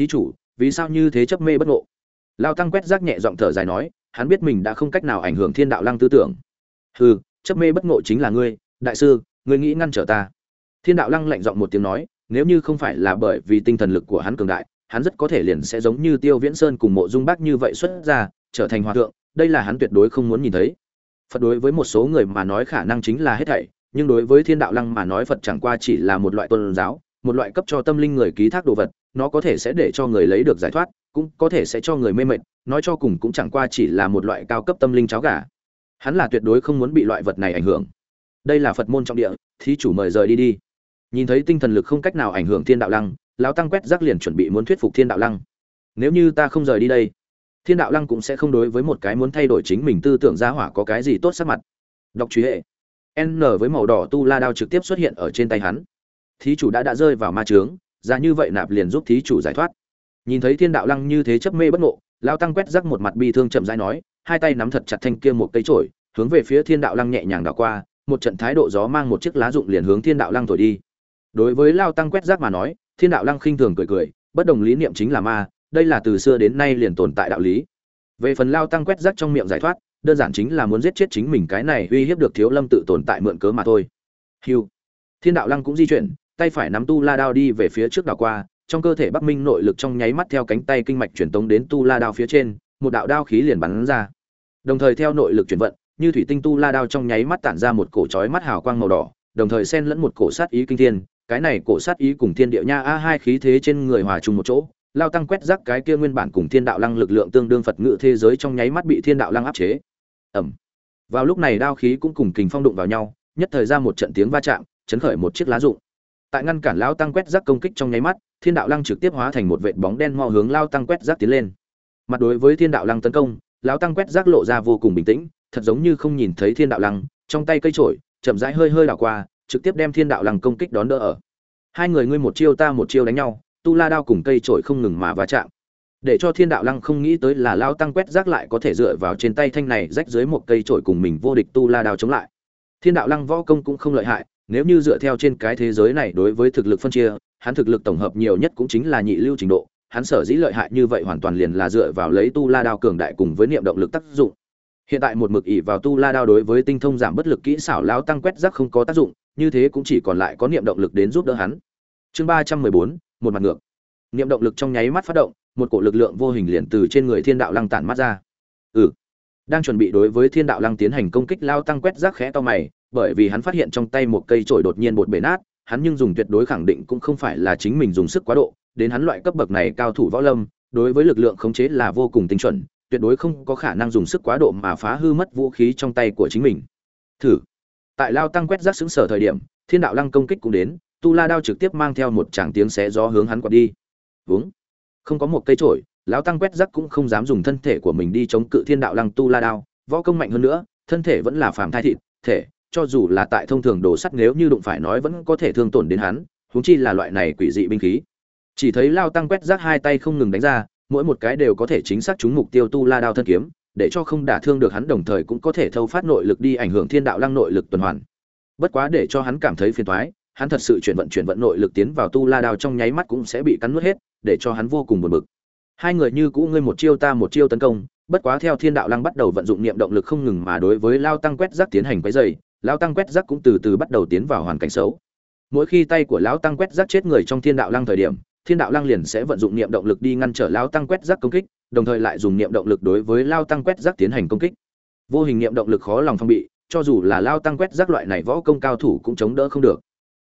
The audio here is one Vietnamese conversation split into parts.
thí chủ, vì sao như thế chấp mê bất ngộ? Lao tăng quét rác nhẹ giọng thở dài nói, hắn biết mình đã không cách nào ảnh hưởng thiên đạo lăng tư tưởng. Hừ, chấp mê bất ngộ chính là ngươi, đại sư, ngươi nghĩ ngăn trở ta. Thiên đạo lăng lạnh giọng một tiếng nói, nếu như không phải là bởi vì tinh thần lực của hắn cường đại, hắn rất có thể liền sẽ giống như tiêu viễn sơn cùng mộ dung bác như vậy xuất ra, trở thành hòa thượng, đây là hắn tuyệt đối không muốn nhìn thấy. Phật đối với một số người mà nói khả năng chính là hết thảy, nhưng đối với thiên đạo lăng mà nói phật chẳng qua chỉ là một loại tôn giáo, một loại cấp cho tâm linh người ký thác đồ vật nó có thể sẽ để cho người lấy được giải thoát, cũng có thể sẽ cho người mê mệt, nói cho cùng cũng chẳng qua chỉ là một loại cao cấp tâm linh cháo gà. Hắn là tuyệt đối không muốn bị loại vật này ảnh hưởng. Đây là phật môn trọng địa, thí chủ mời rời đi đi. Nhìn thấy tinh thần lực không cách nào ảnh hưởng thiên đạo lăng, lão tăng quét rác liền chuẩn bị muốn thuyết phục thiên đạo lăng. Nếu như ta không rời đi đây, thiên đạo lăng cũng sẽ không đối với một cái muốn thay đổi chính mình tư tưởng ra hỏa có cái gì tốt sắc mặt. Đọc truy hệ. N với màu đỏ tu la đao trực tiếp xuất hiện ở trên tay hắn. Thí chủ đã đã rơi vào ma trướng ra như vậy nạp liền giúp thí chủ giải thoát. Nhìn thấy thiên đạo lăng như thế chấp mê bất ngộ lao tăng quét rắc một mặt bi thương chậm rãi nói, hai tay nắm thật chặt thanh kia một cây trổi hướng về phía thiên đạo lăng nhẹ nhàng đảo qua, một trận thái độ gió mang một chiếc lá dụng liền hướng thiên đạo lăng thổi đi. Đối với lao tăng quét rác mà nói, thiên đạo lăng khinh thường cười cười, bất đồng lý niệm chính là ma, đây là từ xưa đến nay liền tồn tại đạo lý. Về phần lao tăng quét rác trong miệng giải thoát, đơn giản chính là muốn giết chết chính mình cái này uy hiếp được thiếu lâm tự tồn tại mượn cớ mà thôi. Hiu. Thiên đạo lăng cũng di chuyển tay phải nắm tu la đao đi về phía trước đảo qua, trong cơ thể bắc minh nội lực trong nháy mắt theo cánh tay kinh mạch truyền tống đến tu la đao phía trên, một đạo đao khí liền bắn ra. Đồng thời theo nội lực chuyển vận, như thủy tinh tu la đao trong nháy mắt tản ra một cổ chói mắt hào quang màu đỏ, đồng thời xen lẫn một cổ sát ý kinh thiên. Cái này cổ sát ý cùng thiên địa nha a hai khí thế trên người hòa chung một chỗ, lao tăng quét rác cái kia nguyên bản cùng thiên đạo lăng lực lượng tương đương phật ngự thế giới trong nháy mắt bị thiên đạo lăng áp chế. Ẩm vào lúc này đao khí cũng cùng kình phong đụng vào nhau, nhất thời ra một trận tiếng va chạm, chấn khởi một chiếc lá rụng tại ngăn cản lao tăng quét rác công kích trong nháy mắt, thiên đạo lăng trực tiếp hóa thành một vệt bóng đen mò hướng lao tăng quét rác tiến lên. Mặt đối với thiên đạo lăng tấn công, lao tăng quét rác lộ ra vô cùng bình tĩnh, thật giống như không nhìn thấy thiên đạo lăng, trong tay cây trổi chậm rãi hơi hơi đảo qua, trực tiếp đem thiên đạo lăng công kích đón đỡ ở. Hai người ngươi một chiêu ta một chiêu đánh nhau, tu la đao cùng cây trổi không ngừng mà va chạm. Để cho thiên đạo lăng không nghĩ tới là lao tăng quét rác lại có thể dựa vào trên tay thanh này rách dưới một cây trổi cùng mình vô địch tu la đao chống lại. Thiên đạo lăng võ công cũng không lợi hại nếu như dựa theo trên cái thế giới này đối với thực lực phân chia, hắn thực lực tổng hợp nhiều nhất cũng chính là nhị lưu trình độ, hắn sở dĩ lợi hại như vậy hoàn toàn liền là dựa vào lấy tu la đao cường đại cùng với niệm động lực tác dụng. Hiện tại một mực ỷ vào tu la đao đối với tinh thông giảm bất lực kỹ xảo lão tăng quét rác không có tác dụng, như thế cũng chỉ còn lại có niệm động lực đến giúp đỡ hắn. Chương ba trăm mười bốn, một mặt ngược. Niệm động lực trong nháy mắt phát động, một cổ lực lượng vô hình liền từ trên người thiên đạo lăng tản mắt ra. Ừ đang chuẩn bị đối với thiên đạo lăng tiến hành công kích lao tăng quét rác khẽ to mày, bởi vì hắn phát hiện trong tay một cây chổi đột nhiên bột bể nát, hắn nhưng dùng tuyệt đối khẳng định cũng không phải là chính mình dùng sức quá độ, đến hắn loại cấp bậc này cao thủ võ lâm, đối với lực lượng khống chế là vô cùng tinh chuẩn, tuyệt đối không có khả năng dùng sức quá độ mà phá hư mất vũ khí trong tay của chính mình. Thử. Tại lao tăng quét rác xứng sở thời điểm, thiên đạo lăng công kích cũng đến, tu la đao trực tiếp mang theo một tràng tiếng xé gió hướng hắn quạt đi. Vướng. không có một cây trổi lão tăng quét rác cũng không dám dùng thân thể của mình đi chống cự thiên đạo lăng tu la đao, võ công mạnh hơn nữa, thân thể vẫn là phàm thai thịt, thể, cho dù là tại thông thường đồ sắt nếu như đụng phải nói vẫn có thể thương tổn đến hắn, huống chi là loại này quỷ dị binh khí. Chỉ thấy lao tăng quét rác hai tay không ngừng đánh ra, mỗi một cái đều có thể chính xác trúng mục tiêu tu la đao thân kiếm, để cho không đả thương được hắn đồng thời cũng có thể thâu phát nội lực đi ảnh hưởng thiên đạo lăng nội lực tuần hoàn. Bất quá để cho hắn cảm thấy phiền toái, hắn thật sự chuyển vận chuyển vận nội lực tiến vào tu la đao trong nháy mắt cũng sẽ bị cắn nuốt hết, để cho hắn vô cùng buồn bực hai người như cũ ngươi một chiêu ta một chiêu tấn công, bất quá theo thiên đạo lăng bắt đầu vận dụng niệm động lực không ngừng mà đối với lao tăng quét rác tiến hành quấy dày lao tăng quét rác cũng từ từ bắt đầu tiến vào hoàn cảnh xấu. Mỗi khi tay của lão tăng quét rác chết người trong thiên đạo lăng thời điểm, thiên đạo lăng liền sẽ vận dụng niệm động lực đi ngăn trở lao tăng quét rác công kích, đồng thời lại dùng niệm động lực đối với lao tăng quét rác tiến hành công kích. Vô hình niệm động lực khó lòng phong bị, cho dù là lao tăng quét rác loại này võ công cao thủ cũng chống đỡ không được.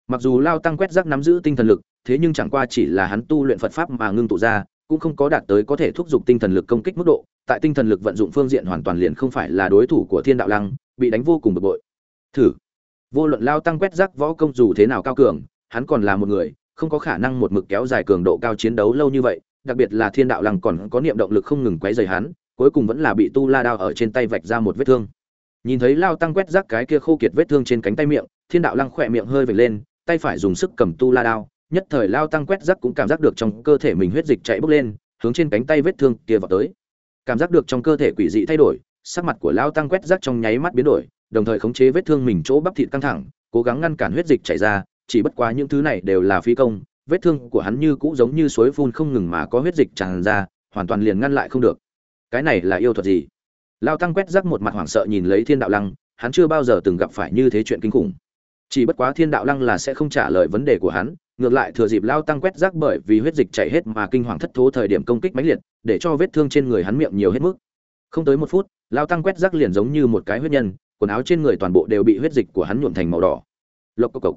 Mặc dù lao tăng quét rác nắm giữ tinh thần lực, thế nhưng chẳng qua chỉ là hắn tu luyện phật pháp mà ngưng tụ ra cũng không có đạt tới có thể thúc giục tinh thần lực công kích mức độ, tại tinh thần lực vận dụng phương diện hoàn toàn liền không phải là đối thủ của thiên đạo lăng, bị đánh vô cùng bực bội. Thử. Vô luận lao tăng quét rác võ công dù thế nào cao cường, hắn còn là một người, không có khả năng một mực kéo dài cường độ cao chiến đấu lâu như vậy, đặc biệt là thiên đạo lăng còn có niệm động lực không ngừng quấy rầy hắn, cuối cùng vẫn là bị tu la đao ở trên tay vạch ra một vết thương. Nhìn thấy lao tăng quét rác cái kia khô kiệt vết thương trên cánh tay miệng, thiên đạo lăng khỏe miệng hơi vệt lên, tay phải dùng sức cầm tu la đao nhất thời lao tăng quét rắc cũng cảm giác được trong cơ thể mình huyết dịch chạy bốc lên, hướng trên cánh tay vết thương kia vào tới. Cảm giác được trong cơ thể quỷ dị thay đổi, sắc mặt của lao tăng quét rắc trong nháy mắt biến đổi, đồng thời khống chế vết thương mình chỗ bắp thịt căng thẳng, cố gắng ngăn cản huyết dịch chảy ra, chỉ bất quá những thứ này đều là phi công, vết thương của hắn như cũ giống như suối phun không ngừng mà có huyết dịch tràn ra, hoàn toàn liền ngăn lại không được. Cái này là yêu thuật gì? Lao tăng quét rắc một mặt hoảng sợ nhìn lấy thiên đạo lăng, hắn chưa bao giờ từng gặp phải như thế chuyện kinh khủng chỉ bất quá thiên đạo lăng là sẽ không trả lời vấn đề của hắn ngược lại thừa dịp lao tăng quét rác bởi vì huyết dịch chảy hết mà kinh hoàng thất thố thời điểm công kích mãnh liệt để cho vết thương trên người hắn miệng nhiều hết mức. Không tới một phút lao tăng quét rác liền giống như một cái huyết nhân quần áo trên người toàn bộ đều bị huyết dịch của hắn nhuộm thành màu đỏ. Lộc cộc cộc.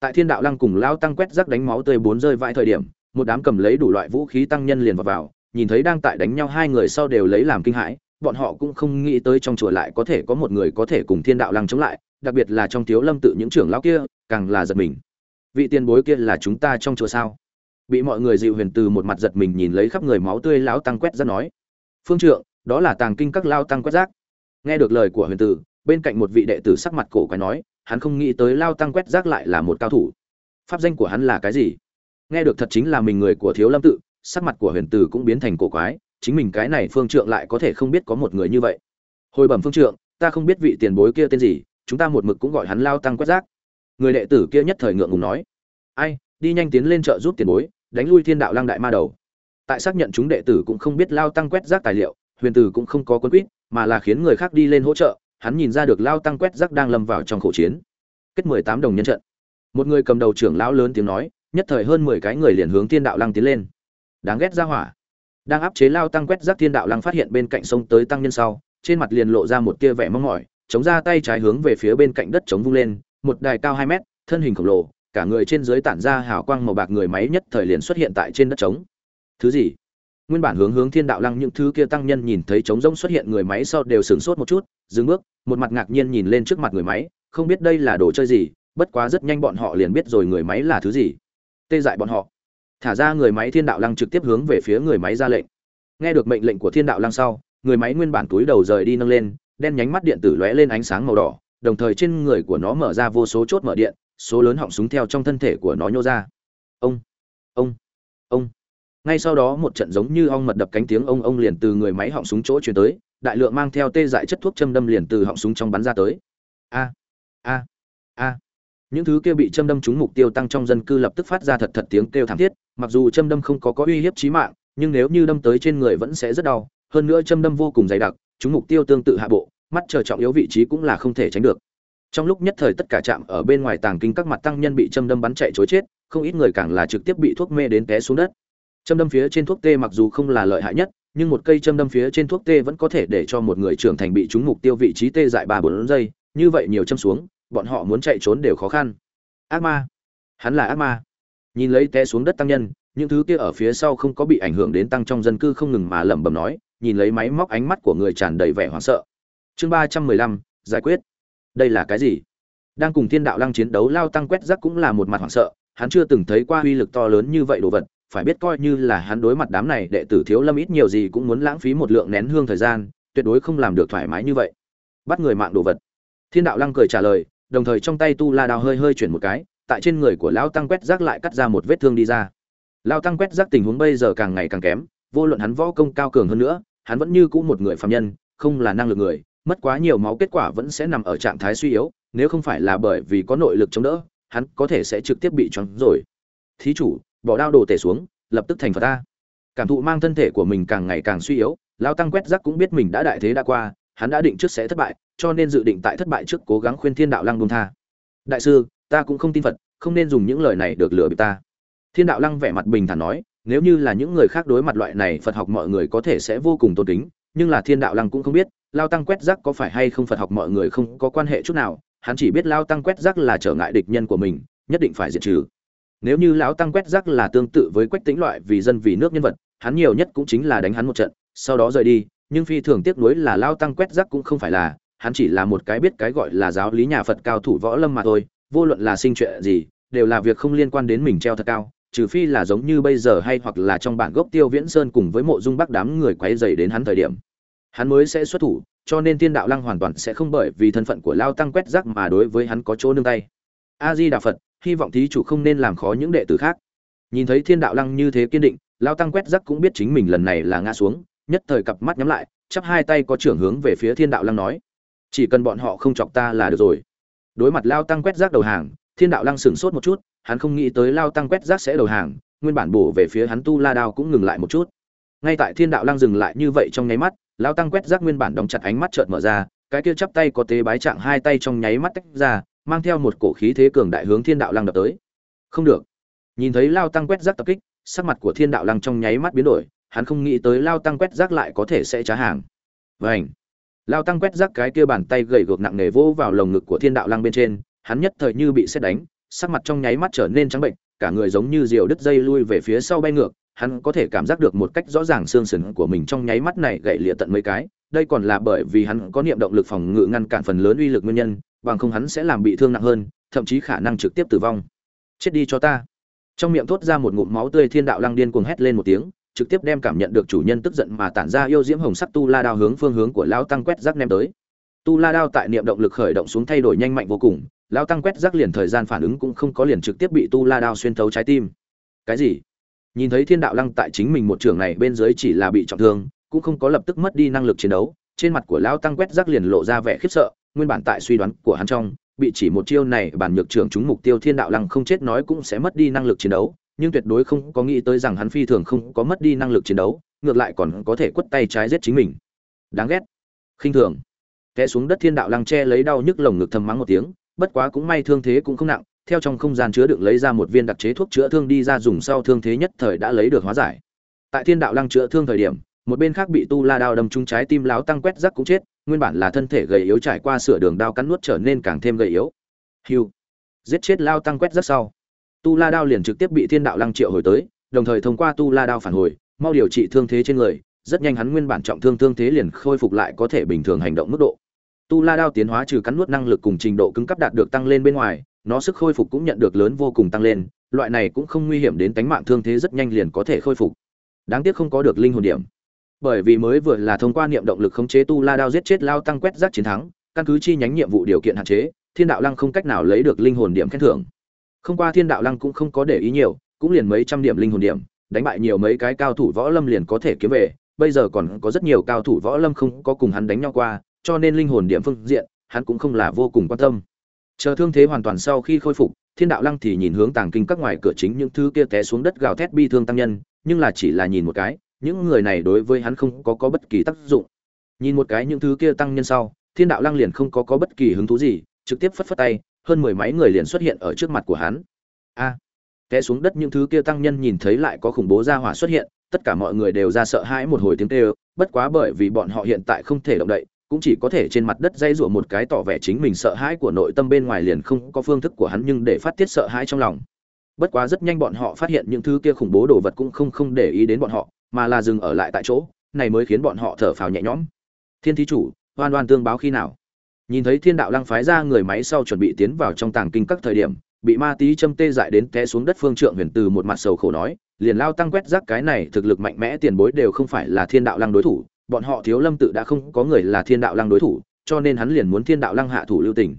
Tại thiên đạo lăng cùng lao tăng quét rác đánh máu tươi bốn rơi vãi thời điểm một đám cầm lấy đủ loại vũ khí tăng nhân liền vào, vào nhìn thấy đang tại đánh nhau hai người sau đều lấy làm kinh hãi bọn họ cũng không nghĩ tới trong chùa lại có thể có một người có thể cùng thiên đạo lăng chống lại đặc biệt là trong thiếu lâm tự những trưởng lão kia, càng là giật mình. Vị tiền bối kia là chúng ta trong chùa sao? Bị mọi người dịu huyền từ một mặt giật mình nhìn lấy khắp người máu tươi lão tăng quét ra nói. Phương trượng, đó là tàng kinh các lao tăng quét rác. Nghe được lời của huyền tử bên cạnh một vị đệ tử sắc mặt cổ quái nói, hắn không nghĩ tới lao tăng quét rác lại là một cao thủ. Pháp danh của hắn là cái gì? Nghe được thật chính là mình người của thiếu lâm tự, sắc mặt của huyền tử cũng biến thành cổ quái, chính mình cái này phương trượng lại có thể không biết có một người như vậy. Hồi bẩm phương trượng, ta không biết vị tiền bối kia tên gì chúng ta một mực cũng gọi hắn lao tăng quét rác. Người đệ tử kia nhất thời ngượng ngùng nói, ai, đi nhanh tiến lên chợ giúp tiền bối, đánh lui thiên đạo lăng đại ma đầu. Tại xác nhận chúng đệ tử cũng không biết lao tăng quét rác tài liệu, huyền tử cũng không có quân quýt, mà là khiến người khác đi lên hỗ trợ, hắn nhìn ra được lao tăng quét rác đang lâm vào trong khẩu chiến. Kết mười tám đồng nhân trận. Một người cầm đầu trưởng lão lớn tiếng nói, nhất thời hơn mười cái người liền hướng thiên đạo lăng tiến lên. Đáng ghét ra hỏa. Đang áp chế lao tăng quét rác thiên đạo lăng phát hiện bên cạnh sông tới tăng nhân sau, trên mặt liền lộ ra một tia vẻ mong mỏi chống ra tay trái hướng về phía bên cạnh đất chống vung lên, một đài cao hai mét, thân hình khổng lồ, cả người trên dưới tản ra hào quang màu bạc người máy nhất thời liền xuất hiện tại trên đất trống thứ gì? Nguyên bản hướng hướng thiên đạo lăng những thứ kia tăng nhân nhìn thấy trống rỗng xuất hiện người máy sau đều sửng sốt một chút, dừng bước, một mặt ngạc nhiên nhìn lên trước mặt người máy, không biết đây là đồ chơi gì, bất quá rất nhanh bọn họ liền biết rồi người máy là thứ gì. Tê dại bọn họ. Thả ra người máy thiên đạo lăng trực tiếp hướng về phía người máy ra lệnh. Nghe được mệnh lệnh của thiên đạo lăng sau, người máy nguyên bản túi đầu rời đi nâng lên đen nhánh mắt điện tử lóe lên ánh sáng màu đỏ, đồng thời trên người của nó mở ra vô số chốt mở điện, số lớn họng súng theo trong thân thể của nó nhô ra. Ông ông ông. Ngay sau đó một trận giống như ong mật đập cánh tiếng ông ông liền từ người máy họng súng chỗ truyền tới, đại lượng mang theo tê dại chất thuốc châm đâm liền từ họng súng trong bắn ra tới. A a a. Những thứ kia bị châm đâm trúng mục tiêu tăng trong dân cư lập tức phát ra thật thật tiếng kêu thảm thiết, mặc dù châm đâm không có có uy hiếp chí mạng, nhưng nếu như đâm tới trên người vẫn sẽ rất đau, hơn nữa châm đâm vô cùng dày đặc chúng mục tiêu tương tự hạ bộ, mắt chờ trọng yếu vị trí cũng là không thể tránh được. Trong lúc nhất thời tất cả trạm ở bên ngoài tàng kinh các mặt tăng nhân bị châm đâm bắn chạy chối chết, không ít người càng là trực tiếp bị thuốc mê đến té xuống đất. Châm đâm phía trên thuốc tê mặc dù không là lợi hại nhất, nhưng một cây châm đâm phía trên thuốc tê vẫn có thể để cho một người trưởng thành bị trúng mục tiêu vị trí tê dại ba bốn giây, như vậy nhiều châm xuống, bọn họ muốn chạy trốn đều khó khăn. Ác ma. Hắn là ác ma. Nhìn lấy té xuống đất tăng nhân, những thứ kia ở phía sau không có bị ảnh hưởng đến tăng trong dân cư không ngừng mà lẩm bẩm nói nhìn lấy máy móc ánh mắt của người tràn đầy vẻ hoảng sợ. Chương ba trăm mười lăm, giải quyết. Đây là cái gì? Đang cùng thiên đạo lăng chiến đấu, lao tăng quét rác cũng là một mặt hoảng sợ. Hắn chưa từng thấy qua uy lực to lớn như vậy đồ vật. Phải biết coi như là hắn đối mặt đám này đệ tử thiếu lâm ít nhiều gì cũng muốn lãng phí một lượng nén hương thời gian, tuyệt đối không làm được thoải mái như vậy. Bắt người mạng đồ vật. Thiên đạo lăng cười trả lời, đồng thời trong tay tu la đao hơi hơi chuyển một cái, tại trên người của lao tăng quét rác lại cắt ra một vết thương đi ra. Lao tăng quét rác tình huống bây giờ càng ngày càng kém vô luận hắn võ công cao cường hơn nữa, hắn vẫn như cũ một người phạm nhân, không là năng lực người, mất quá nhiều máu kết quả vẫn sẽ nằm ở trạng thái suy yếu, nếu không phải là bởi vì có nội lực chống đỡ, hắn có thể sẽ trực tiếp bị choáng rồi. Thí chủ, bỏ đao đồ tể xuống, lập tức thành phật ta. Cảm thụ mang thân thể của mình càng ngày càng suy yếu, lao tăng quét rắc cũng biết mình đã đại thế đã qua, hắn đã định trước sẽ thất bại, cho nên dự định tại thất bại trước cố gắng khuyên thiên đạo lăng buông tha. Đại sư, ta cũng không tin phật, không nên dùng những lời này được lừa bị ta. Thiên đạo lăng vẻ mặt bình thản nói nếu như là những người khác đối mặt loại này, phật học mọi người có thể sẽ vô cùng tôn kính, nhưng là thiên đạo lăng cũng không biết, lao tăng quét rác có phải hay không phật học mọi người không có quan hệ chút nào, hắn chỉ biết lao tăng quét rác là trở ngại địch nhân của mình, nhất định phải diệt trừ. Nếu như lão tăng quét rác là tương tự với quách tính loại vì dân vì nước nhân vật, hắn nhiều nhất cũng chính là đánh hắn một trận, sau đó rời đi, nhưng phi thường tiếc nuối là lao tăng quét rác cũng không phải là, hắn chỉ là một cái biết cái gọi là giáo lý nhà phật cao thủ võ lâm mà thôi, vô luận là sinh chuyện gì, đều là việc không liên quan đến mình treo thật cao trừ phi là giống như bây giờ hay hoặc là trong bản gốc tiêu viễn sơn cùng với mộ dung bắc đám người quấy dày đến hắn thời điểm. Hắn mới sẽ xuất thủ, cho nên tiên đạo lăng hoàn toàn sẽ không bởi vì thân phận của lao tăng quét rác mà đối với hắn có chỗ nương tay. A di đà phật, hy vọng thí chủ không nên làm khó những đệ tử khác. Nhìn thấy thiên đạo lăng như thế kiên định, lao tăng quét rác cũng biết chính mình lần này là ngã xuống, nhất thời cặp mắt nhắm lại, chắp hai tay có trưởng hướng về phía thiên đạo lăng nói, chỉ cần bọn họ không chọc ta là được rồi. Đối mặt lao tăng quét rác đầu hàng, thiên đạo lăng sửng sốt một chút hắn không nghĩ tới lao tăng quét rác sẽ đầu hàng, nguyên bản bổ về phía hắn tu la đao cũng ngừng lại một chút. Ngay tại thiên đạo lăng dừng lại như vậy trong nháy mắt, lao tăng quét rác nguyên bản đóng chặt ánh mắt chợt mở ra, cái kia chắp tay có tế bái trạng hai tay trong nháy mắt tách ra, mang theo một cổ khí thế cường đại hướng thiên đạo lăng đập tới. Không được. Nhìn thấy lao tăng quét rác tập kích, sắc mặt của thiên đạo lăng trong nháy mắt biến đổi, hắn không nghĩ tới lao tăng quét rác lại có thể sẽ trá hàng. Vảnh lao tăng quét rác cái kia bàn tay gầy gược nặng nề vỗ vào lồng ngực của thiên đạo lăng bên trên, hắn nhất thời như bị xét đánh sắc mặt trong nháy mắt trở nên trắng bệnh, cả người giống như diều đứt dây lui về phía sau bay ngược, hắn có thể cảm giác được một cách rõ ràng xương sườn của mình trong nháy mắt này gãy lịa tận mấy cái, đây còn là bởi vì hắn có niệm động lực phòng ngự ngăn cản phần lớn uy lực nguyên nhân, bằng không hắn sẽ làm bị thương nặng hơn, thậm chí khả năng trực tiếp tử vong. Chết đi cho ta. Trong miệng thốt ra một ngụm máu tươi thiên đạo lăng điên cuồng hét lên một tiếng, trực tiếp đem cảm nhận được chủ nhân tức giận mà tản ra yêu diễm hồng sắc tu la đao hướng phương hướng của lão tăng quét rác nem tới. Tu la đao tại niệm động lực khởi động xuống thay đổi nhanh mạnh vô cùng lão tăng quét rác liền thời gian phản ứng cũng không có liền trực tiếp bị tu la đao xuyên thấu trái tim. Cái gì? Nhìn thấy thiên đạo lăng tại chính mình một trường này bên dưới chỉ là bị trọng thương, cũng không có lập tức mất đi năng lực chiến đấu, trên mặt của lão tăng quét rác liền lộ ra vẻ khiếp sợ, nguyên bản tại suy đoán của hắn trong, bị chỉ một chiêu này bản nhược trưởng chúng mục tiêu thiên đạo lăng không chết nói cũng sẽ mất đi năng lực chiến đấu, nhưng tuyệt đối không có nghĩ tới rằng hắn phi thường không có mất đi năng lực chiến đấu, ngược lại còn có thể quất tay trái giết chính mình. Đáng ghét. Khinh thường. Té xuống đất thiên đạo lăng che lấy đau nhức lồng ngực thầm mắng một tiếng bất quá cũng may thương thế cũng không nặng, theo trong không gian chứa đựng lấy ra một viên đặc chế thuốc chữa thương đi ra dùng sau thương thế nhất thời đã lấy được hóa giải. Tại thiên đạo lăng chữa thương thời điểm, một bên khác bị tu la đao đâm trúng trái tim láo tăng quét rắc cũng chết, nguyên bản là thân thể gầy yếu trải qua sửa đường đao cắn nuốt trở nên càng thêm gầy yếu. Hiu giết chết lao tăng quét rắc sau. Tu la đao liền trực tiếp bị thiên đạo lăng triệu hồi tới, đồng thời thông qua tu la đao phản hồi, mau điều trị thương thế trên người, rất nhanh hắn nguyên bản trọng thương thương thế liền khôi phục lại có thể bình thường hành động mức độ tu la đao tiến hóa trừ cắn nuốt năng lực cùng trình độ cứng cấp đạt được tăng lên bên ngoài, nó sức khôi phục cũng nhận được lớn vô cùng tăng lên, loại này cũng không nguy hiểm đến tính mạng thương thế rất nhanh liền có thể khôi phục. Đáng tiếc không có được linh hồn điểm. Bởi vì mới vừa là thông qua niệm động lực khống chế tu la đao giết chết lao tăng quét rác chiến thắng, căn cứ chi nhánh nhiệm vụ điều kiện hạn chế, thiên đạo lăng không cách nào lấy được linh hồn điểm khen thưởng. Không qua thiên đạo lăng cũng không có để ý nhiều, cũng liền mấy trăm điểm linh hồn điểm, đánh bại nhiều mấy cái cao thủ võ lâm liền có thể kiếm về, bây giờ còn có rất nhiều cao thủ võ lâm không có cùng hắn đánh nhau qua cho nên linh hồn điểm phương diện, hắn cũng không là vô cùng quan tâm. Chờ thương thế hoàn toàn sau khi khôi phục, thiên đạo lăng thì nhìn hướng tàng kinh các ngoài cửa chính những thứ kia té xuống đất gào thét bi thương tăng nhân, nhưng là chỉ là nhìn một cái, những người này đối với hắn không có có bất kỳ tác dụng. Nhìn một cái những thứ kia tăng nhân sau, thiên đạo lăng liền không có có bất kỳ hứng thú gì, trực tiếp phất phất tay, hơn mười mấy người liền xuất hiện ở trước mặt của hắn. A! À, té xuống đất những thứ kia tăng nhân nhìn thấy lại có khủng bố gia hỏa xuất hiện, tất cả mọi người đều ra sợ hãi một hồi tiếng kêu, bất quá bởi vì bọn họ hiện tại không thể động đậy cũng chỉ có thể trên mặt đất dây rủa một cái tỏ vẻ chính mình sợ hãi của nội tâm bên ngoài liền không có phương thức của hắn nhưng để phát tiết sợ hãi trong lòng. Bất quá rất nhanh bọn họ phát hiện những thứ kia khủng bố đồ vật cũng không không để ý đến bọn họ, mà là dừng ở lại tại chỗ, này mới khiến bọn họ thở phào nhẹ nhõm. Thiên thí chủ oan oan tương báo khi nào? Nhìn thấy thiên đạo lăng phái ra người máy sau chuẩn bị tiến vào trong tàng kinh các thời điểm, bị ma tí châm tê dại đến té xuống đất phương trượng huyền từ một mặt sầu khổ nói, liền lao tăng quét rác cái này thực lực mạnh mẽ tiền bối đều không phải là thiên đạo lăng đối thủ bọn họ thiếu lâm tự đã không có người là thiên đạo lăng đối thủ, cho nên hắn liền muốn thiên đạo lăng hạ thủ lưu tình.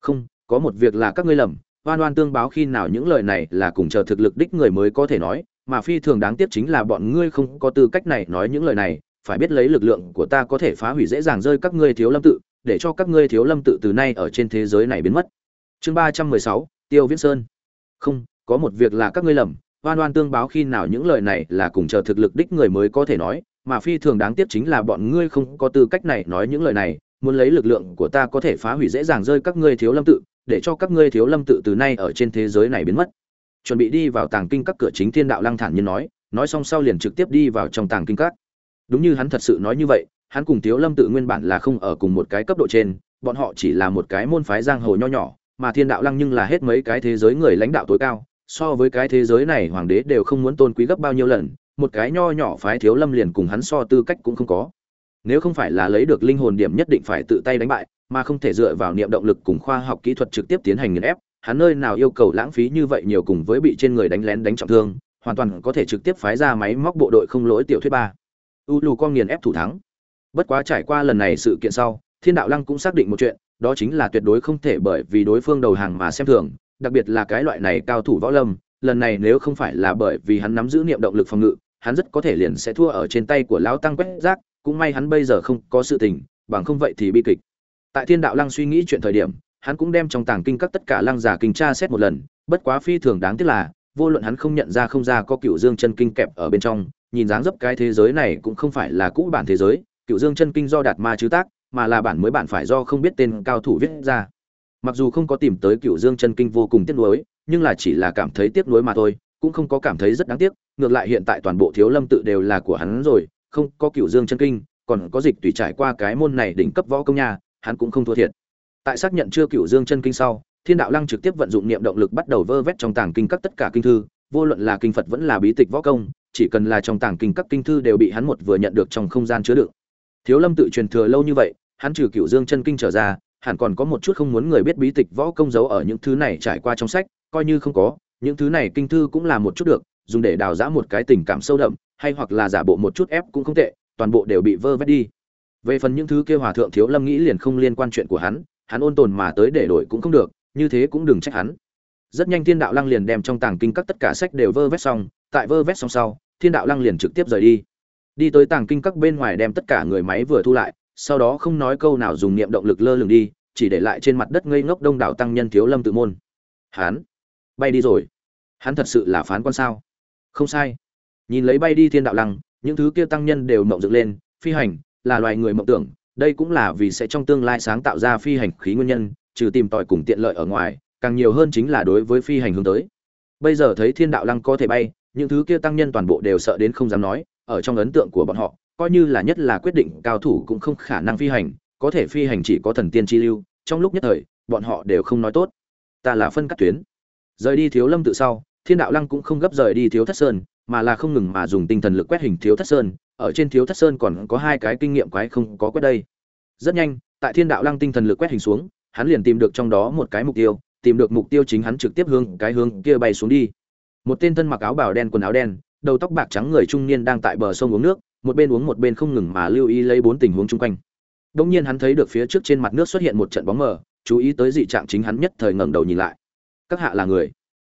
Không, có một việc là các ngươi lầm, oan oan tương báo khi nào những lời này là cùng chờ thực lực đích người mới có thể nói, mà phi thường đáng tiếc chính là bọn ngươi không có tư cách này nói những lời này, phải biết lấy lực lượng của ta có thể phá hủy dễ dàng rơi các ngươi thiếu lâm tự, để cho các ngươi thiếu lâm tự từ nay ở trên thế giới này biến mất. Chương ba trăm mười sáu, tiêu viễn sơn. Không, có một việc là các ngươi lầm, oan oan tương báo khi nào những lời này là cùng chờ thực lực đích người mới có thể nói mà phi thường đáng tiếc chính là bọn ngươi không có tư cách này nói những lời này, muốn lấy lực lượng của ta có thể phá hủy dễ dàng rơi các ngươi thiếu lâm tự, để cho các ngươi thiếu lâm tự từ nay ở trên thế giới này biến mất. Chuẩn bị đi vào tàng kinh các cửa chính thiên đạo lăng thản nhiên nói nói xong sau liền trực tiếp đi vào trong tàng kinh các. Đúng như hắn thật sự nói như vậy, hắn cùng thiếu lâm tự nguyên bản là không ở cùng một cái cấp độ trên, bọn họ chỉ là một cái môn phái giang hồ nho nhỏ, mà thiên đạo lăng nhưng là hết mấy cái thế giới người lãnh đạo tối cao, so với cái thế giới này hoàng đế đều không muốn tôn quý gấp bao nhiêu lần một cái nho nhỏ phái thiếu lâm liền cùng hắn so tư cách cũng không có. Nếu không phải là lấy được linh hồn điểm nhất định phải tự tay đánh bại, mà không thể dựa vào niệm động lực cùng khoa học kỹ thuật trực tiếp tiến hành nghiền ép, hắn nơi nào yêu cầu lãng phí như vậy nhiều cùng với bị trên người đánh lén đánh trọng thương, hoàn toàn có thể trực tiếp phái ra máy móc bộ đội không lỗi tiểu thuyết ba. U lù con nghiền ép thủ thắng. Bất quá trải qua lần này sự kiện sau, thiên đạo lăng cũng xác định một chuyện, đó chính là tuyệt đối không thể bởi vì đối phương đầu hàng mà xem thường, đặc biệt là cái loại này cao thủ võ lâm, lần này nếu không phải là bởi vì hắn nắm giữ niệm động lực phòng ngự hắn rất có thể liền sẽ thua ở trên tay của lão tăng quét rác, cũng may hắn bây giờ không có sự tình, bằng không vậy thì bi kịch. Tại thiên đạo lăng suy nghĩ chuyện thời điểm, hắn cũng đem trong tàng kinh các tất cả lăng giả kinh tra xét một lần, bất quá phi thường đáng tiếc là, vô luận hắn không nhận ra không ra có cựu dương chân kinh kẹp ở bên trong, nhìn dáng dấp cái thế giới này cũng không phải là cũ bản thế giới cựu dương chân kinh do đạt ma chứ tác, mà là bản mới bản phải do không biết tên cao thủ viết ra. Mặc dù không có tìm tới cựu dương chân kinh vô cùng tiếc nuối, nhưng là chỉ là cảm thấy tiếc nuối mà thôi, cũng không có cảm thấy rất đáng tiếc ngược lại hiện tại toàn bộ thiếu lâm tự đều là của hắn rồi, không có cựu dương chân kinh, còn có dịch tùy trải qua cái môn này đỉnh cấp võ công nhà hắn cũng không thua thiệt. Tại xác nhận chưa cựu dương chân kinh sau, thiên đạo lăng trực tiếp vận dụng niệm động lực bắt đầu vơ vét trong tàng kinh các tất cả kinh thư, vô luận là kinh phật vẫn là bí tịch võ công, chỉ cần là trong tàng kinh các kinh thư đều bị hắn một vừa nhận được trong không gian chứa đựng. Thiếu lâm tự truyền thừa lâu như vậy, hắn trừ cựu dương chân kinh trở ra, hẳn còn có một chút không muốn người biết bí tịch võ công giấu ở những thứ này trải qua trong sách, coi như không có, những thứ này kinh thư cũng là một chút được dùng để đào giã một cái tình cảm sâu đậm, hay hoặc là giả bộ một chút ép cũng không tệ, toàn bộ đều bị vơ vét đi. Về phần những thứ kia hòa thượng thiếu lâm nghĩ liền không liên quan chuyện của hắn hắn ôn tồn mà tới để đổi cũng không được, như thế cũng đừng trách hắn. Rất nhanh thiên đạo lăng liền đem trong tàng kinh các tất cả sách đều vơ vét xong, tại vơ vét xong sau, thiên đạo lăng liền trực tiếp rời đi. Đi tới tàng kinh các bên ngoài đem tất cả người máy vừa thu lại, sau đó không nói câu nào dùng niệm động lực lơ lửng đi, chỉ để lại trên mặt đất ngây ngốc đông đảo tăng nhân thiếu lâm tự môn. Hắn, bay đi rồi. Hắn thật sự là phán quan sao? Không sai. Nhìn lấy bay đi thiên đạo lăng, những thứ kia tăng nhân đều mộng dựng lên, phi hành là loài người mộng tưởng, đây cũng là vì sẽ trong tương lai sáng tạo ra phi hành khí nguyên nhân, trừ tìm tòi cùng tiện lợi ở ngoài, càng nhiều hơn chính là đối với phi hành hướng tới. Bây giờ thấy thiên đạo lăng có thể bay, những thứ kia tăng nhân toàn bộ đều sợ đến không dám nói, ở trong ấn tượng của bọn họ, coi như là nhất là quyết định cao thủ cũng không khả năng phi hành, có thể phi hành chỉ có thần tiên chi lưu, trong lúc nhất thời, bọn họ đều không nói tốt. Ta là phân cắt tuyến. Rời đi thiếu lâm tự sau thiên đạo lăng cũng không gấp rời đi thiếu thất sơn, mà là không ngừng mà dùng tinh thần lực quét hình thiếu thất sơn. Ở trên thiếu thất sơn còn có hai cái kinh nghiệm quái không có quét đây. Rất nhanh, tại thiên đạo lăng tinh thần lực quét hình xuống, hắn liền tìm được trong đó một cái mục tiêu, tìm được mục tiêu chính hắn trực tiếp hướng cái hướng kia bay xuống đi. Một tên thân mặc áo bào đen quần áo đen, đầu tóc bạc trắng người trung niên đang tại bờ sông uống nước, một bên uống một bên không ngừng mà lưu ý lấy bốn tình huống chung quanh. Đông nhiên hắn thấy được phía trước trên mặt nước xuất hiện một trận bóng mờ, chú ý tới dị trạng chính hắn nhất thời ngẩng đầu nhìn lại. Các hạ là người?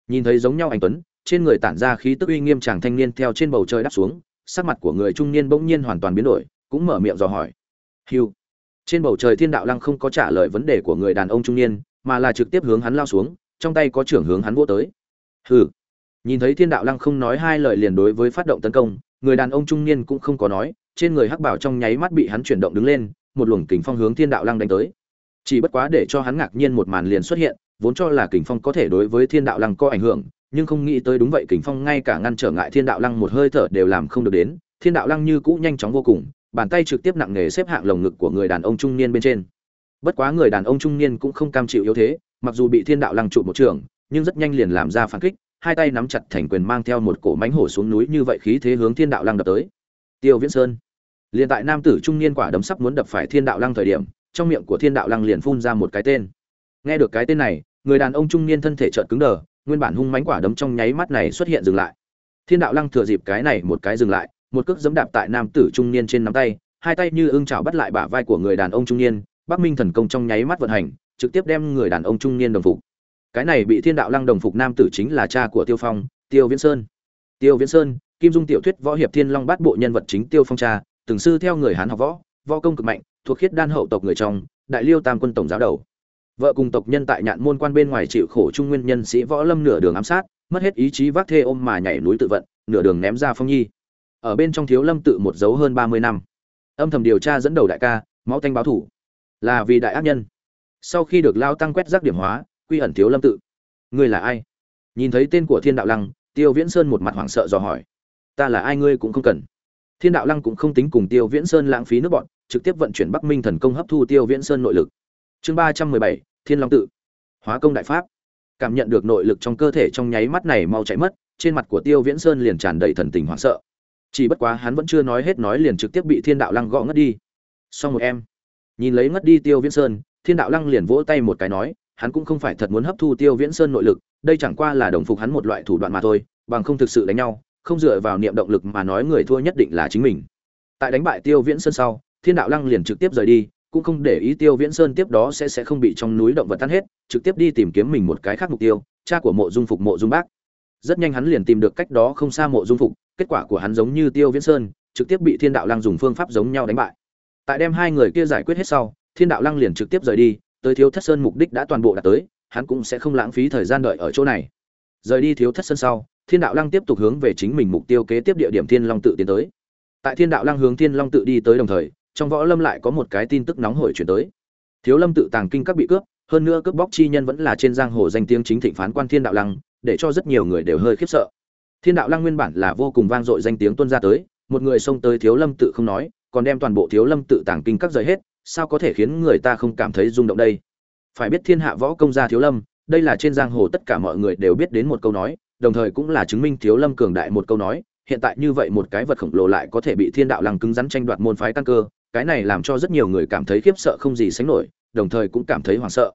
Nhìn thấy giống nhau anh tuấn, trên người tản ra khí tức uy nghiêm chàng thanh niên theo trên bầu trời đáp xuống, sắc mặt của người trung niên bỗng nhiên hoàn toàn biến đổi, cũng mở miệng dò hỏi. Hiu trên bầu trời thiên đạo lăng không có trả lời vấn đề của người đàn ông trung niên, mà là trực tiếp hướng hắn lao xuống, trong tay có trưởng hướng hắn vô tới. Hừ. Nhìn thấy thiên đạo lăng không nói hai lời liền đối với phát động tấn công, người đàn ông trung niên cũng không có nói, trên người hắc bảo trong nháy mắt bị hắn chuyển động đứng lên, một luồng kình phong hướng thiên đạo lăng đánh tới. Chỉ bất quá để cho hắn ngạc nhiên một màn liền xuất hiện vốn cho là kình phong có thể đối với thiên đạo lăng có ảnh hưởng, nhưng không nghĩ tới đúng vậy kình phong ngay cả ngăn trở ngại thiên đạo lăng một hơi thở đều làm không được đến, thiên đạo lăng như cũ nhanh chóng vô cùng, bàn tay trực tiếp nặng nề xếp hạng lồng ngực của người đàn ông trung niên bên trên. Bất quá người đàn ông trung niên cũng không cam chịu yếu thế, mặc dù bị thiên đạo lăng trụ một trường, nhưng rất nhanh liền làm ra phản kích, hai tay nắm chặt thành quyền mang theo một cổ mánh hổ xuống núi như vậy khí thế hướng thiên đạo lăng đập tới. Tiêu viễn sơn. Liền tại nam tử trung niên quả đấm sắp muốn đập phải thiên đạo lăng thời điểm, trong miệng của thiên đạo lăng liền phun ra một cái tên. Nghe được cái tên này người đàn ông trung niên thân thể trợn cứng đờ, nguyên bản hung mánh quả đấm trong nháy mắt này xuất hiện dừng lại. Thiên đạo lăng thừa dịp cái này một cái dừng lại, một cước giẫm đạp tại nam tử trung niên trên nắm tay, hai tay như ưng chảo bắt lại bả vai của người đàn ông trung niên, bắc minh thần công trong nháy mắt vận hành, trực tiếp đem người đàn ông trung niên đồng phục. Cái này bị thiên đạo lăng đồng phục nam tử chính là cha của tiêu phong, tiêu viễn sơn. Tiêu viễn sơn, kim dung tiểu thuyết võ hiệp thiên long bát bộ nhân vật chính tiêu phong cha, từng sư theo người hán học võ võ công cực mạnh, thuộc khiết đan hậu tộc người trong, đại liêu tam quân tổng giáo đầu vợ cùng tộc nhân tại nhạn môn quan bên ngoài chịu khổ trung nguyên nhân sĩ võ lâm nửa đường ám sát, mất hết ý chí vác thê ôm mà nhảy núi tự vận, nửa đường ném ra phong nhi. Ở bên trong thiếu lâm tự một dấu hơn ba mươi năm. Âm thầm điều tra dẫn đầu đại ca, máu thanh báo thủ. Là vì đại ác nhân. Sau khi được lao tăng quét rác điểm hóa, quy ẩn thiếu lâm tự. Ngươi là ai? Nhìn thấy tên của thiên đạo lăng, tiêu viễn sơn một mặt hoảng sợ dò hỏi. Ta là ai ngươi cũng không cần. Thiên đạo lăng cũng không tính cùng tiêu viễn sơn lãng phí nước bọn, trực tiếp vận chuyển bắc minh thần công hấp thu tiêu viễn sơn nội lực chương ba trăm mười bảy, thiên long tự. Hóa công đại pháp. Cảm nhận được nội lực trong cơ thể trong nháy mắt này mau chạy mất, trên mặt của tiêu viễn sơn liền tràn đầy thần tình hoảng sợ. Chỉ bất quá hắn vẫn chưa nói hết nói liền trực tiếp bị thiên đạo lăng gõ ngất đi. Xong một em. Nhìn lấy ngất đi tiêu viễn sơn, thiên đạo lăng liền vỗ tay một cái nói, hắn cũng không phải thật muốn hấp thu tiêu viễn sơn nội lực, đây chẳng qua là đồng phục hắn một loại thủ đoạn mà thôi, bằng không thực sự đánh nhau, không dựa vào niệm động lực mà nói người thua nhất định là chính mình. Tại đánh bại tiêu viễn sơn sau, thiên đạo lăng liền trực tiếp rời đi cũng không để ý tiêu viễn sơn tiếp đó sẽ sẽ không bị trong núi động vật tan hết, trực tiếp đi tìm kiếm mình một cái khác mục tiêu, cha của mộ dung phục mộ dung bác. Rất nhanh hắn liền tìm được cách đó không xa mộ dung phục, kết quả của hắn giống như tiêu viễn sơn, trực tiếp bị thiên đạo lăng dùng phương pháp giống nhau đánh bại. Tại đem hai người kia giải quyết hết sau, thiên đạo lăng liền trực tiếp rời đi, tới thiếu thất sơn mục đích đã toàn bộ đạt tới, hắn cũng sẽ không lãng phí thời gian đợi ở chỗ này. Rời đi thiếu thất sơn sau, thiên đạo lăng tiếp tục hướng về chính mình mục tiêu kế tiếp địa điểm thiên long tự tiến tới. Tại thiên đạo lăng hướng thiên long tự đi tới đồng thời trong võ lâm lại có một cái tin tức nóng hổi chuyển tới. Thiếu lâm tự tàng kinh các bị cướp, hơn nữa cướp bóc chi nhân vẫn là trên giang hồ danh tiếng chính thịnh phán quan thiên đạo lăng, để cho rất nhiều người đều hơi khiếp sợ. Thiên đạo lăng nguyên bản là vô cùng vang dội danh tiếng tuân ra tới, một người xông tới thiếu lâm tự không nói, còn đem toàn bộ thiếu lâm tự tàng kinh các rời hết, sao có thể khiến người ta không cảm thấy rung động đây? Phải biết thiên hạ võ công gia thiếu lâm, đây là trên giang hồ tất cả mọi người đều biết đến một câu nói, đồng thời cũng là chứng minh thiếu lâm cường đại một câu nói, hiện tại như vậy một cái vật khổng lồ lại có thể bị thiên đạo lăng cứng rắn tranh đoạt môn phái căn cơ cái này làm cho rất nhiều người cảm thấy khiếp sợ không gì sánh nổi, đồng thời cũng cảm thấy hoảng sợ.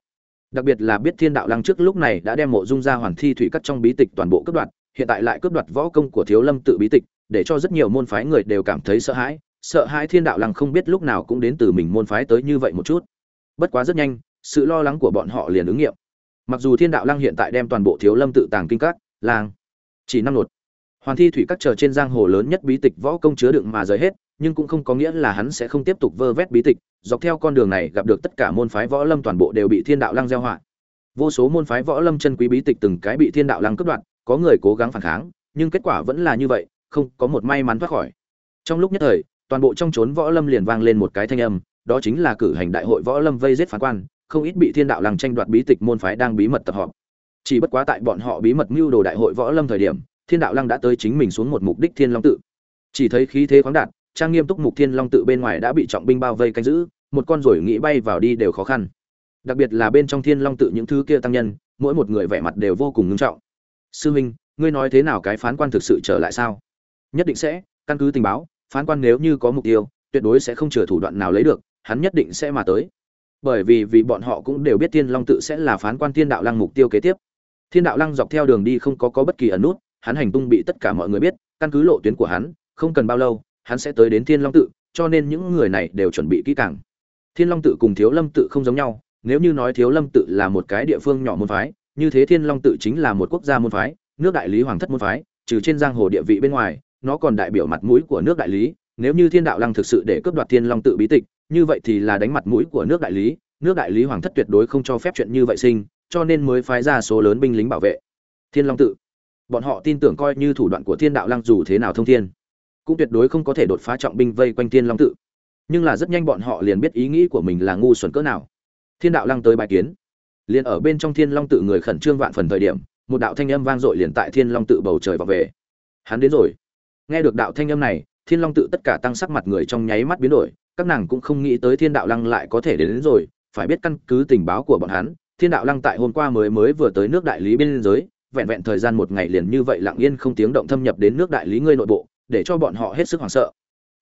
Đặc biệt là biết thiên đạo lăng trước lúc này đã đem mộ dung ra hoàn thi thủy cắt trong bí tịch toàn bộ cướp đoạt, hiện tại lại cướp đoạt võ công của thiếu lâm tự bí tịch, để cho rất nhiều môn phái người đều cảm thấy sợ hãi sợ hãi thiên đạo lăng không biết lúc nào cũng đến từ mình môn phái tới như vậy một chút. Bất quá rất nhanh, sự lo lắng của bọn họ liền ứng nghiệm. Mặc dù thiên đạo lăng hiện tại đem toàn bộ thiếu lâm tự tàng kinh các làng chỉ năm nột. Hoàn thi thủy các chờ trên giang hồ lớn nhất bí tịch võ công chứa đựng mà rời hết nhưng cũng không có nghĩa là hắn sẽ không tiếp tục vơ vét bí tịch, dọc theo con đường này gặp được tất cả môn phái võ lâm toàn bộ đều bị thiên đạo lăng gieo họa. Vô số môn phái võ lâm chân quý bí tịch từng cái bị thiên đạo lăng cướp đoạt, có người cố gắng phản kháng, nhưng kết quả vẫn là như vậy, không có một may mắn thoát khỏi. Trong lúc nhất thời, toàn bộ trong chốn võ lâm liền vang lên một cái thanh âm, đó chính là cử hành đại hội võ lâm vây giết phán quan, không ít bị thiên đạo lăng tranh đoạt bí tịch môn phái đang bí mật tập họp. Chỉ bất quá tại bọn họ bí mật mưu đồ đại hội võ lâm thời điểm, thiên đạo lăng đã tới chính mình xuống một mục đích thiên long tự. Chỉ thấy khí thế khoáng đạt trang nghiêm túc mục thiên long tự bên ngoài đã bị trọng binh bao vây canh giữ, một con rồi nghĩ bay vào đi đều khó khăn. Đặc biệt là bên trong thiên long tự những thứ kia tăng nhân, mỗi một người vẻ mặt đều vô cùng ngưng trọng. Sư huynh ngươi nói thế nào cái phán quan thực sự trở lại sao? Nhất định sẽ, căn cứ tình báo, phán quan nếu như có mục tiêu, tuyệt đối sẽ không chừa thủ đoạn nào lấy được, hắn nhất định sẽ mà tới. Bởi vì vì bọn họ cũng đều biết thiên long tự sẽ là phán quan thiên đạo lăng mục tiêu kế tiếp. Thiên đạo lăng dọc theo đường đi không có có bất kỳ ẩn nút, hắn hành tung bị tất cả mọi người biết, căn cứ lộ tuyến của hắn, không cần bao lâu hắn sẽ tới đến thiên long tự, cho nên những người này đều chuẩn bị kỹ càng. Thiên long tự cùng thiếu lâm tự không giống nhau, nếu như nói thiếu lâm tự là một cái địa phương nhỏ môn phái, như thế thiên long tự chính là một quốc gia môn phái, nước đại lý hoàng thất môn phái, trừ trên giang hồ địa vị bên ngoài, nó còn đại biểu mặt mũi của nước đại lý. Nếu như thiên đạo lăng thực sự để cướp đoạt thiên long tự bí tịch, như vậy thì là đánh mặt mũi của nước đại lý. Nước đại lý hoàng thất tuyệt đối không cho phép chuyện như vậy sinh, cho nên mới phái ra số lớn binh lính bảo vệ. Thiên long tự. Bọn họ tin tưởng coi như thủ đoạn của thiên đạo lăng dù thế nào thông thiên cũng tuyệt đối không có thể đột phá trọng binh vây quanh thiên long tự. Nhưng là rất nhanh bọn họ liền biết ý nghĩ của mình là ngu xuẩn cỡ nào. Thiên đạo lăng tới bài kiến. Liền ở bên trong thiên long tự người khẩn trương vạn phần thời điểm một đạo thanh âm vang dội liền tại thiên long tự bầu trời vọng về. Hắn đến rồi. Nghe được đạo thanh âm này thiên long tự tất cả tăng sắc mặt người trong nháy mắt biến đổi các nàng cũng không nghĩ tới thiên đạo lăng lại có thể đến, đến rồi phải biết căn cứ tình báo của bọn hắn thiên đạo lăng tại hôm qua mới mới vừa tới nước đại lý biên giới vẹn vẹn thời gian một ngày liền như vậy lặng yên không tiếng động thâm nhập đến nước đại lý ngươi nội bộ để cho bọn họ hết sức hoảng sợ.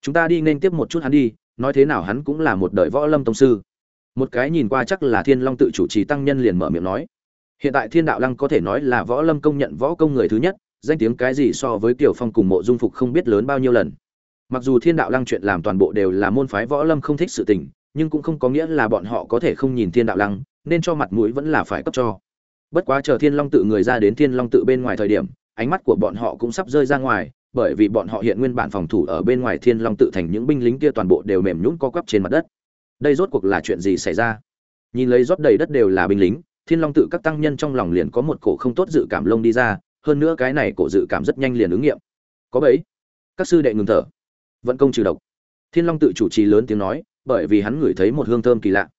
Chúng ta đi nên tiếp một chút hắn đi, nói thế nào hắn cũng là một đời võ lâm tông sư. Một cái nhìn qua chắc là thiên long tự chủ trì tăng nhân liền mở miệng nói. Hiện tại thiên đạo lăng có thể nói là võ lâm công nhận võ công người thứ nhất, danh tiếng cái gì so với tiểu phong cùng mộ dung phục không biết lớn bao nhiêu lần. Mặc dù thiên đạo lăng chuyện làm toàn bộ đều là môn phái võ lâm không thích sự tình, nhưng cũng không có nghĩa là bọn họ có thể không nhìn thiên đạo lăng, nên cho mặt mũi vẫn là phải cấp cho. Bất quá chờ thiên long tự người ra đến thiên long tự bên ngoài thời điểm, ánh mắt của bọn họ cũng sắp rơi ra ngoài bởi vì bọn họ hiện nguyên bản phòng thủ ở bên ngoài thiên long tự thành những binh lính kia toàn bộ đều mềm nhũn co quắp trên mặt đất. Đây rốt cuộc là chuyện gì xảy ra? Nhìn lấy rót đầy đất đều là binh lính, thiên long tự các tăng nhân trong lòng liền có một cổ không tốt dự cảm lông đi ra, hơn nữa cái này cổ dự cảm rất nhanh liền ứng nghiệm. Có bấy các sư đệ ngừng thở. Vận công trừ độc. Thiên long tự chủ trì lớn tiếng nói, bởi vì hắn ngửi thấy một hương thơm kỳ lạ.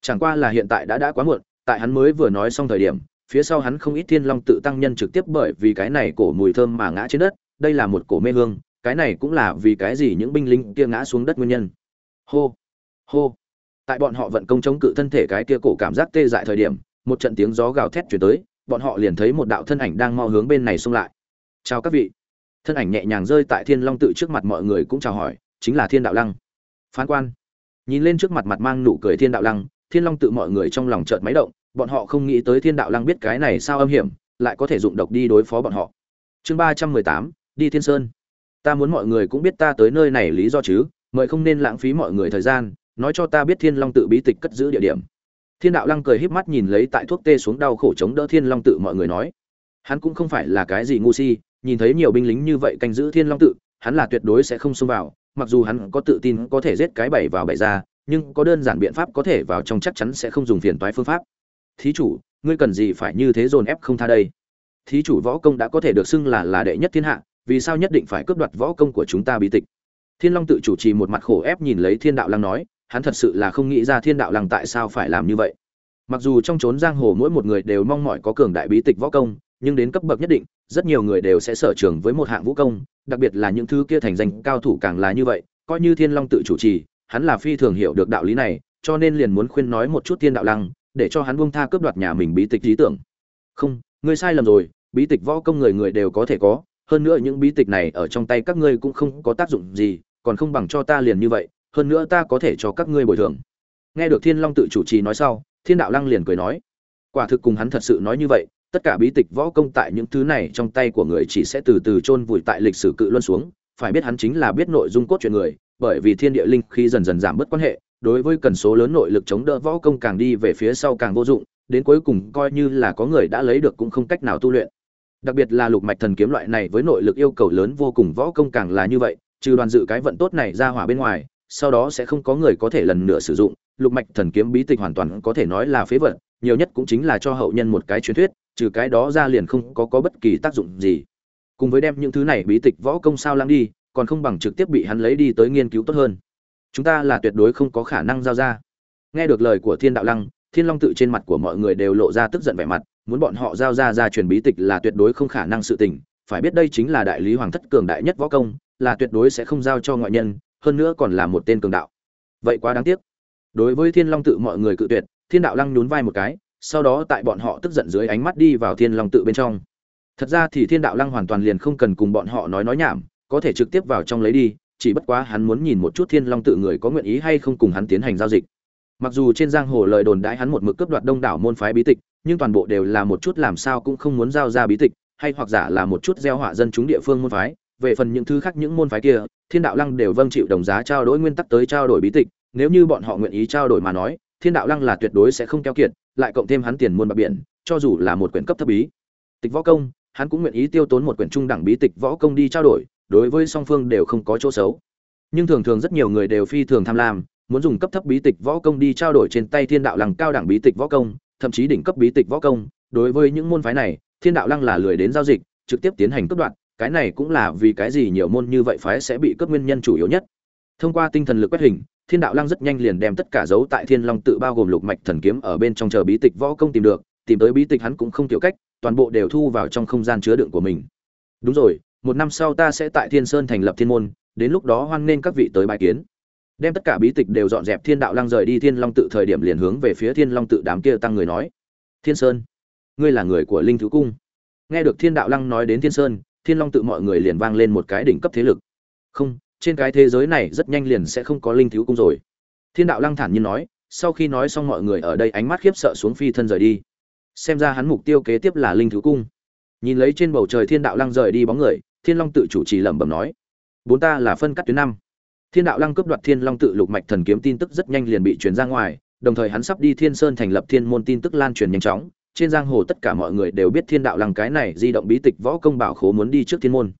Chẳng qua là hiện tại đã đã quá muộn, tại hắn mới vừa nói xong thời điểm, phía sau hắn không ít thiên long tự tăng nhân trực tiếp bởi vì cái này cổ mùi thơm mà ngã trên đất đây là một cổ mê hương, cái này cũng là vì cái gì những binh lính kia ngã xuống đất nguyên nhân. Hô hô. Tại bọn họ vận công chống cự thân thể cái kia cổ cảm giác tê dại thời điểm, một trận tiếng gió gào thét chuyển tới, bọn họ liền thấy một đạo thân ảnh đang mau hướng bên này xông lại. Chào các vị. Thân ảnh nhẹ nhàng rơi tại thiên long tự trước mặt mọi người cũng chào hỏi, chính là thiên đạo lăng. Phán quan. Nhìn lên trước mặt mặt mang nụ cười thiên đạo lăng, thiên long tự mọi người trong lòng chợt máy động, bọn họ không nghĩ tới thiên đạo lăng biết cái này sao âm hiểm, lại có thể dụng độc đi đối phó bọn họ. Chương ba trăm mười tám đi thiên sơn. Ta muốn mọi người cũng biết ta tới nơi này lý do chứ, mời không nên lãng phí mọi người thời gian, nói cho ta biết thiên long tự bí tịch cất giữ địa điểm. Thiên đạo lăng cười híp mắt nhìn lấy tại thuốc tê xuống đau khổ chống đỡ thiên long tự mọi người nói. Hắn cũng không phải là cái gì ngu si, nhìn thấy nhiều binh lính như vậy canh giữ thiên long tự, hắn là tuyệt đối sẽ không xông vào, mặc dù hắn có tự tin có thể giết cái bảy vào bảy ra, nhưng có đơn giản biện pháp có thể vào trong chắc chắn sẽ không dùng phiền toái phương pháp. Thí chủ, ngươi cần gì phải như thế dồn ép không tha đây? Thí chủ võ công đã có thể được xưng là là đệ nhất thiên hạ vì sao nhất định phải cướp đoạt võ công của chúng ta bí tịch? Thiên long tự chủ trì một mặt khổ ép nhìn lấy thiên đạo lăng nói, hắn thật sự là không nghĩ ra thiên đạo lăng tại sao phải làm như vậy. Mặc dù trong trốn giang hồ mỗi một người đều mong mỏi có cường đại bí tịch võ công, nhưng đến cấp bậc nhất định, rất nhiều người đều sẽ sở trường với một hạng vũ công, đặc biệt là những thứ kia thành danh cao thủ càng là như vậy, coi như thiên long tự chủ trì, hắn là phi thường hiểu được đạo lý này, cho nên liền muốn khuyên nói một chút thiên đạo lăng, để cho hắn buông tha cướp đoạt nhà mình bí tịch lý tưởng. Không, ngươi sai lầm rồi, bí tịch võ công người người đều có thể có hơn nữa những bí tịch này ở trong tay các ngươi cũng không có tác dụng gì, còn không bằng cho ta liền như vậy, hơn nữa ta có thể cho các ngươi bồi thường. Nghe được thiên long tự chủ trì nói sau, thiên đạo lăng liền cười nói, quả thực cùng hắn thật sự nói như vậy, tất cả bí tịch võ công tại những thứ này trong tay của người chỉ sẽ từ từ chôn vùi tại lịch sử cự luân xuống, phải biết hắn chính là biết nội dung cốt truyện người, bởi vì thiên địa linh khi dần dần giảm bớt quan hệ, đối với cần số lớn nội lực chống đỡ võ công càng đi về phía sau càng vô dụng, đến cuối cùng coi như là có người đã lấy được cũng không cách nào tu luyện đặc biệt là lục mạch thần kiếm loại này với nội lực yêu cầu lớn vô cùng, võ công càng là như vậy, trừ đoàn dự cái vận tốt này ra hỏa bên ngoài, sau đó sẽ không có người có thể lần nữa sử dụng. Lục mạch thần kiếm bí tịch hoàn toàn có thể nói là phế vật, nhiều nhất cũng chính là cho hậu nhân một cái truyền thuyết, trừ cái đó ra liền không có có bất kỳ tác dụng gì. Cùng với đem những thứ này bí tịch võ công sao lãng đi, còn không bằng trực tiếp bị hắn lấy đi tới nghiên cứu tốt hơn. Chúng ta là tuyệt đối không có khả năng giao ra. Nghe được lời của thiên đạo lăng, thiên long tự trên mặt của mọi người đều lộ ra tức giận vẻ mặt muốn bọn họ giao ra ra truyền bí tịch là tuyệt đối không khả năng sự tình, phải biết đây chính là đại lý hoàng thất cường đại nhất võ công, là tuyệt đối sẽ không giao cho ngoại nhân, hơn nữa còn là một tên cường đạo. Vậy quá đáng tiếc. Đối với thiên long tự mọi người cự tuyệt, thiên đạo lăng nhún vai một cái, sau đó tại bọn họ tức giận dưới ánh mắt đi vào thiên long tự bên trong. Thật ra thì thiên đạo lăng hoàn toàn liền không cần cùng bọn họ nói nói nhảm, có thể trực tiếp vào trong lấy đi, chỉ bất quá hắn muốn nhìn một chút thiên long tự người có nguyện ý hay không cùng hắn tiến hành giao dịch. Mặc dù trên giang hồ lời đồn đãi hắn một mực cướp đoạt đông đảo môn phái bí tịch nhưng toàn bộ đều là một chút làm sao cũng không muốn giao ra bí tịch, hay hoặc giả là một chút gieo họa dân chúng địa phương môn phái, về phần những thứ khác những môn phái kia, thiên đạo lăng đều vâng chịu đồng giá trao đổi nguyên tắc tới trao đổi bí tịch, nếu như bọn họ nguyện ý trao đổi mà nói, thiên đạo lăng là tuyệt đối sẽ không keo kiệt, lại cộng thêm hắn tiền muôn bạc biển, cho dù là một quyển cấp thấp bí tịch võ công, hắn cũng nguyện ý tiêu tốn một quyển trung đẳng bí tịch võ công đi trao đổi, đối với song phương đều không có chỗ xấu. Nhưng thường thường rất nhiều người đều phi thường tham lam, muốn dùng cấp thấp bí tịch võ công đi trao đổi trên tay thiên đạo lăng cao đẳng bí tịch võ công thậm chí đỉnh cấp bí tịch võ công, đối với những môn phái này, thiên đạo lăng là lười đến giao dịch, trực tiếp tiến hành cướp đoạt, cái này cũng là vì cái gì nhiều môn như vậy phái sẽ bị cướp nguyên nhân chủ yếu nhất. Thông qua tinh thần lực quét hình, thiên đạo lăng rất nhanh liền đem tất cả dấu tại thiên long tự bao gồm lục mạch thần kiếm ở bên trong chờ bí tịch võ công tìm được, tìm tới bí tịch hắn cũng không tiểu cách, toàn bộ đều thu vào trong không gian chứa đựng của mình. Đúng rồi, một năm sau ta sẽ tại thiên sơn thành lập thiên môn, đến lúc đó hoan nghênh các vị tới bài kiến đem tất cả bí tịch đều dọn dẹp thiên đạo lăng rời đi thiên long tự thời điểm liền hướng về phía thiên long tự đám kia tăng người nói. Thiên sơn, ngươi là người của linh thứ cung. Nghe được thiên đạo lăng nói đến thiên sơn, thiên long tự mọi người liền vang lên một cái đỉnh cấp thế lực. Không, trên cái thế giới này rất nhanh liền sẽ không có linh thứ cung rồi. Thiên đạo lăng thản nhiên nói, sau khi nói xong mọi người ở đây ánh mắt khiếp sợ xuống phi thân rời đi. Xem ra hắn mục tiêu kế tiếp là linh thứ cung. Nhìn lấy trên bầu trời thiên đạo lăng rời đi bóng người, thiên long tự chủ trì lẩm bẩm nói, bốn ta là phân cắt tuyến năm thiên đạo lăng cướp đoạt thiên long tự lục mạch thần kiếm tin tức rất nhanh liền bị truyền ra ngoài, đồng thời hắn sắp đi thiên sơn thành lập thiên môn tin tức lan truyền nhanh chóng. Trên giang hồ tất cả mọi người đều biết thiên đạo lăng cái này di động bí tịch võ công bảo khố muốn đi trước thiên môn.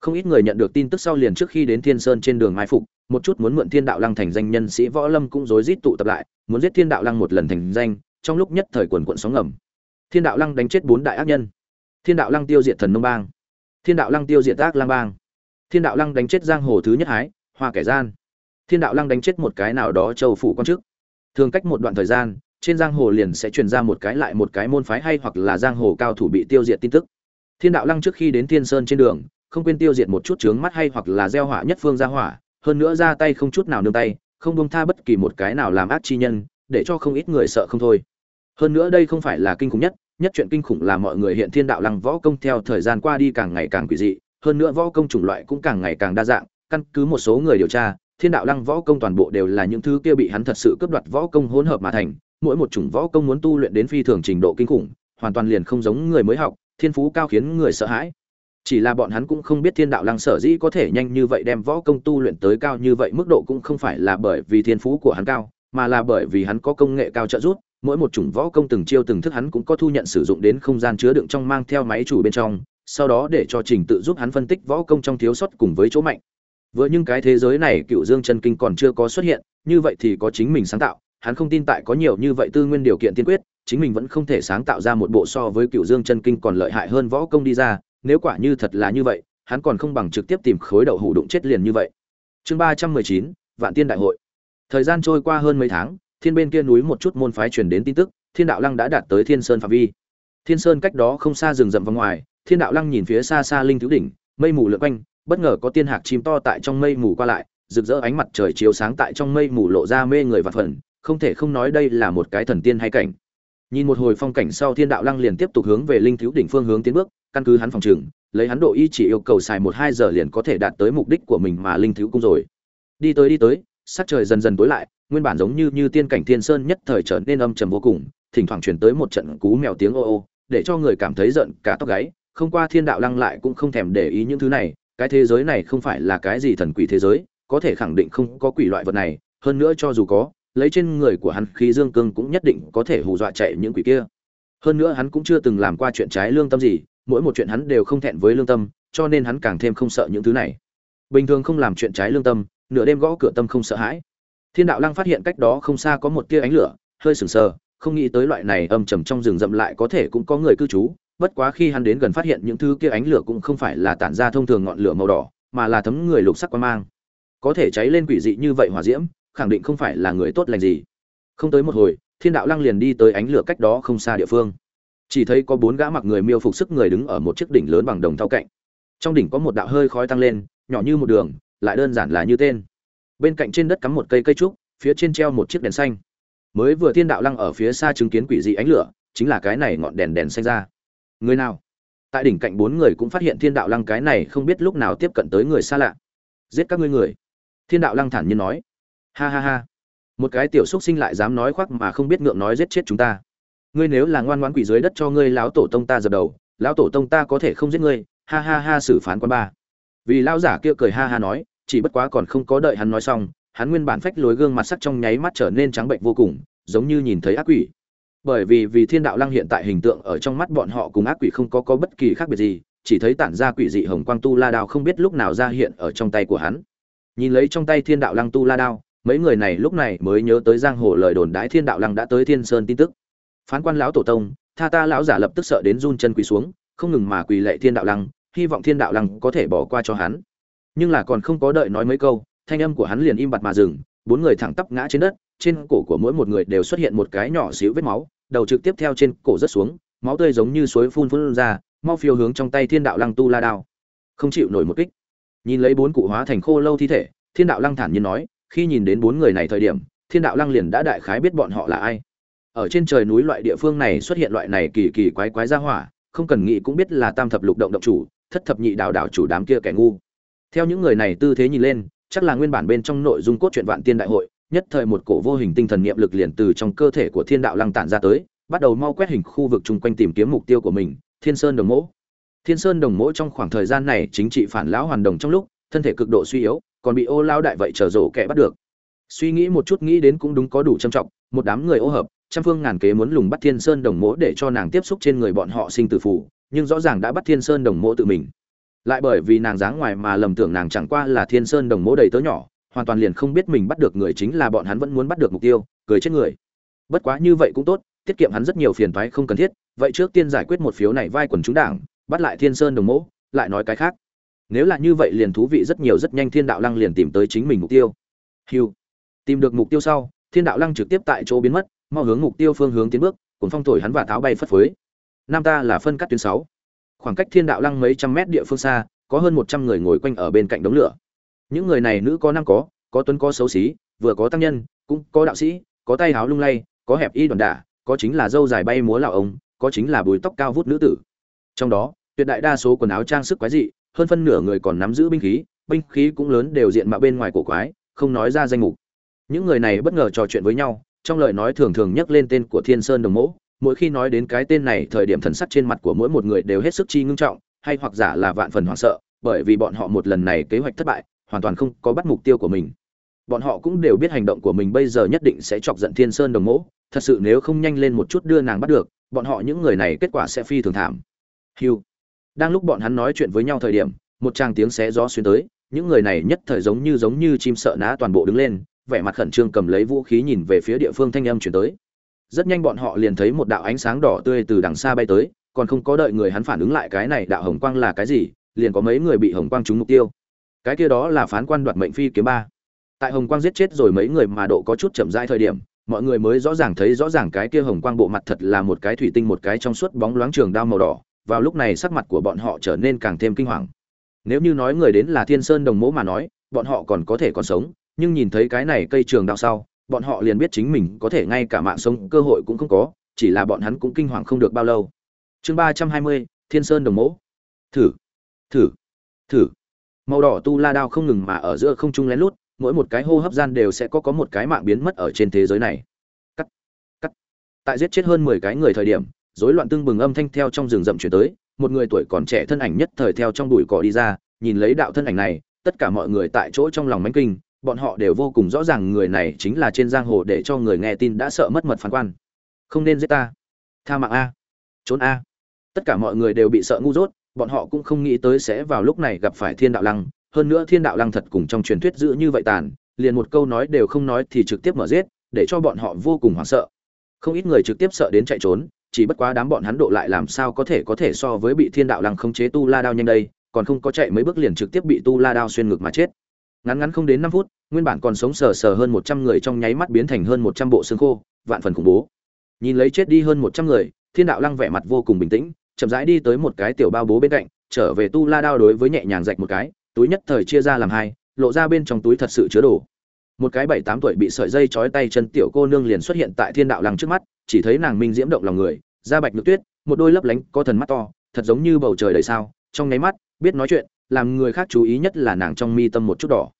Không ít người nhận được tin tức sau liền trước khi đến thiên sơn trên đường mai phục, một chút muốn mượn thiên đạo lăng thành danh nhân sĩ võ lâm cũng rối rít tụ tập lại, muốn giết thiên đạo lăng một lần thành danh, trong lúc nhất thời quần quận sóng ngầm. Thiên đạo lăng đánh chết bốn đại ác nhân. Thiên đạo lăng tiêu diệt thần nông bang. Thiên đạo lăng tiêu diệt ác lang bang. Thiên đạo lăng đánh chết giang hồ thứ nhất hái hoa kẻ gian. Thiên đạo lăng đánh chết một cái nào đó châu phủ quan chức. Thường cách một đoạn thời gian, trên giang hồ liền sẽ truyền ra một cái lại một cái môn phái hay hoặc là giang hồ cao thủ bị tiêu diệt tin tức. Thiên đạo lăng trước khi đến thiên sơn trên đường, không quên tiêu diệt một chút trướng mắt hay hoặc là gieo hỏa nhất phương ra hỏa, hơn nữa ra tay không chút nào nương tay, không buông tha bất kỳ một cái nào làm ác chi nhân, để cho không ít người sợ không thôi. Hơn nữa đây không phải là kinh khủng nhất nhất chuyện kinh khủng là mọi người hiện thiên đạo lăng võ công theo thời gian qua đi càng ngày càng quỷ dị, hơn nữa võ công chủng loại cũng càng ngày càng đa dạng căn cứ một số người điều tra, thiên đạo lăng võ công toàn bộ đều là những thứ kia bị hắn thật sự cướp đoạt võ công hỗn hợp mà thành, mỗi một chủng võ công muốn tu luyện đến phi thường trình độ kinh khủng, hoàn toàn liền không giống người mới học, thiên phú cao khiến người sợ hãi. Chỉ là bọn hắn cũng không biết thiên đạo lăng sở dĩ có thể nhanh như vậy đem võ công tu luyện tới cao như vậy, mức độ cũng không phải là bởi vì thiên phú của hắn cao, mà là bởi vì hắn có công nghệ cao trợ giúp, mỗi một chủng võ công từng chiêu từng thức hắn cũng có thu nhận sử dụng đến không gian chứa đựng trong mang theo máy chủ bên trong, sau đó để cho trình tự giúp hắn phân tích võ công trong thiếu sót cùng với chỗ mạnh vừa nhưng cái thế giới này cựu dương chân kinh còn chưa có xuất hiện, như vậy thì có chính mình sáng tạo, hắn không tin tại có nhiều như vậy tư nguyên điều kiện tiên quyết, chính mình vẫn không thể sáng tạo ra một bộ so với cựu dương chân kinh còn lợi hại hơn võ công đi ra, nếu quả như thật là như vậy, hắn còn không bằng trực tiếp tìm khối đậu hủ đụng chết liền như vậy. Chương ba trăm mười chín, vạn tiên đại hội. Thời gian trôi qua hơn mấy tháng, thiên bên kia núi một chút môn phái truyền đến tin tức, thiên đạo lăng đã đạt tới thiên sơn phạm vi. Thiên sơn cách đó không xa rừng rậm vào ngoài, thiên đạo lăng nhìn phía xa xa linh thiếu đỉnh, mây mù lượn quanh bất ngờ có tiên hạc chim to tại trong mây mù qua lại, rực rỡ ánh mặt trời chiếu sáng tại trong mây mù lộ ra mê người và phần, không thể không nói đây là một cái thần tiên hay cảnh. Nhìn một hồi phong cảnh sau thiên đạo lăng liền tiếp tục hướng về linh thiếu đỉnh phương hướng tiến bước, căn cứ hắn phòng trường, lấy hắn độ y chỉ yêu cầu xài một hai giờ liền có thể đạt tới mục đích của mình mà linh thiếu cung rồi. Đi tới đi tới, sắc trời dần dần tối lại, nguyên bản giống như như tiên cảnh thiên sơn nhất thời trở nên âm trầm vô cùng, thỉnh thoảng truyền tới một trận cú mèo tiếng ô ô, để cho người cảm thấy giận cả tóc gáy, không qua thiên đạo lăng lại cũng không thèm để ý những thứ này cái thế giới này không phải là cái gì thần quỷ thế giới, có thể khẳng định không có quỷ loại vật này, hơn nữa cho dù có, lấy trên người của hắn khí dương cương cũng nhất định có thể hù dọa chạy những quỷ kia. Hơn nữa hắn cũng chưa từng làm qua chuyện trái lương tâm gì, mỗi một chuyện hắn đều không thẹn với lương tâm, cho nên hắn càng thêm không sợ những thứ này. Bình thường không làm chuyện trái lương tâm, nửa đêm gõ cửa tâm không sợ hãi. Thiên đạo lăng phát hiện cách đó không xa có một tia ánh lửa, hơi sừng sờ, không nghĩ tới loại này âm trầm trong rừng rậm lại có thể cũng có người cư trú bất quá khi hắn đến gần phát hiện những thứ kia ánh lửa cũng không phải là tản ra thông thường ngọn lửa màu đỏ, mà là thấm người lục sắc quan mang. Có thể cháy lên quỷ dị như vậy hỏa diễm, khẳng định không phải là người tốt lành gì. Không tới một hồi, thiên đạo lăng liền đi tới ánh lửa cách đó không xa địa phương. Chỉ thấy có bốn gã mặc người miêu phục sức người đứng ở một chiếc đỉnh lớn bằng đồng thau cạnh. Trong đỉnh có một đạo hơi khói tăng lên, nhỏ như một đường, lại đơn giản là như tên. Bên cạnh trên đất cắm một cây cây trúc, phía trên treo một chiếc đèn xanh. Mới vừa thiên đạo lăng ở phía xa chứng kiến quỷ dị ánh lửa, chính là cái này ngọn đèn đèn xanh ra người nào? Tại đỉnh cạnh bốn người cũng phát hiện thiên đạo lăng cái này không biết lúc nào tiếp cận tới người xa lạ. Giết các ngươi người. Thiên đạo lăng thản nhiên nói. Ha ha ha. Một cái tiểu xúc sinh lại dám nói khoác mà không biết ngượng nói giết chết chúng ta. Ngươi nếu là ngoan ngoãn quỷ dưới đất cho ngươi, lão tổ tông ta dập đầu, lão tổ tông ta có thể không giết ngươi. Ha ha ha, xử phán quan ba. Vì lão giả kia cười ha ha nói, chỉ bất quá còn không có đợi hắn nói xong, hắn nguyên bản phách lối gương mặt sắc trong nháy mắt trở nên trắng bệnh vô cùng, giống như nhìn thấy ác quỷ bởi vì vì thiên đạo lăng hiện tại hình tượng ở trong mắt bọn họ cùng ác quỷ không có có bất kỳ khác biệt gì, chỉ thấy tản ra quỷ dị hồng quang tu la đao không biết lúc nào ra hiện ở trong tay của hắn. Nhìn lấy trong tay thiên đạo lăng tu la đao, mấy người này lúc này mới nhớ tới giang hồ lời đồn đãi thiên đạo lăng đã tới thiên sơn tin tức. Phán quan lão tổ tông, tha ta lão giả lập tức sợ đến run chân quỳ xuống, không ngừng mà quỳ lệ thiên đạo lăng, hy vọng thiên đạo lăng có thể bỏ qua cho hắn. Nhưng là còn không có đợi nói mấy câu, thanh âm của hắn liền im bặt mà dừng bốn người thẳng tắp ngã trên đất, trên cổ của mỗi một người đều xuất hiện một cái nhỏ xíu vết máu, đầu trực tiếp theo trên cổ rất xuống, máu tươi giống như suối phun phun ra, mau phiêu hướng trong tay thiên đạo lăng tu la đao. Không chịu nổi một kích. Nhìn lấy bốn cụ hóa thành khô lâu thi thể, thiên đạo lăng thản nhiên nói, khi nhìn đến bốn người này thời điểm, thiên đạo lăng liền đã đại khái biết bọn họ là ai. Ở trên trời núi loại địa phương này xuất hiện loại này kỳ kỳ quái quái ra hỏa, không cần nghĩ cũng biết là tam thập lục động động chủ, thất thập nhị đạo đạo chủ đám kia kẻ ngu. Theo những người này tư thế nhìn lên chắc là nguyên bản bên trong nội dung cốt truyện vạn tiên đại hội, nhất thời một cổ vô hình tinh thần niệm lực liền từ trong cơ thể của thiên đạo lăng tản ra tới, bắt đầu mau quét hình khu vực chung quanh tìm kiếm mục tiêu của mình, thiên sơn đồng mỗ. Thiên sơn đồng mỗ trong khoảng thời gian này chính trị phản lão hoàn đồng trong lúc, thân thể cực độ suy yếu, còn bị ô lao đại vậy trở rổ kẻ bắt được. Suy nghĩ một chút nghĩ đến cũng đúng có đủ trầm trọng, một đám người ô hợp, trăm phương ngàn kế muốn lùng bắt thiên sơn đồng mỗ để cho nàng tiếp xúc trên người bọn họ sinh tử phủ nhưng rõ ràng đã bắt thiên sơn đồng mỗ tự mình lại bởi vì nàng dáng ngoài mà lầm tưởng nàng chẳng qua là thiên sơn đồng mố đầy tớ nhỏ, hoàn toàn liền không biết mình bắt được người chính là bọn hắn vẫn muốn bắt được mục tiêu, cười chết người. Bất quá như vậy cũng tốt, tiết kiệm hắn rất nhiều phiền toái không cần thiết, vậy trước tiên giải quyết một phiếu này vai quần chúng đảng, bắt lại thiên sơn đồng mỗ, lại nói cái khác. Nếu là như vậy liền thú vị rất nhiều, rất nhanh thiên đạo lăng liền tìm tới chính mình mục tiêu. Hiu tìm được mục tiêu sau, thiên đạo lăng trực tiếp tại chỗ biến mất, mau hướng mục tiêu phương hướng tiến bước, cuốn phong thổi hắn và tháo bay phất phới. Nam ta là phân cắt tuyến sáu khoảng cách thiên đạo lăng mấy trăm mét địa phương xa, có hơn một trăm người ngồi quanh ở bên cạnh đống lửa. Những người này nữ có nam có có tuấn có xấu xí, vừa có tăng nhân, cũng có đạo sĩ, có tay háo lung lay, có hẹp y đòn đả, có chính là dâu dài bay múa lạo ông, có chính là bùi tóc cao vút nữ tử. Trong đó, tuyệt đại đa số quần áo trang sức quái dị, hơn phân nửa người còn nắm giữ binh khí binh khí cũng lớn đều diện mạo bên ngoài cổ quái, không nói ra danh mục. Những người này bất ngờ trò chuyện với nhau, trong lời nói thường thường nhắc lên tên của thiên sơn đồng mẫu mỗi khi nói đến cái tên này, thời điểm thần sắc trên mặt của mỗi một người đều hết sức chi ngưng trọng, hay hoặc giả là vạn phần hoảng sợ, bởi vì bọn họ một lần này kế hoạch thất bại, hoàn toàn không có bắt mục tiêu của mình. Bọn họ cũng đều biết hành động của mình bây giờ nhất định sẽ chọc giận thiên sơn đồng mẫu thật sự nếu không nhanh lên một chút đưa nàng bắt được, bọn họ những người này kết quả sẽ phi thường thảm. Hiu đang lúc bọn hắn nói chuyện với nhau thời điểm, một tràng tiếng xé gió xuyên tới, những người này nhất thời giống như giống như chim sợ ná toàn bộ đứng lên, vẻ mặt khẩn trương cầm lấy vũ khí nhìn về phía địa phương thanh âm chuyển tới rất nhanh bọn họ liền thấy một đạo ánh sáng đỏ tươi từ đằng xa bay tới, còn không có đợi người hắn phản ứng lại cái này đạo hồng quang là cái gì, liền có mấy người bị hồng quang trúng mục tiêu. Cái kia đó là phán quan đoạt mệnh phi kiếm ba. Tại hồng quang giết chết rồi mấy người mà độ có chút chậm rãi thời điểm, mọi người mới rõ ràng thấy rõ ràng cái kia hồng quang bộ mặt thật là một cái thủy tinh một cái trong suốt bóng loáng trường đao màu đỏ, vào lúc này sắc mặt của bọn họ trở nên càng thêm kinh hoàng. Nếu như nói người đến là thiên sơn đồng mẫu mà nói, bọn họ còn có thể còn sống, nhưng nhìn thấy cái này cây trường đao sau bọn họ liền biết chính mình có thể ngay cả mạng sống cơ hội cũng không có, chỉ là bọn hắn cũng kinh hoàng không được bao lâu. Chương ba trăm hai mươi, thiên sơn đồng mẫu thử thử thử. Màu đỏ tu la đao không ngừng mà ở giữa không trung lén lút, mỗi một cái hô hấp gian đều sẽ có có một cái mạng biến mất ở trên thế giới này. Cắt cắt. Tại giết chết hơn mười cái người thời điểm, rối loạn tương bừng âm thanh theo trong rừng rậm chuyển tới, một người tuổi còn trẻ thân ảnh nhất thời theo trong bụi cỏ đi ra, nhìn lấy đạo thân ảnh này, tất cả mọi người tại chỗ trong lòng mánh kinh bọn họ đều vô cùng rõ ràng người này chính là trên giang hồ để cho người nghe tin đã sợ mất mật phán quan. Không nên giết ta. Tha mạng a. Trốn a. Tất cả mọi người đều bị sợ ngu dốt, bọn họ cũng không nghĩ tới sẽ vào lúc này gặp phải thiên đạo lăng. Hơn nữa thiên đạo lăng thật cùng trong truyền thuyết giữ như vậy tàn, liền một câu nói đều không nói thì trực tiếp mở giết, để cho bọn họ vô cùng hoảng sợ. Không ít người trực tiếp sợ đến chạy trốn, chỉ bất quá đám bọn hắn độ lại làm sao có thể có thể so với bị thiên đạo lăng khống chế tu la đao nhanh đây, còn không có chạy mấy bước liền trực tiếp bị tu la đao xuyên ngực mà chết ngắn ngắn không đến năm phút, nguyên bản còn sống sờ sờ hơn một trăm người trong nháy mắt biến thành hơn một trăm bộ xương khô, vạn phần khủng bố. Nhìn lấy chết đi hơn một trăm người, thiên đạo lăng vẻ mặt vô cùng bình tĩnh, chậm rãi đi tới một cái tiểu bao bố bên cạnh, trở về tu la đao đối với nhẹ nhàng rạch một cái, túi nhất thời chia ra làm hai, lộ ra bên trong túi thật sự chứa đồ. Một cái bảy tám tuổi bị sợi dây trói tay chân tiểu cô nương liền xuất hiện tại thiên đạo lăng trước mắt, chỉ thấy nàng minh diễm động lòng người, da bạch nước tuyết, một đôi lấp lánh có thần mắt to, thật giống như bầu trời đầy sao, trong nháy mắt, biết nói chuyện làm người khác chú ý nhất là nàng trong mi tâm một chút đỏ.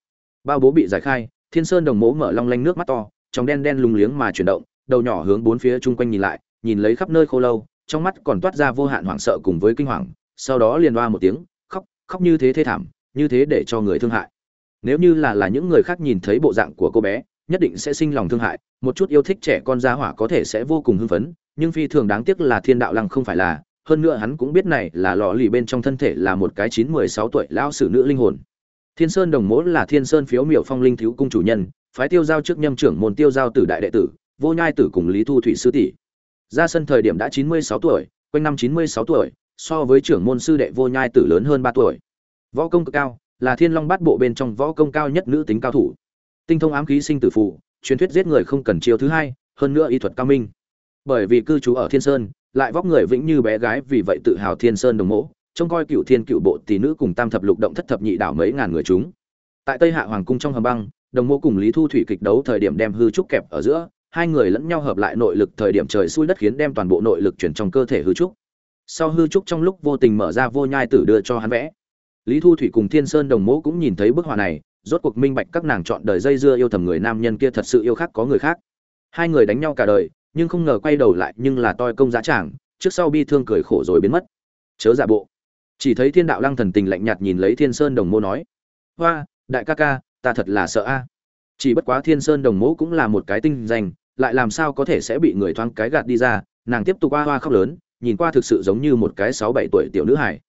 Bao bố bị giải khai, thiên sơn đồng mố mở long lanh nước mắt to, trong đen đen lùng liếng mà chuyển động, đầu nhỏ hướng bốn phía chung quanh nhìn lại, nhìn lấy khắp nơi khô lâu, trong mắt còn toát ra vô hạn hoảng sợ cùng với kinh hoàng, sau đó liền oa một tiếng, khóc khóc như thế thê thảm, như thế để cho người thương hại. Nếu như là là những người khác nhìn thấy bộ dạng của cô bé, nhất định sẽ sinh lòng thương hại, một chút yêu thích trẻ con gia hỏa có thể sẽ vô cùng hưng phấn, nhưng phi thường đáng tiếc là thiên đạo lăng không phải là hơn nữa hắn cũng biết này là lò lì bên trong thân thể là một cái chín mười sáu tuổi lão sử nữ linh hồn. Thiên sơn đồng mỗ là thiên sơn phiếu miểu phong linh thiếu cung chủ nhân, phái tiêu giao trước nhâm trưởng môn tiêu giao tử đại đệ tử, vô nhai tử cùng lý thu thủy sư tỷ. Ra sân thời điểm đã chín mươi sáu tuổi, quanh năm chín mươi sáu tuổi, so với trưởng môn sư đệ vô nhai tử lớn hơn ba tuổi. Võ công cực cao, là thiên long bát bộ bên trong võ công cao nhất nữ tính cao thủ. Tinh thông ám khí sinh tử phụ truyền thuyết giết người không cần chiêu thứ hai, hơn nữa y thuật cao minh. Bởi vì cư trú ở thiên sơn lại vóc người vĩnh như bé gái vì vậy tự hào thiên sơn đồng mỗ, trông coi cựu thiên cựu bộ tỷ nữ cùng tam thập lục động thất thập nhị đảo mấy ngàn người chúng. Tại tây hạ hoàng cung trong hầm băng, đồng mỗ cùng lý thu thủy kịch đấu thời điểm đem hư trúc kẹp ở giữa, hai người lẫn nhau hợp lại nội lực thời điểm trời xui đất khiến đem toàn bộ nội lực chuyển trong cơ thể hư trúc. Sau hư trúc trong lúc vô tình mở ra vô nhai tử đưa cho hắn vẽ. Lý thu thủy cùng thiên sơn đồng mỗ cũng nhìn thấy bức họa này, rốt cuộc minh bạch các nàng chọn đời dây dưa yêu thầm người nam nhân kia thật sự yêu khác có người khác. Hai người đánh nhau cả đời nhưng không ngờ quay đầu lại nhưng là toi công giá tràng, trước sau bi thương cười khổ rồi biến mất. Chớ giả bộ. Chỉ thấy thiên đạo lăng thần tình lạnh nhạt nhìn lấy thiên sơn đồng mô nói, hoa, đại ca ca, ta thật là sợ a. Chỉ bất quá thiên sơn đồng mô cũng là một cái tinh danh, lại làm sao có thể sẽ bị người thoáng cái gạt đi ra? Nàng tiếp tục hoa hoa khóc lớn, nhìn qua thực sự giống như một cái sáu bảy tuổi tiểu nữ hải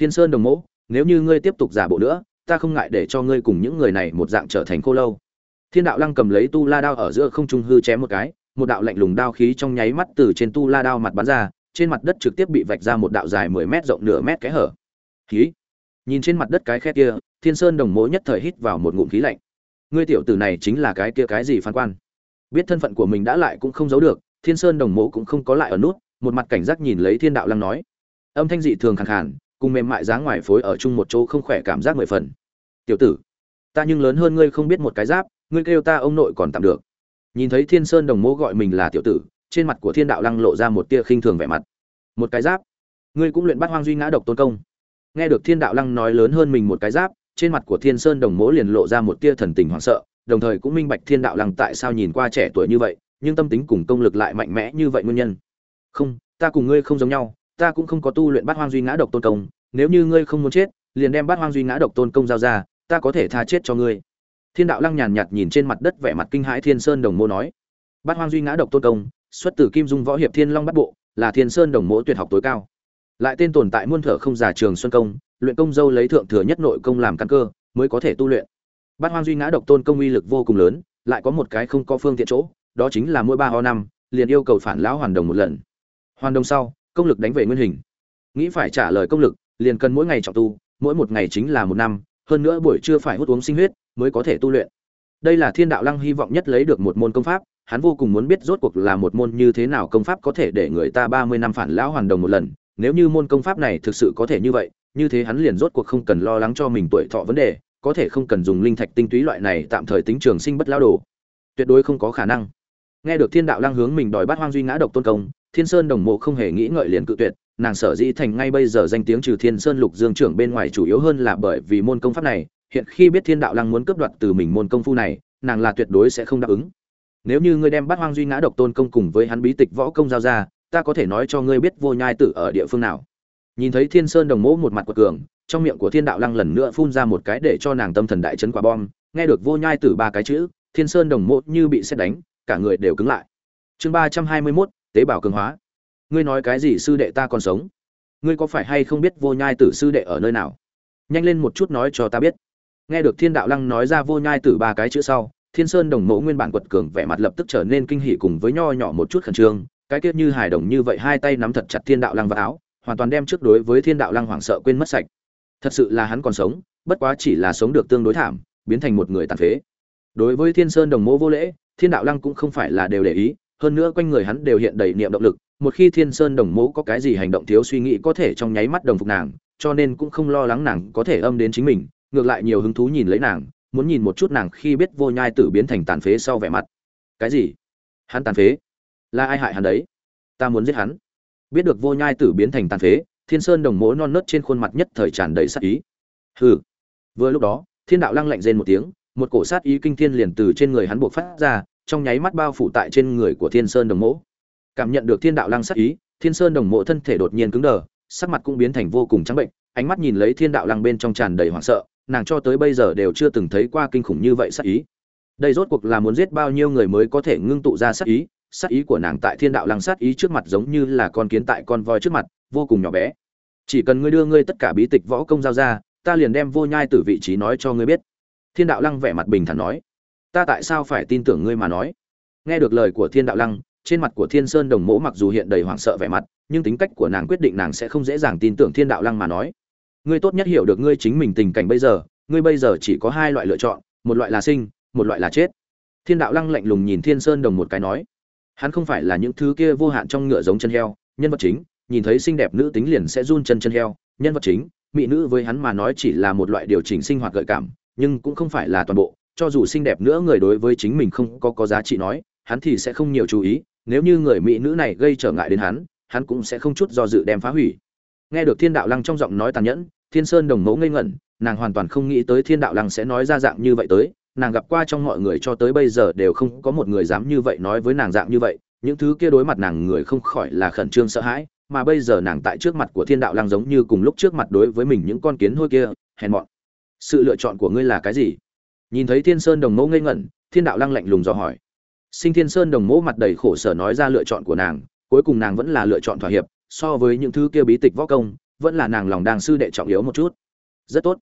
thiên sơn đồng mô nếu như ngươi tiếp tục giả bộ nữa, ta không ngại để cho ngươi cùng những người này một dạng trở thành cô lâu. Thiên đạo lăng cầm lấy tu la đao ở giữa không trung hư chém một cái một đạo lạnh lùng đao khí trong nháy mắt từ trên tu la đao mặt bắn ra, trên mặt đất trực tiếp bị vạch ra một đạo dài mười mét rộng nửa mét cái hở. Khí. Nhìn trên mặt đất cái khe kia, thiên sơn đồng mỗ nhất thời hít vào một ngụm khí lạnh. Ngươi tiểu tử này chính là cái kia cái gì phán quan? Biết thân phận của mình đã lại cũng không giấu được, thiên sơn đồng mỗ cũng không có lại ở nút, một mặt cảnh giác nhìn lấy thiên đạo lăng nói. Âm thanh dị thường khàn khàn, cùng mềm mại dáng ngoài phối ở chung một chỗ không khỏe cảm giác mười phần. Tiểu tử, ta nhưng lớn hơn ngươi không biết một cái giáp, ngươi kêu ta ông nội còn tạm được nhìn thấy thiên sơn đồng mô gọi mình là tiểu tử, trên mặt của thiên đạo lăng lộ ra một tia khinh thường vẻ mặt. Một cái giáp. Ngươi cũng luyện bắt hoang duy ngã độc tôn công. Nghe được thiên đạo lăng nói lớn hơn mình một cái giáp, trên mặt của thiên sơn đồng mỗ liền lộ ra một tia thần tình hoảng sợ, đồng thời cũng minh bạch thiên đạo lăng tại sao nhìn qua trẻ tuổi như vậy, nhưng tâm tính cùng công lực lại mạnh mẽ như vậy nguyên nhân. Không, ta cùng ngươi không giống nhau, ta cũng không có tu luyện bát hoang duy ngã độc tôn công, nếu như ngươi không muốn chết, liền đem bát hoang duy ngã độc tôn công giao ra, ta có thể tha chết cho ngươi thiên đạo lăng nhàn nhạt nhìn trên mặt đất vẻ mặt kinh hãi thiên sơn đồng mô nói, bát hoang duy ngã độc tôn công, xuất từ kim dung võ hiệp thiên long bắt bộ, là thiên sơn đồng mỗ tuyệt học tối cao. Lại tên tồn tại muôn thở không giả trường xuân công, luyện công dâu lấy thượng thừa nhất nội công làm căn cơ, mới có thể tu luyện. Bát hoang duy ngã độc tôn công uy lực vô cùng lớn, lại có một cái không có phương tiện chỗ, đó chính là mỗi ba ho năm, liền yêu cầu phản lão hoàn đồng một lần. Hoàn đồng sau, công lực đánh về nguyên hình. Nghĩ phải trả lời công lực, liền cần mỗi ngày trọng tu, mỗi một ngày chính là một năm, hơn nữa buổi trưa phải hút uống sinh huyết mới có thể tu luyện. Đây là thiên đạo lăng hy vọng nhất lấy được một môn công pháp, hắn vô cùng muốn biết rốt cuộc là một môn như thế nào công pháp có thể để người ta ba mươi năm phản lão hoàn đồng một lần. Nếu như môn công pháp này thực sự có thể như vậy, như thế hắn liền rốt cuộc không cần lo lắng cho mình tuổi thọ vấn đề, có thể không cần dùng linh thạch tinh túy loại này tạm thời tính trường sinh bất lao đồ. Tuyệt đối không có khả năng. Nghe được thiên đạo lăng hướng mình đòi bắt hoang duy ngã độc tôn công, thiên sơn đồng mộ không hề nghĩ ngợi liền cự tuyệt, nàng sở dĩ thành ngay bây giờ danh tiếng trừ thiên sơn lục dương trưởng bên ngoài chủ yếu hơn là bởi vì môn công pháp này hiện khi biết thiên đạo lăng muốn cướp đoạt từ mình môn công phu này, nàng là tuyệt đối sẽ không đáp ứng. Nếu như ngươi đem bắt hoang duy ngã độc tôn công cùng với hắn bí tịch võ công giao ra, ta có thể nói cho ngươi biết vô nhai tử ở địa phương nào. Nhìn thấy thiên sơn đồng mỗ một mặt quật cường, trong miệng của thiên đạo lăng lần nữa phun ra một cái để cho nàng tâm thần đại chấn quả bom, nghe được vô nhai tử ba cái chữ, thiên sơn đồng mỗ như bị xét đánh, cả người đều cứng lại. Chương ba trăm hai mươi mốt, tế bào cường hóa. Ngươi nói cái gì sư đệ ta còn sống? Ngươi có phải hay không biết vô nhai tử sư đệ ở nơi nào? Nhanh lên một chút nói cho ta biết nghe được thiên đạo lăng nói ra vô nhai tử ba cái chữ sau, thiên sơn đồng mẫu nguyên bản quật cường vẻ mặt lập tức trở nên kinh hỉ cùng với nho nhỏ một chút khẩn trương, cái tiết như hài đồng như vậy hai tay nắm thật chặt thiên đạo lăng vào áo, hoàn toàn đem trước đối với thiên đạo lăng hoảng sợ quên mất sạch. Thật sự là hắn còn sống, bất quá chỉ là sống được tương đối thảm, biến thành một người tàn phế. Đối với thiên sơn đồng mẫu vô lễ, thiên đạo lăng cũng không phải là đều để ý, hơn nữa quanh người hắn đều hiện đầy niệm động lực, một khi thiên sơn đồng mẫu có cái gì hành động thiếu suy nghĩ có thể trong nháy mắt đồng phục nàng, cho nên cũng không lo lắng nàng có thể âm đến chính mình ngược lại nhiều hứng thú nhìn lấy nàng, muốn nhìn một chút nàng khi biết vô nhai tử biến thành tàn phế sau vẻ mặt. Cái gì? Hắn tàn phế? Là ai hại hắn đấy? Ta muốn giết hắn. Biết được vô nhai tử biến thành tàn phế, thiên sơn đồng mỗ non nớt trên khuôn mặt nhất thời tràn đầy sát ý. Hừ. Vừa lúc đó, thiên đạo lăng lạnh rên một tiếng, một cổ sát ý kinh thiên liền từ trên người hắn buộc phát ra, trong nháy mắt bao phủ tại trên người của thiên sơn đồng mỗ. Cảm nhận được thiên đạo lăng sát ý, thiên sơn đồng mộ thân thể đột nhiên cứng đờ, sắc mặt cũng biến thành vô cùng trắng bệnh, ánh mắt nhìn lấy thiên đạo lăng bên trong tràn đầy hoảng sợ nàng cho tới bây giờ đều chưa từng thấy qua kinh khủng như vậy sát ý. Đây rốt cuộc là muốn giết bao nhiêu người mới có thể ngưng tụ ra sát ý? Sát ý của nàng tại thiên đạo lăng sát ý trước mặt giống như là con kiến tại con voi trước mặt, vô cùng nhỏ bé. Chỉ cần ngươi đưa ngươi tất cả bí tịch võ công giao ra, ta liền đem vô nhai từ vị trí nói cho ngươi biết. Thiên đạo lăng vẻ mặt bình thản nói. Ta tại sao phải tin tưởng ngươi mà nói? Nghe được lời của thiên đạo lăng, trên mặt của thiên sơn đồng mỗ mặc dù hiện đầy hoảng sợ vẻ mặt, nhưng tính cách của nàng quyết định nàng sẽ không dễ dàng tin tưởng thiên đạo lăng mà nói ngươi tốt nhất hiểu được ngươi chính mình tình cảnh bây giờ, ngươi bây giờ chỉ có hai loại lựa chọn, một loại là sinh, một loại là chết. Thiên đạo lăng lạnh lùng nhìn thiên sơn đồng một cái nói. Hắn không phải là những thứ kia vô hạn trong ngựa giống chân heo, nhân vật chính, nhìn thấy xinh đẹp nữ tính liền sẽ run chân chân heo. Nhân vật chính, mỹ nữ với hắn mà nói chỉ là một loại điều chỉnh sinh hoạt gợi cảm, nhưng cũng không phải là toàn bộ. Cho dù xinh đẹp nữa người đối với chính mình không có có giá trị nói, hắn thì sẽ không nhiều chú ý. Nếu như người mỹ nữ này gây trở ngại đến hắn hắn cũng sẽ không chút do dự đem phá hủy. Nghe được thiên đạo lăng trong giọng nói tàn nhẫn thiên sơn đồng mẫu ngây ngẩn, nàng hoàn toàn không nghĩ tới thiên đạo lăng sẽ nói ra dạng như vậy tới. Nàng gặp qua trong mọi người cho tới bây giờ đều không có một người dám như vậy nói với nàng dạng như vậy. Những thứ kia đối mặt nàng người không khỏi là khẩn trương sợ hãi, mà bây giờ nàng tại trước mặt của thiên đạo lăng giống như cùng lúc trước mặt đối với mình những con kiến hôi kia, hèn mọn. Sự lựa chọn của ngươi là cái gì? Nhìn thấy thiên sơn đồng mẫu ngây ngẩn, thiên đạo lăng lạnh lùng dò hỏi. Sinh thiên sơn đồng mẫu mặt đầy khổ sở nói ra lựa chọn của nàng, cuối cùng nàng vẫn là lựa chọn thỏa hiệp, so với những thứ kia bí tịch võ công vẫn là nàng lòng đang sư đệ trọng yếu một chút. Rất tốt.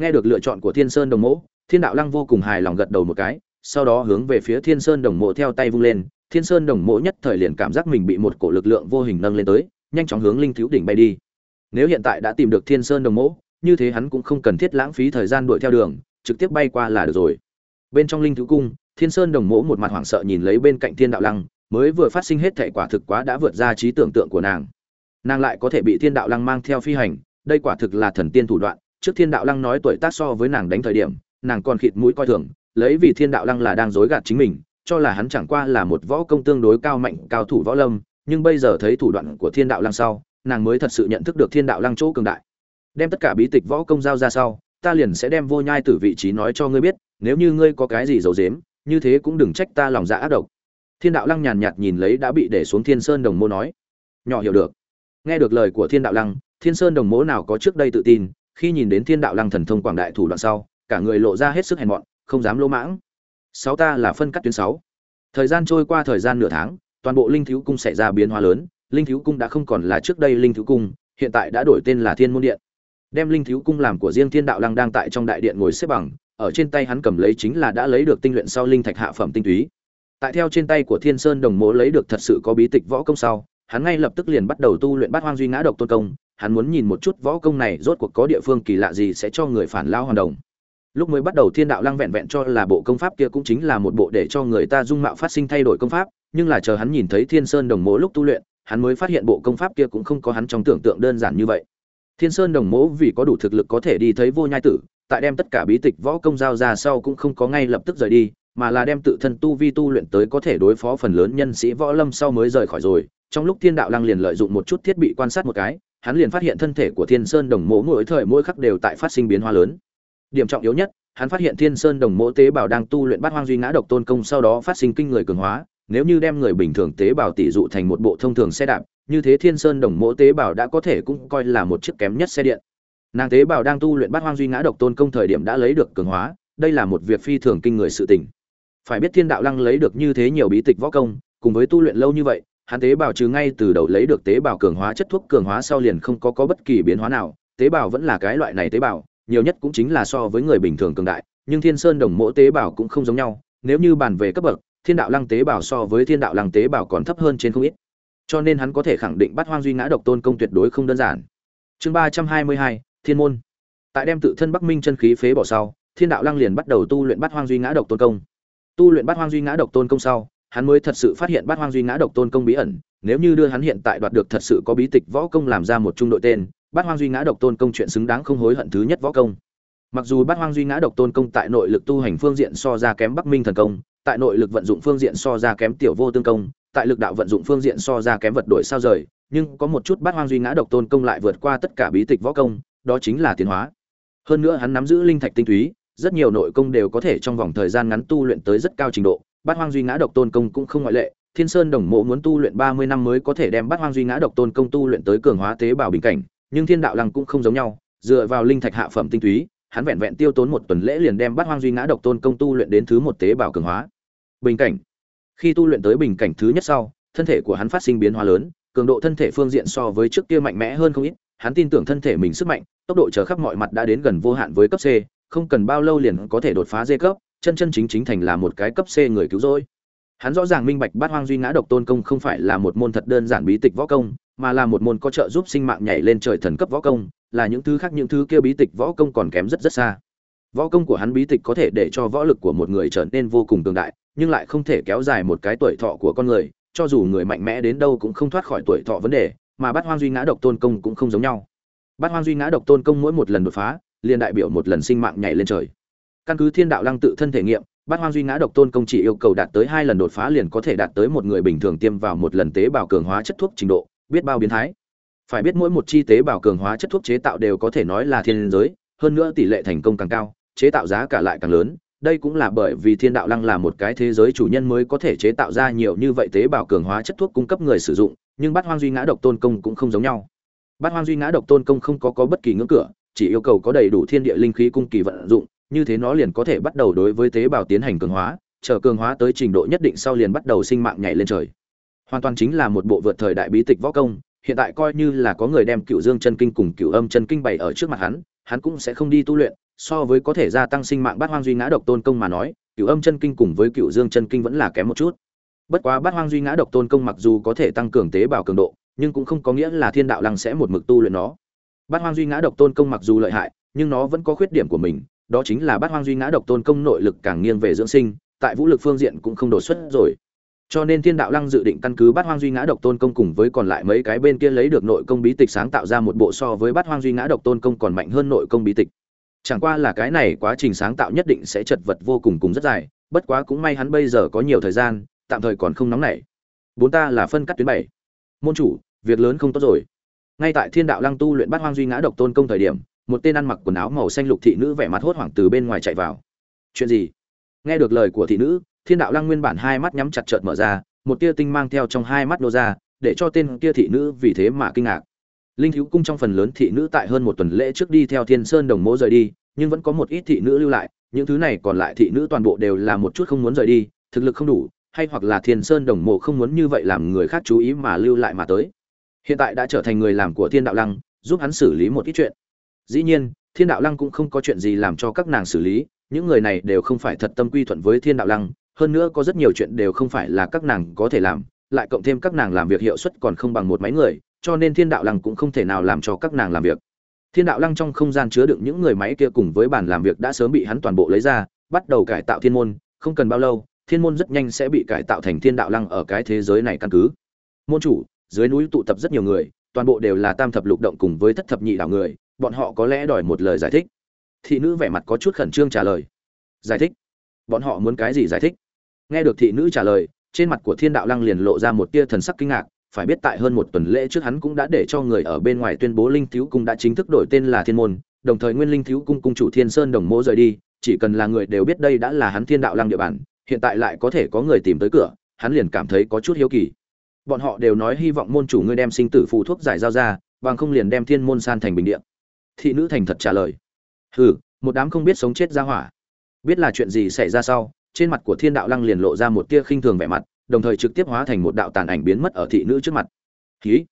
Nghe được lựa chọn của thiên sơn đồng Mộ, thiên đạo lăng vô cùng hài lòng gật đầu một cái sau đó hướng về phía thiên sơn đồng mộ theo tay vung lên. Thiên sơn đồng mộ nhất thời liền cảm giác mình bị một cổ lực lượng vô hình nâng lên tới nhanh chóng hướng linh thiếu đỉnh bay đi. Nếu hiện tại đã tìm được thiên sơn đồng mộ như thế hắn cũng không cần thiết lãng phí thời gian đuổi theo đường trực tiếp bay qua là được rồi. Bên trong linh thiếu cung thiên sơn đồng mộ một mặt hoảng sợ nhìn lấy bên cạnh thiên đạo lăng mới vừa phát sinh hết thệ quả thực quá đã vượt ra trí tưởng tượng của nàng nàng lại có thể bị thiên đạo lăng mang theo phi hành, đây quả thực là thần tiên thủ đoạn, trước thiên đạo lăng nói tuổi tác so với nàng đánh thời điểm, nàng còn khịt mũi coi thường, lấy vì thiên đạo lăng là đang dối gạt chính mình, cho là hắn chẳng qua là một võ công tương đối cao mạnh, cao thủ võ lâm, nhưng bây giờ thấy thủ đoạn của thiên đạo lăng sau, nàng mới thật sự nhận thức được thiên đạo lăng chỗ cường đại. Đem tất cả bí tịch võ công giao ra sau, ta liền sẽ đem vô nhai từ vị trí nói cho ngươi biết, nếu như ngươi có cái gì giấu dếm như thế cũng đừng trách ta lòng dạ ác độc. Thiên đạo lăng nhàn nhạt nhìn lấy đã bị để xuống thiên sơn đồng mô nói. Nhỏ hiểu được nghe được lời của thiên đạo lăng, thiên sơn đồng mố nào có trước đây tự tin, khi nhìn đến thiên đạo lăng thần thông quảng đại thủ đoạn sau, cả người lộ ra hết sức hèn mọn, không dám lỗ mãng. Sáu ta là phân cắt tuyến sáu. Thời gian trôi qua thời gian nửa tháng, toàn bộ linh thiếu cung xảy ra biến hóa lớn, linh thiếu cung đã không còn là trước đây linh thiếu cung, hiện tại đã đổi tên là thiên môn điện. Đem linh thiếu cung làm của riêng thiên đạo lăng đang tại trong đại điện ngồi xếp bằng, ở trên tay hắn cầm lấy chính là đã lấy được tinh luyện sau linh thạch hạ phẩm tinh túy. Tại theo trên tay của thiên sơn đồng mố lấy được thật sự có bí tịch võ công sau hắn ngay lập tức liền bắt đầu tu luyện bát hoang duy ngã độc tôn công, hắn muốn nhìn một chút võ công này rốt cuộc có địa phương kỳ lạ gì sẽ cho người phản lao hoàn đồng. Lúc mới bắt đầu thiên đạo lăng vẹn vẹn cho là bộ công pháp kia cũng chính là một bộ để cho người ta dung mạo phát sinh thay đổi công pháp, nhưng là chờ hắn nhìn thấy thiên sơn đồng mỗ lúc tu luyện, hắn mới phát hiện bộ công pháp kia cũng không có hắn trong tưởng tượng đơn giản như vậy. Thiên sơn đồng mỗ vì có đủ thực lực có thể đi thấy vô nhai tử, tại đem tất cả bí tịch võ công giao ra sau cũng không có ngay lập tức rời đi, mà là đem tự thân tu vi tu luyện tới có thể đối phó phần lớn nhân sĩ võ lâm sau mới rời khỏi rồi trong lúc thiên đạo lăng liền lợi dụng một chút thiết bị quan sát một cái, hắn liền phát hiện thân thể của thiên sơn đồng mỗ mỗi thời mỗi khắc đều tại phát sinh biến hóa lớn. Điểm trọng yếu nhất, hắn phát hiện thiên sơn đồng mỗ tế bào đang tu luyện bát hoang duy ngã độc tôn công sau đó phát sinh kinh người cường hóa, nếu như đem người bình thường tế bào tỷ dụ thành một bộ thông thường xe đạp, như thế thiên sơn đồng mỗ tế bào đã có thể cũng coi là một chiếc kém nhất xe điện. Nàng tế bào đang tu luyện bát hoang duy ngã độc tôn công thời điểm đã lấy được cường hóa, đây là một việc phi thường kinh người sự tình. Phải biết thiên đạo lăng lấy được như thế nhiều bí tịch võ công, cùng với tu luyện lâu như vậy hắn tế bào trừ ngay từ đầu lấy được tế bào cường hóa chất thuốc cường hóa sau liền không có có bất kỳ biến hóa nào. Tế bào vẫn là cái loại này tế bào, nhiều nhất cũng chính là so với người bình thường cường đại, nhưng thiên sơn đồng mộ tế bào cũng không giống nhau. Nếu như bàn về cấp bậc, thiên đạo lăng tế bào so với thiên đạo lăng tế bào còn thấp hơn trên không ít. Cho nên hắn có thể khẳng định bắt hoang duy ngã độc tôn công tuyệt đối không đơn giản. Chương ba trăm hai mươi hai, thiên môn. Tại đem tự thân bắc minh chân khí phế bỏ sau, thiên đạo lăng liền bắt đầu tu luyện bắt hoang duy ngã độc tôn công. Tu luyện bắt hoang duy ngã độc tôn công sau hắn mới thật sự phát hiện Bát hoang duy ngã độc tôn công bí ẩn, nếu như đưa hắn hiện tại đoạt được thật sự có bí tịch võ công làm ra một trung đội tên, Bát hoang duy ngã độc tôn công chuyện xứng đáng không hối hận thứ nhất võ công. Mặc dù Bát hoang duy ngã độc tôn công tại nội lực tu hành phương diện so ra kém bắc minh thần công, tại nội lực vận dụng phương diện so ra kém tiểu vô tương công, tại lực đạo vận dụng phương diện so ra kém vật đổi sao rời, nhưng có một chút Bát hoang duy ngã độc tôn công lại vượt qua tất cả bí tịch võ công, đó chính là tiến hóa. Hơn nữa hắn nắm giữ linh thạch tinh túy, rất nhiều nội công đều có thể trong vòng thời gian ngắn tu luyện tới rất cao trình độ bát hoang duy ngã độc tôn công cũng không ngoại lệ, thiên sơn đồng mộ muốn tu luyện ba mươi năm mới có thể đem bát hoang duy ngã độc tôn công tu luyện tới cường hóa tế bào bình cảnh, nhưng thiên đạo lăng cũng không giống nhau, dựa vào linh thạch hạ phẩm tinh túy, hắn vẹn vẹn tiêu tốn một tuần lễ liền đem bát hoang duy ngã độc tôn công tu luyện đến thứ một tế bào cường hóa. Bình cảnh. Khi tu luyện tới bình cảnh thứ nhất sau, thân thể của hắn phát sinh biến hóa lớn, cường độ thân thể phương diện so với trước kia mạnh mẽ hơn không ít, hắn tin tưởng thân thể mình sức mạnh, tốc độ trở khắp mọi mặt đã đến gần vô hạn với cấp c, không cần bao lâu liền có thể đột phá dê cấp chân chân chính chính thành là một cái cấp c người cứu rỗi. Hắn rõ ràng minh bạch bát hoang duy ngã độc tôn công không phải là một môn thật đơn giản bí tịch võ công, mà là một môn có trợ giúp sinh mạng nhảy lên trời thần cấp võ công, là những thứ khác những thứ kia bí tịch võ công còn kém rất rất xa. Võ công của hắn bí tịch có thể để cho võ lực của một người trở nên vô cùng tương đại, nhưng lại không thể kéo dài một cái tuổi thọ của con người, cho dù người mạnh mẽ đến đâu cũng không thoát khỏi tuổi thọ vấn đề, mà bát hoang duy ngã độc tôn công cũng không giống nhau. Bát hoang duy ngã độc tôn công mỗi một lần đột phá, liền đại biểu một lần sinh mạng nhảy lên trời căn cứ thiên đạo lăng tự thân thể nghiệm, bát hoang duy ngã độc tôn công chỉ yêu cầu đạt tới hai lần đột phá liền có thể đạt tới một người bình thường tiêm vào một lần tế bào cường hóa chất thuốc trình độ, biết bao biến thái. Phải biết mỗi một chi tế bào cường hóa chất thuốc chế tạo đều có thể nói là thiên giới, hơn nữa tỷ lệ thành công càng cao, chế tạo giá cả lại càng lớn. Đây cũng là bởi vì thiên đạo lăng là một cái thế giới chủ nhân mới có thể chế tạo ra nhiều như vậy tế bào cường hóa chất thuốc cung cấp người sử dụng, nhưng bát hoang duy ngã độc tôn công cũng không giống nhau. Bát hoang duy ngã độc tôn công không có có bất kỳ ngưỡng cửa, chỉ yêu cầu có đầy đủ thiên địa linh khí cung kỳ vận dụng như thế nó liền có thể bắt đầu đối với tế bào tiến hành cường hóa, chờ cường hóa tới trình độ nhất định sau liền bắt đầu sinh mạng nhảy lên trời. Hoàn toàn chính là một bộ vượt thời đại bí tịch võ công, hiện tại coi như là có người đem cựu dương chân kinh cùng cựu âm chân kinh bày ở trước mặt hắn hắn cũng sẽ không đi tu luyện, so với có thể gia tăng sinh mạng bát hoang duy ngã độc tôn công mà nói cựu âm chân kinh cùng với cựu dương chân kinh vẫn là kém một chút. Bất quá bát hoang duy ngã độc tôn công mặc dù có thể tăng cường tế bào cường độ, nhưng cũng không có nghĩa là thiên đạo lăng sẽ một mực tu luyện nó. Bát hoang duy ngã độc tôn công mặc dù lợi hại, nhưng nó vẫn có khuyết điểm của mình đó chính là bát hoang duy ngã độc tôn công nội lực càng nghiêng về dưỡng sinh, tại vũ lực phương diện cũng không đột xuất rồi. Cho nên thiên đạo lăng dự định căn cứ bát hoang duy ngã độc tôn công cùng với còn lại mấy cái bên kia lấy được nội công bí tịch sáng tạo ra một bộ so với bát hoang duy ngã độc tôn công còn mạnh hơn nội công bí tịch. Chẳng qua là cái này quá trình sáng tạo nhất định sẽ chật vật vô cùng cùng rất dài, bất quá cũng may hắn bây giờ có nhiều thời gian, tạm thời còn không nóng nảy. Bốn ta là phân cắt tuyến bảy. Môn chủ, việc lớn không tốt rồi. Ngay tại thiên đạo lăng tu luyện bát hoang duy ngã độc tôn công thời điểm một tên ăn mặc quần áo màu xanh lục thị nữ vẻ mặt hốt hoảng từ bên ngoài chạy vào. Chuyện gì? Nghe được lời của thị nữ, thiên đạo lăng nguyên bản hai mắt nhắm chặt chợt mở ra, một tia tinh mang theo trong hai mắt nô ra, để cho tên kia thị nữ vì thế mà kinh ngạc. Linh thiếu cung trong phần lớn thị nữ tại hơn một tuần lễ trước đi theo thiên sơn đồng mỗ rời đi, nhưng vẫn có một ít thị nữ lưu lại, những thứ này còn lại thị nữ toàn bộ đều là một chút không muốn rời đi, thực lực không đủ, hay hoặc là thiên sơn đồng mộ không muốn như vậy làm người khác chú ý mà lưu lại mà tới. Hiện tại đã trở thành người làm của thiên đạo lăng, giúp hắn xử lý một ít chuyện dĩ nhiên, thiên đạo lăng cũng không có chuyện gì làm cho các nàng xử lý, những người này đều không phải thật tâm quy thuận với thiên đạo lăng, hơn nữa có rất nhiều chuyện đều không phải là các nàng có thể làm, lại cộng thêm các nàng làm việc hiệu suất còn không bằng một máy người, cho nên thiên đạo lăng cũng không thể nào làm cho các nàng làm việc. Thiên đạo lăng trong không gian chứa đựng những người máy kia cùng với bàn làm việc đã sớm bị hắn toàn bộ lấy ra, bắt đầu cải tạo thiên môn, không cần bao lâu, thiên môn rất nhanh sẽ bị cải tạo thành thiên đạo lăng ở cái thế giới này căn cứ. Môn chủ, dưới núi tụ tập rất nhiều người, toàn bộ đều là tam thập lục động cùng với thất thập nhị đảo người bọn họ có lẽ đòi một lời giải thích. Thị nữ vẻ mặt có chút khẩn trương trả lời. Giải thích? Bọn họ muốn cái gì giải thích? Nghe được thị nữ trả lời, trên mặt của thiên đạo lăng liền lộ ra một tia thần sắc kinh ngạc, phải biết tại hơn một tuần lễ trước hắn cũng đã để cho người ở bên ngoài tuyên bố linh thiếu cung đã chính thức đổi tên là thiên môn, đồng thời nguyên linh thiếu cung cung chủ thiên sơn đồng mỗ rời đi, chỉ cần là người đều biết đây đã là hắn thiên đạo lăng địa bàn, hiện tại lại có thể có người tìm tới cửa, hắn liền cảm thấy có chút hiếu kỳ. Bọn họ đều nói hy vọng môn chủ ngươi đem sinh tử phù thuốc giải giao ra, bằng không liền đem thiên môn san thành bình điện thị nữ thành thật trả lời. Hừ, một đám không biết sống chết ra hỏa. Biết là chuyện gì xảy ra sau, trên mặt của thiên đạo lăng liền lộ ra một tia khinh thường vẻ mặt, đồng thời trực tiếp hóa thành một đạo tàn ảnh biến mất ở thị nữ trước mặt. Khí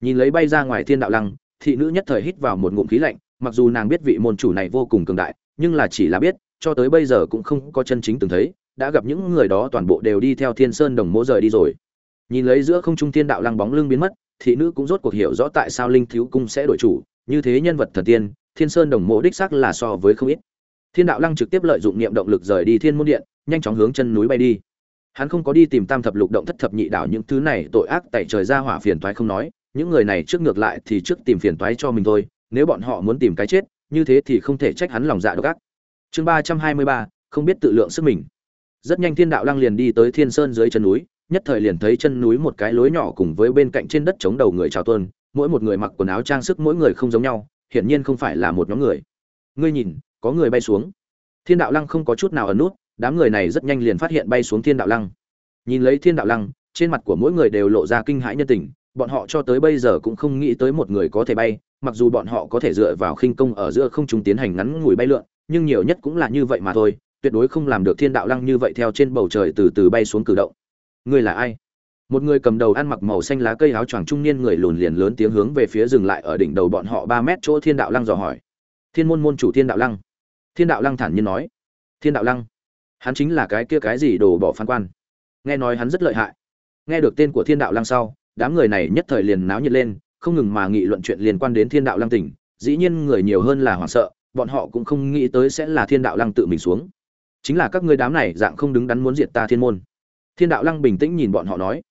nhìn lấy bay ra ngoài thiên đạo lăng, thị nữ nhất thời hít vào một ngụm khí lạnh, mặc dù nàng biết vị môn chủ này vô cùng cường đại, nhưng là chỉ là biết, cho tới bây giờ cũng không có chân chính từng thấy, đã gặp những người đó toàn bộ đều đi theo thiên sơn đồng mỗ rời đi rồi. Nhìn lấy giữa không trung thiên đạo lăng bóng lưng biến mất, thị nữ cũng rốt cuộc hiểu rõ tại sao linh thiếu cung sẽ đổi chủ như thế nhân vật thần tiên, thiên sơn đồng mộ đích xác là so với không ít. Thiên đạo lăng trực tiếp lợi dụng niệm động lực rời đi thiên môn điện, nhanh chóng hướng chân núi bay đi. Hắn không có đi tìm tam thập lục động thất thập nhị đảo những thứ này, tội ác tại trời ra hỏa phiền toái không nói, những người này trước ngược lại thì trước tìm phiền toái cho mình thôi, nếu bọn họ muốn tìm cái chết, như thế thì không thể trách hắn lòng dạ độc ác. Chương ba trăm hai mươi ba, không biết tự lượng sức mình. Rất nhanh thiên đạo lăng liền đi tới thiên sơn dưới chân núi, nhất thời liền thấy chân núi một cái lối nhỏ cùng với bên cạnh trên đất chống đầu người chào tuân mỗi một người mặc quần áo trang sức mỗi người không giống nhau, hiển nhiên không phải là một nhóm người. Ngươi nhìn, có người bay xuống. Thiên đạo lăng không có chút nào ẩn nút, đám người này rất nhanh liền phát hiện bay xuống thiên đạo lăng. Nhìn lấy thiên đạo lăng, trên mặt của mỗi người đều lộ ra kinh hãi nhân tình, bọn họ cho tới bây giờ cũng không nghĩ tới một người có thể bay, mặc dù bọn họ có thể dựa vào khinh công ở giữa không chúng tiến hành ngắn ngủi bay lượn, nhưng nhiều nhất cũng là như vậy mà thôi, tuyệt đối không làm được thiên đạo lăng như vậy theo trên bầu trời từ từ bay xuống cử động. Ngươi là ai? Một người cầm đầu ăn mặc màu xanh lá cây áo choàng trung niên người lùn liền lớn tiếng hướng về phía dừng lại ở đỉnh đầu bọn họ ba mét chỗ thiên đạo lăng dò hỏi. Thiên môn môn chủ thiên đạo lăng? Thiên đạo lăng thản nhiên nói. Thiên đạo lăng? Hắn chính là cái kia cái gì đồ bỏ phan quan? Nghe nói hắn rất lợi hại. Nghe được tên của thiên đạo lăng sau, đám người này nhất thời liền náo nhiệt lên, không ngừng mà nghị luận chuyện liên quan đến thiên đạo lăng tỉnh. Dĩ nhiên người nhiều hơn là hoảng sợ, bọn họ cũng không nghĩ tới sẽ là thiên đạo lăng tự mình xuống. Chính là các ngươi đám này dạng không đứng đắn muốn diệt ta thiên môn. Thiên đạo lăng bình tĩnh nhìn bọn họ nói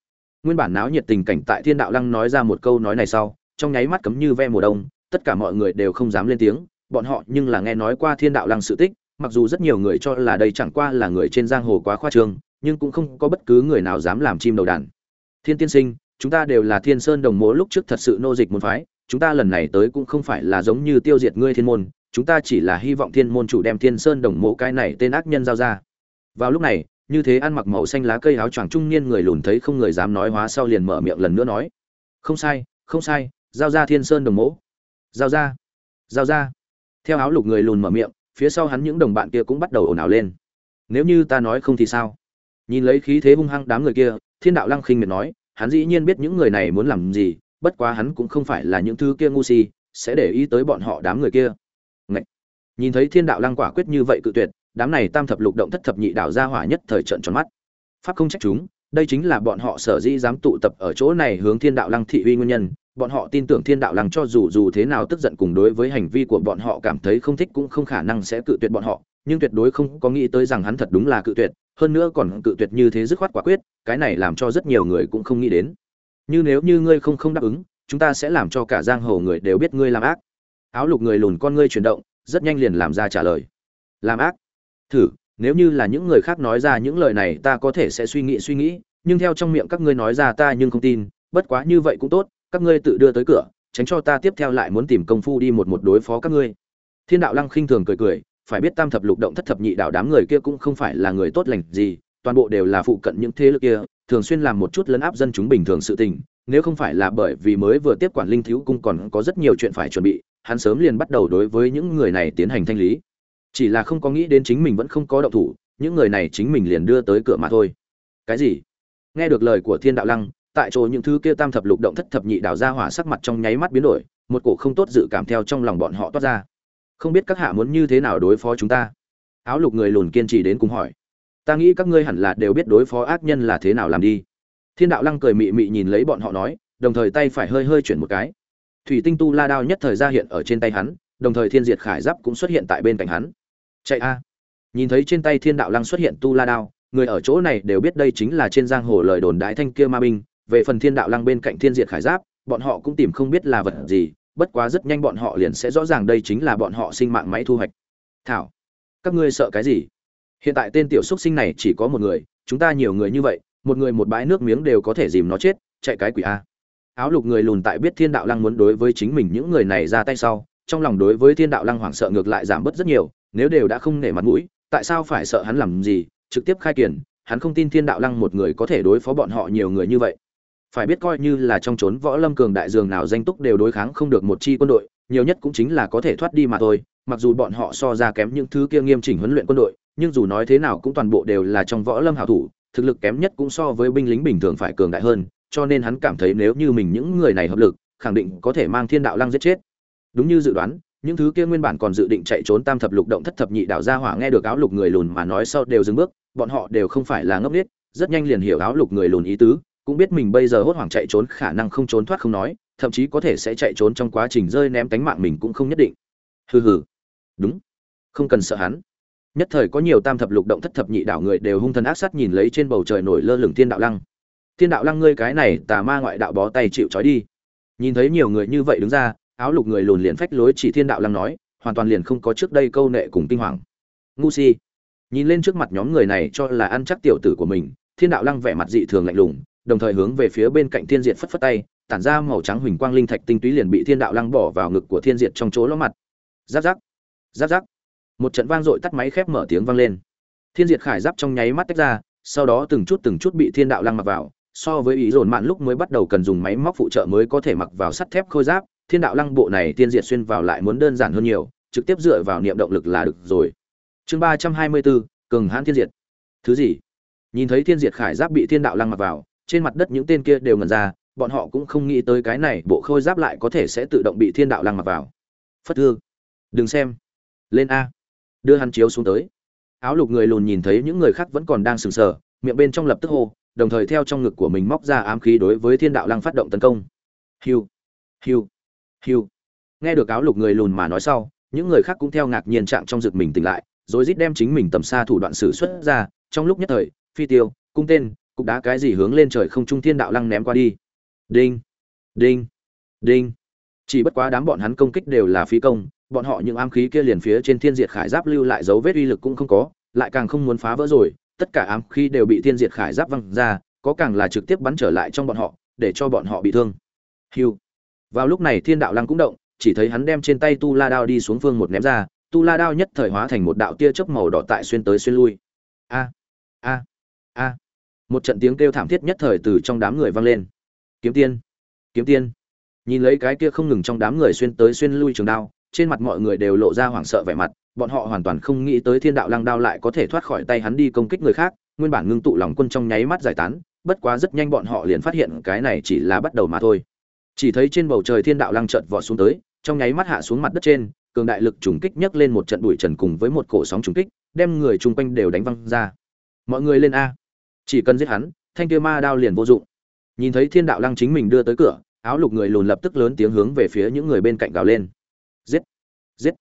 nguyên bản náo nhiệt tình cảnh tại thiên đạo lăng nói ra một câu nói này sau, trong nháy mắt cấm như ve mùa đông, tất cả mọi người đều không dám lên tiếng, bọn họ nhưng là nghe nói qua thiên đạo lăng sự tích, mặc dù rất nhiều người cho là đây chẳng qua là người trên giang hồ quá khoa trương, nhưng cũng không có bất cứ người nào dám làm chim đầu đàn. Thiên tiên sinh, chúng ta đều là thiên sơn đồng mố lúc trước thật sự nô dịch môn phái, chúng ta lần này tới cũng không phải là giống như tiêu diệt ngươi thiên môn, chúng ta chỉ là hy vọng thiên môn chủ đem thiên sơn đồng mộ cái này tên ác nhân giao ra. Vào lúc này như thế ăn mặc màu xanh lá cây áo choàng trung niên người lùn thấy không người dám nói hóa sau liền mở miệng lần nữa nói. Không sai không sai, giao ra thiên sơn đồng mẫu giao ra giao ra. Theo áo lục người lùn mở miệng, phía sau hắn những đồng bạn kia cũng bắt đầu ồn ào lên. Nếu như ta nói không thì sao? Nhìn lấy khí thế hung hăng đám người kia, thiên đạo lăng khinh miệt nói, hắn dĩ nhiên biết những người này muốn làm gì, bất quá hắn cũng không phải là những thứ kia ngu si, sẽ để ý tới bọn họ đám người kia. Ngậy! nhìn thấy thiên đạo lăng quả quyết như vậy cự tuyệt đám này tam thập lục động thất thập nhị đảo ra hỏa nhất thời trận tròn mắt. Pháp không trách chúng, đây chính là bọn họ sở dĩ dám tụ tập ở chỗ này hướng thiên đạo lăng thị uy nguyên nhân. Bọn họ tin tưởng thiên đạo lăng cho dù dù thế nào tức giận cùng đối với hành vi của bọn họ cảm thấy không thích cũng không khả năng sẽ cự tuyệt bọn họ, nhưng tuyệt đối không có nghĩ tới rằng hắn thật đúng là cự tuyệt, hơn nữa còn cự tuyệt như thế dứt khoát quả quyết, cái này làm cho rất nhiều người cũng không nghĩ đến. Như nếu như ngươi không không đáp ứng, chúng ta sẽ làm cho cả giang hồ người đều biết ngươi làm ác. Áo lục người lùn con ngươi chuyển động, rất nhanh liền làm ra trả lời. Làm ác? Thử, nếu như là những người khác nói ra những lời này, ta có thể sẽ suy nghĩ suy nghĩ, nhưng theo trong miệng các ngươi nói ra ta nhưng không tin, bất quá như vậy cũng tốt, các ngươi tự đưa tới cửa, tránh cho ta tiếp theo lại muốn tìm công phu đi một một đối phó các ngươi. Thiên đạo lăng khinh thường cười cười, phải biết tam thập lục động thất thập nhị đạo đám người kia cũng không phải là người tốt lành gì, toàn bộ đều là phụ cận những thế lực kia, thường xuyên làm một chút lấn áp dân chúng bình thường sự tình, nếu không phải là bởi vì mới vừa tiếp quản linh thiếu cung còn có rất nhiều chuyện phải chuẩn bị, hắn sớm liền bắt đầu đối với những người này tiến hành thanh lý chỉ là không có nghĩ đến chính mình vẫn không có động thủ, những người này chính mình liền đưa tới cửa mà thôi. Cái gì? Nghe được lời của thiên đạo lăng, tại chỗ những thứ kia tam thập lục động thất thập nhị đảo ra hỏa sắc mặt trong nháy mắt biến đổi, một cổ không tốt dự cảm theo trong lòng bọn họ toát ra. Không biết các hạ muốn như thế nào đối phó chúng ta? Áo lục người lùn kiên trì đến cùng hỏi. Ta nghĩ các ngươi hẳn là đều biết đối phó ác nhân là thế nào làm đi. Thiên đạo lăng cười mị mị nhìn lấy bọn họ nói, đồng thời tay phải hơi hơi chuyển một cái. Thủy tinh tu la đao nhất thời ra hiện ở trên tay hắn, đồng thời thiên diệt khải giáp cũng xuất hiện tại bên cạnh hắn chạy a. Nhìn thấy trên tay thiên đạo lăng xuất hiện tu la đao, người ở chỗ này đều biết đây chính là trên giang hồ lời đồn đái thanh kia ma binh. Về phần thiên đạo lăng bên cạnh thiên diệt khải giáp, bọn họ cũng tìm không biết là vật gì, bất quá rất nhanh bọn họ liền sẽ rõ ràng đây chính là bọn họ sinh mạng máy thu hoạch. Thảo, các ngươi sợ cái gì? Hiện tại tên tiểu xúc sinh này chỉ có một người, chúng ta nhiều người như vậy, một người một bãi nước miếng đều có thể dìm nó chết, chạy cái quỷ a. Áo lục người lùn tại biết thiên đạo lăng muốn đối với chính mình những người này ra tay sau, trong lòng đối với thiên đạo lăng hoảng sợ ngược lại giảm bớt rất nhiều nếu đều đã không nể mặt mũi, tại sao phải sợ hắn làm gì? Trực tiếp khai kiển, hắn không tin thiên đạo lăng một người có thể đối phó bọn họ nhiều người như vậy. Phải biết coi như là trong trốn võ lâm cường đại dường nào danh túc đều đối kháng không được một chi quân đội, nhiều nhất cũng chính là có thể thoát đi mà thôi. Mặc dù bọn họ so ra kém những thứ kia nghiêm chỉnh huấn luyện quân đội, nhưng dù nói thế nào cũng toàn bộ đều là trong võ lâm hảo thủ, thực lực kém nhất cũng so với binh lính bình thường phải cường đại hơn, cho nên hắn cảm thấy nếu như mình những người này hợp lực, khẳng định có thể mang thiên đạo lăng giết chết. Đúng như dự đoán những thứ kia nguyên bản còn dự định chạy trốn tam thập lục động thất thập nhị đạo gia hỏa nghe được áo lục người lùn mà nói sau đều dừng bước, bọn họ đều không phải là ngốc nghếch, rất nhanh liền hiểu áo lục người lùn ý tứ, cũng biết mình bây giờ hốt hoảng chạy trốn khả năng không trốn thoát không nói, thậm chí có thể sẽ chạy trốn trong quá trình rơi ném cánh mạng mình cũng không nhất định. Hừ hừ. Đúng. Không cần sợ hắn. Nhất thời có nhiều tam thập lục động thất thập nhị đạo người đều hung thần ác sát nhìn lấy trên bầu trời nổi lơ lửng thiên đạo lăng. Thiên đạo lăng ngươi cái này tà ma ngoại đạo bó tay chịu trói đi. Nhìn thấy nhiều người như vậy đứng ra áo lục người lùn liền phách lối chỉ thiên đạo lăng nói, hoàn toàn liền không có trước đây câu nệ cùng kinh hoàng. Ngu si. Nhìn lên trước mặt nhóm người này cho là ăn chắc tiểu tử của mình, thiên đạo lăng vẻ mặt dị thường lạnh lùng, đồng thời hướng về phía bên cạnh thiên diệt phất phất tay, tản ra màu trắng huỳnh quang linh thạch tinh túy liền bị thiên đạo lăng bỏ vào ngực của thiên diệt trong chỗ ló mặt. Giáp giáp. Giáp giáp. Một trận vang dội tắt máy khép mở tiếng vang lên. Thiên diệt khải giáp trong nháy mắt tách ra, sau đó từng chút từng chút bị thiên đạo lăng mặc vào, so với ý dồn mạn lúc mới bắt đầu cần dùng máy móc phụ trợ mới có thể mặc vào sắt thép khôi giáp thiên đạo lăng bộ này tiên diệt xuyên vào lại muốn đơn giản hơn nhiều, trực tiếp dựa vào niệm động lực là được rồi. Chương ba trăm hai mươi bốn, cường hãn thiên diệt. Thứ gì? Nhìn thấy thiên diệt khải giáp bị thiên đạo lăng mặc vào, trên mặt đất những tên kia đều ngần ra, bọn họ cũng không nghĩ tới cái này bộ khôi giáp lại có thể sẽ tự động bị thiên đạo lăng mặc vào. Phất thương đừng xem. Lên a. Đưa hắn chiếu xuống tới. Áo lục người lùn nhìn thấy những người khác vẫn còn đang sừng sờ, miệng bên trong lập tức hô, đồng thời theo trong ngực của mình móc ra ám khí đối với thiên đạo lăng phát động tấn công. Hiu. Hiu hiu nghe được áo lục người lùn mà nói sau, những người khác cũng theo ngạc nhiên trạng trong rực mình tỉnh lại, rồi rít đem chính mình tầm xa thủ đoạn sử xuất ra. Trong lúc nhất thời, phi tiêu, cung tên, cục đá cái gì hướng lên trời không trung thiên đạo lăng ném qua đi. Đinh đinh đinh. Chỉ bất quá đám bọn hắn công kích đều là phi công, bọn họ những ám khí kia liền phía trên thiên diệt khải giáp lưu lại dấu vết uy lực cũng không có, lại càng không muốn phá vỡ rồi, tất cả ám khí đều bị thiên diệt khải giáp văng ra, có càng là trực tiếp bắn trở lại trong bọn họ, để cho bọn họ bị thương. Hiu vào lúc này thiên đạo lăng cũng động, chỉ thấy hắn đem trên tay tu la đao đi xuống phương một ném ra, tu la đao nhất thời hóa thành một đạo tia chớp màu đỏ tại xuyên tới xuyên lui. A a a. Một trận tiếng kêu thảm thiết nhất thời từ trong đám người vang lên. Kiếm tiên kiếm tiên. Nhìn lấy cái kia không ngừng trong đám người xuyên tới xuyên lui trường đao, trên mặt mọi người đều lộ ra hoảng sợ vẻ mặt, bọn họ hoàn toàn không nghĩ tới thiên đạo lăng đao lại có thể thoát khỏi tay hắn đi công kích người khác, nguyên bản ngưng tụ lòng quân trong nháy mắt giải tán, bất quá rất nhanh bọn họ liền phát hiện cái này chỉ là bắt đầu mà thôi chỉ thấy trên bầu trời thiên đạo lăng trận vọt xuống tới, trong nháy mắt hạ xuống mặt đất trên, cường đại lực trùng kích nhấc lên một trận bụi trần cùng với một cổ sóng trùng kích, đem người chung quanh đều đánh văng ra. Mọi người lên a. Chỉ cần giết hắn, thanh kia ma đao liền vô dụng. Nhìn thấy thiên đạo lăng chính mình đưa tới cửa, áo lục người lùn lập tức lớn tiếng hướng về phía những người bên cạnh gào lên. Giết! Giết!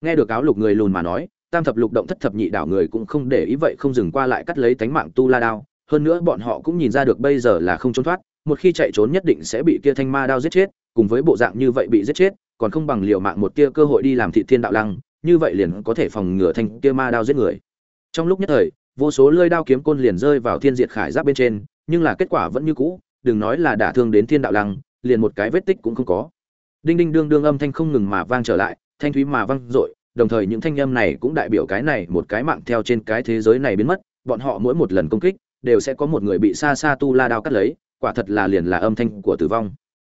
Nghe được áo lục người lùn mà nói, tam thập lục động thất thập nhị đảo người cũng không để ý vậy không dừng qua lại cắt lấy tánh mạng tu la đao. Hơn nữa bọn họ cũng nhìn ra được bây giờ là không trốn thoát một khi chạy trốn nhất định sẽ bị kia thanh ma đao giết chết, cùng với bộ dạng như vậy bị giết chết, còn không bằng liều mạng một tia cơ hội đi làm thị thiên đạo lăng, như vậy liền có thể phòng ngừa thanh kia ma đao giết người. Trong lúc nhất thời, vô số lưỡi đao kiếm côn liền rơi vào thiên diệt khải giáp bên trên, nhưng là kết quả vẫn như cũ, đừng nói là đả thương đến thiên đạo lăng, liền một cái vết tích cũng không có. Đinh đinh đương đương âm thanh không ngừng mà vang trở lại, thanh thúy mà vang dội, đồng thời những thanh âm này cũng đại biểu cái này một cái mạng theo trên cái thế giới này biến mất, bọn họ mỗi một lần công kích, đều sẽ có một người bị xa xa tu la đao cắt lấy quả thật là liền là âm thanh của tử vong.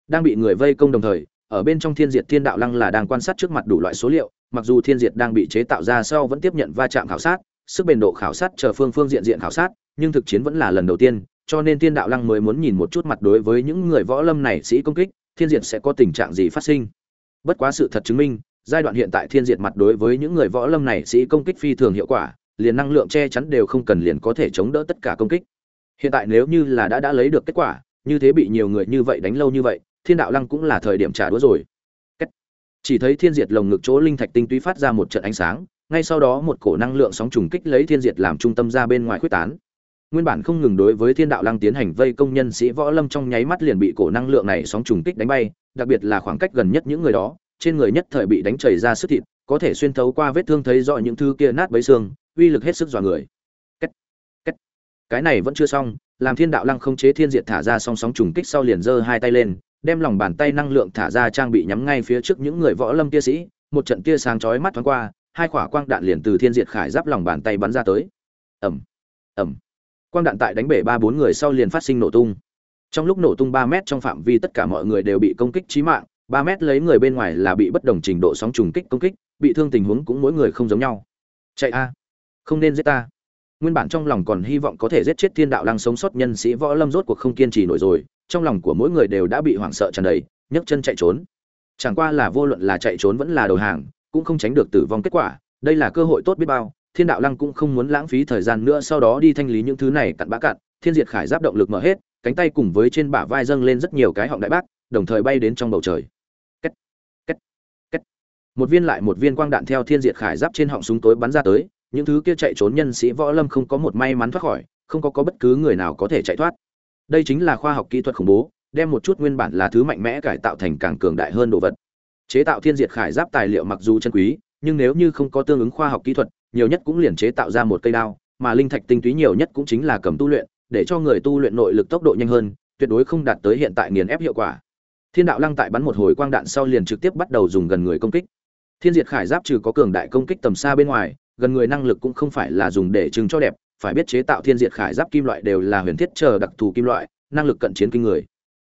Đang bị người vây công đồng thời, ở bên trong thiên diệt thiên đạo lăng là đang quan sát trước mặt đủ loại số liệu, mặc dù thiên diệt đang bị chế tạo ra sau vẫn tiếp nhận va chạm khảo sát, sức bền độ khảo sát chờ phương phương diện diện khảo sát, nhưng thực chiến vẫn là lần đầu tiên, cho nên thiên đạo lăng mới muốn nhìn một chút mặt đối với những người võ lâm này sĩ công kích, thiên diệt sẽ có tình trạng gì phát sinh. Bất quá sự thật chứng minh, giai đoạn hiện tại thiên diệt mặt đối với những người võ lâm này sĩ công kích phi thường hiệu quả, liền năng lượng che chắn đều không cần liền có thể chống đỡ tất cả công kích hiện tại nếu như là đã đã lấy được kết quả, như thế bị nhiều người như vậy đánh lâu như vậy, thiên đạo lăng cũng là thời điểm trả đũa rồi. Chỉ thấy thiên diệt lồng ngực chỗ linh thạch tinh túy phát ra một trận ánh sáng, ngay sau đó một cổ năng lượng sóng trùng kích lấy thiên diệt làm trung tâm ra bên ngoài quyết tán. Nguyên bản không ngừng đối với thiên đạo lăng tiến hành vây công nhân sĩ võ lâm trong nháy mắt liền bị cổ năng lượng này sóng trùng kích đánh bay, đặc biệt là khoảng cách gần nhất những người đó, trên người nhất thời bị đánh chảy ra sức thịt, có thể xuyên thấu qua vết thương thấy rõ những thứ kia nát bấy xương, uy lực hết sức dọa người cái này vẫn chưa xong, làm thiên đạo lăng không chế thiên diệt thả ra song sóng trùng kích sau liền giơ hai tay lên, đem lòng bàn tay năng lượng thả ra trang bị nhắm ngay phía trước những người võ lâm kia sĩ, một trận tia sáng chói mắt thoáng qua, hai quả quang đạn liền từ thiên diệt khải giáp lòng bàn tay bắn ra tới. Ẩm ẩm quang đạn tại đánh bể ba bốn người sau liền phát sinh nổ tung. Trong lúc nổ tung ba mét trong phạm vi tất cả mọi người đều bị công kích chí mạng, ba mét lấy người bên ngoài là bị bất đồng trình độ sóng trùng kích công kích, bị thương tình huống cũng mỗi người không giống nhau. Chạy a, không nên giết ta nguyên bản trong lòng còn hy vọng có thể giết chết thiên đạo lăng sống sót nhân sĩ võ lâm rốt cuộc không kiên trì nổi rồi trong lòng của mỗi người đều đã bị hoảng sợ tràn đầy nhấc chân chạy trốn chẳng qua là vô luận là chạy trốn vẫn là đầu hàng cũng không tránh được tử vong kết quả đây là cơ hội tốt biết bao thiên đạo lăng cũng không muốn lãng phí thời gian nữa sau đó đi thanh lý những thứ này cặn bã cặn thiên diệt khải giáp động lực mở hết cánh tay cùng với trên bả vai dâng lên rất nhiều cái họng đại bác đồng thời bay đến trong bầu trời Kết, kết, kết. một viên lại một viên quang đạn theo thiên diệt khải giáp trên họng súng tối bắn ra tới những thứ kia chạy trốn nhân sĩ võ lâm không có một may mắn thoát khỏi, không có có bất cứ người nào có thể chạy thoát. Đây chính là khoa học kỹ thuật khủng bố, đem một chút nguyên bản là thứ mạnh mẽ cải tạo thành càng cường đại hơn đồ vật. Chế tạo thiên diệt khải giáp tài liệu mặc dù chân quý, nhưng nếu như không có tương ứng khoa học kỹ thuật, nhiều nhất cũng liền chế tạo ra một cây đao, mà linh thạch tinh túy nhiều nhất cũng chính là cầm tu luyện, để cho người tu luyện nội lực tốc độ nhanh hơn, tuyệt đối không đạt tới hiện tại nghiền ép hiệu quả. Thiên đạo lăng tại bắn một hồi quang đạn sau liền trực tiếp bắt đầu dùng gần người công kích. Thiên diệt khải giáp trừ có cường đại công kích tầm xa bên ngoài gần người năng lực cũng không phải là dùng để trưng cho đẹp, phải biết chế tạo thiên diệt khải giáp kim loại đều là huyền thiết chờ đặc thù kim loại, năng lực cận chiến kinh người.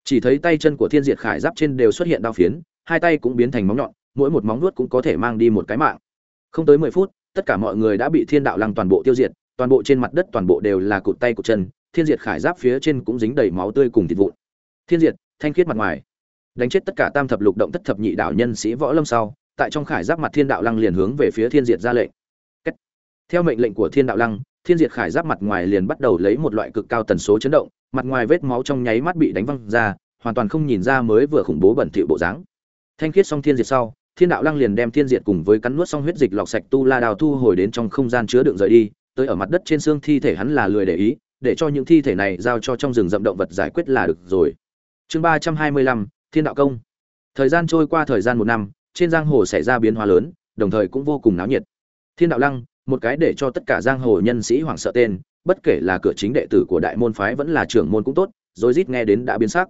Chỉ thấy tay chân của thiên diệt khải giáp trên đều xuất hiện đao phiến, hai tay cũng biến thành móng nhọn, mỗi một móng nuốt cũng có thể mang đi một cái mạng. Không tới mười phút, tất cả mọi người đã bị thiên đạo lăng toàn bộ tiêu diệt, toàn bộ trên mặt đất toàn bộ đều là cụt tay cụt chân, thiên diệt khải giáp phía trên cũng dính đầy máu tươi cùng thịt vụn. Thiên diệt, thanh khiết mặt ngoài. Đánh chết tất cả tam thập lục động thất thập nhị đạo nhân sĩ võ lâm sau, tại trong khải giáp mặt thiên đạo lăng liền hướng về phía thiên diệt ra lệnh theo mệnh lệnh của thiên đạo lăng, thiên diệt khải giáp mặt ngoài liền bắt đầu lấy một loại cực cao tần số chấn động, mặt ngoài vết máu trong nháy mắt bị đánh văng ra, hoàn toàn không nhìn ra mới vừa khủng bố bẩn thỉu bộ dáng. Thanh khiết xong thiên diệt sau, thiên đạo lăng liền đem thiên diệt cùng với cắn nuốt xong huyết dịch lọc sạch tu la đào thu hồi đến trong không gian chứa đựng rời đi, tới ở mặt đất trên xương thi thể hắn là lười để ý, để cho những thi thể này giao cho trong rừng rậm động vật giải quyết là được rồi. Chương ba trăm hai mươi lăm, thiên đạo công. Thời gian trôi qua thời gian một năm, trên giang hồ xảy ra biến hóa lớn, đồng thời cũng vô cùng náo nhiệt. Thiên đạo lăng một cái để cho tất cả giang hồ nhân sĩ hoảng sợ tên bất kể là cửa chính đệ tử của đại môn phái vẫn là trưởng môn cũng tốt rồi rít nghe đến đã biến sắc.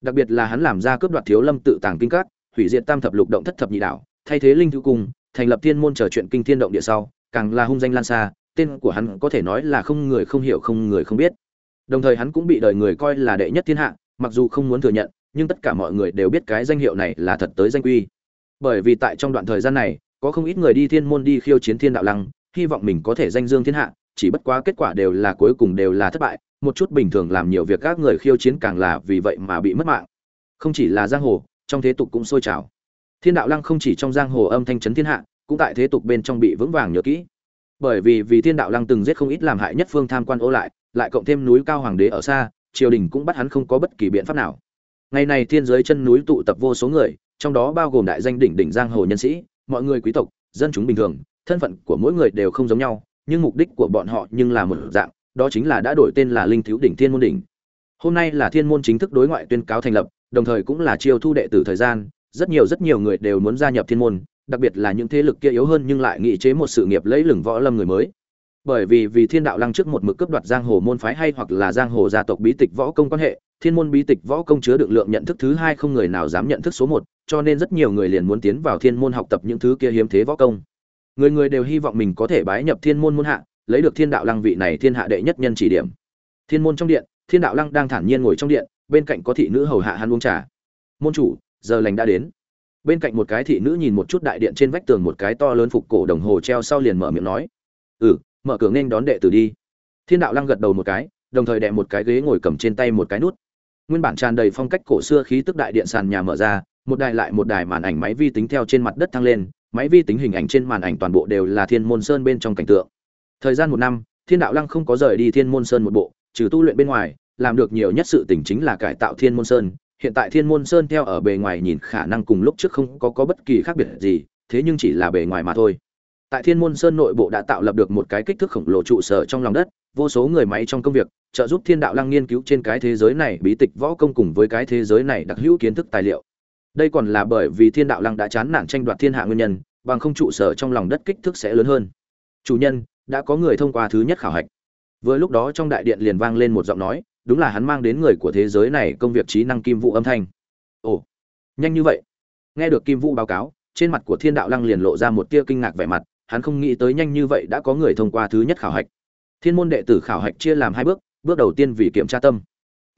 Đặc biệt là hắn làm ra cướp đoạt thiếu lâm tự tàng kinh các hủy diệt tam thập lục động thất thập nhị đảo, thay thế linh thư cung thành lập thiên môn trở chuyện kinh thiên động địa sau càng là hung danh lan xa tên của hắn có thể nói là không người không hiểu không người không biết. Đồng thời hắn cũng bị đời người coi là đệ nhất thiên hạ mặc dù không muốn thừa nhận nhưng tất cả mọi người đều biết cái danh hiệu này là thật tới danh quy bởi vì tại trong đoạn thời gian này có không ít người đi thiên môn đi khiêu chiến thiên đạo lăng hy vọng mình có thể danh dương thiên hạ, chỉ bất quá kết quả đều là cuối cùng đều là thất bại, một chút bình thường làm nhiều việc các người khiêu chiến càng là vì vậy mà bị mất mạng. Không chỉ là giang hồ, trong thế tục cũng sôi trào. Thiên đạo lăng không chỉ trong giang hồ âm thanh chấn thiên hạ, cũng tại thế tục bên trong bị vững vàng nhớ kỹ. Bởi vì vì thiên đạo lăng từng giết không ít làm hại nhất phương tham quan ô lại lại cộng thêm núi cao hoàng đế ở xa, triều đình cũng bắt hắn không có bất kỳ biện pháp nào. Ngày này thiên giới chân núi tụ tập vô số người, trong đó bao gồm đại danh đỉnh đỉnh giang hồ nhân sĩ, mọi người quý tộc, dân chúng bình thường thân phận của mỗi người đều không giống nhau, nhưng mục đích của bọn họ nhưng là một dạng, đó chính là đã đổi tên là linh thiếu đỉnh thiên môn đỉnh. Hôm nay là thiên môn chính thức đối ngoại tuyên cáo thành lập, đồng thời cũng là chiêu thu đệ tử thời gian, rất nhiều rất nhiều người đều muốn gia nhập thiên môn, đặc biệt là những thế lực kia yếu hơn nhưng lại nghị chế một sự nghiệp lấy lừng võ lâm người mới. Bởi vì vì thiên đạo lăng trước một mực cướp đoạt giang hồ môn phái hay hoặc là giang hồ gia tộc bí tịch võ công quan hệ, thiên môn bí tịch võ công chứa được lượng nhận thức thứ hai không người nào dám nhận thức số một, cho nên rất nhiều người liền muốn tiến vào thiên môn học tập những thứ kia hiếm thế võ công người người đều hy vọng mình có thể bái nhập thiên môn môn hạ, lấy được thiên đạo lăng vị này thiên hạ đệ nhất nhân chỉ điểm. Thiên môn trong điện, thiên đạo lăng đang thản nhiên ngồi trong điện, bên cạnh có thị nữ hầu hạ hắn uống trà. Môn chủ, giờ lành đã đến. Bên cạnh một cái thị nữ nhìn một chút đại điện trên vách tường một cái to lớn phục cổ đồng hồ treo sau liền mở miệng nói. Ừ mở cửa nên đón đệ tử đi. Thiên đạo lăng gật đầu một cái, đồng thời đệ một cái ghế ngồi cầm trên tay một cái nút. Nguyên bản tràn đầy phong cách cổ xưa khí tức đại điện sàn nhà mở ra, một đài lại một đài màn ảnh máy vi tính theo trên mặt đất thăng lên máy vi tính hình ảnh trên màn ảnh toàn bộ đều là thiên môn sơn bên trong cảnh tượng. Thời gian một năm thiên đạo lăng không có rời đi thiên môn sơn một bộ trừ tu luyện bên ngoài làm được nhiều nhất sự tỉnh chính là cải tạo thiên môn sơn. Hiện tại thiên môn sơn theo ở bề ngoài nhìn khả năng cùng lúc trước không có, có bất kỳ khác biệt gì thế nhưng chỉ là bề ngoài mà thôi. Tại thiên môn sơn nội bộ đã tạo lập được một cái kích thước khổng lồ trụ sở trong lòng đất vô số người máy trong công việc trợ giúp thiên đạo lăng nghiên cứu trên cái thế giới này bí tịch võ công cùng với cái thế giới này đặc hữu kiến thức tài liệu đây còn là bởi vì thiên đạo lăng đã chán nản tranh đoạt thiên hạ nguyên nhân, bằng không trụ sở trong lòng đất kích thước sẽ lớn hơn. Chủ nhân, đã có người thông qua thứ nhất khảo hạch. Vừa lúc đó trong đại điện liền vang lên một giọng nói, đúng là hắn mang đến người của thế giới này công việc trí năng kim vũ âm thanh. Ồ, nhanh như vậy. Nghe được kim vũ báo cáo, trên mặt của thiên đạo lăng liền lộ ra một tia kinh ngạc vẻ mặt, hắn không nghĩ tới nhanh như vậy đã có người thông qua thứ nhất khảo hạch. Thiên môn đệ tử khảo hạch chia làm hai bước bước đầu tiên vì kiểm tra tâm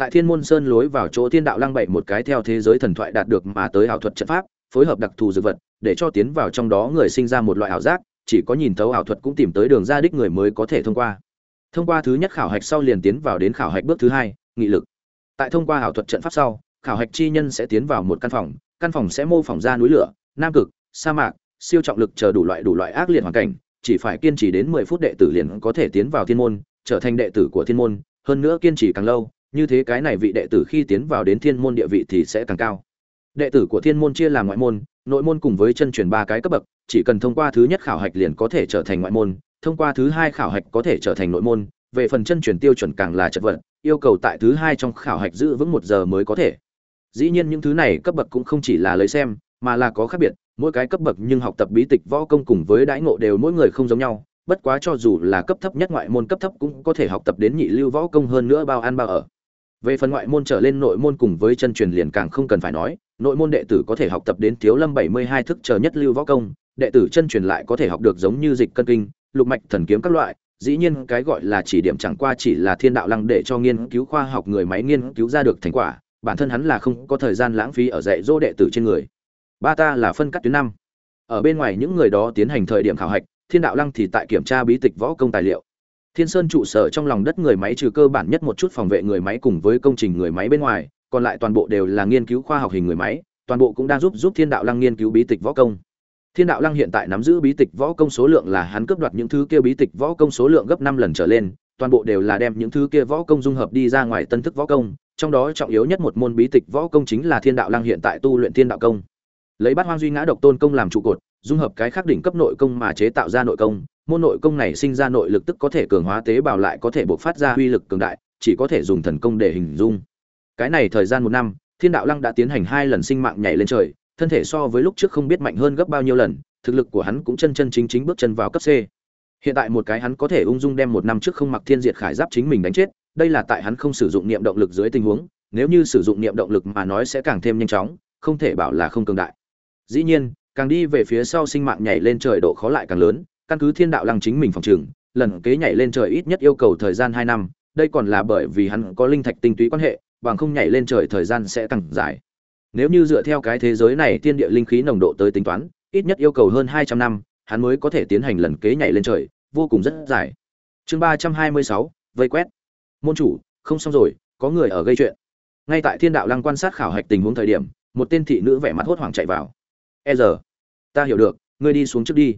tại thiên môn sơn lối vào chỗ thiên đạo lăng bảy một cái theo thế giới thần thoại đạt được mà tới ảo thuật trận pháp, phối hợp đặc thù dược vật, để cho tiến vào trong đó người sinh ra một loại ảo giác, chỉ có nhìn thấu ảo thuật cũng tìm tới đường ra đích người mới có thể thông qua. Thông qua thứ nhất khảo hạch sau liền tiến vào đến khảo hạch bước thứ hai, nghị lực. Tại thông qua ảo thuật trận pháp sau, khảo hạch chi nhân sẽ tiến vào một căn phòng căn phòng sẽ mô phỏng ra núi lửa, nam cực, sa mạc, siêu trọng lực chờ đủ loại đủ loại ác liệt hoàn cảnh, chỉ phải kiên trì đến mười phút đệ tử liền có thể tiến vào thiên môn, trở thành đệ tử của thiên môn, hơn nữa kiên trì càng lâu như thế cái này vị đệ tử khi tiến vào đến thiên môn địa vị thì sẽ càng cao. Đệ tử của thiên môn chia làm ngoại môn, nội môn cùng với chân truyền ba cái cấp bậc, chỉ cần thông qua thứ nhất khảo hạch liền có thể trở thành ngoại môn, thông qua thứ hai khảo hạch có thể trở thành nội môn, về phần chân truyền tiêu chuẩn càng là chất vật, yêu cầu tại thứ hai trong khảo hạch giữ vững một giờ mới có thể. Dĩ nhiên những thứ này cấp bậc cũng không chỉ là lấy xem, mà là có khác biệt, mỗi cái cấp bậc nhưng học tập bí tịch võ công cùng với đãi ngộ đều mỗi người không giống nhau, bất quá cho dù là cấp thấp nhất ngoại môn cấp thấp cũng có thể học tập đến nhị lưu võ công hơn nữa bao ăn bao ở về phần ngoại môn trở lên nội môn cùng với chân truyền liền càng không cần phải nói, nội môn đệ tử có thể học tập đến thiếu lâm bảy mươi hai thức chờ nhất lưu võ công, đệ tử chân truyền lại có thể học được giống như dịch cân kinh, lục mạch thần kiếm các loại, dĩ nhiên cái gọi là chỉ điểm chẳng qua chỉ là thiên đạo lăng để cho nghiên cứu khoa học người máy nghiên cứu ra được thành quả, bản thân hắn là không có thời gian lãng phí ở dạy dỗ đệ tử trên người. Ba ta là phân cắt tuyến năm. Ở bên ngoài những người đó tiến hành thời điểm khảo hạch, thiên đạo lăng thì tại kiểm tra bí tịch võ công tài liệu thiên sơn trụ sở trong lòng đất người máy trừ cơ bản nhất một chút phòng vệ người máy cùng với công trình người máy bên ngoài, còn lại toàn bộ đều là nghiên cứu khoa học hình người máy, toàn bộ cũng đang giúp giúp thiên đạo lăng nghiên cứu bí tịch võ công. Thiên đạo lăng hiện tại nắm giữ bí tịch võ công số lượng là hắn cướp đoạt những thứ kia bí tịch võ công số lượng gấp năm lần trở lên, toàn bộ đều là đem những thứ kia võ công dung hợp đi ra ngoài tân thức võ công, trong đó trọng yếu nhất một môn bí tịch võ công chính là thiên đạo lăng hiện tại tu luyện thiên đạo công. Lấy bát hoang duy ngã độc tôn công làm trụ cột, dung hợp cái khác đỉnh cấp nội công mà chế tạo ra nội công môn nội công này sinh ra nội lực tức có thể cường hóa tế bào lại có thể bộc phát ra uy lực cường đại, chỉ có thể dùng thần công để hình dung. Cái này thời gian một năm, thiên đạo lăng đã tiến hành hai lần sinh mạng nhảy lên trời, thân thể so với lúc trước không biết mạnh hơn gấp bao nhiêu lần, thực lực của hắn cũng chân chân chính chính bước chân vào cấp c. Hiện tại một cái hắn có thể ung dung đem một năm trước không mặc thiên diệt khải giáp chính mình đánh chết, đây là tại hắn không sử dụng niệm động lực dưới tình huống, nếu như sử dụng niệm động lực mà nói sẽ càng thêm nhanh chóng, không thể bảo là không cường đại. Dĩ nhiên, càng đi về phía sau sinh mạng nhảy lên trời độ khó lại càng lớn căn cứ thiên đạo lăng chính mình phòng trường, lần kế nhảy lên trời ít nhất yêu cầu thời gian hai năm, đây còn là bởi vì hắn có linh thạch tinh túy quan hệ, bằng không nhảy lên trời thời gian sẽ càng dài. Nếu như dựa theo cái thế giới này thiên địa linh khí nồng độ tới tính toán, ít nhất yêu cầu hơn hai trăm năm, hắn mới có thể tiến hành lần kế nhảy lên trời, vô cùng rất dài. Chương ba trăm hai mươi sáu, vây quét. Môn chủ, không xong rồi, có người ở gây chuyện. Ngay tại thiên đạo lăng quan sát khảo hạch tình huống thời điểm, một tên thị nữ vẻ mặt hốt hoảng chạy vào. E giờ, ta hiểu được, ngươi đi xuống trước đi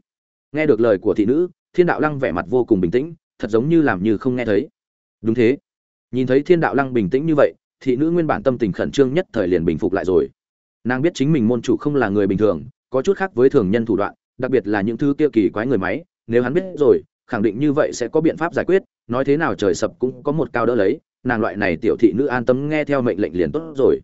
nghe được lời của thị nữ, thiên đạo lăng vẻ mặt vô cùng bình tĩnh, thật giống như làm như không nghe thấy. Đúng thế. Nhìn thấy thiên đạo lăng bình tĩnh như vậy, thị nữ nguyên bản tâm tình khẩn trương nhất thời liền bình phục lại rồi. Nàng biết chính mình môn chủ không là người bình thường, có chút khác với thường nhân thủ đoạn, đặc biệt là những thứ kia kỳ quái người máy, nếu hắn biết rồi, khẳng định như vậy sẽ có biện pháp giải quyết, nói thế nào trời sập cũng có một cao đỡ lấy, nàng loại này tiểu thị nữ an tâm nghe theo mệnh lệnh liền tốt rồi.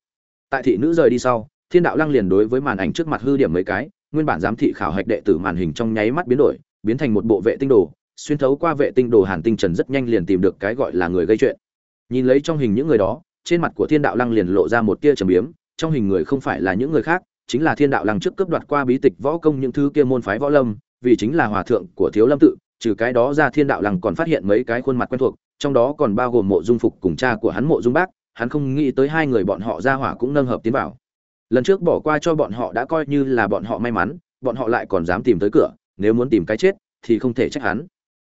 Tại thị nữ rời đi sau, thiên đạo lăng liền đối với màn ảnh trước mặt hư điểm mấy cái nguyên bản giám thị khảo hạch đệ tử màn hình trong nháy mắt biến đổi, biến thành một bộ vệ tinh đồ, xuyên thấu qua vệ tinh đồ hàn tinh trần rất nhanh liền tìm được cái gọi là người gây chuyện. Nhìn lấy trong hình những người đó, trên mặt của thiên đạo lăng liền lộ ra một tia trầm biếm, trong hình người không phải là những người khác, chính là thiên đạo lăng trước cướp đoạt qua bí tịch võ công những thứ kia môn phái võ lâm, vì chính là hòa thượng của thiếu lâm tự, trừ cái đó ra thiên đạo lăng còn phát hiện mấy cái khuôn mặt quen thuộc, trong đó còn bao gồm mộ dung phục cùng cha của hắn mộ dung bác, hắn không nghĩ tới hai người bọn họ ra hỏa cũng nâng hợp tiến vào lần trước bỏ qua cho bọn họ đã coi như là bọn họ may mắn, bọn họ lại còn dám tìm tới cửa, nếu muốn tìm cái chết thì không thể trách hắn.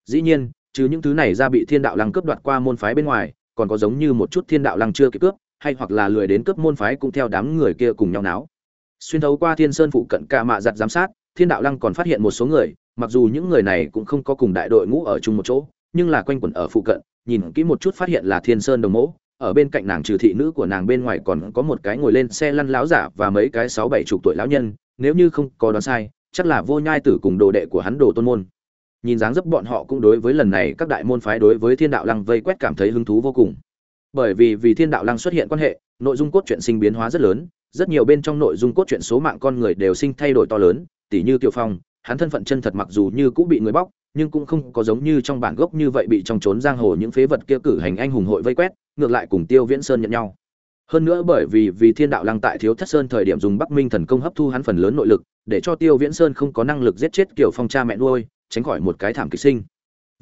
Dĩ nhiên chứ những thứ này ra bị thiên đạo lăng cướp đoạt qua môn phái bên ngoài, còn có giống như một chút thiên đạo lăng chưa kịp cướp, hay hoặc là lười đến cướp môn phái cũng theo đám người kia cùng nhau náo. Xuyên thấu qua thiên sơn phụ cận ca mạ giặt giám sát, thiên đạo lăng còn phát hiện một số người, mặc dù những người này cũng không có cùng đại đội ngũ ở chung một chỗ, nhưng là quanh quẩn ở phụ cận, nhìn kỹ một chút phát hiện là thiên sơn đồng mẫu ở bên cạnh nàng trừ thị nữ của nàng bên ngoài còn có một cái ngồi lên xe lăn láo giả và mấy cái sáu bảy chục tuổi lão nhân, nếu như không có đoán sai, chắc là vô nhai tử cùng đồ đệ của hắn đồ tôn môn. Nhìn dáng dấp bọn họ cũng đối với lần này các đại môn phái đối với thiên đạo lăng vây quét cảm thấy hứng thú vô cùng. Bởi vì vì thiên đạo lăng xuất hiện quan hệ, nội dung cốt truyện sinh biến hóa rất lớn, rất nhiều bên trong nội dung cốt truyện số mạng con người đều sinh thay đổi to lớn, tỉ như kiều phong, hắn thân phận chân thật mặc dù như cũng bị người bóc nhưng cũng không có giống như trong bản gốc như vậy bị trong trốn giang hồ những phế vật kia cử hành anh hùng hội vây quét, ngược lại cùng tiêu viễn sơn nhận nhau. Hơn nữa bởi vì vì thiên đạo lăng tại thiếu thất sơn thời điểm dùng bắc minh thần công hấp thu hắn phần lớn nội lực, để cho tiêu viễn sơn không có năng lực giết chết kiểu phong cha mẹ nuôi, tránh khỏi một cái thảm kịch sinh.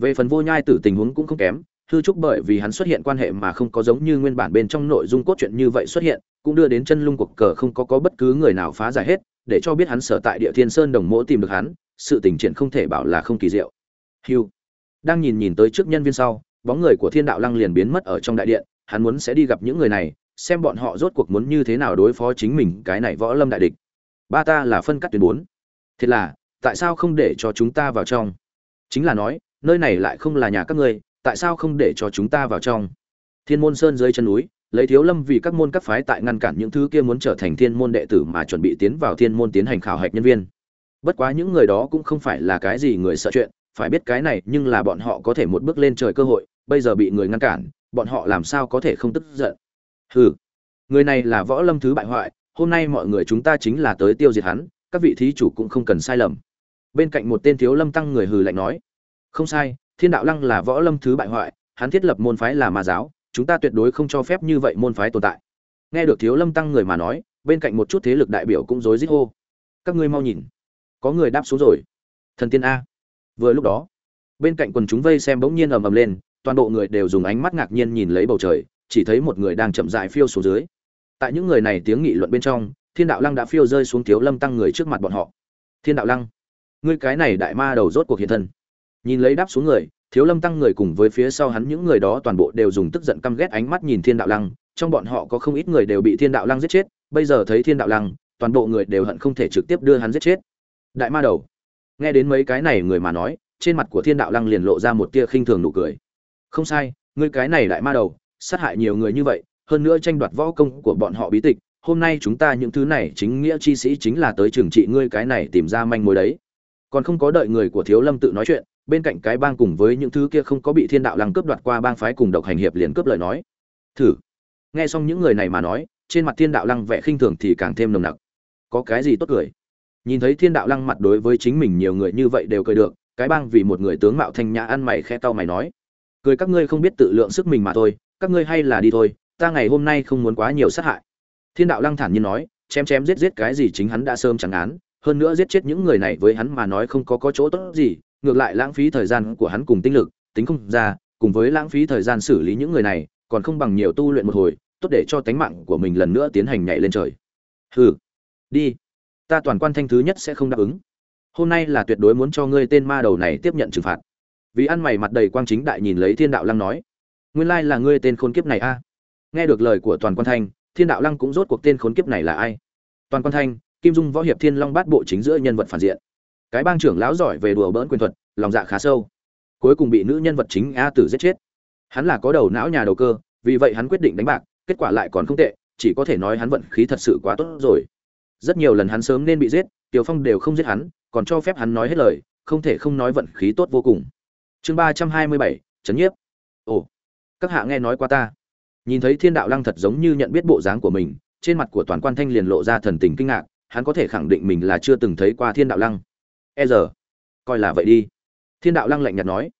Về phần vô nhai tử tình huống cũng không kém, hư trúc bởi vì hắn xuất hiện quan hệ mà không có giống như nguyên bản bên trong nội dung cốt truyện như vậy xuất hiện, cũng đưa đến chân lung cuộc cờ không có có bất cứ người nào phá giải hết, để cho biết hắn sở tại địa thiên sơn đồng mỗ tìm được hắn, sự tình triển không thể bảo là không kỳ diệu. Hưu. Đang nhìn nhìn tới trước nhân viên sau, bóng người của Thiên Đạo Lăng liền biến mất ở trong đại điện, hắn muốn sẽ đi gặp những người này, xem bọn họ rốt cuộc muốn như thế nào đối phó chính mình cái này võ lâm đại địch. Ba ta là phân cắt tuyến bốn. Thật là, tại sao không để cho chúng ta vào trong? Chính là nói, nơi này lại không là nhà các ngươi, tại sao không để cho chúng ta vào trong? Thiên môn sơn dưới chân núi, lấy thiếu lâm vì các môn các phái tại ngăn cản những thứ kia muốn trở thành thiên môn đệ tử mà chuẩn bị tiến vào thiên môn tiến hành khảo hạch nhân viên. Bất quá những người đó cũng không phải là cái gì người sợ chuyện, phải biết cái này nhưng là bọn họ có thể một bước lên trời cơ hội, bây giờ bị người ngăn cản, bọn họ làm sao có thể không tức giận? Hừ, người này là võ lâm thứ bại hoại, hôm nay mọi người chúng ta chính là tới tiêu diệt hắn, các vị thí chủ cũng không cần sai lầm. Bên cạnh một tên thiếu lâm tăng người hừ lạnh nói, không sai, thiên đạo lăng là võ lâm thứ bại hoại, hắn thiết lập môn phái là ma giáo, chúng ta tuyệt đối không cho phép như vậy môn phái tồn tại. Nghe được thiếu lâm tăng người mà nói, bên cạnh một chút thế lực đại biểu cũng rối rít hô, các ngươi mau nhìn, có người đáp xuống rồi. Thần tiên a vừa lúc đó, bên cạnh quần chúng vây xem bỗng nhiên ầm ầm lên, toàn bộ người đều dùng ánh mắt ngạc nhiên nhìn lấy bầu trời, chỉ thấy một người đang chậm dại phiêu xuống dưới. Tại những người này tiếng nghị luận bên trong, thiên đạo lăng đã phiêu rơi xuống thiếu lâm tăng người trước mặt bọn họ. Thiên đạo lăng, ngươi cái này đại ma đầu rốt cuộc hiện thân. Nhìn lấy đáp xuống người, thiếu lâm tăng người cùng với phía sau hắn những người đó toàn bộ đều dùng tức giận căm ghét ánh mắt nhìn thiên đạo lăng, trong bọn họ có không ít người đều bị thiên đạo lăng giết chết, bây giờ thấy thiên đạo lăng, toàn bộ người đều hận không thể trực tiếp đưa hắn giết chết. Đại ma đầu nghe đến mấy cái này người mà nói, trên mặt của thiên đạo lăng liền lộ ra một tia khinh thường nụ cười. Không sai, ngươi cái này đại ma đầu, sát hại nhiều người như vậy, hơn nữa tranh đoạt võ công của bọn họ bí tịch, hôm nay chúng ta những thứ này chính nghĩa chi sĩ chính là tới trừng trị ngươi cái này tìm ra manh mối đấy. Còn không có đợi người của thiếu lâm tự nói chuyện, bên cạnh cái bang cùng với những thứ kia không có bị thiên đạo lăng cướp đoạt qua bang phái cùng độc hành hiệp liền cướp lời nói. Thử. Nghe xong những người này mà nói, trên mặt thiên đạo lăng vẻ khinh thường thì càng thêm nồng nặc. Có cái gì tốt cười? Nhìn thấy thiên đạo lăng mặt đối với chính mình nhiều người như vậy đều cười được, cái bang vì một người tướng mạo thanh nhã ăn mày khe tao mày nói, cười các ngươi không biết tự lượng sức mình mà thôi, các ngươi hay là đi thôi, ta ngày hôm nay không muốn quá nhiều sát hại. Thiên đạo lăng thản nhiên nói, chém chém giết giết cái gì chính hắn đã sớm chẳng án, hơn nữa giết chết những người này với hắn mà nói không có có chỗ tốt gì, ngược lại lãng phí thời gian của hắn cùng tinh lực, tính không ra, cùng với lãng phí thời gian xử lý những người này, còn không bằng nhiều tu luyện một hồi, tốt để cho tánh mạng của mình lần nữa tiến hành nhảy lên trời. Hừ, đi ta toàn quan thanh thứ nhất sẽ không đáp ứng. Hôm nay là tuyệt đối muốn cho ngươi tên ma đầu này tiếp nhận trừng phạt. Vì ăn mày mặt đầy quang chính đại nhìn lấy thiên đạo lăng nói, nguyên lai là ngươi tên khốn kiếp này a. Nghe được lời của toàn quan thanh, thiên đạo lăng cũng rốt cuộc tên khốn kiếp này là ai? Toàn quan thanh, kim dung võ hiệp thiên long bát bộ chính giữa nhân vật phản diện. Cái bang trưởng lão giỏi về đùa bỡn quyền thuật, lòng dạ khá sâu. Cuối cùng bị nữ nhân vật chính a tử giết chết. Hắn là có đầu não nhà đầu cơ, vì vậy hắn quyết định đánh bạc, kết quả lại còn không tệ, chỉ có thể nói hắn vận khí thật sự quá tốt rồi rất nhiều lần hắn sớm nên bị giết, tiểu phong đều không giết hắn, còn cho phép hắn nói hết lời, không thể không nói vận khí tốt vô cùng. Chương ba trăm hai mươi bảy, chấn nhiếp. Ồ, các hạ nghe nói qua ta. Nhìn thấy thiên đạo lăng thật giống như nhận biết bộ dáng của mình, trên mặt của toàn quan thanh liền lộ ra thần tình kinh ngạc, hắn có thể khẳng định mình là chưa từng thấy qua thiên đạo lăng. E giờ, coi là vậy đi. Thiên đạo lăng lạnh nhạt nói.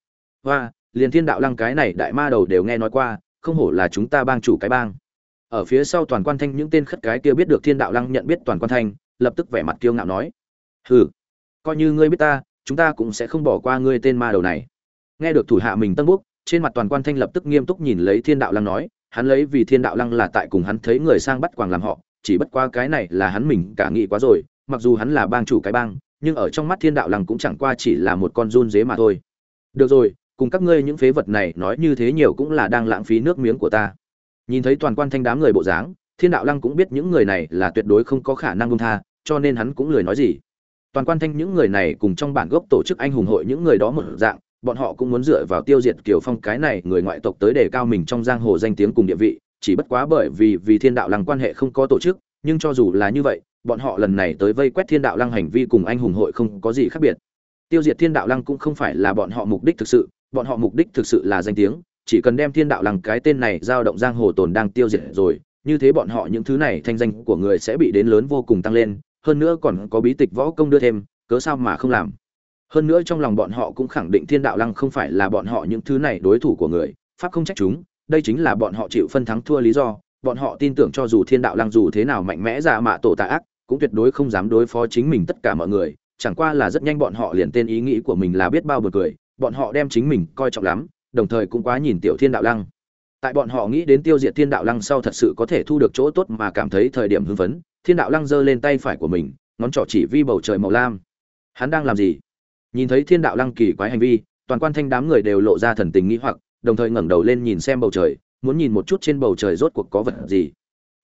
Hoa, liền thiên đạo lăng cái này đại ma đầu đều nghe nói qua, không hổ là chúng ta bang chủ cái bang ở phía sau toàn quan thanh những tên khất cái kia biết được thiên đạo lăng nhận biết toàn quan thanh, lập tức vẻ mặt kiêu ngạo nói, hừ, coi như ngươi biết ta, chúng ta cũng sẽ không bỏ qua ngươi tên ma đầu này. Nghe được thủ hạ mình tân búc trên mặt toàn quan thanh lập tức nghiêm túc nhìn lấy thiên đạo lăng nói, hắn lấy vì thiên đạo lăng là tại cùng hắn thấy người sang bắt quàng làm họ, chỉ bất qua cái này là hắn mình cả nghĩ quá rồi, mặc dù hắn là bang chủ cái bang, nhưng ở trong mắt thiên đạo lăng cũng chẳng qua chỉ là một con run dế mà thôi. Được rồi, cùng các ngươi những phế vật này nói như thế nhiều cũng là đang lãng phí nước miếng của ta nhìn thấy toàn quan thanh đám người bộ dáng, thiên đạo lăng cũng biết những người này là tuyệt đối không có khả năng bông tha, cho nên hắn cũng lười nói gì. Toàn quan thanh những người này cùng trong bản gốc tổ chức anh hùng hội những người đó một dạng, bọn họ cũng muốn dựa vào tiêu diệt kiều phong cái này người ngoại tộc tới đề cao mình trong giang hồ danh tiếng cùng địa vị, chỉ bất quá bởi vì vì thiên đạo lăng quan hệ không có tổ chức, nhưng cho dù là như vậy, bọn họ lần này tới vây quét thiên đạo lăng hành vi cùng anh hùng hội không có gì khác biệt. Tiêu diệt thiên đạo lăng cũng không phải là bọn họ mục đích thực sự, bọn họ mục đích thực sự là danh tiếng chỉ cần đem thiên đạo lăng cái tên này giao động giang hồ tồn đang tiêu diệt rồi, như thế bọn họ những thứ này thanh danh của người sẽ bị đến lớn vô cùng tăng lên, hơn nữa còn có bí tịch võ công đưa thêm, cớ sao mà không làm. Hơn nữa trong lòng bọn họ cũng khẳng định thiên đạo lăng không phải là bọn họ những thứ này đối thủ của người, pháp không trách chúng, đây chính là bọn họ chịu phân thắng thua lý do, bọn họ tin tưởng cho dù thiên đạo lăng dù thế nào mạnh mẽ ra mạ tổ tà ác, cũng tuyệt đối không dám đối phó chính mình tất cả mọi người, chẳng qua là rất nhanh bọn họ liền tên ý nghĩ của mình là biết bao bực cười, bọn họ đem chính mình coi trọng lắm đồng thời cũng quá nhìn tiểu thiên đạo lăng. Tại bọn họ nghĩ đến tiêu diệt thiên đạo lăng sau thật sự có thể thu được chỗ tốt mà cảm thấy thời điểm hưng phấn, thiên đạo lăng giơ lên tay phải của mình, ngón trỏ chỉ vi bầu trời màu lam. Hắn đang làm gì? Nhìn thấy thiên đạo lăng kỳ quái hành vi, toàn quan thanh đám người đều lộ ra thần tình nghĩ hoặc, đồng thời ngẩng đầu lên nhìn xem bầu trời, muốn nhìn một chút trên bầu trời rốt cuộc có vật gì.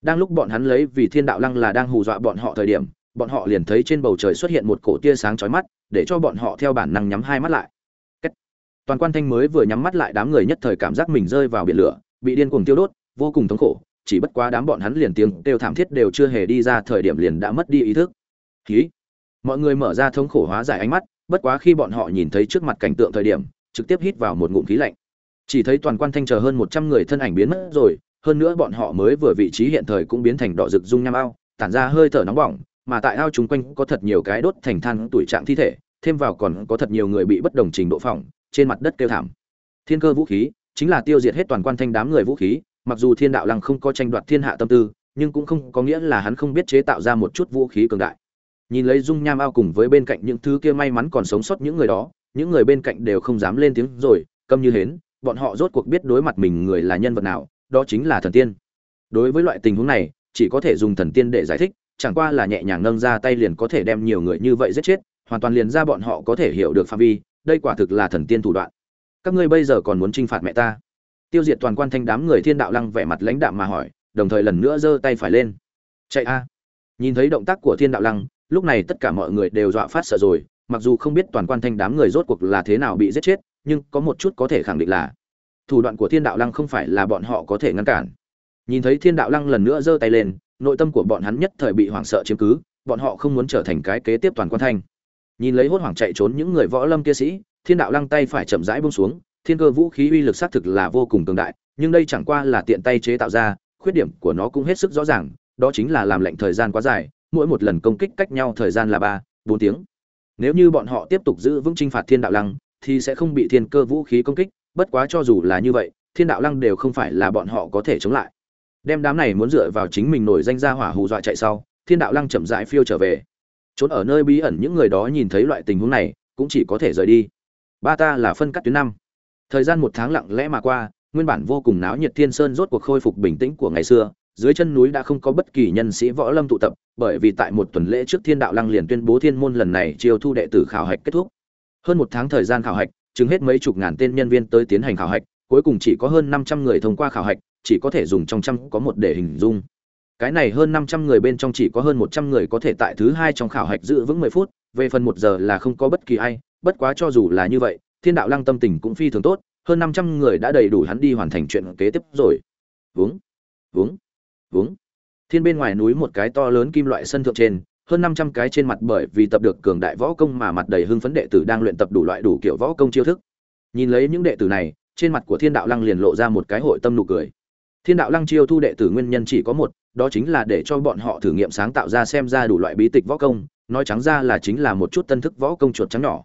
Đang lúc bọn hắn lấy vì thiên đạo lăng là đang hù dọa bọn họ thời điểm, bọn họ liền thấy trên bầu trời xuất hiện một cổ tia sáng chói mắt, để cho bọn họ theo bản năng nhắm hai mắt lại toàn quan thanh mới vừa nhắm mắt lại đám người nhất thời cảm giác mình rơi vào biển lửa, bị điên cuồng tiêu đốt, vô cùng thống khổ, chỉ bất quá đám bọn hắn liền tiếng đều thảm thiết đều chưa hề đi ra thời điểm liền đã mất đi ý thức. Khí mọi người mở ra thống khổ hóa giải ánh mắt, bất quá khi bọn họ nhìn thấy trước mặt cảnh tượng thời điểm, trực tiếp hít vào một ngụm khí lạnh. Chỉ thấy toàn quan thanh chờ hơn một trăm người thân ảnh biến mất rồi, hơn nữa bọn họ mới vừa vị trí hiện thời cũng biến thành đỏ rực dung nham ao, tản ra hơi thở nóng bỏng, mà tại ao chúng quanh có thật nhiều cái đốt thành than tuổi trạng thi thể, thêm vào còn có thật nhiều người bị bất đồng trình độ phỏng trên mặt đất kêu thảm. Thiên cơ vũ khí chính là tiêu diệt hết toàn quan thanh đám người vũ khí, mặc dù thiên đạo lăng không có tranh đoạt thiên hạ tâm tư, nhưng cũng không có nghĩa là hắn không biết chế tạo ra một chút vũ khí cường đại. Nhìn lấy dung nham ao cùng với bên cạnh những thứ kia may mắn còn sống sót những người đó, những người bên cạnh đều không dám lên tiếng rồi, câm như hến, bọn họ rốt cuộc biết đối mặt mình người là nhân vật nào, đó chính là thần tiên. Đối với loại tình huống này, chỉ có thể dùng thần tiên để giải thích, chẳng qua là nhẹ nhàng nâng ra tay liền có thể đem nhiều người như vậy giết chết, hoàn toàn liền ra bọn họ có thể hiểu được phạm vi đây quả thực là thần tiên thủ đoạn. Các ngươi bây giờ còn muốn trinh phạt mẹ ta? Tiêu diệt toàn quan thanh đám người thiên đạo lăng vẻ mặt lãnh đạm mà hỏi, đồng thời lần nữa giơ tay phải lên. Chạy a. Nhìn thấy động tác của thiên đạo lăng, lúc này tất cả mọi người đều dọa phát sợ rồi, mặc dù không biết toàn quan thanh đám người rốt cuộc là thế nào bị giết chết, nhưng có một chút có thể khẳng định là thủ đoạn của thiên đạo lăng không phải là bọn họ có thể ngăn cản. Nhìn thấy thiên đạo lăng lần nữa giơ tay lên, nội tâm của bọn hắn nhất thời bị hoảng sợ chiếm cứ, bọn họ không muốn trở thành cái kế tiếp toàn quan thanh nhìn lấy hốt hoảng chạy trốn những người võ lâm kia sĩ, thiên đạo lăng tay phải chậm rãi bông xuống, thiên cơ vũ khí uy lực xác thực là vô cùng cường đại, nhưng đây chẳng qua là tiện tay chế tạo ra, khuyết điểm của nó cũng hết sức rõ ràng, đó chính là làm lệnh thời gian quá dài, mỗi một lần công kích cách nhau thời gian là ba, bốn tiếng. Nếu như bọn họ tiếp tục giữ vững chinh phạt thiên đạo lăng, thì sẽ không bị thiên cơ vũ khí công kích, bất quá cho dù là như vậy, thiên đạo lăng đều không phải là bọn họ có thể chống lại. Đem đám này muốn dựa vào chính mình nổi danh ra hỏa hù dọa chạy sau, thiên đạo lăng chậm rãi phiêu trở về trốn ở nơi bí ẩn những người đó nhìn thấy loại tình huống này, cũng chỉ có thể rời đi. Ba ta là phân cắt tuyến năm. Thời gian một tháng lặng lẽ mà qua, nguyên bản vô cùng náo nhiệt thiên sơn rốt cuộc khôi phục bình tĩnh của ngày xưa, dưới chân núi đã không có bất kỳ nhân sĩ võ lâm tụ tập, bởi vì tại một tuần lễ trước thiên đạo lăng liền tuyên bố thiên môn lần này chiêu thu đệ tử khảo hạch kết thúc. Hơn một tháng thời gian khảo hạch chứng hết mấy chục ngàn tên nhân viên tới tiến hành khảo hạch, cuối cùng chỉ có hơn năm trăm người thông qua khảo hạch, chỉ có thể dùng trong trăm có một để hình dung cái này hơn năm trăm người bên trong chỉ có hơn một trăm người có thể tại thứ hai trong khảo hạch giữ vững mười phút, về phần một giờ là không có bất kỳ ai, bất quá cho dù là như vậy, thiên đạo lăng tâm tình cũng phi thường tốt, hơn năm trăm người đã đầy đủ hắn đi hoàn thành chuyện kế tiếp rồi. Vướng vướng vướng thiên bên ngoài núi một cái to lớn kim loại sân thượng trên, hơn năm trăm cái trên mặt bởi vì tập được cường đại võ công mà mặt đầy hưng phấn đệ tử đang luyện tập đủ loại đủ kiểu võ công chiêu thức. Nhìn lấy những đệ tử này, trên mặt của thiên đạo lăng liền lộ ra một cái hội tâm nụ cười thiên đạo lăng chiêu thu đệ tử nguyên nhân chỉ có một, đó chính là để cho bọn họ thử nghiệm sáng tạo ra xem ra đủ loại bí tịch võ công, nói trắng ra là chính là một chút tân thức võ công chuột trắng nhỏ.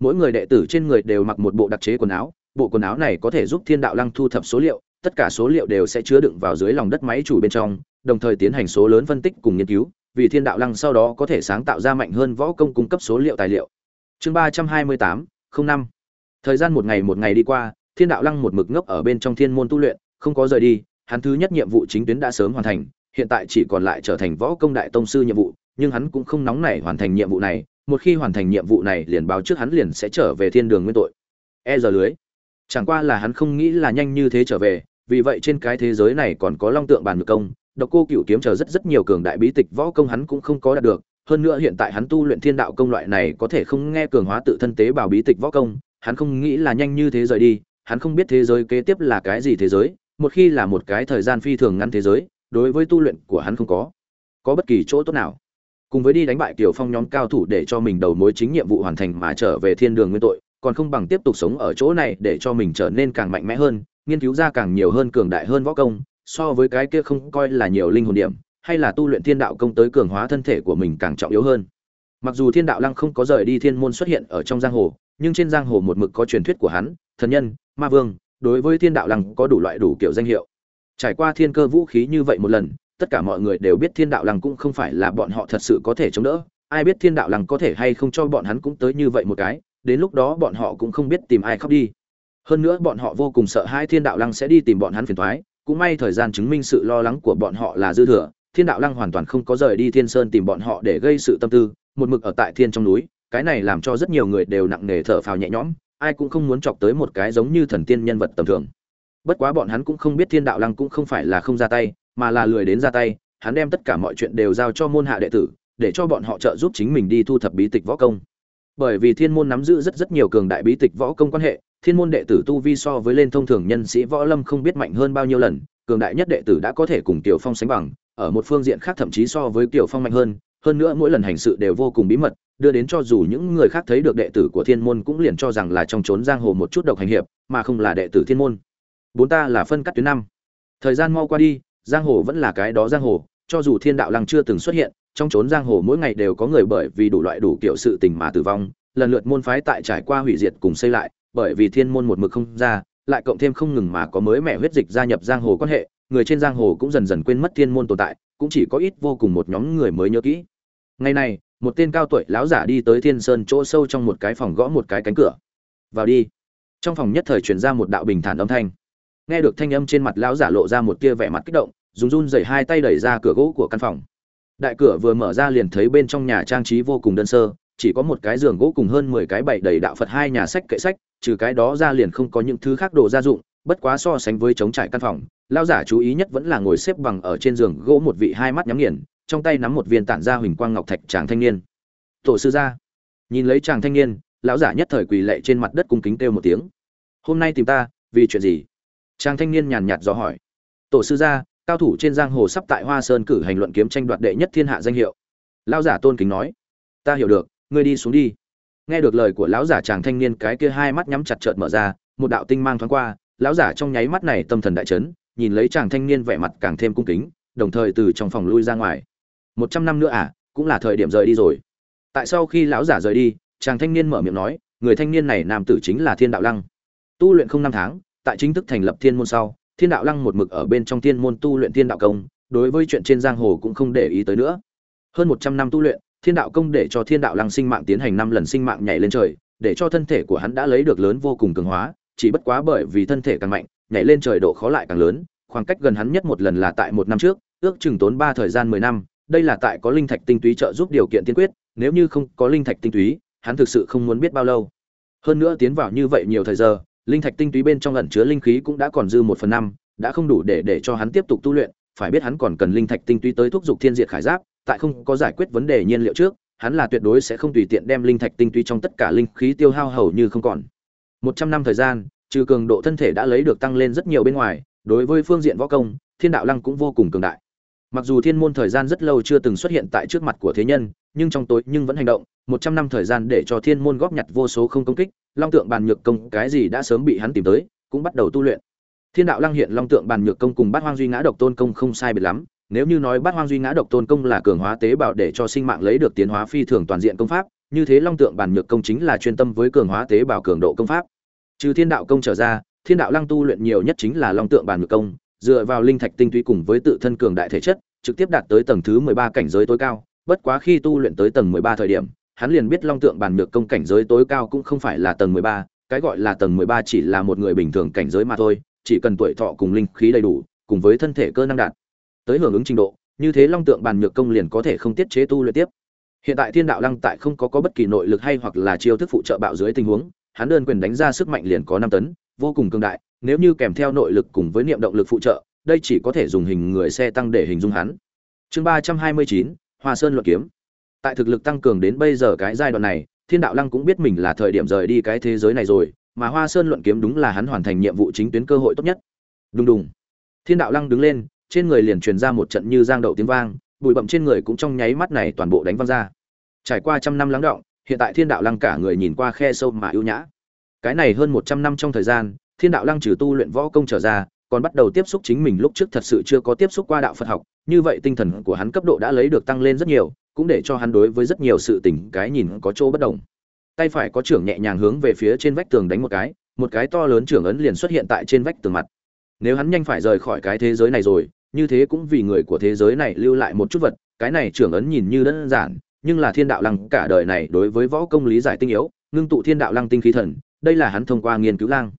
Mỗi người đệ tử trên người đều mặc một bộ đặc chế quần áo, bộ quần áo này có thể giúp thiên đạo lăng thu thập số liệu, tất cả số liệu đều sẽ chứa đựng vào dưới lòng đất máy chủ bên trong, đồng thời tiến hành số lớn phân tích cùng nghiên cứu, vì thiên đạo lăng sau đó có thể sáng tạo ra mạnh hơn võ công cung cấp số liệu tài liệu. Chương ba trăm hai mươi tám năm. Thời gian một ngày một ngày đi qua, thiên đạo lăng một mực ngốc ở bên trong thiên môn tu luyện, không có rời đi hắn thứ nhất nhiệm vụ chính tuyến đã sớm hoàn thành, hiện tại chỉ còn lại trở thành võ công đại tông sư nhiệm vụ, nhưng hắn cũng không nóng nảy hoàn thành nhiệm vụ này, một khi hoàn thành nhiệm vụ này liền báo trước hắn liền sẽ trở về thiên đường nguyên tội. E giờ lưới. Chẳng qua là hắn không nghĩ là nhanh như thế trở về, vì vậy trên cái thế giới này còn có long tượng bàn nhược công, độc cô cửu kiếm chờ rất rất nhiều cường đại bí tịch võ công hắn cũng không có đạt được, hơn nữa hiện tại hắn tu luyện thiên đạo công loại này có thể không nghe cường hóa tự thân tế bào bí tịch võ công, hắn không nghĩ là nhanh như thế rời đi, hắn không biết thế giới kế tiếp là cái gì thế giới một khi là một cái thời gian phi thường ngắn thế giới, đối với tu luyện của hắn không có có bất kỳ chỗ tốt nào. Cùng với đi đánh bại tiểu phong nhóm cao thủ để cho mình đầu mối chính nhiệm vụ hoàn thành mà trở về thiên đường nguyên tội, còn không bằng tiếp tục sống ở chỗ này để cho mình trở nên càng mạnh mẽ hơn, nghiên cứu ra càng nhiều hơn cường đại hơn võ công, so với cái kia không coi là nhiều linh hồn điểm, hay là tu luyện thiên đạo công tới cường hóa thân thể của mình càng trọng yếu hơn. Mặc dù thiên đạo lăng không có rời đi thiên môn xuất hiện ở trong giang hồ, nhưng trên giang hồ một mực có truyền thuyết của hắn, thần nhân, ma vương đối với thiên đạo lăng có đủ loại đủ kiểu danh hiệu. Trải qua thiên cơ vũ khí như vậy một lần, tất cả mọi người đều biết thiên đạo lăng cũng không phải là bọn họ thật sự có thể chống đỡ. Ai biết thiên đạo lăng có thể hay không cho bọn hắn cũng tới như vậy một cái, đến lúc đó bọn họ cũng không biết tìm ai khóc đi. Hơn nữa bọn họ vô cùng sợ hai thiên đạo lăng sẽ đi tìm bọn hắn phiền thoái cũng may thời gian chứng minh sự lo lắng của bọn họ là dư thừa, thiên đạo lăng hoàn toàn không có rời đi thiên sơn tìm bọn họ để gây sự tâm tư, một mực ở tại thiên trong núi, cái này làm cho rất nhiều người đều nặng nề thở phào nhẹ nhõm ai cũng không muốn chọc tới một cái giống như thần tiên nhân vật tầm thường. Bất quá bọn hắn cũng không biết thiên đạo lăng cũng không phải là không ra tay, mà là lười đến ra tay, hắn đem tất cả mọi chuyện đều giao cho môn hạ đệ tử, để cho bọn họ trợ giúp chính mình đi thu thập bí tịch võ công. Bởi vì thiên môn nắm giữ rất rất nhiều cường đại bí tịch võ công quan hệ, thiên môn đệ tử tu vi so với lên thông thường nhân sĩ võ lâm không biết mạnh hơn bao nhiêu lần, cường đại nhất đệ tử đã có thể cùng tiểu phong sánh bằng, ở một phương diện khác thậm chí so với tiểu phong mạnh hơn hơn nữa mỗi lần hành sự đều vô cùng bí mật, đưa đến cho dù những người khác thấy được đệ tử của thiên môn cũng liền cho rằng là trong trốn giang hồ một chút độc hành hiệp, mà không là đệ tử thiên môn. Bốn ta là phân cắt tuyến năm. Thời gian mau qua đi, giang hồ vẫn là cái đó giang hồ, cho dù thiên đạo lăng chưa từng xuất hiện, trong trốn giang hồ mỗi ngày đều có người bởi vì đủ loại đủ kiểu sự tình mà tử vong, lần lượt môn phái tại trải qua hủy diệt cùng xây lại, bởi vì thiên môn một mực không ra, lại cộng thêm không ngừng mà có mới mẻ huyết dịch gia nhập giang hồ quan hệ, người trên giang hồ cũng dần dần quên mất thiên môn tồn tại cũng chỉ có ít vô cùng một nhóm người mới nhớ kỹ. Ngày này, một tên cao tuổi lão giả đi tới thiên sơn chỗ sâu trong một cái phòng gõ một cái cánh cửa. Vào đi. Trong phòng nhất thời truyền ra một đạo bình thản âm thanh. Nghe được thanh âm trên mặt lão giả lộ ra một tia vẻ mặt kích động dùng run dày hai tay đẩy ra cửa gỗ của căn phòng. Đại cửa vừa mở ra liền thấy bên trong nhà trang trí vô cùng đơn sơ, chỉ có một cái giường gỗ cùng hơn mười cái bậy đầy đạo phật hai nhà sách kệ sách, trừ cái đó ra liền không có những thứ khác đồ gia dụng, bất quá so sánh với chống trải căn phòng lão giả chú ý nhất vẫn là ngồi xếp bằng ở trên giường gỗ một vị hai mắt nhắm nghiền, trong tay nắm một viên tản ra huỳnh quang ngọc thạch chàng thanh niên. Tổ sư gia. Nhìn lấy chàng thanh niên, lão giả nhất thời quỳ lệ trên mặt đất cung kính kêu một tiếng. Hôm nay tìm ta, vì chuyện gì? Chàng thanh niên nhàn nhạt dò hỏi. Tổ sư gia, cao thủ trên giang hồ sắp tại hoa sơn cử hành luận kiếm tranh đoạt đệ nhất thiên hạ danh hiệu. Lão giả tôn kính nói. Ta hiểu được, ngươi đi xuống đi. Nghe được lời của lão giả chàng thanh niên, cái kia hai mắt nhắm chặt chợt mở ra, một đạo tinh mang thoáng qua, lão giả trong nháy mắt này tâm thần đại chấn nhìn lấy chàng thanh niên vẻ mặt càng thêm cung kính, đồng thời từ trong phòng lui ra ngoài. Một trăm năm nữa à cũng là thời điểm rời đi rồi. Tại sau khi lão giả rời đi, chàng thanh niên mở miệng nói, người thanh niên này nam tử chính là thiên đạo lăng. Tu luyện không năm tháng, tại chính thức thành lập thiên môn sau, thiên đạo lăng một mực ở bên trong thiên môn tu luyện thiên đạo công, đối với chuyện trên giang hồ cũng không để ý tới nữa. Hơn một trăm năm tu luyện, thiên đạo công để cho thiên đạo lăng sinh mạng tiến hành năm lần sinh mạng nhảy lên trời, để cho thân thể của hắn đã lấy được lớn vô cùng cường hóa, chỉ bất quá bởi vì thân thể càng mạnh nhảy lên trời độ khó lại càng lớn, khoảng cách gần hắn nhất một lần là tại một năm trước, ước chừng tốn ba thời gian mười năm, đây là tại có linh thạch tinh túy trợ giúp điều kiện tiên quyết, nếu như không có linh thạch tinh túy, hắn thực sự không muốn biết bao lâu. Hơn nữa tiến vào như vậy nhiều thời giờ, linh thạch tinh túy bên trong ẩn chứa linh khí cũng đã còn dư một phần năm, đã không đủ để để cho hắn tiếp tục tu luyện, phải biết hắn còn cần linh thạch tinh túy tới thúc giục thiên diệt khải giáp, tại không có giải quyết vấn đề nhiên liệu trước, hắn là tuyệt đối sẽ không tùy tiện đem linh thạch tinh túy trong tất cả linh khí tiêu hao hầu như không còn. Một trăm năm thời gian trừ cường độ thân thể đã lấy được tăng lên rất nhiều bên ngoài, đối với phương diện võ công, thiên đạo lăng cũng vô cùng cường đại. Mặc dù thiên môn thời gian rất lâu chưa từng xuất hiện tại trước mặt của thế nhân, nhưng trong tối nhưng vẫn hành động, một trăm năm thời gian để cho thiên môn góp nhặt vô số không công kích, long tượng bàn nhược công cái gì đã sớm bị hắn tìm tới, cũng bắt đầu tu luyện. Thiên đạo lăng hiện long tượng bàn nhược công cùng bát hoang duy ngã độc tôn công không sai biệt lắm, nếu như nói bát hoang duy ngã độc tôn công là cường hóa tế bào để cho sinh mạng lấy được tiến hóa phi thường toàn diện công pháp, như thế long tượng bàn nhược công chính là chuyên tâm với cường hóa tế bào cường độ công pháp trừ thiên đạo công trở ra, thiên đạo lăng tu luyện nhiều nhất chính là long tượng bàn ngự công, dựa vào linh thạch tinh túy cùng với tự thân cường đại thể chất, trực tiếp đạt tới tầng thứ mười ba cảnh giới tối cao. Bất quá khi tu luyện tới tầng mười ba thời điểm, hắn liền biết long tượng bàn ngự công cảnh giới tối cao cũng không phải là tầng mười ba, cái gọi là tầng mười ba chỉ là một người bình thường cảnh giới mà thôi, chỉ cần tuổi thọ cùng linh khí đầy đủ, cùng với thân thể cơ năng đạt tới hưởng ứng trình độ, như thế long tượng bàn nhược công liền có thể không tiết chế tu luyện tiếp. Hiện tại thiên đạo lăng tại không có có bất kỳ nội lực hay hoặc là chiêu thức phụ trợ bạo dưới tình huống hắn đơn quyền đánh ra sức mạnh liền có năm tấn, vô cùng cường đại, nếu như kèm theo nội lực cùng với niệm động lực phụ trợ, đây chỉ có thể dùng hình người xe tăng để hình dung hắn. Chương ba trăm hai mươi chín, hoa sơn luận kiếm. Tại thực lực tăng cường đến bây giờ cái giai đoạn này, thiên đạo lăng cũng biết mình là thời điểm rời đi cái thế giới này rồi, mà hoa sơn luận kiếm đúng là hắn hoàn thành nhiệm vụ chính tuyến cơ hội tốt nhất. Đùng đùng. Thiên đạo lăng đứng lên, trên người liền truyền ra một trận như giang đậu tiếng vang, bụi bậm trên người cũng trong nháy mắt này toàn bộ đánh văng ra. Trải qua trăm năm lắng đọng hiện tại thiên đạo lăng cả người nhìn qua khe sâu mà ưu nhã. Cái này hơn một trăm năm trong thời gian, thiên đạo lăng trừ tu luyện võ công trở ra, còn bắt đầu tiếp xúc chính mình lúc trước thật sự chưa có tiếp xúc qua đạo phật học, như vậy tinh thần của hắn cấp độ đã lấy được tăng lên rất nhiều, cũng để cho hắn đối với rất nhiều sự tình cái nhìn có chỗ bất đồng. Tay phải có trưởng nhẹ nhàng hướng về phía trên vách tường đánh một cái một cái to lớn trưởng ấn liền xuất hiện tại trên vách tường mặt. Nếu hắn nhanh phải rời khỏi cái thế giới này rồi, như thế cũng vì người của thế giới này lưu lại một chút vật, cái này trưởng ấn nhìn như đơn giản nhưng là thiên đạo lăng cả đời này đối với võ công lý giải tinh yếu, ngưng tụ thiên đạo lăng tinh khí thần, đây là hắn thông qua nghiên cứu lang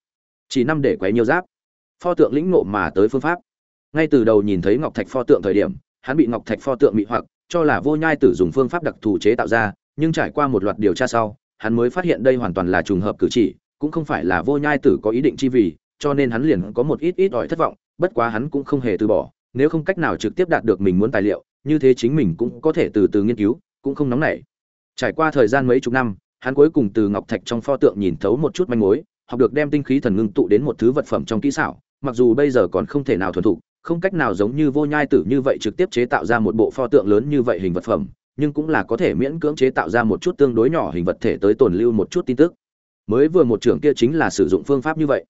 chỉ năm để quấy nhiều giáp. Pho tượng lĩnh ngộ mà tới phương pháp. Ngay từ đầu nhìn thấy ngọc thạch pho tượng thời điểm, hắn bị ngọc thạch pho tượng mị hoặc, cho là vô nhai tử dùng phương pháp đặc thù chế tạo ra, nhưng trải qua một loạt điều tra sau, hắn mới phát hiện đây hoàn toàn là trùng hợp cử chỉ, cũng không phải là vô nhai tử có ý định chi vì, cho nên hắn liền có một ít ít ỏi thất vọng, bất quá hắn cũng không hề từ bỏ, nếu không cách nào trực tiếp đạt được mình muốn tài liệu, như thế chính mình cũng có thể từ từ nghiên cứu cũng không nóng nảy. Trải qua thời gian mấy chục năm, hắn cuối cùng từ ngọc thạch trong pho tượng nhìn thấu một chút manh mối, học được đem tinh khí thần ngưng tụ đến một thứ vật phẩm trong kỹ xảo, mặc dù bây giờ còn không thể nào thuần thục, không cách nào giống như vô nhai tử như vậy trực tiếp chế tạo ra một bộ pho tượng lớn như vậy hình vật phẩm, nhưng cũng là có thể miễn cưỡng chế tạo ra một chút tương đối nhỏ hình vật thể tới tồn lưu một chút tin tức. Mới vừa một trường kia chính là sử dụng phương pháp như vậy.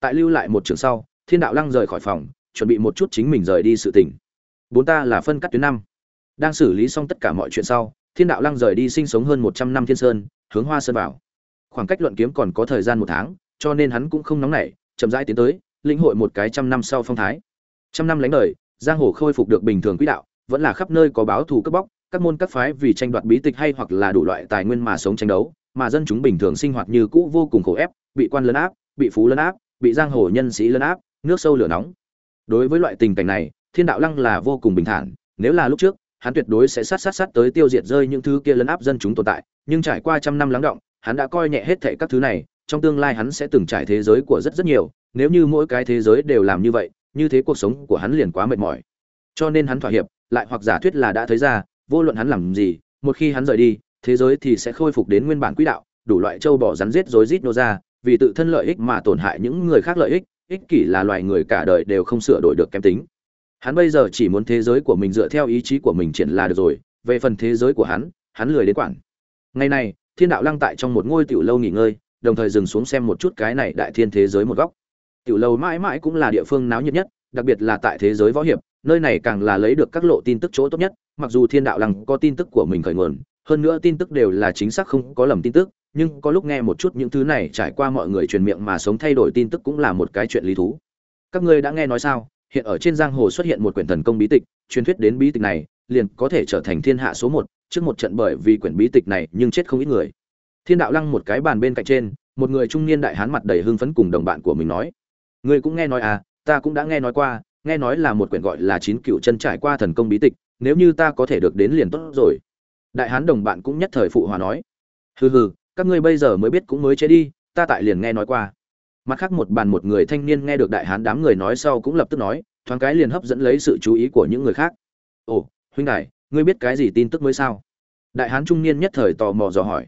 Tại lưu lại một trường sau, thiên đạo lăng rời khỏi phòng, chuẩn bị một chút chính mình rời đi sự tỉnh bốn ta là phân cắt tuyến năm đang xử lý xong tất cả mọi chuyện sau, thiên đạo lăng rời đi sinh sống hơn một trăm năm thiên sơn, hướng hoa sơn vào. Khoảng cách luận kiếm còn có thời gian một tháng, cho nên hắn cũng không nóng nảy, chậm rãi tiến tới, lĩnh hội một cái trăm năm sau phong thái. Trăm năm lánh đời, giang hồ khôi phục được bình thường quỹ đạo, vẫn là khắp nơi có báo thù cướp bóc, các môn các phái vì tranh đoạt bí tịch hay hoặc là đủ loại tài nguyên mà sống tranh đấu, mà dân chúng bình thường sinh hoạt như cũ vô cùng khổ ép, bị quan lấn áp, bị phú lấn áp, bị giang hồ nhân sĩ lấn áp, nước sâu lửa nóng. Đối với loại tình cảnh này, thiên đạo lăng là vô cùng bình thản, nếu là lúc trước hắn tuyệt đối sẽ sát sát sát tới tiêu diệt rơi những thứ kia lấn áp dân chúng tồn tại, nhưng trải qua trăm năm lắng động, hắn đã coi nhẹ hết thệ các thứ này, trong tương lai hắn sẽ từng trải thế giới của rất rất nhiều, nếu như mỗi cái thế giới đều làm như vậy, như thế cuộc sống của hắn liền quá mệt mỏi. Cho nên hắn thỏa hiệp, lại hoặc giả thuyết là đã thấy ra, vô luận hắn làm gì, một khi hắn rời đi, thế giới thì sẽ khôi phục đến nguyên bản quỹ đạo, đủ loại châu bò rắn giết rối rít nô ra, vì tự thân lợi ích mà tổn hại những người khác lợi ích ích kỷ là loài người cả đời đều không sửa đổi được kém tính hắn bây giờ chỉ muốn thế giới của mình dựa theo ý chí của mình triển là được rồi, về phần thế giới của hắn hắn lười đến quản. Ngày này, thiên đạo lăng tại trong một ngôi tiểu lâu nghỉ ngơi, đồng thời dừng xuống xem một chút cái này đại thiên thế giới một góc. Tiểu lâu mãi mãi cũng là địa phương náo nhiệt nhất, đặc biệt là tại thế giới võ hiệp, nơi này càng là lấy được các lộ tin tức chỗ tốt nhất, mặc dù thiên đạo lăng có tin tức của mình khởi nguồn, hơn nữa tin tức đều là chính xác không có lầm tin tức, nhưng có lúc nghe một chút những thứ này trải qua mọi người truyền miệng mà sống thay đổi tin tức cũng là một cái chuyện lý thú. Các ngươi đã nghe nói sao? Hiện ở trên giang hồ xuất hiện một quyển thần công bí tịch, truyền thuyết đến bí tịch này, liền có thể trở thành thiên hạ số một, trước một trận bởi vì quyển bí tịch này nhưng chết không ít người. Thiên đạo lăng một cái bàn bên cạnh trên, một người trung niên đại hán mặt đầy hưng phấn cùng đồng bạn của mình nói, ngươi cũng nghe nói à ta cũng đã nghe nói qua, nghe nói là một quyển gọi là chín cựu chân trải qua thần công bí tịch, nếu như ta có thể được đến liền tốt rồi. Đại hán đồng bạn cũng nhất thời phụ hòa nói, hừ hừ, các ngươi bây giờ mới biết cũng mới chế đi, ta tại liền nghe nói qua mặt khác một bàn một người thanh niên nghe được đại hán đám người nói sau cũng lập tức nói, thoáng cái liền hấp dẫn lấy sự chú ý của những người khác. Ồ, huynh đại ngươi biết cái gì tin tức mới sao? Đại hán trung niên nhất thời tò mò dò hỏi.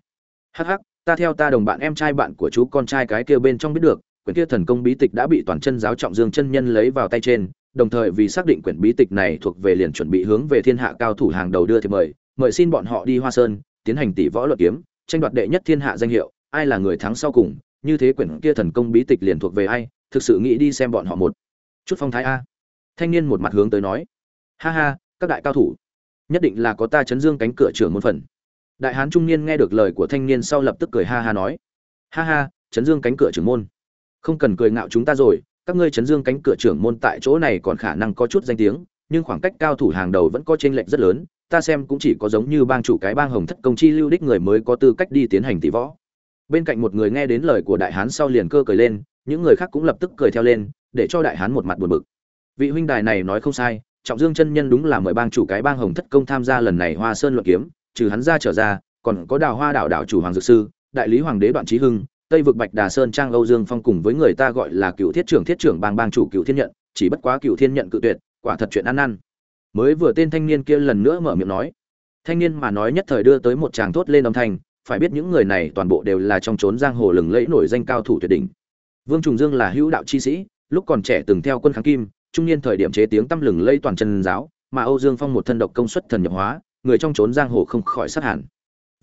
Hắc hắc, ta theo ta đồng bạn em trai bạn của chú con trai cái kia bên trong biết được, quyển kia thần công bí tịch đã bị toàn chân giáo trọng dương chân nhân lấy vào tay trên, đồng thời vì xác định quyển bí tịch này thuộc về liền chuẩn bị hướng về thiên hạ cao thủ hàng đầu đưa thì mời mời xin bọn họ đi hoa sơn, tiến hành tỷ võ luật kiếm, tranh đoạt đệ nhất thiên hạ danh hiệu, ai là người thắng sau cùng như thế quyển kia thần công bí tịch liền thuộc về ai, thực sự nghĩ đi xem bọn họ một. Chút phong thái a. Thanh niên một mặt hướng tới nói. Ha ha, các đại cao thủ. Nhất định là có ta chấn dương cánh cửa trưởng môn phần. Đại hán trung niên nghe được lời của thanh niên sau lập tức cười ha ha nói. Ha ha, chấn dương cánh cửa trưởng môn. Không cần cười ngạo chúng ta rồi, các ngươi chấn dương cánh cửa trưởng môn tại chỗ này còn khả năng có chút danh tiếng, nhưng khoảng cách cao thủ hàng đầu vẫn có chênh lệch rất lớn, ta xem cũng chỉ có giống như bang chủ cái bang hồng thất công chi lưu đích người mới có tư cách đi tiến hành tỷ võ bên cạnh một người nghe đến lời của đại hán sau liền cơ cười lên, những người khác cũng lập tức cười theo lên, để cho đại hán một mặt buồn bực. Vị huynh đài này nói không sai, trọng dương chân nhân đúng là mời bang chủ cái bang hồng thất công tham gia lần này hoa sơn luận kiếm, trừ hắn ra trở ra, còn có đào hoa đảo đảo chủ hoàng dược sư, đại lý hoàng đế đoạn trí hưng, tây vực bạch đà sơn trang âu dương phong cùng với người ta gọi là cựu thiết trưởng thiết trưởng bang bang chủ cựu thiên nhận, chỉ bất quá cựu thiên nhận cự tuyệt, quả thật chuyện ăn ăn mới vừa tên thanh niên kia lần nữa mở miệng nói. Thanh niên mà nói nhất thời đưa tới một chàng thốt lên âm thanh phải biết những người này toàn bộ đều là trong trốn giang hồ lừng lẫy nổi danh cao thủ tuyệt đỉnh. Vương trùng dương là hữu đạo chi sĩ, lúc còn trẻ từng theo quân kháng kim, trung niên thời điểm chế tiếng tăm lừng lẫy toàn chân giáo, mà âu dương phong một thân độc công suất thần nhập hóa, người trong trốn giang hồ không khỏi sát hẳn.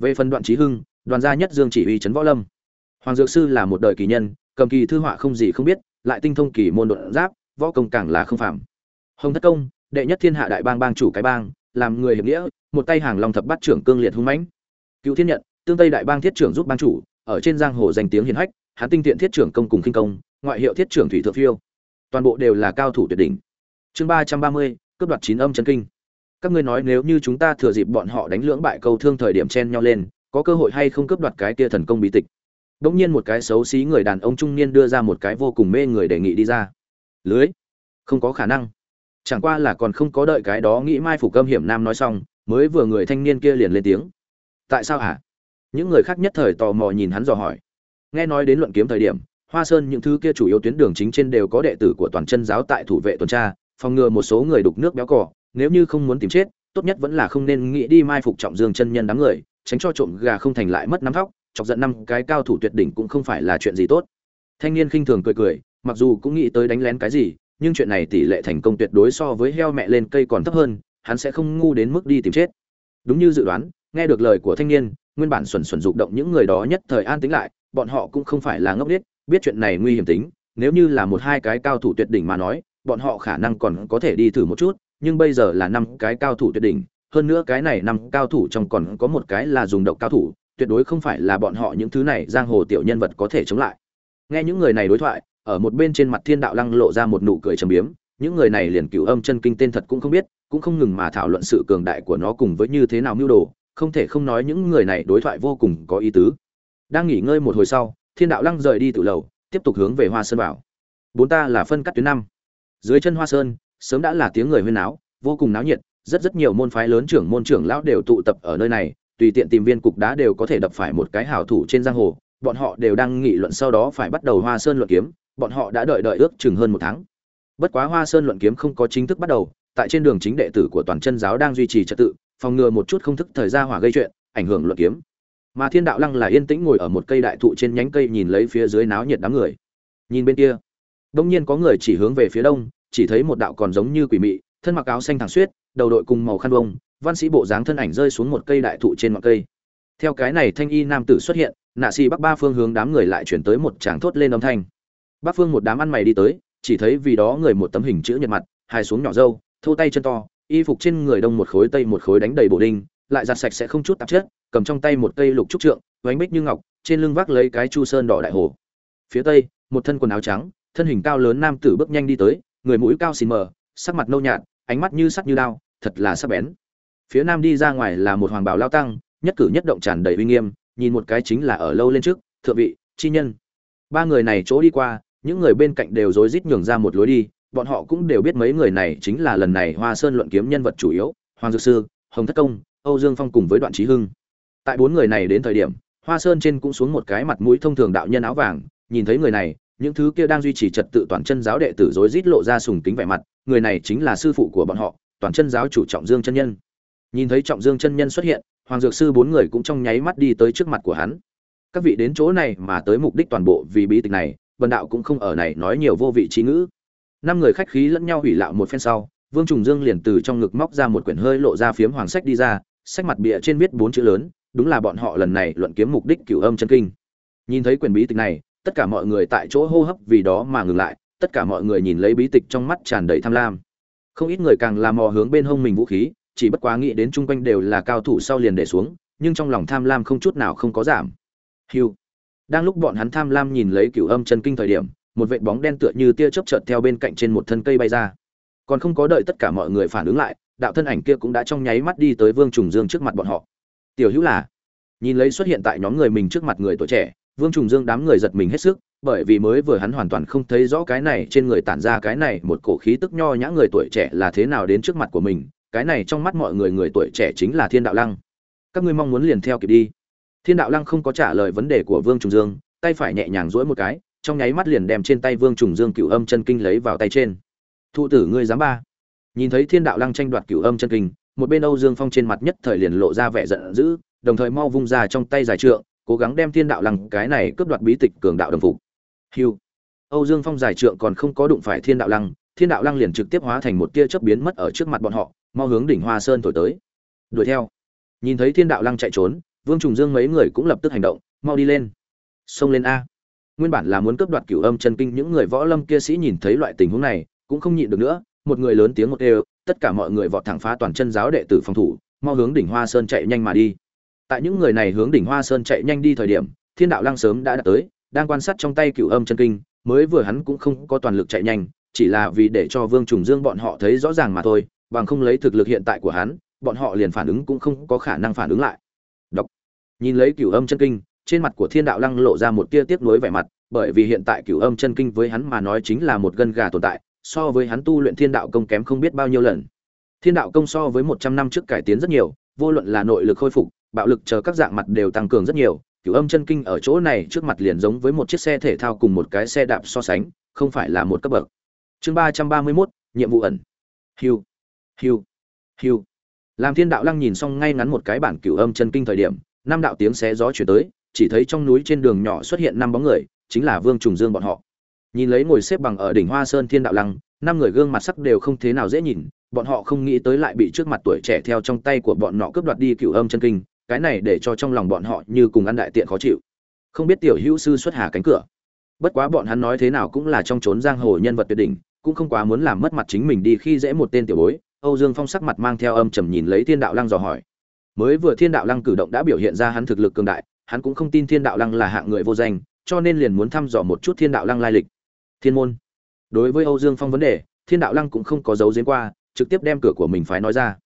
Về phần đoạn chí hưng, đoàn gia nhất dương chỉ uy trấn võ lâm. Hoàng dược sư là một đời kỳ nhân, cầm kỳ thư họa không gì không biết, lại tinh thông kỳ môn độn giáp, võ công càng là không phạm hồng thất công, đệ nhất thiên hạ đại bang bang chủ cái bang, làm người hiệp nghĩa, một tay hàng long thập bát trưởng cương liệt hung mãnh. Cựu thiên nhận tương tây đại bang thiết trưởng giúp bang chủ ở trên giang hồ danh tiếng hiển hách hắn tinh thiện thiết trưởng công cùng kinh công ngoại hiệu thiết trưởng thủy thượng phiêu toàn bộ đều là cao thủ tuyệt đỉnh chương ba trăm ba mươi cướp đoạt chín âm chân kinh các ngươi nói nếu như chúng ta thừa dịp bọn họ đánh lưỡng bại câu thương thời điểm chen nhau lên có cơ hội hay không cướp đoạt cái kia thần công bí tịch Đống nhiên một cái xấu xí người đàn ông trung niên đưa ra một cái vô cùng mê người đề nghị đi ra. Lưới, không có khả năng. Chẳng qua là còn không có đợi cái đó nghĩ mai phủ âm hiểm nam nói xong, mới vừa người thanh niên kia liền lên tiếng. Tại sao hả? Những người khác nhất thời tò mò nhìn hắn dò hỏi. Nghe nói đến luận kiếm thời điểm, Hoa Sơn những thứ kia chủ yếu tuyến đường chính trên đều có đệ tử của toàn chân giáo tại thủ vệ tuần tra, phòng ngừa một số người đục nước béo cỏ, nếu như không muốn tìm chết, tốt nhất vẫn là không nên nghĩ đi mai phục trọng dương chân nhân đám người, tránh cho trộm gà không thành lại mất nắm thóc, chọc giận năm cái cao thủ tuyệt đỉnh cũng không phải là chuyện gì tốt. Thanh niên khinh thường cười cười mặc dù cũng nghĩ tới đánh lén cái gì nhưng chuyện này tỷ lệ thành công tuyệt đối so với heo mẹ lên cây còn thấp hơn hắn sẽ không ngu đến mức đi tìm chết. Đúng như dự đoán nghe được lời của thanh niên nguyên bản xuẩn xuẩn dục động những người đó nhất thời an tĩnh lại, bọn họ cũng không phải là ngốc nghếch, biết chuyện này nguy hiểm tính, nếu như là một hai cái cao thủ tuyệt đỉnh mà nói, bọn họ khả năng còn có thể đi thử một chút, nhưng bây giờ là năm cái cao thủ tuyệt đỉnh, hơn nữa cái này năm cao thủ trong còn có một cái là dùng độc cao thủ, tuyệt đối không phải là bọn họ những thứ này giang hồ tiểu nhân vật có thể chống lại. Nghe những người này đối thoại, ở một bên trên mặt thiên đạo lăng lộ ra một nụ cười trầm biếm, những người này liền cửu âm chân kinh tên thật cũng không biết, cũng không ngừng mà thảo luận sự cường đại của nó cùng với như thế nào mưu đồ không thể không nói những người này đối thoại vô cùng có ý tứ. Đang nghỉ ngơi một hồi sau, thiên đạo lăng rời đi từ lầu, tiếp tục hướng về hoa sơn bảo bốn ta là phân cắt tuyến năm. Dưới chân hoa sơn, sớm đã là tiếng người huyên náo, vô cùng náo nhiệt, rất rất nhiều môn phái lớn trưởng môn trưởng lão đều tụ tập ở nơi này, tùy tiện tìm viên cục đá đều có thể đập phải một cái hảo thủ trên giang hồ, bọn họ đều đang nghị luận sau đó phải bắt đầu hoa sơn luận kiếm, bọn họ đã đợi đợi ước chừng hơn một tháng. Bất quá hoa sơn luận kiếm không có chính thức bắt đầu, tại trên đường chính đệ tử của toàn chân giáo đang duy trì trật tự phòng ngừa một chút không thức thời gian hỏa gây chuyện, ảnh hưởng luận kiếm. Mà thiên đạo lăng là yên tĩnh ngồi ở một cây đại thụ trên nhánh cây nhìn lấy phía dưới náo nhiệt đám người. Nhìn bên kia, đông nhiên có người chỉ hướng về phía đông, chỉ thấy một đạo còn giống như quỷ mị, thân mặc áo xanh thẳng xuyết, đầu đội cùng màu khăn bông, văn sĩ bộ dáng thân ảnh rơi xuống một cây đại thụ trên ngọn cây. Theo cái này thanh y nam tử xuất hiện, nạ xì bắc ba phương hướng đám người lại chuyển tới một tràng thốt lên âm thanh. Bắc phương một đám ăn mày đi tới, chỉ thấy vì đó người một tấm hình chữ nhật mặt hai xuống nhỏ dâu thô tay chân to y phục trên người đông một khối tây một khối đánh đầy bộ đinh, lại giặt sạch sẽ không chút tạp chất, cầm trong tay một cây lục trúc trượng, vánh bích như ngọc, trên lưng vác lấy cái chu sơn đỏ đại hồ. Phía tây, một thân quần áo trắng, thân hình cao lớn nam tử bước nhanh đi tới, người mũi cao xì mờ, sắc mặt nâu nhạt, ánh mắt như sắt như đao, thật là sắc bén. Phía nam đi ra ngoài là một hoàng bảo lao tăng, nhất cử nhất động tràn đầy uy nghiêm, nhìn một cái chính là ở lâu lên trước, thượng vị, chi nhân. Ba người này chỗ đi qua, những người bên cạnh đều rối rít nhường ra một lối đi bọn họ cũng đều biết mấy người này chính là lần này hoa sơn luận kiếm nhân vật chủ yếu, hoàng dược sư, hồng thất công, âu dương phong cùng với đoạn trí hưng. Tại bốn người này đến thời điểm, hoa sơn trên cũng xuống một cái mặt mũi thông thường đạo nhân áo vàng, nhìn thấy người này, những thứ kia đang duy trì trật tự toàn chân giáo đệ tử rối rít lộ ra sùng kính vẻ mặt, người này chính là sư phụ của bọn họ, toàn chân giáo chủ trọng dương chân nhân. Nhìn thấy trọng dương chân nhân xuất hiện, hoàng dược sư bốn người cũng trong nháy mắt đi tới trước mặt của hắn. Các vị đến chỗ này mà tới mục đích toàn bộ vì bí tịch này, Vân đạo cũng không ở này nói nhiều vô vị trí ngữ năm người khách khí lẫn nhau hủy lạo một phen sau vương trùng dương liền từ trong ngực móc ra một quyển hơi lộ ra phiếm hoàng sách đi ra sách mặt bìa trên viết bốn chữ lớn đúng là bọn họ lần này luận kiếm mục đích cửu âm chân kinh nhìn thấy quyển bí tịch này tất cả mọi người tại chỗ hô hấp vì đó mà ngừng lại tất cả mọi người nhìn lấy bí tịch trong mắt tràn đầy tham lam không ít người càng làm mò hướng bên hông mình vũ khí chỉ bất quá nghĩ đến chung quanh đều là cao thủ sau liền để xuống, nhưng trong lòng tham lam không chút nào không có giảm. Hưu. Đang lúc bọn hắn tham lam nhìn lấy Cửu Âm chân kinh thời điểm, một vệt bóng đen tựa như tia chớp chợt theo bên cạnh trên một thân cây bay ra. Còn không có đợi tất cả mọi người phản ứng lại, đạo thân ảnh kia cũng đã trong nháy mắt đi tới Vương Trùng Dương trước mặt bọn họ. Tiểu Hữu là, nhìn lấy xuất hiện tại nhóm người mình trước mặt người tuổi trẻ, Vương Trùng Dương đám người giật mình hết sức, bởi vì mới vừa hắn hoàn toàn không thấy rõ cái này trên người tản ra cái này một cổ khí tức nho nhã người tuổi trẻ là thế nào đến trước mặt của mình, cái này trong mắt mọi người người tuổi trẻ chính là thiên đạo lăng các ngươi mong muốn liền theo kịp đi thiên đạo lăng không có trả lời vấn đề của vương trùng dương tay phải nhẹ nhàng duỗi một cái trong nháy mắt liền đem trên tay vương trùng dương cựu âm chân kinh lấy vào tay trên. Thụ tử ngươi dám ba. Nhìn thấy thiên đạo lăng tranh đoạt cựu âm chân kinh, một bên âu dương phong trên mặt nhất thời liền lộ ra vẻ giận dữ, đồng thời mau vung ra trong tay giải trượng, cố gắng đem thiên đạo lăng cái này cướp đoạt bí tịch cường đạo đồng phục. Hiu âu dương phong giải trượng còn không có đụng phải thiên đạo lăng, thiên đạo lăng liền trực tiếp hóa thành một tia chớp biến mất ở trước mặt bọn họ, mau hướng đỉnh hoa sơn thổi tới. Đuổi theo. Nhìn thấy thiên đạo lăng chạy trốn, vương trùng dương mấy người cũng lập tức hành động, mau đi lên. Xông lên a nguyên bản là muốn cướp đoạt cửu âm chân kinh, những người võ lâm kia sĩ nhìn thấy loại tình huống này, cũng không nhịn được nữa, một người lớn tiếng một đều, tất cả mọi người vọt thẳng phá toàn chân giáo đệ tử phòng thủ, mau hướng đỉnh hoa sơn chạy nhanh mà đi. Tại những người này hướng đỉnh hoa sơn chạy nhanh đi thời điểm, thiên đạo lăng sớm đã đạt tới, đang quan sát trong tay cửu âm chân kinh, mới vừa hắn cũng không có toàn lực chạy nhanh, chỉ là vì để cho vương trùng dương bọn họ thấy rõ ràng mà thôi, bằng không lấy thực lực hiện tại của hắn, bọn họ liền phản ứng cũng không có khả năng phản ứng lại. Đọc nhìn lấy cửu âm chân kinh trên mặt của thiên đạo lăng lộ ra một tia tiếc nuối vẻ mặt, bởi vì hiện tại cửu âm chân kinh với hắn mà nói chính là một gân gà tồn tại, so với hắn tu luyện thiên đạo công kém không biết bao nhiêu lần. Thiên đạo công so với một trăm năm trước cải tiến rất nhiều, vô luận là nội lực khôi phục, bạo lực chờ các dạng mặt đều tăng cường rất nhiều, cửu âm chân kinh ở chỗ này trước mặt liền giống với một chiếc xe thể thao cùng một cái xe đạp so sánh, không phải là một cấp bậc. Chương ba trăm ba mươi mốt, nhiệm vụ ẩn. Hiu hiu hiu. Làm thiên đạo lăng nhìn xong ngay ngắn một cái bản cửu âm chân kinh thời điểm, năm đạo tiếng xé gió chuyển tới chỉ thấy trong núi trên đường nhỏ xuất hiện năm bóng người, chính là vương trùng dương bọn họ. Nhìn lấy ngồi xếp bằng ở đỉnh hoa sơn thiên đạo lăng, năm người gương mặt sắc đều không thế nào dễ nhìn, bọn họ không nghĩ tới lại bị trước mặt tuổi trẻ theo trong tay của bọn nọ cướp đoạt đi cửu âm chân kinh, cái này để cho trong lòng bọn họ như cùng ăn đại tiện khó chịu. Không biết tiểu hữu sư xuất hà cánh cửa. Bất quá bọn hắn nói thế nào cũng là trong trốn giang hồ nhân vật tuyệt đỉnh, cũng không quá muốn làm mất mặt chính mình đi khi dễ một tên tiểu bối. Âu dương phong sắc mặt mang theo âm trầm nhìn lấy thiên đạo lăng dò hỏi. Mới vừa thiên đạo lăng cử động đã biểu hiện ra hắn thực lực cường đại hắn cũng không tin thiên đạo lăng là hạng người vô danh, cho nên liền muốn thăm dò một chút thiên đạo lăng lai lịch. Thiên môn. Đối với âu dương phong vấn đề, thiên đạo lăng cũng không có dấu giếm qua, trực tiếp đem cửa của mình phái nói ra.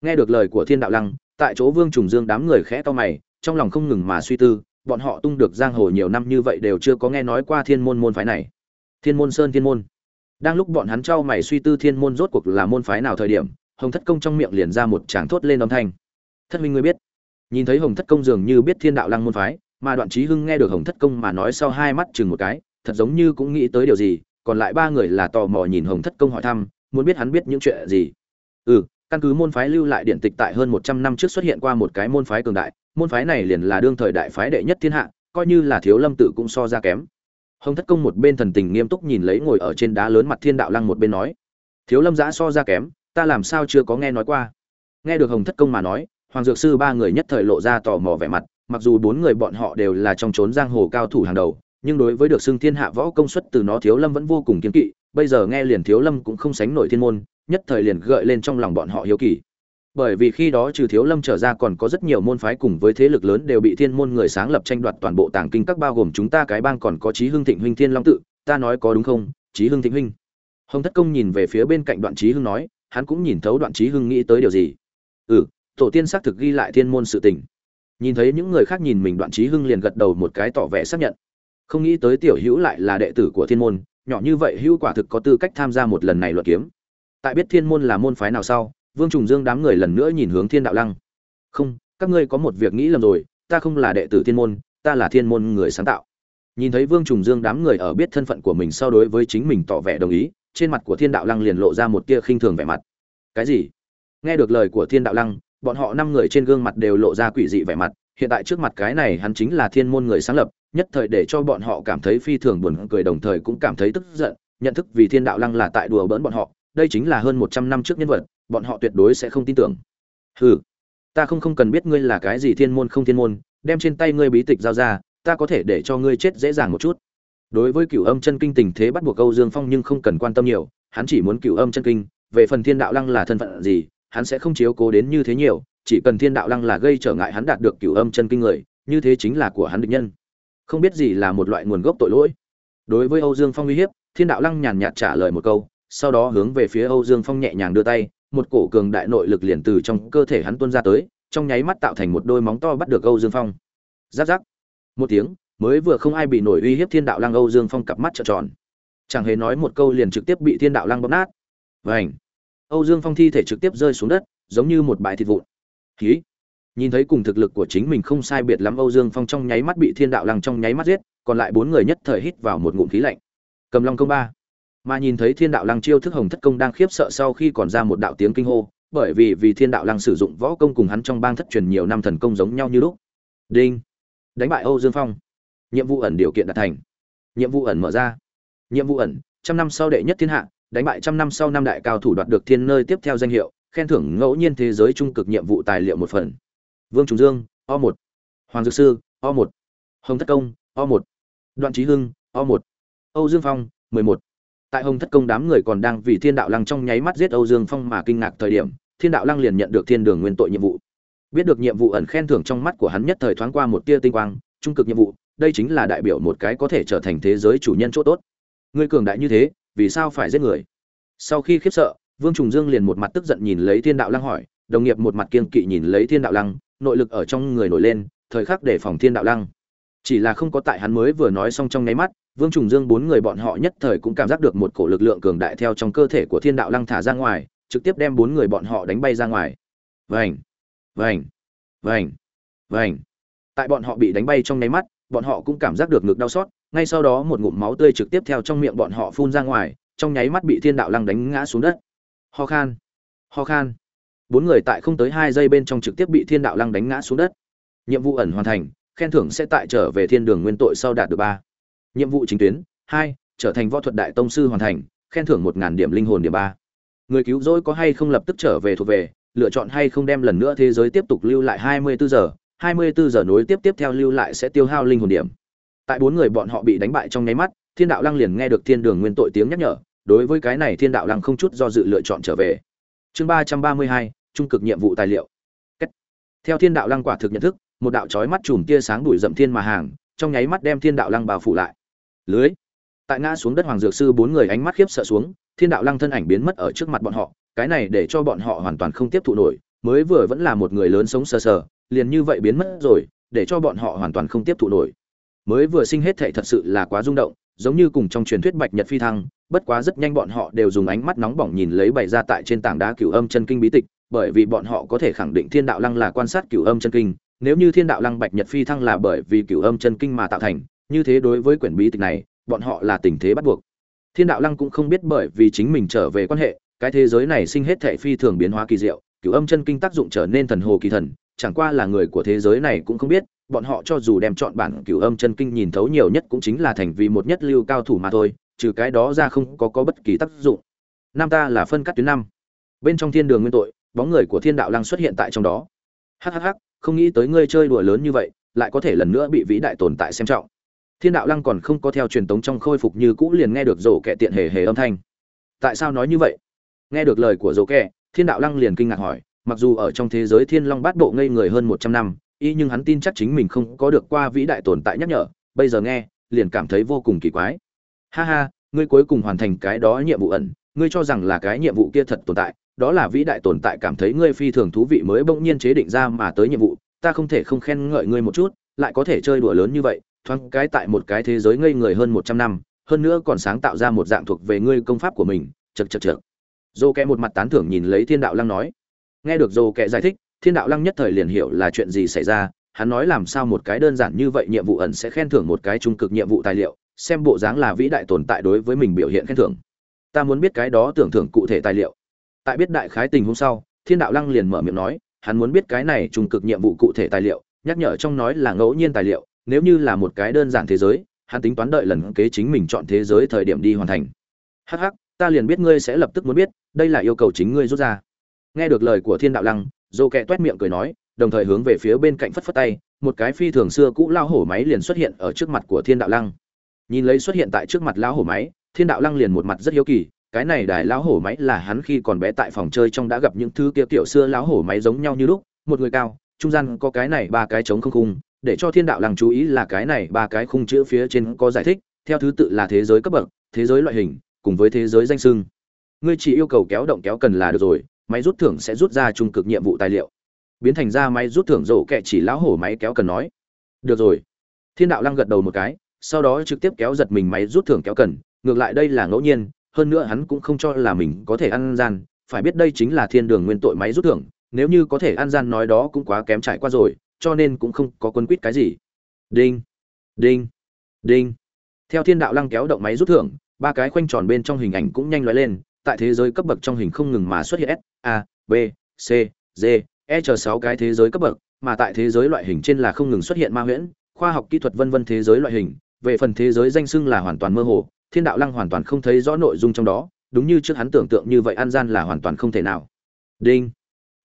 Nghe được lời của thiên đạo lăng, tại chỗ vương trùng dương đám người khẽ to mày, trong lòng không ngừng mà suy tư, bọn họ tung được giang hồ nhiều năm như vậy đều chưa có nghe nói qua thiên môn môn phái này. Thiên môn sơn thiên môn. Đang lúc bọn hắn trao mày suy tư thiên môn rốt cuộc là môn phái nào thời điểm, hồng thất công trong miệng liền ra một tràng thốt lên âm thanh. Thất minh ngươi biết nhìn thấy hồng thất công dường như biết thiên đạo lăng môn phái, mà đoạn trí hưng nghe được hồng thất công mà nói sau hai mắt chừng một cái, thật giống như cũng nghĩ tới điều gì, còn lại ba người là tò mò nhìn hồng thất công hỏi thăm, muốn biết hắn biết những chuyện gì. Ừ căn cứ môn phái lưu lại điện tịch tại hơn một trăm năm trước xuất hiện qua một cái môn phái cường đại, môn phái này liền là đương thời đại phái đệ nhất thiên hạ, coi như là thiếu lâm tự cũng so ra kém. Hồng thất công một bên thần tình nghiêm túc nhìn lấy ngồi ở trên đá lớn mặt thiên đạo lăng một bên nói, thiếu lâm giã so ra kém, ta làm sao chưa có nghe nói qua? Nghe được hồng thất công mà nói hoàng dược sư ba người nhất thời lộ ra tò mò vẻ mặt, mặc dù bốn người bọn họ đều là trong trốn giang hồ cao thủ hàng đầu, nhưng đối với được xưng thiên hạ võ công suất từ nó thiếu lâm vẫn vô cùng kiên kỵ, bây giờ nghe liền thiếu lâm cũng không sánh nổi thiên môn, nhất thời liền gợi lên trong lòng bọn họ hiếu kỳ. Bởi vì khi đó trừ thiếu lâm trở ra còn có rất nhiều môn phái cùng với thế lực lớn đều bị thiên môn người sáng lập tranh đoạt toàn bộ tàng kinh các bao gồm chúng ta cái bang còn có trí hưng thịnh huynh thiên long tự, ta nói có đúng không? Trí hưng thịnh huynh. Hồng thất công nhìn về phía bên cạnh đoạn trí hưng nói, hắn cũng nhìn thấu đoạn trí hưng nghĩ tới điều gì. Ừ tổ tiên xác thực ghi lại thiên môn sự tình. Nhìn thấy những người khác nhìn mình, đoạn trí hưng liền gật đầu một cái tỏ vẻ xác nhận. Không nghĩ tới tiểu hữu lại là đệ tử của thiên môn, nhỏ như vậy hữu quả thực có tư cách tham gia một lần này luận kiếm. Tại biết thiên môn là môn phái nào sau, vương trùng dương đám người lần nữa nhìn hướng thiên đạo lăng. Không, các ngươi có một việc nghĩ lầm rồi, ta không là đệ tử thiên môn, ta là thiên môn người sáng tạo. Nhìn thấy vương trùng dương đám người ở biết thân phận của mình so đối với chính mình tỏ vẻ đồng ý, trên mặt của thiên đạo lăng liền lộ ra một tia khinh thường vẻ mặt. Cái gì? Nghe được lời của thiên đạo lăng bọn họ năm người trên gương mặt đều lộ ra quỷ dị vẻ mặt, hiện tại trước mặt cái này hắn chính là thiên môn người sáng lập, nhất thời để cho bọn họ cảm thấy phi thường buồn cười, đồng thời cũng cảm thấy tức giận, nhận thức vì thiên đạo lăng là tại đùa bỡn bọn họ, đây chính là hơn một trăm năm trước nhân vật, bọn họ tuyệt đối sẽ không tin tưởng. Hừ, ta không không cần biết ngươi là cái gì thiên môn không thiên môn, đem trên tay ngươi bí tịch giao ra, ta có thể để cho ngươi chết dễ dàng một chút. Đối với cửu âm chân kinh tình thế bắt buộc câu dương phong nhưng không cần quan tâm nhiều, hắn chỉ muốn cửu âm chân kinh, về phần thiên đạo lăng là thân phận gì hắn sẽ không chiếu cố đến như thế nhiều, chỉ cần thiên đạo lăng là gây trở ngại hắn đạt được cửu âm chân kinh người, như thế chính là của hắn địch nhân. Không biết gì là một loại nguồn gốc tội lỗi. Đối với âu dương phong uy hiếp, thiên đạo lăng nhàn nhạt trả lời một câu, sau đó hướng về phía âu dương phong nhẹ nhàng đưa tay, một cổ cường đại nội lực liền từ trong cơ thể hắn tuôn ra tới, trong nháy mắt tạo thành một đôi móng to bắt được âu dương phong. Giáp giáp. Một tiếng, mới vừa không ai bị nổi uy hiếp thiên đạo lăng âu dương phong cặp mắt trợn tròn. Chẳng hề nói một câu liền trực tiếp bị thiên đạo lăng bóp nát. Vảnh âu dương phong thi thể trực tiếp rơi xuống đất, giống như một bãi thịt vụn. Khí. Nhìn thấy cùng thực lực của chính mình không sai biệt lắm âu dương phong trong nháy mắt bị thiên đạo lăng trong nháy mắt giết, còn lại bốn người nhất thời hít vào một ngụm khí lạnh. Cầm long công ba. Mà nhìn thấy thiên đạo lăng chiêu thức hồng thất công đang khiếp sợ sau khi còn ra một đạo tiếng kinh hô, bởi vì vì thiên đạo lăng sử dụng võ công cùng hắn trong bang thất truyền nhiều năm thần công giống nhau như lúc. Đinh. Đánh bại âu dương phong. Nhiệm vụ ẩn điều kiện đạt thành. Nhiệm vụ ẩn mở ra. Nhiệm vụ ẩn, trăm năm sau đệ nhất thiên hạ đánh bại trăm năm sau năm đại cao thủ đoạt được thiên nơi tiếp theo danh hiệu, khen thưởng ngẫu nhiên thế giới trung cực nhiệm vụ tài liệu một phần. Vương trùng dương, o một. Hoàng dược sư, o một. Hồng thất công, o một. Đoạn trí hưng, o một. Âu dương phong, mười một. Tại hồng thất công đám người còn đang vì thiên đạo lăng trong nháy mắt giết âu dương phong mà kinh ngạc thời điểm, thiên đạo lăng liền nhận được thiên đường nguyên tội nhiệm vụ. Biết được nhiệm vụ ẩn khen thưởng trong mắt của hắn nhất thời thoáng qua một tia tinh quang, trung cực nhiệm vụ, đây chính là đại biểu một cái có thể trở thành thế giới chủ nhân chỗ tốt. Ngươi cường đại như thế vì sao phải giết người? Sau khi khiếp sợ, vương trùng dương liền một mặt tức giận nhìn lấy thiên đạo lăng hỏi, đồng nghiệp một mặt kiên kỵ nhìn lấy thiên đạo lăng, nội lực ở trong người nổi lên, thời khắc để phòng thiên đạo lăng. Chỉ là không có tại hắn mới vừa nói xong trong nháy mắt, vương trùng dương bốn người bọn họ nhất thời cũng cảm giác được một cổ lực lượng cường đại theo trong cơ thể của thiên đạo lăng thả ra ngoài, trực tiếp đem bốn người bọn họ đánh bay ra ngoài. Vành vành vành vành. Tại bọn họ bị đánh bay trong nháy mắt, bọn họ cũng cảm giác được ngực đau xót ngay sau đó một ngụm máu tươi trực tiếp theo trong miệng bọn họ phun ra ngoài, trong nháy mắt bị thiên đạo lăng đánh ngã xuống đất. Ho khan ho khan. Bốn người tại không tới hai giây bên trong trực tiếp bị thiên đạo lăng đánh ngã xuống đất. Nhiệm vụ ẩn hoàn thành, khen thưởng sẽ tại trở về thiên đường nguyên tội sau đạt được ba. Nhiệm vụ chính tuyến, hai, trở thành võ thuật đại tông sư hoàn thành, khen thưởng một ngàn điểm linh hồn điểm ba. Người cứu rỗi có hay không lập tức trở về thuộc về, lựa chọn hay không đem lần nữa thế giới tiếp tục lưu lại hai mươi bốn giờ, hai mươi bốn giờ nối tiếp tiếp theo lưu lại sẽ tiêu hao linh hồn điểm tại bốn người bọn họ bị đánh bại trong nháy mắt, thiên đạo lăng liền nghe được thiên đường nguyên tội tiếng nhắc nhở, đối với cái này thiên đạo lăng không chút do dự lựa chọn trở về. Chương ba trăm ba mươi hai, trung cực nhiệm vụ tài liệu. Kết. theo thiên đạo lăng quả thực nhận thức, một đạo chói mắt chùm tia sáng đuổi dậm thiên mà hàng, trong nháy mắt đem thiên đạo lăng bao phủ lại. Lưới. Tại ngã xuống đất hoàng dược sư bốn người ánh mắt khiếp sợ xuống, thiên đạo lăng thân ảnh biến mất ở trước mặt bọn họ, cái này để cho bọn họ hoàn toàn không tiếp thụ nổi, mới vừa vẫn là một người lớn sống sờ sờ, liền như vậy biến mất rồi, để cho bọn họ hoàn toàn không tiếp thụ nổi mới vừa sinh hết thệ thật sự là quá rung động, giống như cùng trong truyền thuyết bạch nhật phi thăng, bất quá rất nhanh bọn họ đều dùng ánh mắt nóng bỏng nhìn lấy bày ra tại trên tảng đá cửu âm chân kinh bí tịch, bởi vì bọn họ có thể khẳng định thiên đạo lăng là quan sát cửu âm chân kinh, nếu như thiên đạo lăng bạch nhật phi thăng là bởi vì cửu âm chân kinh mà tạo thành, như thế đối với quyển bí tịch này, bọn họ là tình thế bắt buộc. Thiên đạo lăng cũng không biết bởi vì chính mình trở về quan hệ, cái thế giới này sinh hết thệ phi thường biến hóa kỳ diệu, cửu âm chân kinh tác dụng trở nên thần hồ kỳ thần, chẳng qua là người của thế giới này cũng không biết bọn họ cho dù đem chọn bản cửu âm chân kinh nhìn thấu nhiều nhất cũng chính là thành vì một nhất lưu cao thủ mà thôi, trừ cái đó ra không có có bất kỳ tác dụng. Nam ta là phân cắt tuyến năm. Bên trong thiên đường nguyên tội, bóng người của thiên đạo lăng xuất hiện tại trong đó. Hhh không nghĩ tới ngươi chơi đùa lớn như vậy, lại có thể lần nữa bị vĩ đại tồn tại xem trọng. Thiên đạo lăng còn không có theo truyền tống trong khôi phục như cũ liền nghe được rổ kẹ tiện hề hề âm thanh. Tại sao nói như vậy? Nghe được lời của rổ kẹ thiên đạo lăng liền kinh ngạc hỏi, mặc dù ở trong thế giới thiên long bát bộ ngây người hơn một trăm năm y nhưng hắn tin chắc chính mình không có được qua vĩ đại tồn tại nhắc nhở, bây giờ nghe, liền cảm thấy vô cùng kỳ quái. Ha ha, ngươi cuối cùng hoàn thành cái đó nhiệm vụ ẩn, ngươi cho rằng là cái nhiệm vụ kia thật tồn tại, đó là vĩ đại tồn tại cảm thấy ngươi phi thường thú vị mới bỗng nhiên chế định ra mà tới nhiệm vụ, ta không thể không khen ngợi ngươi một chút, lại có thể chơi đùa lớn như vậy, thoáng cái tại một cái thế giới ngây người hơn một trăm năm, hơn nữa còn sáng tạo ra một dạng thuộc về ngươi công pháp của mình chật chật chật dô kẽ một mặt tán thưởng nhìn lấy thiên đạo lăng nói. Nghe được dô kẽ giải thích thiên đạo lăng nhất thời liền hiểu là chuyện gì xảy ra, hắn nói làm sao một cái đơn giản như vậy nhiệm vụ ẩn sẽ khen thưởng một cái trung cực nhiệm vụ tài liệu, xem bộ dáng là vĩ đại tồn tại đối với mình biểu hiện khen thưởng. Ta muốn biết cái đó tưởng thưởng cụ thể tài liệu. Tại biết đại khái tình hôm sau, thiên đạo lăng liền mở miệng nói, hắn muốn biết cái này trung cực nhiệm vụ cụ thể tài liệu, nhắc nhở trong nói là ngẫu nhiên tài liệu, nếu như là một cái đơn giản thế giới, hắn tính toán đợi lần kế chính mình chọn thế giới thời điểm đi hoàn thành. Hắc hắc, ta liền biết ngươi sẽ lập tức muốn biết, đây là yêu cầu chính ngươi rút ra. Nghe được lời của thiên đạo lăng dô kẹ toét miệng cười nói, đồng thời hướng về phía bên cạnh phất phất tay, một cái phi thường xưa cũ lao hổ máy liền xuất hiện ở trước mặt của thiên đạo lăng. Nhìn lấy xuất hiện tại trước mặt lão hổ máy, thiên đạo lăng liền một mặt rất hiếu kỳ, cái này đài lão hổ máy là hắn khi còn bé tại phòng chơi trong đã gặp những thứ kia kiểu xưa lão hổ máy giống nhau như lúc, một người cao, trung gian có cái này ba cái trống không khung, để cho thiên đạo lăng chú ý là cái này ba cái khung chữ phía trên có giải thích, theo thứ tự là thế giới cấp bậc, thế giới loại hình, cùng với thế giới danh sưng ngươi chỉ yêu cầu kéo động kéo cần là được rồi máy rút thưởng sẽ rút ra trung cực nhiệm vụ tài liệu. Biến thành ra máy rút thưởng rổ kẹ chỉ lão hổ máy kéo cần nói. Được rồi. Thiên đạo lăng gật đầu một cái, sau đó trực tiếp kéo giật mình máy rút thưởng kéo cần. Ngược lại đây là ngẫu nhiên, hơn nữa hắn cũng không cho là mình có thể ăn gian. Phải biết đây chính là thiên đường nguyên tội máy rút thưởng. Nếu như có thể ăn gian nói đó cũng quá kém trải qua rồi, cho nên cũng không có quân quýt cái gì. Đinh. Đinh. Đinh. Theo thiên đạo lăng kéo động máy rút thưởng, ba cái khoanh tròn bên trong hình ảnh cũng nhanh lóe lên tại thế giới cấp bậc trong hình không ngừng mà xuất hiện s, a, b, c, d e chờ sáu cái thế giới cấp bậc, mà tại thế giới loại hình trên là không ngừng xuất hiện ma huyễn, khoa học kỹ thuật vân vân thế giới loại hình, về phần thế giới danh xưng là hoàn toàn mơ hồ, thiên đạo lăng hoàn toàn không thấy rõ nội dung trong đó, đúng như trước hắn tưởng tượng như vậy an gian là hoàn toàn không thể nào. Đinh.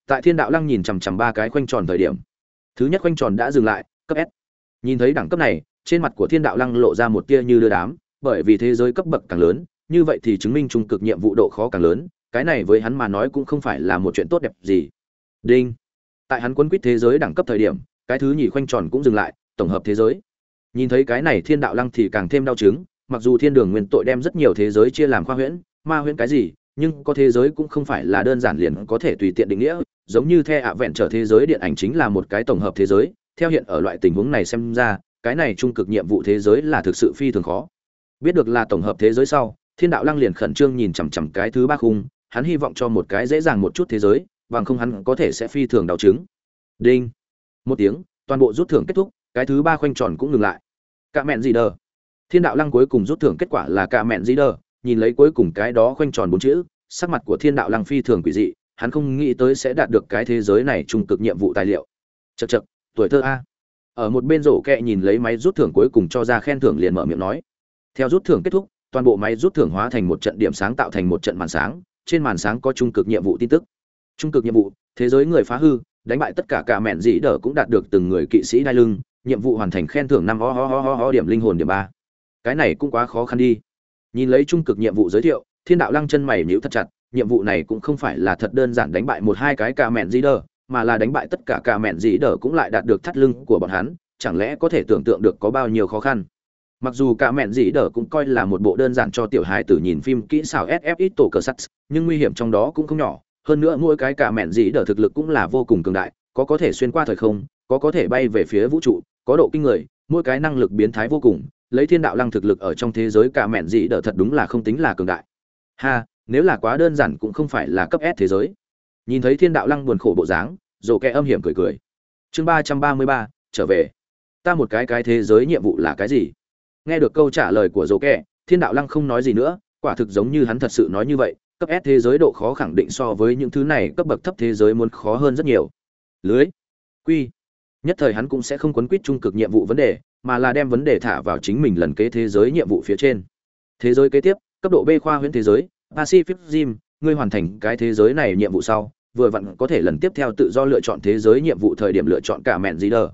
Tại thiên đạo lăng nhìn chằm chằm ba cái khoanh tròn thời điểm, thứ nhất khoanh tròn đã dừng lại, cấp s. Nhìn thấy đẳng cấp này, trên mặt của thiên đạo lăng lộ ra một tia như đưa đám, bởi vì thế giới cấp bậc càng lớn như vậy thì chứng minh trung cực nhiệm vụ độ khó càng lớn, cái này với hắn mà nói cũng không phải là một chuyện tốt đẹp gì. Đinh. Tại hắn quân quýt thế giới đẳng cấp thời điểm, cái thứ nhì khoanh tròn cũng dừng lại, tổng hợp thế giới. Nhìn thấy cái này thiên đạo lăng thì càng thêm đau chứng, mặc dù thiên đường nguyên tội đem rất nhiều thế giới chia làm khoa huyễn, ma huyễn cái gì, nhưng có thế giới cũng không phải là đơn giản liền có thể tùy tiện định nghĩa, giống như the ạ vẹn trở thế giới điện ảnh chính là một cái tổng hợp thế giới, theo hiện ở loại tình huống này xem ra, cái này trung cực nhiệm vụ thế giới là thực sự phi thường khó. Biết được là tổng hợp thế giới sau thiên đạo lăng liền khẩn trương nhìn chằm chằm cái thứ ba khung, hắn hy vọng cho một cái dễ dàng một chút thế giới, bằng không hắn có thể sẽ phi thường đau chứng. Đinh. Một tiếng, toàn bộ rút thưởng kết thúc, cái thứ ba khoanh tròn cũng ngừng lại. Cả mẹn gì đờ? Thiên đạo lăng cuối cùng rút thưởng kết quả là cả mẹn gì đờ? Nhìn lấy cuối cùng cái đó khoanh tròn bốn chữ, sắc mặt của thiên đạo lăng phi thường quỷ dị, hắn không nghĩ tới sẽ đạt được cái thế giới này trung cực nhiệm vụ tài liệu. Chật chật tuổi thơ a. Ở một bên rổ kẹ nhìn lấy máy rút thưởng cuối cùng cho ra khen thưởng liền mở miệng nói. Theo rút thưởng kết thúc toàn bộ máy rút thưởng hóa thành một trận điểm sáng tạo thành một trận màn sáng, trên màn sáng có trung cực nhiệm vụ tin tức. Trung cực nhiệm vụ, thế giới người phá hư, đánh bại tất cả cả mẹn dĩ đỡ cũng đạt được từng người kỵ sĩ đai lưng, nhiệm vụ hoàn thành khen thưởng năm ho ho ho ho ho điểm linh hồn điểm ba. Cái này cũng quá khó khăn đi. Nhìn lấy trung cực nhiệm vụ giới thiệu, thiên đạo lăng chân mày nhíu thật chặt, nhiệm vụ này cũng không phải là thật đơn giản đánh bại một hai cái cả mẹn dĩ đỡ mà là đánh bại tất cả cả mẹn dĩ đỡ cũng lại đạt được thắt lưng của bọn hắn, chẳng lẽ có thể tưởng tượng được có bao nhiêu khó khăn mặc dù cả mẹn dĩ Đờ cũng coi là một bộ đơn giản cho tiểu hài tử nhìn phim kỹ xảo sf tổ cờ sắt, nhưng nguy hiểm trong đó cũng không nhỏ. Hơn nữa mỗi cái cả mẹn dĩ Đờ thực lực cũng là vô cùng cường đại, có có thể xuyên qua thời không, có có thể bay về phía vũ trụ, có độ kinh người, mỗi cái năng lực biến thái vô cùng, lấy thiên đạo lăng thực lực ở trong thế giới cả mẹn dĩ Đờ thật đúng là không tính là cường đại. Ha, nếu là quá đơn giản cũng không phải là cấp s thế giới. Nhìn thấy thiên đạo lăng buồn khổ bộ dáng rổ kẹ âm hiểm cười cười. Chương ba trăm ba mươi ba, trở về. Ta một cái cái thế giới nhiệm vụ là cái gì? Nghe được câu trả lời của rổ kẻ, thiên đạo lăng không nói gì nữa, quả thực giống như hắn thật sự nói như vậy, cấp s thế giới độ khó khẳng định so với những thứ này cấp bậc thấp thế giới muốn khó hơn rất nhiều. Lưới, quy. Nhất thời hắn cũng sẽ không quấn quýt trung cực nhiệm vụ vấn đề, mà là đem vấn đề thả vào chính mình lần kế thế giới nhiệm vụ phía trên. Thế giới kế tiếp, cấp độ b khoa huyễn thế giới, pacific gym ngươi hoàn thành cái thế giới này nhiệm vụ sau, vừa vặn có thể lần tiếp theo tự do lựa chọn thế giới nhiệm vụ thời điểm lựa chọn cả mẹn gì đờ.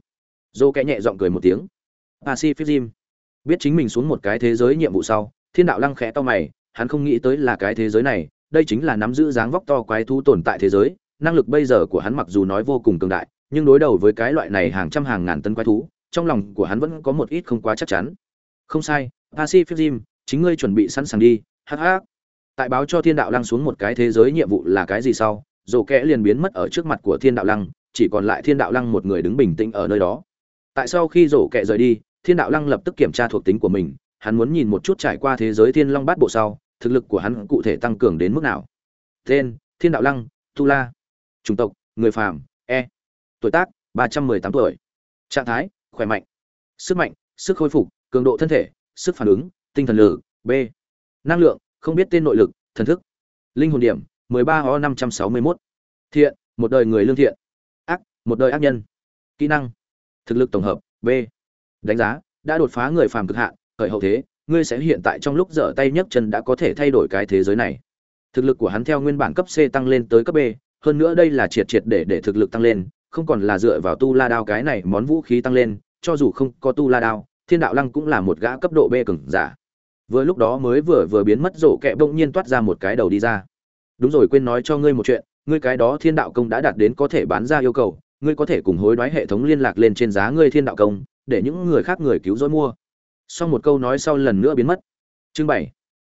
Dô kẽ nhẹ giọng cười một tiếng. Pacific gym biết chính mình xuống một cái thế giới nhiệm vụ sau, thiên đạo lăng khẽ to mày, hắn không nghĩ tới là cái thế giới này, đây chính là nắm giữ dáng vóc to quái thú tồn tại thế giới, năng lực bây giờ của hắn mặc dù nói vô cùng cường đại, nhưng đối đầu với cái loại này hàng trăm hàng ngàn tấn quái thú, trong lòng của hắn vẫn có một ít không quá chắc chắn. Không sai, pacific gym chính ngươi chuẩn bị sẵn sàng đi hh tại báo cho thiên đạo lăng xuống một cái thế giới nhiệm vụ là cái gì sau rổ kẽ liền biến mất ở trước mặt của thiên đạo lăng, chỉ còn lại thiên đạo lăng một người đứng bình tĩnh ở nơi đó. Tại sau khi rổ kẹ rời đi thiên đạo lăng lập tức kiểm tra thuộc tính của mình, hắn muốn nhìn một chút trải qua thế giới thiên long bát bộ sau, thực lực của hắn cụ thể tăng cường đến mức nào. Tên, thiên đạo lăng, tu la. Chủng tộc, người phàm e. Tuổi tác, ba trăm mười tám tuổi. Trạng thái, khỏe mạnh. Sức mạnh, sức khôi phục, cường độ thân thể, sức phản ứng, tinh thần lực, b. Năng lượng, không biết tên nội lực, thần thức. Linh hồn điểm, mười ba ho năm trăm sáu mươi mốt. Thiện, một đời người lương thiện. Ác, một đời ác nhân. Kỹ năng, thực lực tổng hợp, b đánh giá, đã đột phá người phàm cực hạn, khởi hậu thế, ngươi sẽ hiện tại trong lúc dở tay nhấc chân đã có thể thay đổi cái thế giới này. Thực lực của hắn theo nguyên bản cấp c tăng lên tới cấp b, hơn nữa đây là triệt triệt để để thực lực tăng lên, không còn là dựa vào tu la đao cái này món vũ khí tăng lên, cho dù không có tu la đao, thiên đạo lăng cũng là một gã cấp độ b cường giả. Vừa lúc đó mới vừa vừa biến mất, rổ kẹ bỗng nhiên toát ra một cái đầu đi ra. Đúng rồi, quên nói cho ngươi một chuyện, ngươi cái đó thiên đạo công đã đạt đến có thể bán ra yêu cầu, ngươi có thể cùng hối đoái hệ thống liên lạc lên trên giá ngươi thiên đạo công để những người khác người cứu rỗi mua. Sau một câu nói sau lần nữa biến mất. Chương bảy.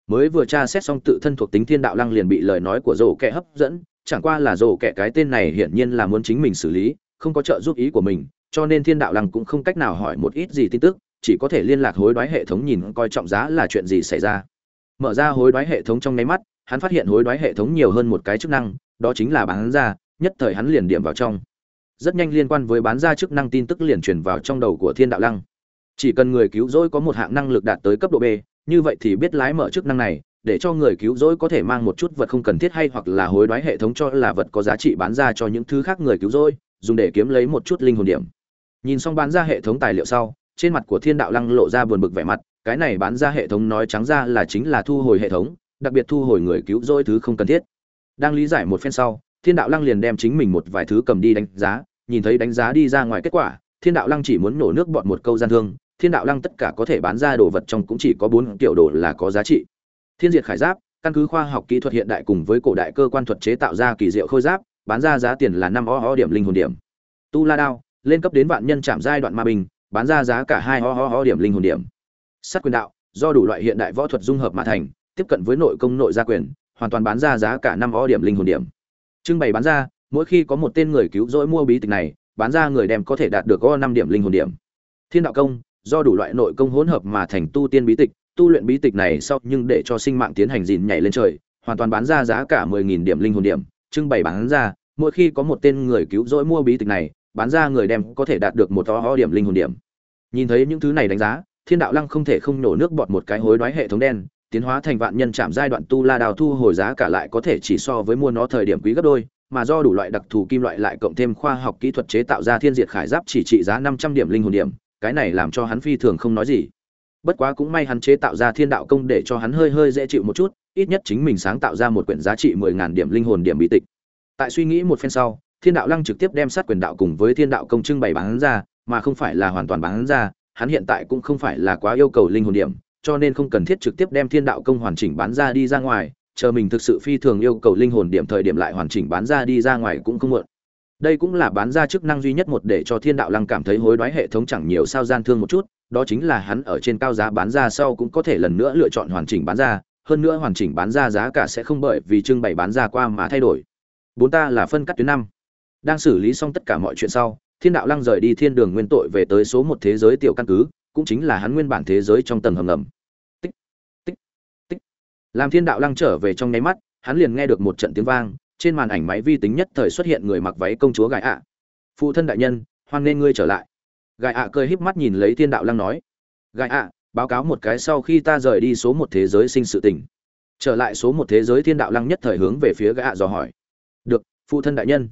Mới vừa tra xét xong tự thân thuộc tính thiên đạo lăng liền bị lời nói của rổ kẻ hấp dẫn, chẳng qua là rổ kẻ cái tên này hiển nhiên là muốn chính mình xử lý, không có trợ giúp ý của mình, cho nên thiên đạo lăng cũng không cách nào hỏi một ít gì tin tức, chỉ có thể liên lạc hối đoái hệ thống nhìn coi trọng giá là chuyện gì xảy ra. Mở ra hối đoái hệ thống trong nháy mắt, hắn phát hiện hối đoái hệ thống nhiều hơn một cái chức năng, đó chính là bán ra, nhất thời hắn liền điểm vào trong rất nhanh liên quan với bán ra chức năng tin tức liền truyền vào trong đầu của thiên đạo lăng. Chỉ cần người cứu rỗi có một hạng năng lực đạt tới cấp độ b, như vậy thì biết lái mở chức năng này, để cho người cứu rỗi có thể mang một chút vật không cần thiết hay hoặc là hối đoái hệ thống cho là vật có giá trị bán ra cho những thứ khác người cứu rỗi, dùng để kiếm lấy một chút linh hồn điểm. Nhìn xong bán ra hệ thống tài liệu sau, trên mặt của thiên đạo lăng lộ ra buồn bực vẻ mặt, cái này bán ra hệ thống nói trắng ra là chính là thu hồi hệ thống, đặc biệt thu hồi người cứu rỗi thứ không cần thiết. Đang lý giải một phen sau thiên đạo lăng liền đem chính mình một vài thứ cầm đi đánh giá, nhìn thấy đánh giá đi ra ngoài kết quả, thiên đạo lăng chỉ muốn nổ nước bọn một câu gian thương, thiên đạo lăng tất cả có thể bán ra đồ vật trong cũng chỉ có bốn kiểu đồ là có giá trị. Thiên diệt khải giáp, căn cứ khoa học kỹ thuật hiện đại cùng với cổ đại cơ quan thuật chế tạo ra kỳ diệu khôi giáp, bán ra giá tiền là năm o o điểm linh hồn điểm. Tu la đao, lên cấp đến vạn nhân chạm giai đoạn ma bình, bán ra giá cả hai o o điểm linh hồn điểm. Sát quyền đạo, do đủ loại hiện đại võ thuật dung hợp mà thành, tiếp cận với nội công nội gia quyền, hoàn toàn bán ra giá cả năm o điểm linh hồn điểm trưng bày bán ra, mỗi khi có một tên người cứu rỗi mua bí tịch này, bán ra người đem có thể đạt được có năm điểm linh hồn điểm. Thiên đạo công, do đủ loại nội công hỗn hợp mà thành tu tiên bí tịch, tu luyện bí tịch này sau nhưng để cho sinh mạng tiến hành dìn nhảy lên trời, hoàn toàn bán ra giá cả mười nghìn điểm linh hồn điểm, trưng bày bán ra, mỗi khi có một tên người cứu rỗi mua bí tịch này, bán ra người đem có thể đạt được một to điểm linh hồn điểm. Nhìn thấy những thứ này đánh giá, thiên đạo lăng không thể không nổ nước bọt một cái hối đoái hệ thống đen tiến hóa thành vạn nhân chạm giai đoạn tu la đào thu hồi giá cả lại có thể chỉ so với mua nó thời điểm quý gấp đôi, mà do đủ loại đặc thù kim loại lại cộng thêm khoa học kỹ thuật chế tạo ra thiên diệt khải giáp chỉ trị giá năm trăm điểm linh hồn điểm, cái này làm cho hắn phi thường không nói gì. Bất quá cũng may hắn chế tạo ra thiên đạo công để cho hắn hơi hơi dễ chịu một chút, ít nhất chính mình sáng tạo ra một quyển giá trị mười ngàn điểm linh hồn điểm bí tịch. Tại suy nghĩ một phen sau, thiên đạo lăng trực tiếp đem sát quyền đạo cùng với thiên đạo công trưng bày bán ra, mà không phải là hoàn toàn bán ra, hắn hiện tại cũng không phải là quá yêu cầu linh hồn điểm cho nên không cần thiết trực tiếp đem thiên đạo công hoàn chỉnh bán ra đi ra ngoài, chờ mình thực sự phi thường yêu cầu linh hồn điểm thời điểm lại hoàn chỉnh bán ra đi ra ngoài cũng không muộn. Đây cũng là bán ra chức năng duy nhất một để cho thiên đạo lăng cảm thấy hối đoái hệ thống chẳng nhiều sao gian thương một chút, đó chính là hắn ở trên cao giá bán ra sau cũng có thể lần nữa lựa chọn hoàn chỉnh bán ra, hơn nữa hoàn chỉnh bán ra giá cả sẽ không bởi vì trưng bày bán ra qua mà thay đổi. Bốn ta là phân cắt tuyến năm. Đang xử lý xong tất cả mọi chuyện sau, thiên đạo lăng rời đi thiên đường nguyên tội về tới số một thế giới tiểu căn cứ cũng chính là hắn nguyên bản thế giới trong tầng hầm ngầm. Tích tích tích. Làm thiên đạo lăng trở về trong nháy mắt, hắn liền nghe được một trận tiếng vang, trên màn ảnh máy vi tính nhất thời xuất hiện người mặc váy công chúa gài ạ. Phụ thân đại nhân, hoan nên ngươi trở lại. Gài ạ cười híp mắt nhìn lấy thiên đạo lăng nói. Gài ạ, báo cáo một cái sau khi ta rời đi số một thế giới sinh sự tình. Trở lại số một thế giới thiên đạo lăng nhất thời hướng về phía gài ạ dò hỏi. Được, phụ thân đại nhân.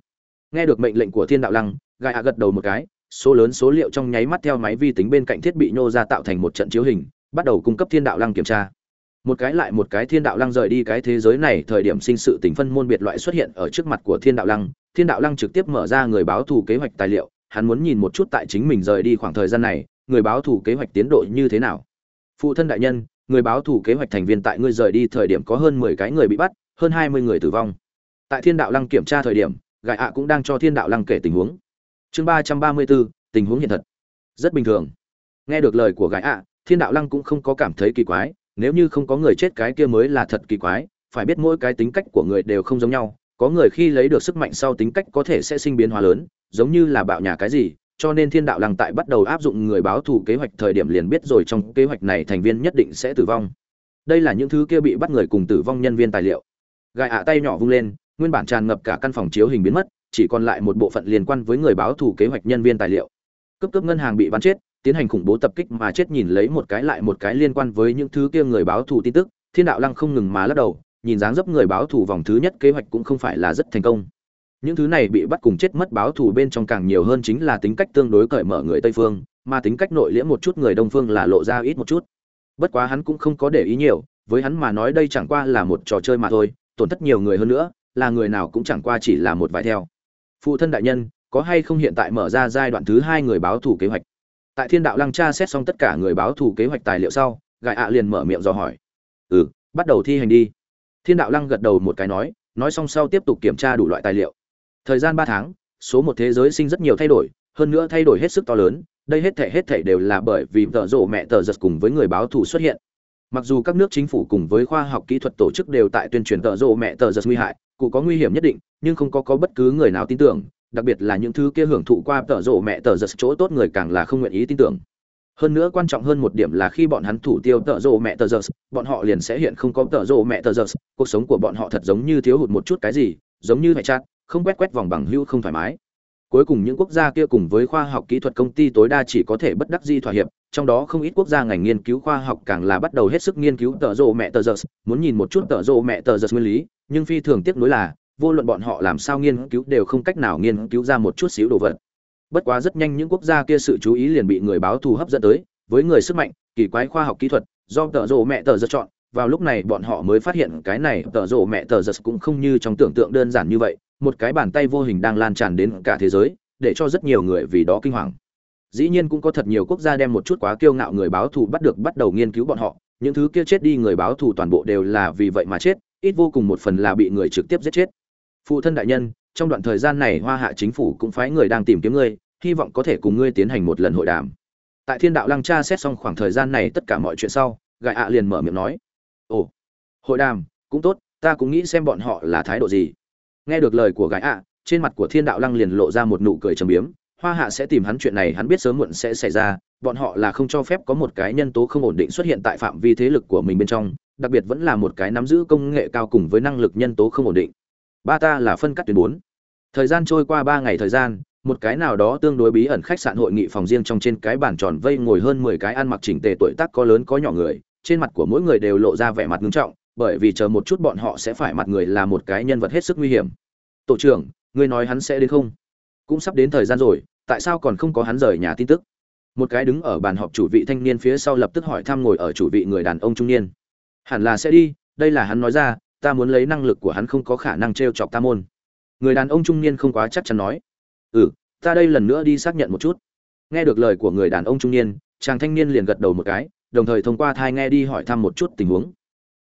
Nghe được mệnh lệnh của thiên đạo lăng gài ạ gật đầu một cái số lớn số liệu trong nháy mắt theo máy vi tính bên cạnh thiết bị nhô ra tạo thành một trận chiếu hình, bắt đầu cung cấp thiên đạo lăng kiểm tra. Một cái lại một cái thiên đạo lăng rời đi cái thế giới này, thời điểm sinh sự tình phân môn biệt loại xuất hiện ở trước mặt của thiên đạo lăng. Thiên đạo lăng trực tiếp mở ra người báo thù kế hoạch tài liệu, hắn muốn nhìn một chút tại chính mình rời đi khoảng thời gian này, người báo thù kế hoạch tiến độ như thế nào. Phụ thân đại nhân, người báo thù kế hoạch thành viên tại ngươi rời đi thời điểm có hơn mười cái người bị bắt, hơn hai mươi người tử vong. Tại thiên đạo lăng kiểm tra thời điểm gại ạ cũng đang cho thiên đạo lăng kể tình huống chương ba trăm ba mươi bốn tình huống hiện thật. Rất bình thường. Nghe được lời của gái ạ, thiên đạo lăng cũng không có cảm thấy kỳ quái, nếu như không có người chết cái kia mới là thật kỳ quái, phải biết mỗi cái tính cách của người đều không giống nhau, có người khi lấy được sức mạnh sau tính cách có thể sẽ sinh biến hóa lớn, giống như là bạo nhà cái gì, cho nên thiên đạo lăng tại bắt đầu áp dụng người báo thù kế hoạch thời điểm liền biết rồi trong kế hoạch này thành viên nhất định sẽ tử vong. Đây là những thứ kia bị bắt người cùng tử vong nhân viên tài liệu. Gài ạ tay nhỏ vung lên, nguyên bản tràn ngập cả căn phòng chiếu hình biến mất chỉ còn lại một bộ phận liên quan với người báo thù kế hoạch nhân viên tài liệu. Cấp cấp ngân hàng bị bắn chết, tiến hành khủng bố tập kích mà chết nhìn lấy một cái lại một cái liên quan với những thứ kia người báo thù tin tức, thiên đạo lăng không ngừng mà lắc đầu, nhìn dáng dấp người báo thù vòng thứ nhất kế hoạch cũng không phải là rất thành công. Những thứ này bị bắt cùng chết mất báo thù bên trong càng nhiều hơn chính là tính cách tương đối cởi mở người tây phương, mà tính cách nội liễm một chút người đông phương là lộ ra ít một chút. Bất quá hắn cũng không có để ý nhiều, với hắn mà nói đây chẳng qua là một trò chơi mà thôi, tổn thất nhiều người hơn nữa, là người nào cũng chẳng qua chỉ là một vài theo phụ thân đại nhân, có hay không hiện tại mở ra giai đoạn thứ hai người báo thủ kế hoạch? Tại thiên đạo lăng tra xét xong tất cả người báo thủ kế hoạch tài liệu sau gài ạ liền mở miệng dò hỏi. Ừ bắt đầu thi hành đi. Thiên đạo lăng gật đầu một cái nói nói xong sau tiếp tục kiểm tra đủ loại tài liệu. Thời gian ba tháng, số một thế giới sinh rất nhiều thay đổi, hơn nữa thay đổi hết sức to lớn, đây hết thể hết thể đều là bởi vì tợ rộ mẹ tờ giật cùng với người báo thủ xuất hiện mặc dù các nước chính phủ cùng với khoa học kỹ thuật tổ chức đều tại tuyên truyền tợ rộ mẹ tờ giật nguy hại, cụ có nguy hiểm nhất định, nhưng không có có bất cứ người nào tin tưởng, đặc biệt là những thứ kia hưởng thụ qua tợ rộ mẹ tờ giật chỗ tốt người càng là không nguyện ý tin tưởng. Hơn nữa quan trọng hơn một điểm là khi bọn hắn thủ tiêu tợ rộ mẹ tờ giật, bọn họ liền sẽ hiện không có tợ rộ mẹ tờ giật, cuộc sống của bọn họ thật giống như thiếu hụt một chút cái gì, giống như phải chát, không quét quét vòng bằng hữu không thoải mái cuối cùng những quốc gia kia cùng với khoa học kỹ thuật công ty tối đa chỉ có thể bất đắc di thỏa hiệp, trong đó không ít quốc gia ngành nghiên cứu khoa học càng là bắt đầu hết sức nghiên cứu tợ rộ mẹ tờ giật. Muốn nhìn một chút tợ rộ mẹ tờ giật nguyên lý, nhưng phi thường tiếc nuối là, vô luận bọn họ làm sao nghiên cứu đều không cách nào nghiên cứu ra một chút xíu đồ vật. Bất quá rất nhanh những quốc gia kia sự chú ý liền bị người báo thù hấp dẫn tới, với người sức mạnh, kỳ quái khoa học kỹ thuật, do tợ rộ mẹ tờ giật chọn. Vào lúc này bọn họ mới phát hiện cái này tợ rộ mẹ tờ giật cũng không như trong tưởng tượng đơn giản như vậy một cái bàn tay vô hình đang lan tràn đến cả thế giới, để cho rất nhiều người vì đó kinh hoàng. Dĩ nhiên cũng có thật nhiều quốc gia đem một chút quá kiêu ngạo người báo thù bắt được bắt đầu nghiên cứu bọn họ. Những thứ kia chết đi người báo thù toàn bộ đều là vì vậy mà chết, ít vô cùng một phần là bị người trực tiếp giết chết. Phụ thân đại nhân, trong đoạn thời gian này hoa hạ chính phủ cũng phái người đang tìm kiếm ngươi, hy vọng có thể cùng ngươi tiến hành một lần hội đàm. Tại thiên đạo lăng cha xét xong khoảng thời gian này tất cả mọi chuyện sau gại ạ liền mở miệng nói, ồ, hội đàm, cũng tốt, ta cũng nghĩ xem bọn họ là thái độ gì nghe được lời của gái ạ, trên mặt của thiên đạo lăng liền lộ ra một nụ cười trầm biếm. Hoa hạ sẽ tìm hắn chuyện này, hắn biết sớm muộn sẽ xảy ra. Bọn họ là không cho phép có một cái nhân tố không ổn định xuất hiện tại phạm vi thế lực của mình bên trong, đặc biệt vẫn là một cái nắm giữ công nghệ cao cùng với năng lực nhân tố không ổn định. Ba ta là phân cắt tuyến bốn. Thời gian trôi qua ba ngày thời gian, một cái nào đó tương đối bí ẩn khách sạn hội nghị phòng riêng trong trên cái bàn tròn vây ngồi hơn mười cái ăn mặc chỉnh tề tuổi tác có lớn có nhỏ người. Trên mặt của mỗi người đều lộ ra vẻ mặt nghiêm trọng bởi vì chờ một chút bọn họ sẽ phải mặt người là một cái nhân vật hết sức nguy hiểm. Tổ trưởng, ngươi nói hắn sẽ đến không? Cũng sắp đến thời gian rồi, tại sao còn không có hắn rời nhà tin tức? Một cái đứng ở bàn họp chủ vị thanh niên phía sau lập tức hỏi thăm ngồi ở chủ vị người đàn ông trung niên. Hẳn là sẽ đi, đây là hắn nói ra, ta muốn lấy năng lực của hắn không có khả năng t r e o chọc ta môn. Người đàn ông trung niên không quá chắc chắn nói. Ừ ta đây lần nữa đi xác nhận một chút. Nghe được lời của người đàn ông trung niên, chàng thanh niên liền gật đầu một cái, đồng thời thông qua thai nghe đi hỏi thăm một chút tình huống.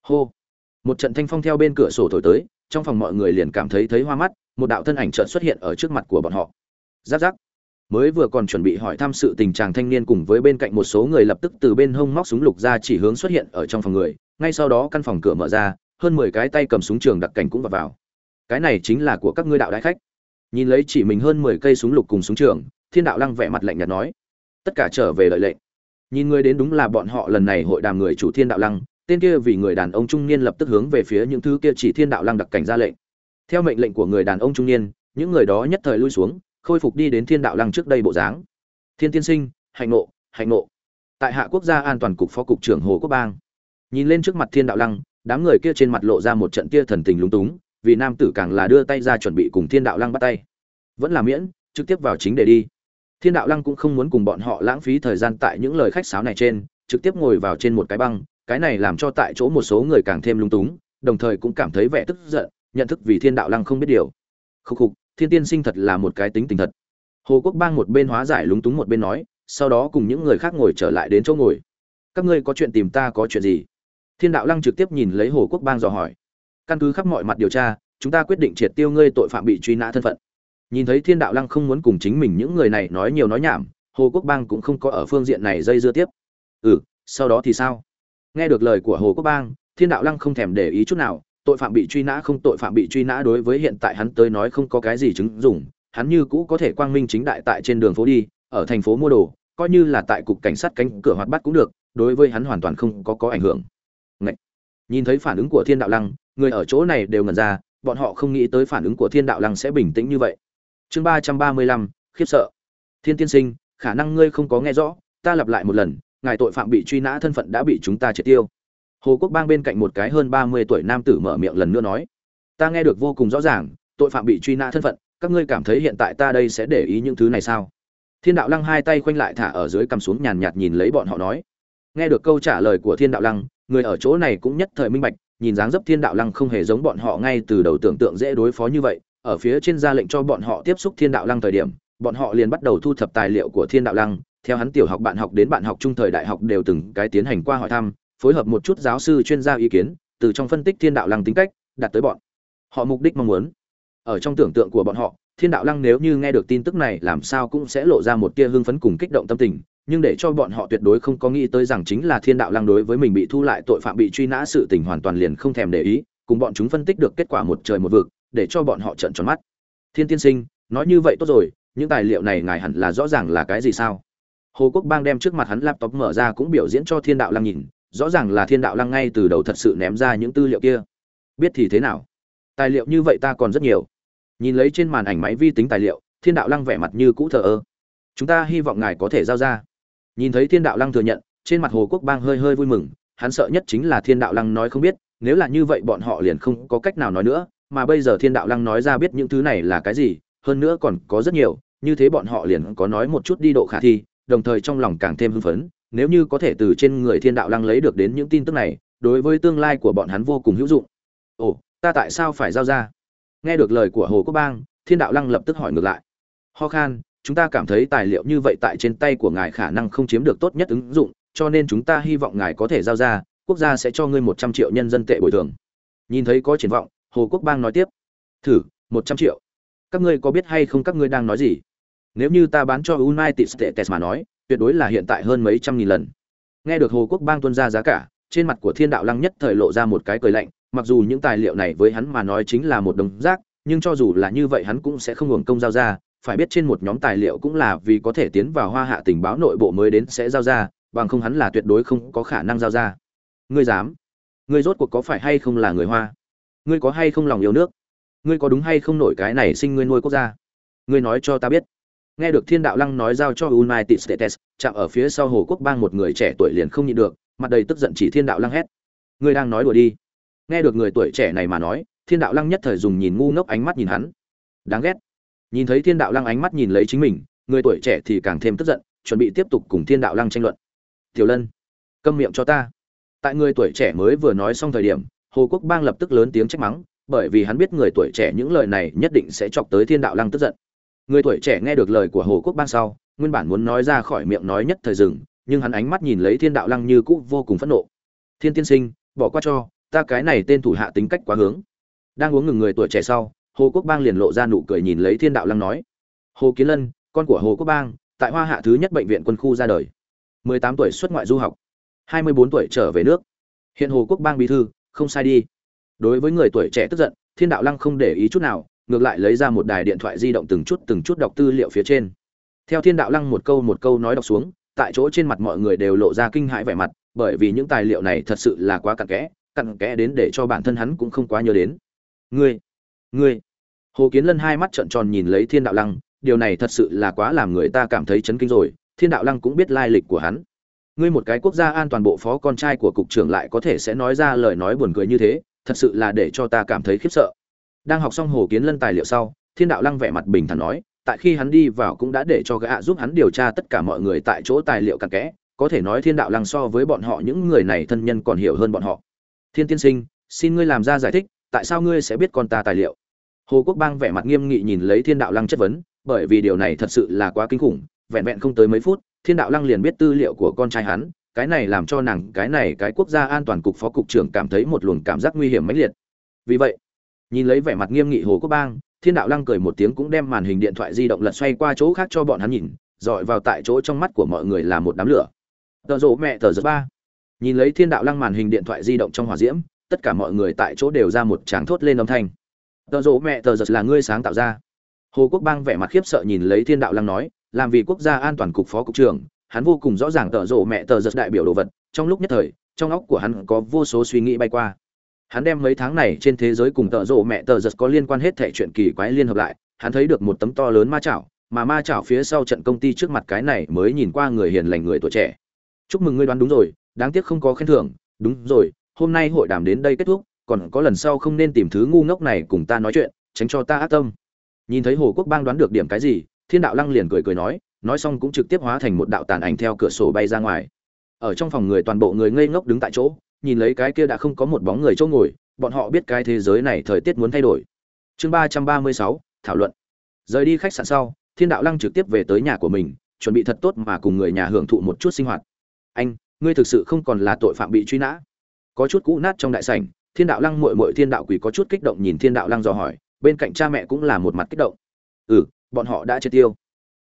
Hô một trận thanh phong theo bên cửa sổ thổi tới, trong phòng mọi người liền cảm thấy thấy hoa mắt, một đạo thân ảnh chợt xuất hiện ở trước mặt của bọn họ. Giáp giáp. Mới vừa còn chuẩn bị hỏi thăm sự tình trạng thanh niên cùng với bên cạnh một số người lập tức từ bên hông móc súng lục ra chỉ hướng xuất hiện ở trong phòng người, ngay sau đó căn phòng cửa mở ra, hơn mười cái tay cầm súng trường đặc cảnh cũng vào vào. Cái này chính là của các ngươi đạo đại khách. Nhìn lấy chỉ mình hơn mười cây súng lục cùng súng trường, thiên đạo lăng vẻ mặt lạnh nhạt nói, tất cả trở về lợi lệnh. Nhìn người đến đúng là bọn họ lần này hội đàm người chủ thiên đạo lăng tên kia vì người đàn ông trung niên lập tức hướng về phía những thứ kia chỉ thiên đạo lăng đặc cảnh ra lệnh. Theo mệnh lệnh của người đàn ông trung niên, những người đó nhất thời lui xuống, khôi phục đi đến thiên đạo lăng trước đây bộ dáng. Thiên tiên sinh, hạnh nộ hạnh nộ tại hạ quốc gia an toàn cục phó cục trưởng hồ quốc bang. Nhìn lên trước mặt thiên đạo lăng, đám người kia trên mặt lộ ra một trận tia thần tình lúng túng, vì nam tử càng là đưa tay ra chuẩn bị cùng thiên đạo lăng bắt tay. Vẫn là miễn, trực tiếp vào chính để đi. Thiên đạo lăng cũng không muốn cùng bọn họ lãng phí thời gian tại những lời khách sáo này trên, trực tiếp ngồi vào trên một cái băng cái này làm cho tại chỗ một số người càng thêm lung túng, đồng thời cũng cảm thấy vẻ tức giận, nhận thức vì thiên đạo lăng không biết điều. Khúc khục, thiên tiên sinh thật là một cái tính tình thật. Hồ quốc bang một bên hóa giải lúng túng một bên nói, sau đó cùng những người khác ngồi trở lại đến chỗ ngồi. Các ngươi có chuyện tìm ta có chuyện gì? Thiên đạo lăng trực tiếp nhìn lấy hồ quốc bang dò hỏi. Căn cứ khắp mọi mặt điều tra, chúng ta quyết định triệt tiêu ngươi tội phạm bị truy nã thân phận. Nhìn thấy thiên đạo lăng không muốn cùng chính mình những người này nói nhiều nói nhảm, hồ quốc bang cũng không có ở phương diện này dây dưa tiếp. Ừ sau đó thì sao? Nghe được lời của hồ quốc bang, thiên đạo lăng không thèm để ý chút nào, tội phạm bị truy nã không tội phạm bị truy nã đối với hiện tại hắn tới nói không có cái gì chứng dùng hắn như cũ có thể quang minh chính đại tại trên đường phố đi, ở thành phố mua đồ, coi như là tại cục cảnh sát cánh cửa hoạt bắt cũng được, đối với hắn hoàn toàn không có có ảnh hưởng. Ngậy! nhìn thấy phản ứng của thiên đạo lăng, người ở chỗ này đều ngần ra, bọn họ không nghĩ tới phản ứng của thiên đạo lăng sẽ bình tĩnh như vậy. Chương ba trăm ba mươi lăm, khiếp sợ. Thiên tiên sinh, khả năng ngươi không có nghe rõ, ta lặp lại một lần ngài tội phạm bị truy nã thân phận đã bị chúng ta triệt tiêu. Hồ quốc bang bên cạnh một cái hơn ba mươi tuổi nam tử mở miệng lần nữa nói, ta nghe được vô cùng rõ ràng, tội phạm bị truy nã thân phận, các ngươi cảm thấy hiện tại ta đây sẽ để ý những thứ này sao? Thiên đạo lăng hai tay khoanh lại thả ở dưới cầm xuống nhàn nhạt nhìn lấy bọn họ nói. Nghe được câu trả lời của thiên đạo lăng, người ở chỗ này cũng nhất thời minh bạch, nhìn dáng dấp thiên đạo lăng không hề giống bọn họ ngay từ đầu tưởng tượng dễ đối phó như vậy. Ở phía trên ra lệnh cho bọn họ tiếp xúc thiên đạo lăng thời điểm, bọn họ liền bắt đầu thu thập tài liệu của thiên đạo lăng theo hắn tiểu học bạn học đến bạn học trung thời đại học đều từng cái tiến hành qua hỏi thăm, phối hợp một chút giáo sư chuyên gia ý kiến, từ trong phân tích thiên đạo lăng tính cách, đặt tới bọn. Họ mục đích mong muốn. Ở trong tưởng tượng của bọn họ, thiên đạo lăng nếu như nghe được tin tức này làm sao cũng sẽ lộ ra một tia hưng phấn cùng kích động tâm tình, nhưng để cho bọn họ tuyệt đối không có nghĩ tới rằng chính là thiên đạo lăng đối với mình bị thu lại tội phạm bị truy nã sự tình hoàn toàn liền không thèm để ý, cùng bọn chúng phân tích được kết quả một trời một vực, để cho bọn họ trợn tròn mắt. Thiên tiên sinh, nói như vậy tốt rồi, những tài liệu này ngài hẳn là rõ ràng là cái gì sao? Hồ quốc bang đem trước mặt hắn laptop mở ra cũng biểu diễn cho thiên đạo lăng nhìn, rõ ràng là thiên đạo lăng ngay từ đầu thật sự ném ra những tư liệu kia. Biết thì thế nào? Tài liệu như vậy ta còn rất nhiều. Nhìn lấy trên màn ảnh máy vi tính tài liệu, thiên đạo lăng vẻ mặt như cũ thờ ơ. Chúng ta hy vọng ngài có thể giao ra. Nhìn thấy thiên đạo lăng thừa nhận, trên mặt hồ quốc bang hơi hơi vui mừng, hắn sợ nhất chính là thiên đạo lăng nói không biết, nếu là như vậy bọn họ liền không có cách nào nói nữa, mà bây giờ thiên đạo lăng nói ra biết những thứ này là cái gì, hơn nữa còn có rất nhiều, như thế bọn họ liền có nói một chút đi độ khả thi đồng thời trong lòng càng thêm hưng phấn, nếu như có thể từ trên người thiên đạo lăng lấy được đến những tin tức này, đối với tương lai của bọn hắn vô cùng hữu dụng. Ồ, ta tại sao phải giao ra? Nghe được lời của hồ quốc bang, thiên đạo lăng lập tức hỏi ngược lại. Ho khan, chúng ta cảm thấy tài liệu như vậy tại trên tay của ngài khả năng không chiếm được tốt nhất ứng dụng, cho nên chúng ta hy vọng ngài có thể giao ra, quốc gia sẽ cho ngươi một trăm triệu nhân dân tệ bồi thường. Nhìn thấy có triển vọng, hồ quốc bang nói tiếp. Thử, một trăm triệu. Các ngươi có biết hay không các ngươi đang nói gì? Nếu như ta bán cho united states mà nói, tuyệt đối là hiện tại hơn mấy trăm nghìn lần. Nghe được hồ quốc bang tuân ra giá cả, trên mặt của thiên đạo lăng nhất thời lộ ra một cái cười lạnh, mặc dù những tài liệu này với hắn mà nói chính là một đồng rác, nhưng cho dù là như vậy hắn cũng sẽ không hưởng công giao ra, phải biết trên một nhóm tài liệu cũng là vì có thể tiến vào hoa hạ tình báo nội bộ mới đến sẽ giao ra, bằng không hắn là tuyệt đối không có khả năng giao ra. Ngươi dám? Ngươi rốt cuộc có phải hay không là người hoa? Ngươi có hay không lòng yêu nước? Ngươi có đúng hay không nổi cái này sinh ngươi nuôi quốc gia? Ngươi nói cho ta biết nghe được thiên đạo lăng nói giao cho united states, chạm ở phía sau hồ quốc bang một người trẻ tuổi liền không nhịn được, mặt đầy tức giận chỉ thiên đạo lăng hét. Ngươi đang nói đùa đi. Nghe được người tuổi trẻ này mà nói, thiên đạo lăng nhất thời dùng nhìn ngu ngốc ánh mắt nhìn hắn. Đáng ghét. Nhìn thấy thiên đạo lăng ánh mắt nhìn lấy chính mình, người tuổi trẻ thì càng thêm tức giận, chuẩn bị tiếp tục cùng thiên đạo lăng tranh luận. Tiểu lân, câm miệng cho ta. Tại người tuổi trẻ mới vừa nói xong thời điểm, hồ quốc bang lập tức lớn tiếng trách mắng, bởi vì hắn biết người tuổi trẻ những lời này nhất định sẽ chọc tới thiên đạo lăng tức giận người tuổi trẻ nghe được lời của hồ quốc bang sau, nguyên bản muốn nói ra khỏi miệng nói nhất thời rừng nhưng hắn ánh mắt nhìn lấy thiên đạo lăng như cũ vô cùng phẫn nộ. Thiên tiên sinh, bỏ qua cho, ta cái này tên thủ hạ tính cách quá hướng. Đang uống ngừng người tuổi trẻ sau, hồ quốc bang liền lộ ra nụ cười nhìn lấy thiên đạo lăng nói, hồ kiến lân, con của hồ quốc bang, tại hoa hạ thứ nhất bệnh viện quân khu ra đời. 18 tuổi xuất ngoại du học 24 tuổi trở về nước. Hiện hồ quốc bang bí thư, không sai đi. Đối với người tuổi trẻ tức giận, thiên đạo lăng không để ý chút nào ngược lại lấy ra một đài điện thoại di động từng chút từng chút đọc tư liệu phía trên. Theo thiên đạo lăng một câu một câu nói đọc xuống, tại chỗ trên mặt mọi người đều lộ ra kinh hãi vẻ mặt, bởi vì những tài liệu này thật sự là quá cặn kẽ cặn kẽ đến để cho bản thân hắn cũng không quá nhớ đến. Ngươi ngươi. Hồ kiến lân hai mắt trợn tròn nhìn lấy thiên đạo lăng, điều này thật sự là quá làm người ta cảm thấy chấn kinh rồi, thiên đạo lăng cũng biết lai lịch của hắn. Ngươi một cái quốc gia an toàn bộ phó con trai của cục trưởng lại có thể sẽ nói ra lời nói buồn cười như thế, thật sự là để cho ta cảm thấy khiếp sợ đang học xong hồ kiến lân tài liệu sau, thiên đạo lăng vẻ mặt bình thản nói, tại khi hắn đi vào cũng đã để cho gã giúp hắn điều tra tất cả mọi người tại chỗ tài liệu cặn kẽ, có thể nói thiên đạo lăng so với bọn họ những người này thân nhân còn hiểu hơn bọn họ. Thiên tiên sinh, xin ngươi làm ra giải thích, tại sao ngươi sẽ biết con ta tài liệu? Hồ quốc bang vẻ mặt nghiêm nghị nhìn lấy thiên đạo lăng chất vấn, bởi vì điều này thật sự là quá kinh khủng, vẹn vẹn không tới mấy phút, thiên đạo lăng liền biết tư liệu của con trai hắn, cái này làm cho nàng, cái này cái quốc gia an toàn cục phó cục trưởng cảm thấy một luồng cảm giác nguy hiểm mãnh liệt. Vì vậy nhìn lấy vẻ mặt nghiêm nghị hồ quốc bang, thiên đạo lăng cười một tiếng cũng đem màn hình điện thoại di động lật xoay qua chỗ khác cho bọn hắn nhìn, dọi vào tại chỗ trong mắt của mọi người là một đám lửa. Tờ rộ mẹ tờ giật ba. Nhìn lấy thiên đạo lăng màn hình điện thoại di động trong hỏa diễm, tất cả mọi người tại chỗ đều ra một tràng thốt lên âm thanh. Tờ rộ mẹ tờ giật là ngươi sáng tạo ra. Hồ quốc bang vẻ mặt khiếp sợ nhìn lấy thiên đạo lăng nói, làm vì quốc gia an toàn cục phó cục trưởng, hắn vô cùng rõ ràng tờ rộ mẹ tờ giật đại biểu đồ vật, trong lúc nhất thời, trong óc của hắn có vô số suy nghĩ bay qua hắn đem mấy tháng này trên thế giới cùng tợ rộ mẹ tờ giật có liên quan hết thể chuyện kỳ quái liên hợp lại, hắn thấy được một tấm to lớn ma chảo, mà ma chảo phía sau trận công ty trước mặt cái này mới nhìn qua người hiền lành người tuổi trẻ. Chúc mừng ngươi đoán đúng rồi, đáng tiếc không có khen thưởng. Đúng rồi, hôm nay hội đàm đến đây kết thúc, còn có lần sau không nên tìm thứ ngu ngốc này cùng ta nói chuyện, tránh cho ta ác tâm. Nhìn thấy hồ quốc bang đoán được điểm cái gì, thiên đạo lăng liền cười cười nói nói xong cũng trực tiếp hóa thành một đạo tàn ảnh theo cửa sổ bay ra ngoài. Ở trong phòng người toàn bộ người ngây ngốc đứng tại chỗ nhìn lấy cái kia đã không có một bóng người chỗ ngồi, bọn họ biết cái thế giới này thời tiết muốn thay đổi. Chương ba trăm ba mươi sáu, thảo luận. Rời đi khách sạn sau, thiên đạo lăng trực tiếp về tới nhà của mình, chuẩn bị thật tốt mà cùng người nhà hưởng thụ một chút sinh hoạt. Anh, ngươi thực sự không còn là tội phạm bị truy nã? Có chút cũ nát trong đại sảnh, thiên đạo lăng muội muội thiên đạo quỷ có chút kích động nhìn thiên đạo lăng dò hỏi, bên cạnh cha mẹ cũng là một mặt kích động. Ừ bọn họ đã triệt tiêu.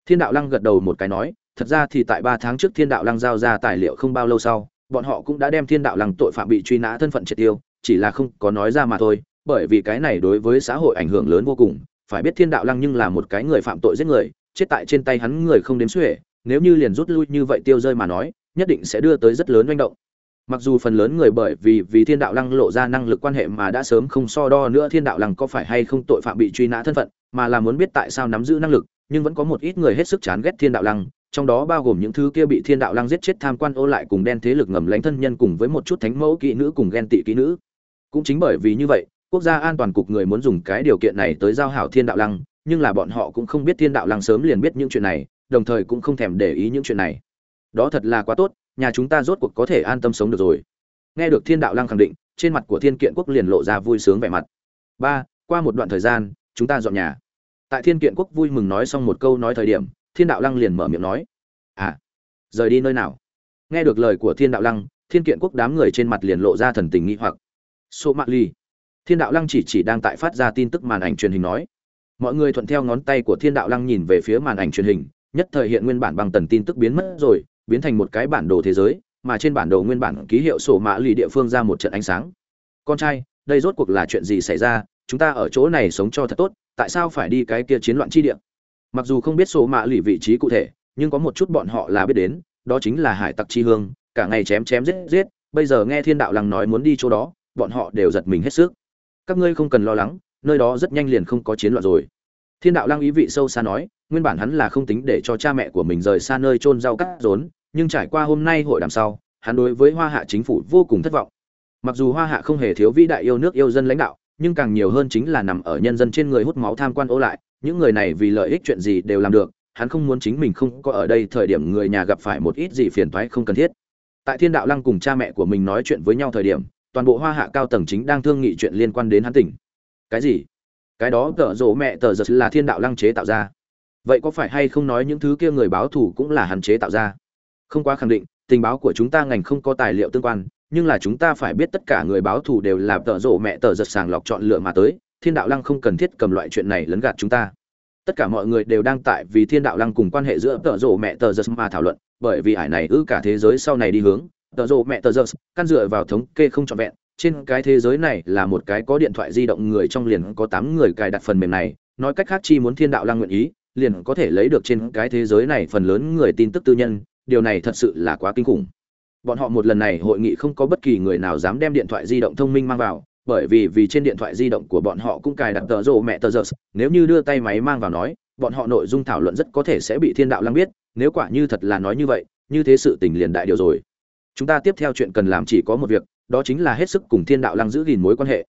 Thiên đạo lăng gật đầu một cái nói, thật ra thì tại ba tháng trước thiên đạo lăng giao ra tài liệu không bao lâu sau bọn họ cũng đã đem thiên đạo lăng tội phạm bị truy nã thân phận triệt tiêu, chỉ là không có nói ra mà thôi, bởi vì cái này đối với xã hội ảnh hưởng lớn vô cùng, phải biết thiên đạo lăng nhưng là một cái người phạm tội giết người, chết tại trên tay hắn người không đếm xuể, nếu như liền rút lui như vậy tiêu rơi mà nói, nhất định sẽ đưa tới rất lớn manh động. Mặc dù phần lớn người bởi vì vì thiên đạo lăng lộ ra năng lực quan hệ mà đã sớm không so đo nữa thiên đạo lăng có phải hay không tội phạm bị truy nã thân phận, mà là muốn biết tại sao nắm giữ năng lực, nhưng vẫn có một ít người hết sức chán ghét thiên đạo lăng trong đó bao gồm những thứ kia bị thiên đạo lăng giết chết tham quan ô lại cùng đen thế lực ngầm lãnh thân nhân cùng với một chút thánh mẫu kỹ nữ cùng ghen tị kỹ nữ. Cũng chính bởi vì như vậy, quốc gia an toàn cục người muốn dùng cái điều kiện này tới giao hảo thiên đạo lăng, nhưng là bọn họ cũng không biết thiên đạo lăng sớm liền biết những chuyện này, đồng thời cũng không thèm để ý những chuyện này. Đó thật là quá tốt, nhà chúng ta rốt cuộc có thể an tâm sống được rồi. Nghe được thiên đạo lăng khẳng định, trên mặt của thiên kiện quốc liền lộ ra vui sướng vẻ mặt. Ba, qua một đoạn thời gian, chúng ta dọn nhà. Tại thiên kiện quốc vui mừng nói xong một câu nói thời điểm thiên đạo lăng liền mở miệng nói à rời đi nơi nào? Nghe được lời của thiên đạo lăng, thiên kiện quốc đám người trên mặt liền lộ ra thần tình nghi hoặc. Số mạ ly. Thiên đạo lăng chỉ chỉ đang tại phát ra tin tức màn ảnh truyền hình nói. Mọi người thuận theo ngón tay của thiên đạo lăng nhìn về phía màn ảnh truyền hình, nhất thời hiện nguyên bản bằng tần tin tức biến mất rồi, biến thành một cái bản đồ thế giới, mà trên bản đồ nguyên bản ký hiệu sổ mã lì địa phương ra một trận ánh sáng. Con trai, đây rốt cuộc là chuyện gì xảy ra? Chúng ta ở chỗ này sống cho thật tốt, tại sao phải đi cái kia chiến loạn chi địa? Mặc dù không biết số mạ lì vị trí cụ thể, nhưng có một chút bọn họ là biết đến, đó chính là hải tặc chi hương, cả ngày chém chém giết giết, bây giờ nghe thiên đạo lăng nói muốn đi chỗ đó, bọn họ đều giật mình hết sức. Các ngươi không cần lo lắng, nơi đó rất nhanh liền không có chiến loạn rồi. Thiên đạo lăng ý vị sâu xa nói, nguyên bản hắn là không tính để cho cha mẹ của mình rời xa nơi trôn rau cắt rốn, nhưng trải qua hôm nay hội đàm sau, hắn đối với hoa hạ chính phủ vô cùng thất vọng. Mặc dù hoa hạ không hề thiếu vĩ đại yêu nước yêu dân lãnh đạo, nhưng càng nhiều hơn chính là nằm ở nhân dân trên người hút máu tham quan ô lại những người này vì lợi ích chuyện gì đều làm được, hắn không muốn chính mình không có ở đây thời điểm người nhà gặp phải một ít gì phiền toái không cần thiết. Tại thiên đạo lăng cùng cha mẹ của mình nói chuyện với nhau thời điểm, toàn bộ hoa hạ cao tầng chính đang thương nghị chuyện liên quan đến hắn tỉnh. Cái gì? Cái đó tợ rỗ mẹ tờ giật là thiên đạo lăng chế tạo ra. Vậy có phải hay không nói những thứ kia người báo thủ cũng là hắn chế tạo ra? Không quá khẳng định, tình báo của chúng ta ngành không có tài liệu tương quan, nhưng là chúng ta phải biết tất cả người báo thủ đều là tợ rỗ mẹ tờ giật sàng lọc chọn lựa mà tới thiên đạo lăng không cần thiết cầm loại chuyện này lấn gạt chúng ta. Tất cả mọi người đều đang tại vì thiên đạo lăng cùng quan hệ giữa tợ rộ mẹ tờ giật mà thảo luận, bởi vì ải này ư cả thế giới sau này đi hướng, tợ rộ mẹ tờ giật căn dựa vào thống kê không trọn vẹn, trên cái thế giới này là một cái có điện thoại di động người trong liền có tám người cài đặt phần mềm này, nói cách khác chi muốn thiên đạo lăng nguyện ý, liền có thể lấy được trên cái thế giới này phần lớn người tin tức tư nhân, điều này thật sự là quá kinh khủng. Bọn họ một lần này hội nghị không có bất kỳ người nào dám đem điện thoại di động thông minh mang vào bởi vì vì trên điện thoại di động của bọn họ cũng cài đặt tờ rộ mẹ tờ giờ nếu như đưa tay máy mang vào nói, bọn họ nội dung thảo luận rất có thể sẽ bị thiên đạo lăng biết, nếu quả như thật là nói như vậy, như thế sự tình liền đại điều rồi. Chúng ta tiếp theo chuyện cần làm chỉ có một việc, đó chính là hết sức cùng thiên đạo lăng giữ gìn mối quan hệ.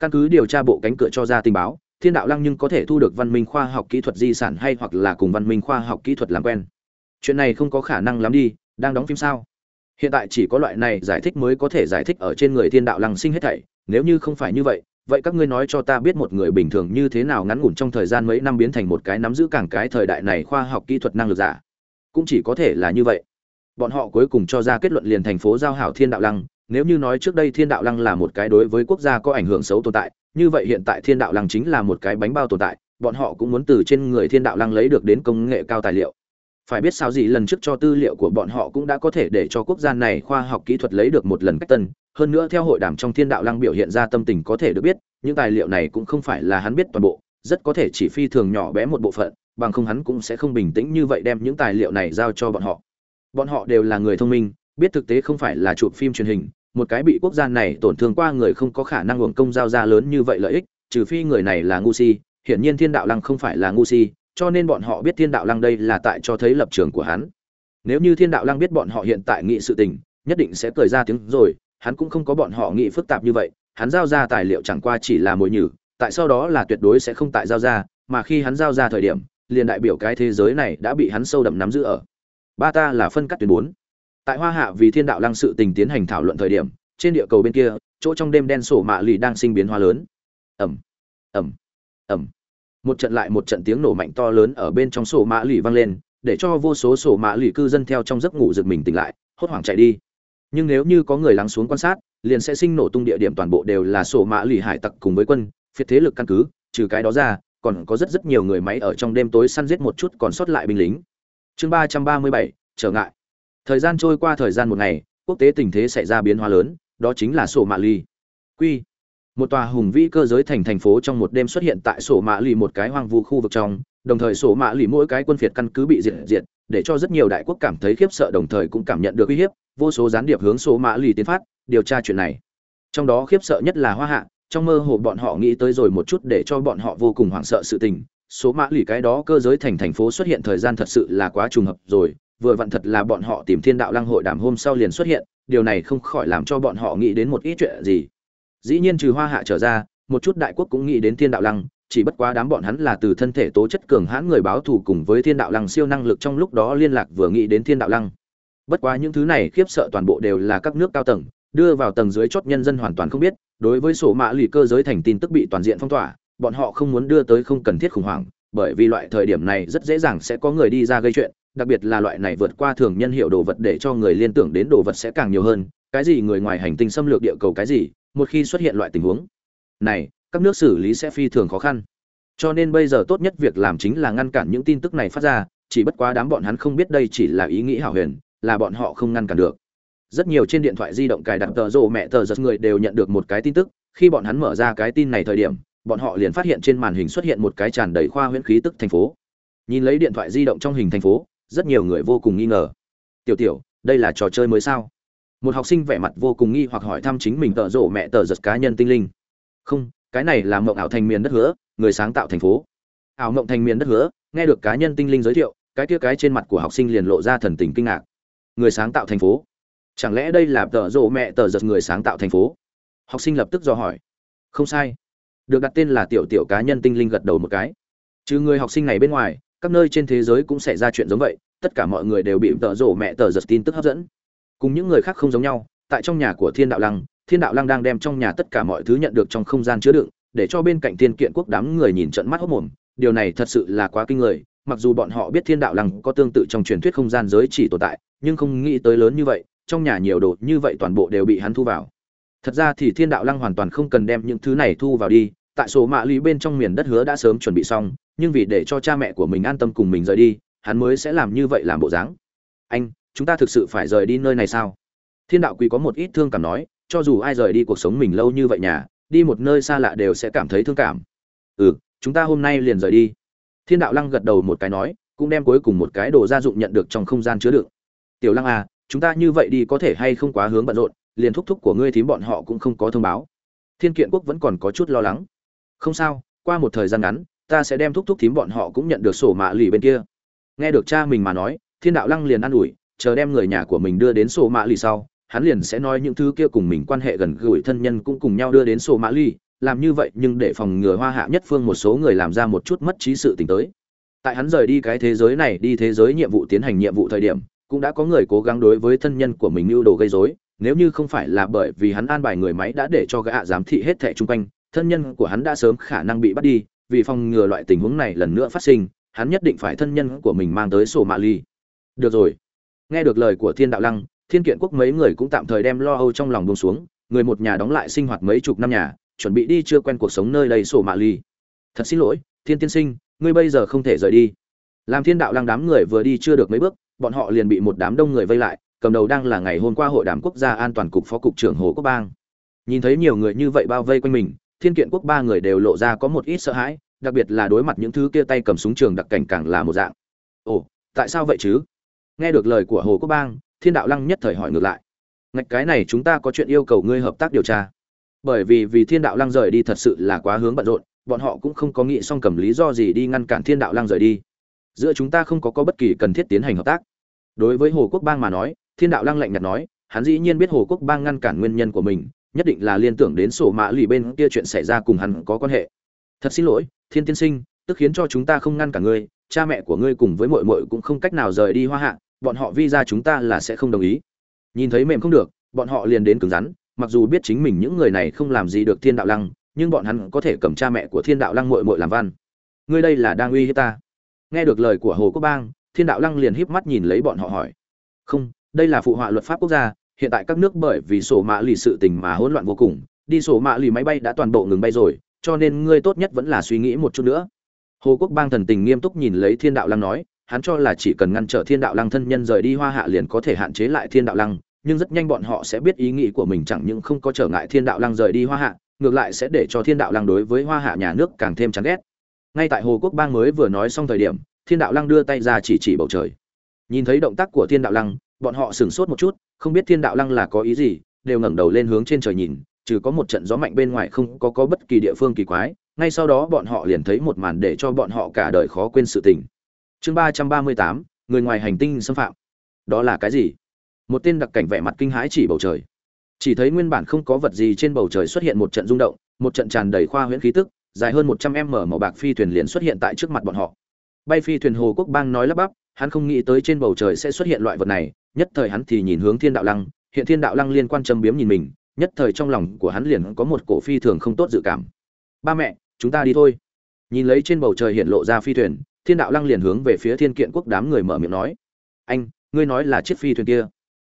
Căn cứ điều tra bộ cánh cửa cho ra tình báo, thiên đạo lăng nhưng có thể thu được văn minh khoa học kỹ thuật di sản hay hoặc là cùng văn minh khoa học kỹ thuật làm quen. Chuyện này không có khả năng lắm đi, đang đóng phim sao? Hiện tại chỉ có loại này giải thích mới có thể giải thích ở trên người thiên đạo lăng sinh hết thảy nếu như không phải như vậy vậy các ngươi nói cho ta biết một người bình thường như thế nào ngắn ngủn trong thời gian mấy năm biến thành một cái nắm giữ cảng cái thời đại này khoa học kỹ thuật năng lực giả. Cũng chỉ có thể là như vậy. Bọn họ cuối cùng cho ra kết luận liền thành phố giao hảo thiên đạo lăng, nếu như nói trước đây thiên đạo lăng là một cái đối với quốc gia có ảnh hưởng xấu tồn tại, như vậy hiện tại thiên đạo lăng chính là một cái bánh bao tồn tại, bọn họ cũng muốn từ trên người thiên đạo lăng lấy được đến công nghệ cao tài liệu phải biết sao gì lần trước cho tư liệu của bọn họ cũng đã có thể để cho quốc gia này khoa học kỹ thuật lấy được một lần cách tân. Hơn nữa theo hội đàm trong thiên đạo lăng biểu hiện ra tâm tình có thể được biết, những tài liệu này cũng không phải là hắn biết toàn bộ, rất có thể chỉ phi thường nhỏ bé một bộ phận, bằng không hắn cũng sẽ không bình tĩnh như vậy đem những tài liệu này giao cho bọn họ. Bọn họ đều là người thông minh, biết thực tế không phải là chụp phim truyền hình, một cái bị quốc gia này tổn thương qua người không có khả năng hưởng công giao ra lớn như vậy lợi ích, trừ phi người này là ngu si, hiển nhiên thiên đạo lăng không phải là ngu si cho nên bọn họ biết thiên đạo lăng đây là tại cho thấy lập trường của hắn. Nếu như thiên đạo lăng biết bọn họ hiện tại nghị sự tình, nhất định sẽ cười ra tiếng rồi, hắn cũng không có bọn họ nghị phức tạp như vậy, hắn giao ra tài liệu chẳng qua chỉ là mồi nhử, tại sau đó là tuyệt đối sẽ không tại giao ra, mà khi hắn giao ra thời điểm, liền đại biểu cái thế giới này đã bị hắn sâu đậm nắm giữ ở. Ba ta là phân cắt tuyến bốn. Tại hoa hạ vì thiên đạo lăng sự tình tiến hành thảo luận thời điểm, trên địa cầu bên kia, chỗ trong đêm đen sổ mạ lì đang sinh biến hoa lớn. Ẩm ẩm ẩm một trận lại một trận tiếng nổ mạnh to lớn ở bên trong sổ mã lì vang lên, để cho vô số sổ mã lì cư dân theo trong giấc ngủ giật mình tỉnh lại, hốt hoảng chạy đi. Nhưng nếu như có người lắng xuống quan sát, liền sẽ sinh nổ tung địa điểm toàn bộ đều là sổ mã lì hải tặc cùng với quân, phiệt thế lực căn cứ, trừ cái đó ra, còn có rất rất nhiều người máy ở trong đêm tối săn giết một chút còn sót lại binh lính. Chương ba trăm ba mươi bảy, trở ngại. Thời gian trôi qua thời gian một ngày, quốc tế tình thế xảy ra biến hóa lớn, đó chính là sổ mã lì. Quy một tòa hùng vĩ cơ giới thành thành phố trong một đêm xuất hiện tại sổ mã lì một cái hoang vu khu vực trong, đồng thời sổ mã lì mỗi cái quân phiệt căn cứ bị diệt diệt, để cho rất nhiều đại quốc cảm thấy khiếp sợ đồng thời cũng cảm nhận được uy hiếp, vô số gián điệp hướng sổ mã lì tiến phát, điều tra chuyện này. Trong đó khiếp sợ nhất là hoa hạ, trong mơ hồ bọn họ nghĩ tới rồi một chút để cho bọn họ vô cùng hoảng sợ sự tình số mã lì cái đó cơ giới thành thành phố xuất hiện thời gian thật sự là quá trùng hợp rồi, vừa vặn thật là bọn họ tìm thiên đạo lăng hội đàm hôm sau liền xuất hiện, điều này không khỏi làm cho bọn họ nghĩ đến một ít chuyện gì dĩ nhiên trừ hoa hạ trở ra, một chút đại quốc cũng nghĩ đến thiên đạo lăng, chỉ bất quá đám bọn hắn là từ thân thể tố chất cường hãn người báo thù cùng với thiên đạo lăng siêu năng lực trong lúc đó liên lạc vừa nghĩ đến thiên đạo lăng. Bất quá những thứ này khiếp sợ toàn bộ đều là các nước cao tầng, đưa vào tầng dưới chót nhân dân hoàn toàn không biết, đối với sổ mã lì cơ giới thành tin tức bị toàn diện phong tỏa, bọn họ không muốn đưa tới không cần thiết khủng hoảng, bởi vì loại thời điểm này rất dễ dàng sẽ có người đi ra gây chuyện, đặc biệt là loại này vượt qua thường nhân hiệu đồ vật để cho người liên tưởng đến đồ vật sẽ càng nhiều hơn, cái gì người ngoài hành tinh xâm lược địa cầu cái gì một khi xuất hiện loại tình huống, này, các nước xử lý sẽ phi thường khó khăn. Cho nên bây giờ tốt nhất việc làm chính là ngăn cản những tin tức này phát ra, chỉ bất quá đám bọn hắn không biết đây chỉ là ý nghĩ hảo huyền, là bọn họ không ngăn cản được. Rất nhiều trên điện thoại di động cài đặt tờ rộ mẹ tờ giật người đều nhận được một cái tin tức, khi bọn hắn mở ra cái tin này thời điểm, bọn họ liền phát hiện trên màn hình xuất hiện một cái tràn đầy khoa huyễn khí tức thành phố. Nhìn lấy điện thoại di động trong hình thành phố, rất nhiều người vô cùng nghi ngờ. Tiểu tiểu, đây là trò chơi mới sao? Một học sinh vẻ mặt vô cùng nghi hoặc hỏi thăm chính mình tợ rộ mẹ tờ giật cá nhân tinh linh. Không, cái này là mộng ảo thành miền đất hứa, người sáng tạo thành phố. Ảo mộng thành miền đất hứa, nghe được cá nhân tinh linh giới thiệu, cái kia cái trên mặt của học sinh liền lộ ra thần tình kinh ngạc. Người sáng tạo thành phố. Chẳng lẽ đây là tợ rộ mẹ tờ giật người sáng tạo thành phố? Học sinh lập tức do hỏi. Không sai. Được đặt tên là tiểu tiểu cá nhân tinh linh gật đầu một cái. Chứ người học sinh này bên ngoài, các nơi trên thế giới cũng xảy ra chuyện giống vậy, tất cả mọi người đều bị tợ rộ mẹ tờ giật tin tức hấp dẫn cùng những người khác không giống nhau, tại trong nhà của thiên đạo lăng, thiên đạo lăng đang đem trong nhà tất cả mọi thứ nhận được trong không gian chứa đựng, để cho bên cạnh thiên kiện quốc đám người nhìn trận mắt hốc mồm, điều này thật sự là quá kinh người, mặc dù bọn họ biết thiên đạo lăng có tương tự trong truyền thuyết không gian giới chỉ tồn tại, nhưng không nghĩ tới lớn như vậy, trong nhà nhiều đồ như vậy toàn bộ đều bị hắn thu vào. Thật ra thì thiên đạo lăng hoàn toàn không cần đem những thứ này thu vào đi, tại số mạ lý bên trong miền đất hứa đã sớm chuẩn bị xong, nhưng vì để cho cha mẹ của mình an tâm cùng mình rời đi, hắn mới sẽ làm như vậy làm bộ dáng. Anh chúng ta thực sự phải rời đi nơi này sao? Thiên đạo quý có một ít thương cảm nói, cho dù ai rời đi cuộc sống mình lâu như vậy nhà, đi một nơi xa lạ đều sẽ cảm thấy thương cảm. Ừ chúng ta hôm nay liền rời đi. Thiên đạo lăng gật đầu một cái nói, cũng đem cuối cùng một cái đồ gia dụng nhận được trong không gian chứa đựng. Tiểu lăng à chúng ta như vậy đi có thể hay không quá hướng bận rộn, liền thúc thúc của ngươi thím bọn họ cũng không có thông báo. Thiên kiện quốc vẫn còn có chút lo lắng. Không sao, qua một thời gian ngắn, ta sẽ đem thúc thúc thím bọn họ cũng nhận được sổ mạ lì bên kia. Nghe được cha mình mà nói, thiên đạo lăng liền an ủi chờ đem người nhà của mình đưa đến sổ mã lì sau, hắn liền sẽ nói những thứ kia cùng mình quan hệ gần gũi thân nhân cũng cùng nhau đưa đến sổ mã ly làm như vậy nhưng để phòng ngừa hoa hạ nhất phương một số người làm ra một chút mất trí sự tình tới. Tại hắn rời đi cái thế giới này, đi thế giới nhiệm vụ tiến hành nhiệm vụ thời điểm, cũng đã có người cố gắng đối với thân nhân của mình mưu đồ gây rối, nếu như không phải là bởi vì hắn an bài người máy đã để cho gã giám thị hết thẻ chung quanh, thân nhân của hắn đã sớm khả năng bị bắt đi, vì phòng ngừa loại tình huống này lần nữa phát sinh, hắn nhất định phải thân nhân của mình mang tới sổ mạ ly được rồi nghe được lời của thiên đạo lăng, thiên kiện quốc mấy người cũng tạm thời đem lo âu trong lòng buông xuống, người một nhà đóng lại sinh hoạt mấy chục năm nhà, chuẩn bị đi chưa quen cuộc sống nơi đầy sổ mạ ly. Thật xin lỗi, thiên tiên sinh, ngươi bây giờ không thể rời đi. Làm thiên đạo lăng đám người vừa đi chưa được mấy bước, bọn họ liền bị một đám đông người vây lại, cầm đầu đang là ngày hôm qua hội đàm quốc gia an toàn cục phó cục trưởng hồ quốc bang. Nhìn thấy nhiều người như vậy bao vây quanh mình, thiên kiện quốc ba người đều lộ ra có một ít sợ hãi, đặc biệt là đối mặt những thứ kia tay cầm súng trường đặc cảnh càng là một dạng. Ồ, tại sao vậy chứ? Nghe được lời của hồ quốc bang, thiên đạo lăng nhất thời hỏi ngược lại. Ngạch, cái này chúng ta có chuyện yêu cầu ngươi hợp tác điều tra. Bởi vì vì thiên đạo lăng rời đi thật sự là quá hướng bận rộn, bọn họ cũng không có nghĩ xong cầm lý do gì đi ngăn cản thiên đạo lăng rời đi. Giữa chúng ta không có có bất kỳ cần thiết tiến hành hợp tác. Đối với hồ quốc bang mà nói, thiên đạo lăng lạnh nhạt nói, hắn dĩ nhiên biết hồ quốc bang ngăn cản nguyên nhân của mình, nhất định là liên tưởng đến sổ mã lì bên kia chuyện xảy ra cùng hắn có quan hệ. Thật xin lỗi, thiên tiên sinh, tức khiến cho chúng ta không ngăn cả ngươi, cha mẹ của ngươi cùng với mội mội cũng không cách nào rời đi hoa hạ bọn họ vi ra chúng ta là sẽ không đồng ý. Nhìn thấy mềm không được, bọn họ liền đến cứng rắn, mặc dù biết chính mình những người này không làm gì được thiên đạo lăng, nhưng bọn hắn có thể cầm cha mẹ của thiên đạo lăng mội mội làm văn. Ngươi đây là đang uy hiếp ta. Nghe được lời của hồ quốc bang, thiên đạo lăng liền híp mắt nhìn lấy bọn họ hỏi. Không, đây là phụ họa luật pháp quốc gia, hiện tại các nước bởi vì sổ mã lì sự tình mà hỗn loạn vô cùng, đi sổ mã lì máy bay đã toàn bộ ngừng bay rồi, cho nên ngươi tốt nhất vẫn là suy nghĩ một chút nữa. Hồ quốc bang thần tình nghiêm túc nhìn lấy thiên đạo lăng nói hắn cho là chỉ cần ngăn trở thiên đạo lăng thân nhân rời đi hoa hạ liền có thể hạn chế lại thiên đạo lăng, nhưng rất nhanh bọn họ sẽ biết ý nghĩ của mình chẳng những không có trở ngại thiên đạo lăng rời đi hoa hạ, ngược lại sẽ để cho thiên đạo lăng đối với hoa hạ nhà nước càng thêm chán ghét. Ngay tại hồ quốc bang mới vừa nói xong thời điểm, thiên đạo lăng đưa tay ra chỉ chỉ bầu trời. Nhìn thấy động tác của thiên đạo lăng, bọn họ sửng sốt một chút, không biết thiên đạo lăng là có ý gì, đều ngẩng đầu lên hướng trên trời nhìn, trừ có một trận gió mạnh bên ngoài không có có bất kỳ địa phương kỳ quái, ngay sau đó bọn họ liền thấy một màn để cho bọn họ cả đời khó quên sự tình chương ba trăm ba mươi tám, người ngoài hành tinh xâm phạm. Đó là cái gì? Một tên đặc cảnh vẻ mặt kinh hãi chỉ bầu trời. Chỉ thấy nguyên bản không có vật gì trên bầu trời xuất hiện một trận rung động, một trận tràn đầy khoa huyễn khí tức, dài hơn một trăm m màu bạc phi thuyền liền xuất hiện tại trước mặt bọn họ. Bay phi thuyền hồ quốc bang nói lắp bắp, hắn không nghĩ tới trên bầu trời sẽ xuất hiện loại vật này, nhất thời hắn thì nhìn hướng thiên đạo lăng, hiện thiên đạo lăng liên quan châm biếm nhìn mình, nhất thời trong lòng của hắn liền có một cổ phi thường không tốt dự cảm. Ba mẹ, chúng ta đi thôi. Nhìn lấy trên bầu trời hiện lộ ra phi thuyền thiên đạo lăng liền hướng về phía thiên kiện quốc đám người mở miệng nói. Anh, ngươi nói là chiếc phi thuyền kia.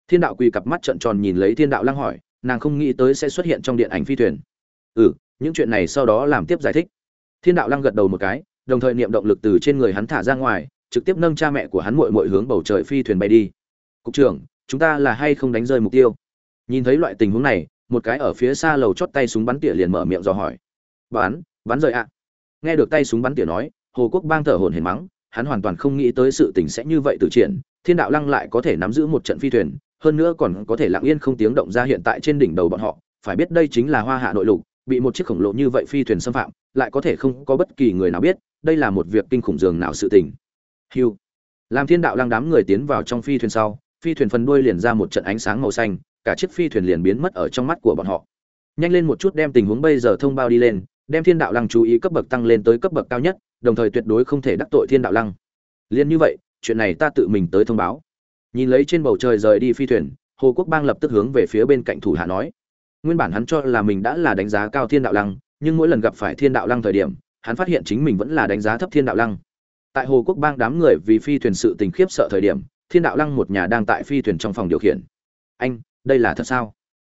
Thiên đạo quỳ cặp mắt trợn tròn nhìn lấy thiên đạo lăng hỏi, nàng không nghĩ tới sẽ xuất hiện trong điện ảnh phi thuyền. Ừ những chuyện này sau đó làm tiếp giải thích. Thiên đạo lăng gật đầu một cái, đồng thời niệm động lực từ trên người hắn thả ra ngoài, trực tiếp nâng cha mẹ của hắn muội muội hướng bầu trời phi thuyền bay đi. Cục trưởng, chúng ta là hay không đánh rơi mục tiêu? Nhìn thấy loại tình huống này, một cái ở phía xa lầu chót tay súng bắn tỉa liền mở miệng dò hỏi. Bán bắn rời ạ. Nghe được tay súng bắn tỉa nói hồ quốc bang thở hổn hển mắng, hắn hoàn toàn không nghĩ tới sự tình sẽ như vậy từ triển, thiên đạo lăng lại có thể nắm giữ một trận phi thuyền, hơn nữa còn có thể lặng yên không tiếng động ra hiện tại trên đỉnh đầu bọn họ. Phải biết đây chính là hoa hạ nội lục, bị một chiếc khổng lồ như vậy phi thuyền xâm phạm, lại có thể không có bất kỳ người nào biết, đây là một việc kinh khủng dường nào sự tình. Hiu làm thiên đạo lăng đám người tiến vào trong phi thuyền sau, phi thuyền phần đuôi liền ra một trận ánh sáng màu xanh, cả chiếc phi thuyền liền biến mất ở trong mắt của bọn họ. Nhanh lên một chút đem tình huống bây giờ thông báo đi lên, đem thiên đạo lăng chú ý cấp bậc tăng lên tới cấp bậc cao nhất đồng thời tuyệt đối không thể đắc tội thiên đạo lăng. Liên như vậy, chuyện này ta tự mình tới thông báo. Nhìn lấy trên bầu trời rời đi phi thuyền, hồ quốc bang lập tức hướng về phía bên cạnh thủ hạ nói. Nguyên bản hắn cho là mình đã là đánh giá cao thiên đạo lăng, nhưng mỗi lần gặp phải thiên đạo lăng thời điểm, hắn phát hiện chính mình vẫn là đánh giá thấp thiên đạo lăng. Tại hồ quốc bang đám người vì phi thuyền sự tình khiếp sợ thời điểm, thiên đạo lăng một nhà đang tại phi thuyền trong phòng điều khiển. Anh, đây là thật sao?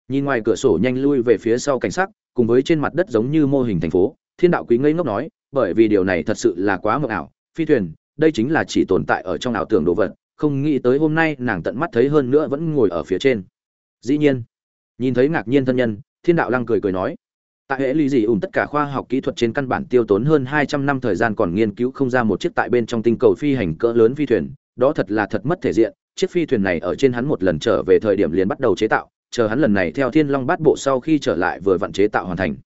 Nhìn ngoài cửa sổ nhanh lui về phía sau cảnh sắc, cùng với trên mặt đất giống như mô hình thành phố, thiên đạo quý ngây ngốc nói bởi vì điều này thật sự là quá mờ ảo. Phi thuyền, đây chính là chỉ tồn tại ở trong ảo tưởng đồ vật. Không nghĩ tới hôm nay nàng tận mắt thấy hơn nữa vẫn ngồi ở phía trên. Dĩ nhiên, nhìn thấy ngạc nhiên thân nhân, thiên đạo lăng cười cười nói, tại hệ ly dị ủn tất cả khoa học kỹ thuật trên căn bản tiêu tốn hơn hai trăm năm thời gian còn nghiên cứu không ra một chiếc tại bên trong tinh cầu phi hành cỡ lớn phi thuyền. Đó thật là thật mất thể diện. Chiếc phi thuyền này ở trên hắn một lần trở về thời điểm liền bắt đầu chế tạo. Chờ hắn lần này theo thiên long bát bộ sau khi trở lại vừa vặn chế tạo hoàn thành.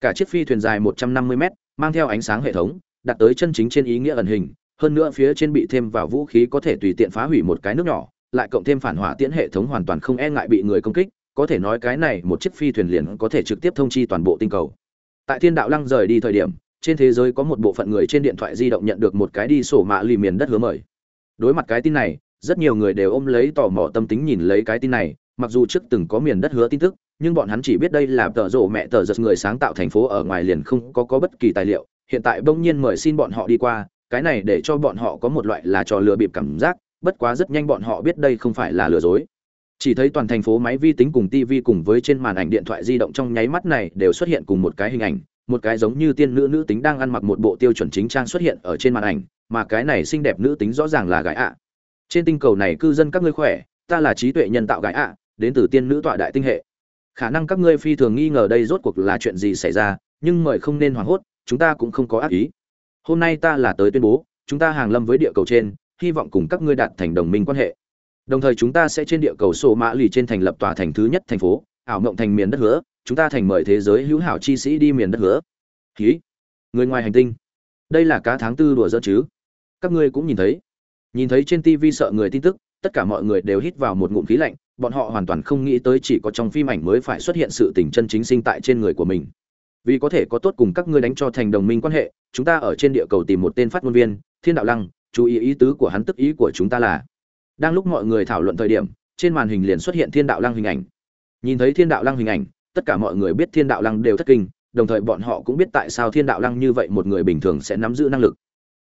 Cả chiếc phi thuyền dài một trăm năm mươi m mang theo ánh sáng hệ thống, đặt tới chân chính trên ý nghĩa ẩn hình, hơn nữa phía trên bị thêm vào vũ khí có thể tùy tiện phá hủy một cái nước nhỏ, lại cộng thêm phản hỏa tiễn hệ thống hoàn toàn không e ngại bị người công kích, có thể nói cái này một chiếc phi thuyền liền có thể trực tiếp thông chi toàn bộ tinh cầu. Tại thiên đạo lăng rời đi thời điểm, trên thế giới có một bộ phận người trên điện thoại di động nhận được một cái đi sổ mạ lì miền đất hứa mời. Đối mặt cái tin này, rất nhiều người đều ôm lấy tò mò tâm tính nhìn lấy cái tin này, mặc dù trước từng có miền đất hứa tin tức nhưng bọn hắn chỉ biết đây là tờ rộ mẹ tờ giật người sáng tạo thành phố ở ngoài liền không có có bất kỳ tài liệu. Hiện tại bỗng nhiên mời xin bọn họ đi qua, cái này để cho bọn họ có một loại là trò lừa bịp cảm giác, bất quá rất nhanh bọn họ biết đây không phải là lừa dối. Chỉ thấy toàn thành phố máy vi tính cùng tv cùng với trên màn ảnh điện thoại di động trong nháy mắt này đều xuất hiện cùng một cái hình ảnh, một cái giống như tiên nữ nữ tính đang ăn mặc một bộ tiêu chuẩn chính trang xuất hiện ở trên màn ảnh, mà cái này xinh đẹp nữ tính rõ ràng là gái ạ. Trên tinh cầu này cư dân các ngươi khỏe, ta là trí tuệ nhân tạo gái ạ, đến từ tiên nữ tọa đại tinh hệ khả năng các ngươi phi thường nghi ngờ đây rốt cuộc là chuyện gì xảy ra, nhưng mời không nên hoảng hốt, chúng ta cũng không có ác ý. Hôm nay ta là tới tuyên bố, chúng ta hàng lâm với địa cầu trên, hy vọng cùng các ngươi đạt thành đồng minh quan hệ. Đồng thời chúng ta sẽ trên địa cầu sổ mã lì trên thành lập tòa thành thứ nhất thành phố, ảo mộng thành miền đất hứa, chúng ta thành mời thế giới hữu hảo chi sĩ đi miền đất hứa. Ký người ngoài hành tinh. Đây là cá tháng tư đùa dỡ chứ? Các ngươi cũng nhìn thấy. Nhìn thấy trên tv sợ người tin tức, tất cả mọi người đều hít vào một ngụm khí lạnh bọn họ hoàn toàn không nghĩ tới chỉ có trong phim ảnh mới phải xuất hiện sự tình chân chính sinh tại trên người của mình. Vì có thể có tốt cùng các ngươi đánh cho thành đồng minh quan hệ, chúng ta ở trên địa cầu tìm một tên phát ngôn viên, thiên đạo lăng, chú ý ý tứ của hắn tức ý của chúng ta là. Đang lúc mọi người thảo luận thời điểm, trên màn hình liền xuất hiện thiên đạo lăng hình ảnh. Nhìn thấy thiên đạo lăng hình ảnh, tất cả mọi người biết thiên đạo lăng đều thất kinh, đồng thời bọn họ cũng biết tại sao thiên đạo lăng như vậy một người bình thường sẽ nắm giữ năng lực.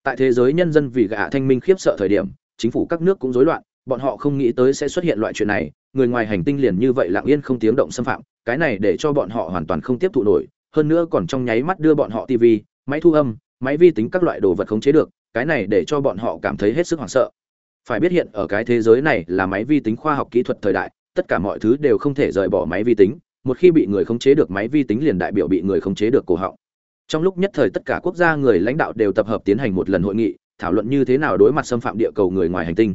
Tại thế giới nhân dân vì gạ thanh minh khiếp sợ thời điểm, chính phủ các nước cũng rối loạn bọn họ không nghĩ tới sẽ xuất hiện loại chuyện này, người ngoài hành tinh liền như vậy lặng yên không tiếng động xâm phạm, cái này để cho bọn họ hoàn toàn không tiếp thụ nổi, hơn nữa còn trong nháy mắt đưa bọn họ tv máy thu âm, máy vi tính các loại đồ vật khống chế được, cái này để cho bọn họ cảm thấy hết sức hoảng sợ. Phải biết hiện ở cái thế giới này là máy vi tính khoa học kỹ thuật thời đại, tất cả mọi thứ đều không thể rời bỏ máy vi tính, một khi bị người khống chế được máy vi tính liền đại biểu bị người khống chế được cổ họng. Trong lúc nhất thời tất cả quốc gia người lãnh đạo đều tập hợp tiến hành một lần hội nghị, thảo luận như thế nào đối mặt xâm phạm địa cầu người ngoài hành tinh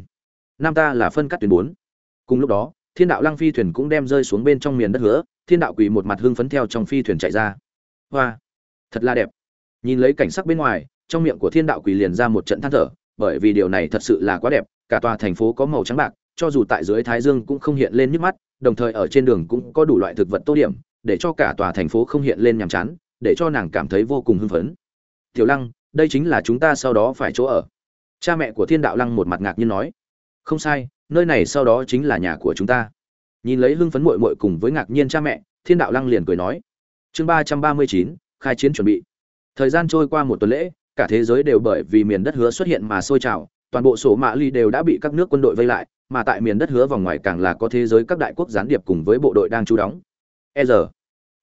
nam ta là phân cắt tuyến bốn. Cùng lúc đó, thiên đạo lăng phi thuyền cũng đem rơi xuống bên trong miền đất hứa, thiên đạo quỳ một mặt hưng phấn theo trong phi thuyền chạy ra. Hoa, thật là đẹp. Nhìn lấy cảnh sắc bên ngoài, trong miệng của thiên đạo quỳ liền ra một trận than thở, bởi vì điều này thật sự là quá đẹp, cả tòa thành phố có màu trắng bạc, cho dù tại dưới thái dương cũng không hiện lên nhức mắt, đồng thời ở trên đường cũng có đủ loại thực vật tô điểm, để cho cả tòa thành phố không hiện lên nhàm chán, để cho nàng cảm thấy vô cùng hưng phấn. Tiểu lăng, đây chính là chúng ta sau đó phải chỗ ở. Cha mẹ của thiên đạo lăng một mặt ngạc nhiên nói không sai, nơi này sau đó chính là nhà của chúng ta. Nhìn lấy hưng phấn mội mội cùng với ngạc nhiên cha mẹ, thiên đạo lăng liền cười nói. Chương ba trăm ba mươi chín, khai chiến chuẩn bị. Thời gian trôi qua một tuần lễ, cả thế giới đều bởi vì miền đất hứa xuất hiện mà sôi trào, toàn bộ sổ mã ly đều đã bị các nước quân đội vây lại, mà tại miền đất hứa vòng ngoài càng là có thế giới các đại quốc gián điệp cùng với bộ đội đang trú đóng. E giờ,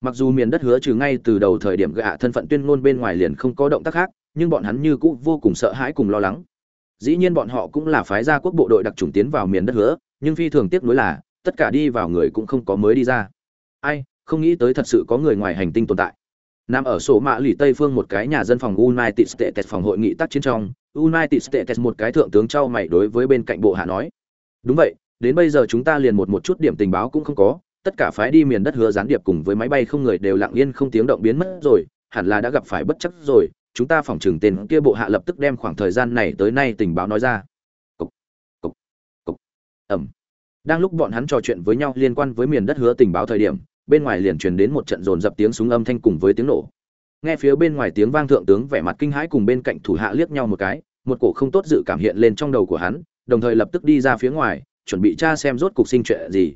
mặc dù miền đất hứa trừ ngay từ đầu thời điểm gạ thân phận tuyên ngôn bên ngoài liền không có động tác khác, nhưng bọn hắn như cũ vô cùng sợ hãi cùng lo lắng dĩ nhiên bọn họ cũng là phái gia quốc bộ đội đặc trùng tiến vào miền đất hứa, nhưng phi thường tiếc nuối là, tất cả đi vào người cũng không có mới đi ra. Ai, không nghĩ tới thật sự có người ngoài hành tinh tồn tại. Nằm ở sổ mạ lì tây phương một cái nhà dân phòng united states phòng hội nghị tác chiến trong, united states một cái thượng tướng trao mày đối với bên cạnh bộ hạ nói. Đúng vậy, đến bây giờ chúng ta liền một một chút điểm tình báo cũng không có, tất cả phái đi miền đất hứa gián điệp cùng với máy bay không người đều lặng yên không tiếng động biến mất rồi, hẳn là đã gặp phải bất chắc rồi chúng ta phỏng chừng tên kia bộ hạ lập tức đem khoảng thời gian này tới nay tình báo nói ra. Cục, cục, cục, ẩm. Đang lúc bọn hắn trò chuyện với nhau liên quan với miền đất hứa tình báo thời điểm bên ngoài liền truyền đến một trận dồn dập tiếng súng âm thanh cùng với tiếng nổ. Nghe phía bên ngoài tiếng vang thượng tướng vẻ mặt kinh hãi cùng bên cạnh thủ hạ liếc nhau một cái một cổ không tốt dự cảm hiện lên trong đầu của hắn đồng thời lập tức đi ra phía ngoài chuẩn bị tra xem rốt cục sinh chuyện gì.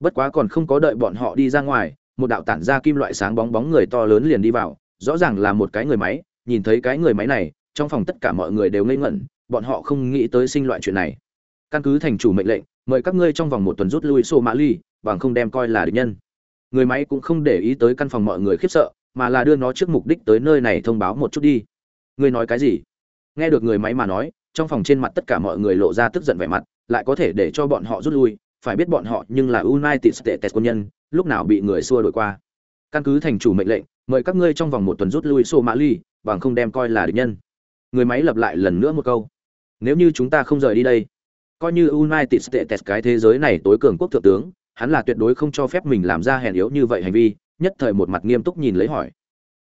Bất quá còn không có đợi bọn họ đi ra ngoài một đạo tản ra kim loại sáng bóng bóng người to lớn liền đi vào rõ ràng là một cái người máy nhìn thấy cái người máy này, trong phòng tất cả mọi người đều ngây ngẩn, bọn họ không nghĩ tới sinh loại chuyện này. Căn cứ thành chủ mệnh lệnh, mời các ngươi trong vòng một tuần rút lui sô mã ly, bằng không đem coi là địch nhân. Người máy cũng không để ý tới căn phòng mọi người khiếp sợ, mà là đưa nó trước mục đích tới nơi này thông báo một chút đi. Ngươi nói cái gì? Nghe được người máy mà nói, trong phòng trên mặt tất cả mọi người lộ ra tức giận vẻ mặt, lại có thể để cho bọn họ rút lui, phải biết bọn họ nhưng là united states quân nhân, lúc nào bị người xua đổi qua. Căn cứ thành chủ mệnh lệnh, mời các ngươi trong vòng một tuần rút lui sô mã ly bằng không đem coi là địch nhân. Người máy lặp lại lần nữa một câu. Nếu như chúng ta không rời đi đây, coi như united states cái thế giới này tối cường quốc thượng tướng, hắn là tuyệt đối không cho phép mình làm ra hèn yếu như vậy hành vi, nhất thời một mặt nghiêm túc nhìn lấy hỏi.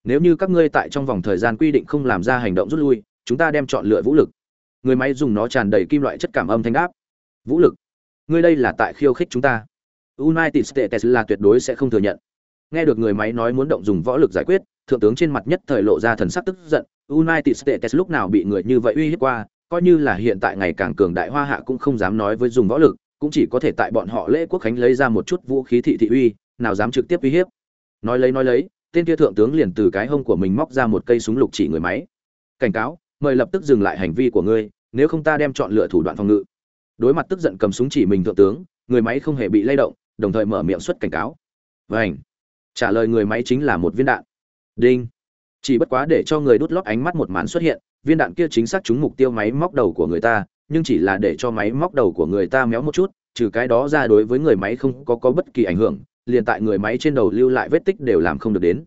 Nếu như các ngươi tại trong vòng thời gian quy định không làm ra hành động rút lui, chúng ta đem chọn lựa vũ lực. Người máy dùng nó tràn đầy kim loại chất cảm âm thanh đáp. Vũ lực? Ngươi đây là tại khiêu khích chúng ta. United states là tuyệt đối sẽ không thừa nhận. Nghe được người máy nói muốn động dùng võ lực giải quyết thượng tướng trên mặt nhất thời lộ ra thần sắc tức giận, united states lúc nào bị người như vậy uy hiếp qua, coi như là hiện tại ngày càng cường đại hoa hạ cũng không dám nói với dùng võ lực, cũng chỉ có thể tại bọn họ lễ quốc khánh lấy ra một chút vũ khí thị thị uy, nào dám trực tiếp uy hiếp. Nói lấy nói lấy, tên kia thượng tướng liền từ cái hông của mình móc ra một cây súng lục chỉ người máy. Cảnh cáo, mời lập tức dừng lại hành vi của ngươi, nếu không ta đem chọn lựa thủ đoạn phòng ngự. Đối mặt tức giận cầm súng chỉ mình thượng tướng, người máy không hề bị lay động, đồng thời mở miệng xuất cảnh cáo. Vảnh trả lời người máy chính là một viên đạn đinh. Chỉ bất quá để cho người đút lót ánh mắt một màn xuất hiện, viên đạn kia chính xác trúng mục tiêu máy móc đầu của người ta, nhưng chỉ là để cho máy móc đầu của người ta méo một chút, trừ cái đó ra đối với người máy không có có bất kỳ ảnh hưởng, liền tại người máy trên đầu lưu lại vết tích đều làm không được đến.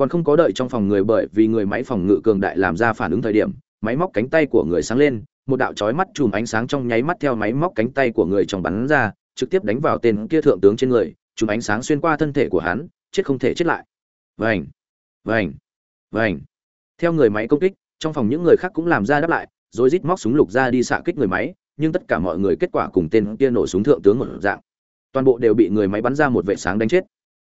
Còn không có đợi trong phòng người bởi vì người máy phòng ngự cường đại làm ra phản ứng thời điểm, máy móc cánh tay của người sáng lên, một đạo chói mắt chùm ánh sáng trong nháy mắt theo máy móc cánh tay của người trong bắn ra, trực tiếp đánh vào tên kia thượng tướng trên người, chùm ánh sáng xuyên qua thân thể của hắn, chết không thể chết lại vành vành vành. Theo người máy công kích, trong phòng những người khác cũng làm ra đáp lại, rồi rít móc súng lục ra đi xạ kích người máy, nhưng tất cả mọi người kết quả cùng tên kia nổ súng thượng tướng một dạng. Toàn bộ đều bị người máy bắn ra một vệ sáng đánh chết.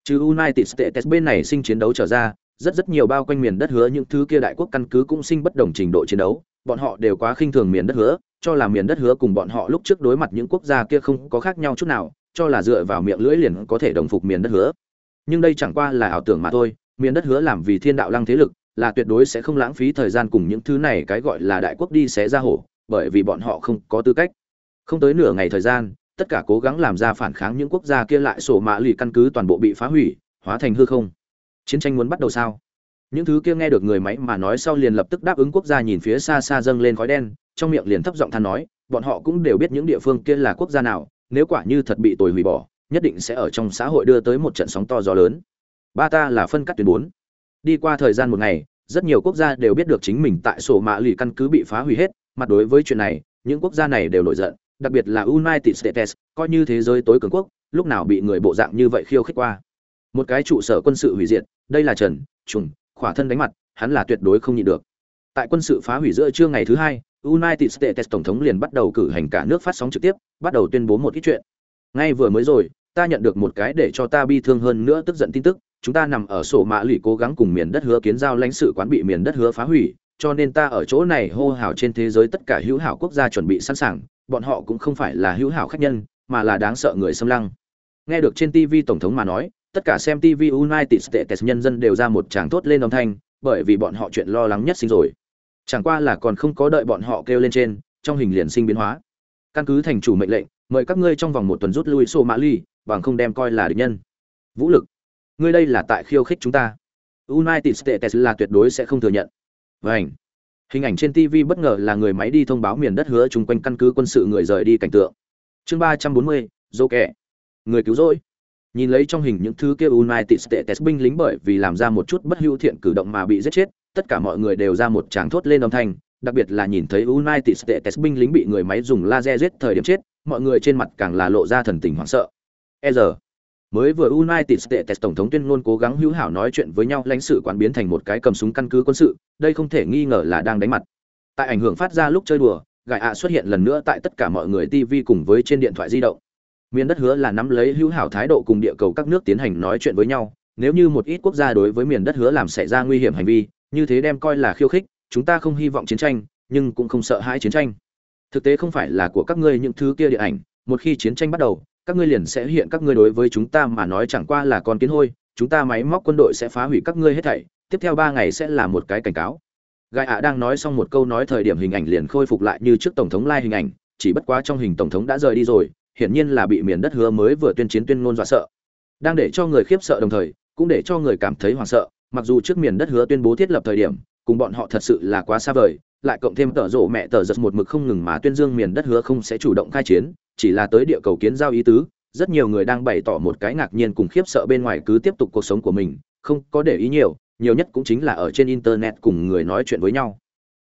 Trừ united states bên này sinh chiến đấu trở ra, rất rất nhiều bao quanh miền đất hứa những thứ kia đại quốc căn cứ cũng sinh bất đồng trình độ chiến đấu, bọn họ đều quá khinh thường miền đất hứa, cho là miền đất hứa cùng bọn họ lúc trước đối mặt những quốc gia kia không có khác nhau chút nào, cho là dựa vào miệng lưỡi liền có thể đồng phục miền đất hứa nhưng đây chẳng qua là ảo tưởng mà thôi, miền đất hứa làm vì thiên đạo lăng thế lực, là tuyệt đối sẽ không lãng phí thời gian cùng những thứ này cái gọi là đại quốc đi xé ra hổ, bởi vì bọn họ không có tư cách. Không tới nửa ngày thời gian, tất cả cố gắng làm ra phản kháng những quốc gia kia lại sổ mạ lì căn cứ toàn bộ bị phá hủy, hóa thành hư không. Chiến tranh muốn bắt đầu sao? Những thứ kia nghe được người máy mà nói sau liền lập tức đáp ứng quốc gia nhìn phía xa xa dâng lên khói đen, trong miệng liền thấp giọng than nói, bọn họ cũng đều biết những địa phương kia là quốc gia nào, nếu quả như thật bị tồi hủy bỏ nhất định sẽ ở trong xã hội đưa tới một trận sóng to gió lớn. Ba ta là phân cắt tuyến bốn. Đi qua thời gian một ngày rất nhiều quốc gia đều biết được chính mình tại sổ mạ lì căn cứ bị phá hủy hết mặt đối với chuyện này những quốc gia này đều nổi giận đặc biệt là united states coi như thế giới tối cường quốc lúc nào bị người bộ dạng như vậy khiêu khích qua. Một cái trụ sở quân sự hủy diệt đây là trần trùng khỏa thân đánh mặt hắn là tuyệt đối không nhịn được. Tại quân sự phá hủy giữa trưa ngày thứ hai United States tổng thống liền bắt đầu cử hành cả nước phát sóng trực tiếp, bắt đầu tuyên bố một ít chuyện. Ngay vừa mới rồi, ta nhận được một cái để cho ta bi thương hơn nữa tức giận tin tức, chúng ta nằm ở sổ mã lụy cố gắng cùng miền đất hứa kiến giao lãnh sự quán bị miền đất hứa phá hủy, cho nên ta ở chỗ này hô hào trên thế giới tất cả hữu hảo quốc gia chuẩn bị sẵn sàng, bọn họ cũng không phải là hữu hảo khách nhân, mà là đáng sợ người xâm lăng. Nghe được trên TV tổng thống mà nói, tất cả xem TV United States nhân dân đều ra một tràng thốt lên âm thanh, bởi vì bọn họ chuyện lo lắng nhất sinh rồi. Chẳng qua là còn không có đợi bọn họ kêu lên trên, trong hình liền sinh biến hóa. Căn cứ thành chủ mệnh lệnh, mời các ngươi trong vòng một tuần rút lui Somalia, bằng không đem coi là địch nhân. Vũ lực, ngươi đây là tại khiêu khích chúng ta. United States là tuyệt đối sẽ không thừa nhận. Vành. Hình ảnh trên TV bất ngờ là người máy đi thông báo miền đất hứa chung quanh căn cứ quân sự người rời đi cảnh tượng. Chương 340, dô kẻ. Người cứu rỗi. Nhìn lấy trong hình những thứ kia United States binh lính bởi vì làm ra một chút bất hữu thiện cử động mà bị giết chết, tất cả mọi người đều ra một tràng thốt lên âm thanh, đặc biệt là nhìn thấy United States binh lính bị người máy dùng laser giết thời điểm chết, mọi người trên mặt càng là lộ ra thần tình hoảng sợ. E giờ, mới vừa United States tổng thống tuyên ngôn cố gắng hữu hảo nói chuyện với nhau lãnh sự quán biến thành một cái cầm súng căn cứ quân sự, đây không thể nghi ngờ là đang đánh mặt. Tại ảnh hưởng phát ra lúc chơi đùa, gài ạ xuất hiện lần nữa tại tất cả mọi người TV cùng với trên điện thoại di động. Miền đất hứa là nắm lấy hữu hảo thái độ cùng địa cầu các nước tiến hành nói chuyện với nhau, nếu như một ít quốc gia đối với miền đất hứa làm xảy ra nguy hiểm hành vi, như thế đem coi là khiêu khích, chúng ta không hy vọng chiến tranh, nhưng cũng không sợ hãi chiến tranh. Thực tế không phải là của các ngươi những thứ kia địa ảnh, một khi chiến tranh bắt đầu, các ngươi liền sẽ hiện các ngươi đối với chúng ta mà nói chẳng qua là con kiến hôi, chúng ta máy móc quân đội sẽ phá hủy các ngươi hết thảy, tiếp theo ba ngày sẽ là một cái cảnh cáo. Gai ạ đang nói xong một câu nói thời điểm hình ảnh liền khôi phục lại như trước tổng thống lai hình ảnh, chỉ bất quá trong hình tổng thống đã rời đi rồi, hiển nhiên là bị miền đất hứa mới vừa tuyên chiến tuyên ngôn dọa sợ. Đang để cho người khiếp sợ đồng thời, cũng để cho người cảm thấy hoảng sợ, mặc dù trước miền đất hứa tuyên bố thiết lập thời điểm, cùng bọn họ thật sự là quá xa vời, lại cộng thêm tở rộ mẹ tở giật một mực không ngừng mà tuyên dương miền đất hứa không sẽ chủ động khai chiến, chỉ là tới địa cầu kiến giao ý tứ, rất nhiều người đang bày tỏ một cái ngạc nhiên cùng khiếp sợ bên ngoài cứ tiếp tục cuộc sống của mình, không có để ý nhiều, nhiều nhất cũng chính là ở trên internet cùng người nói chuyện với nhau.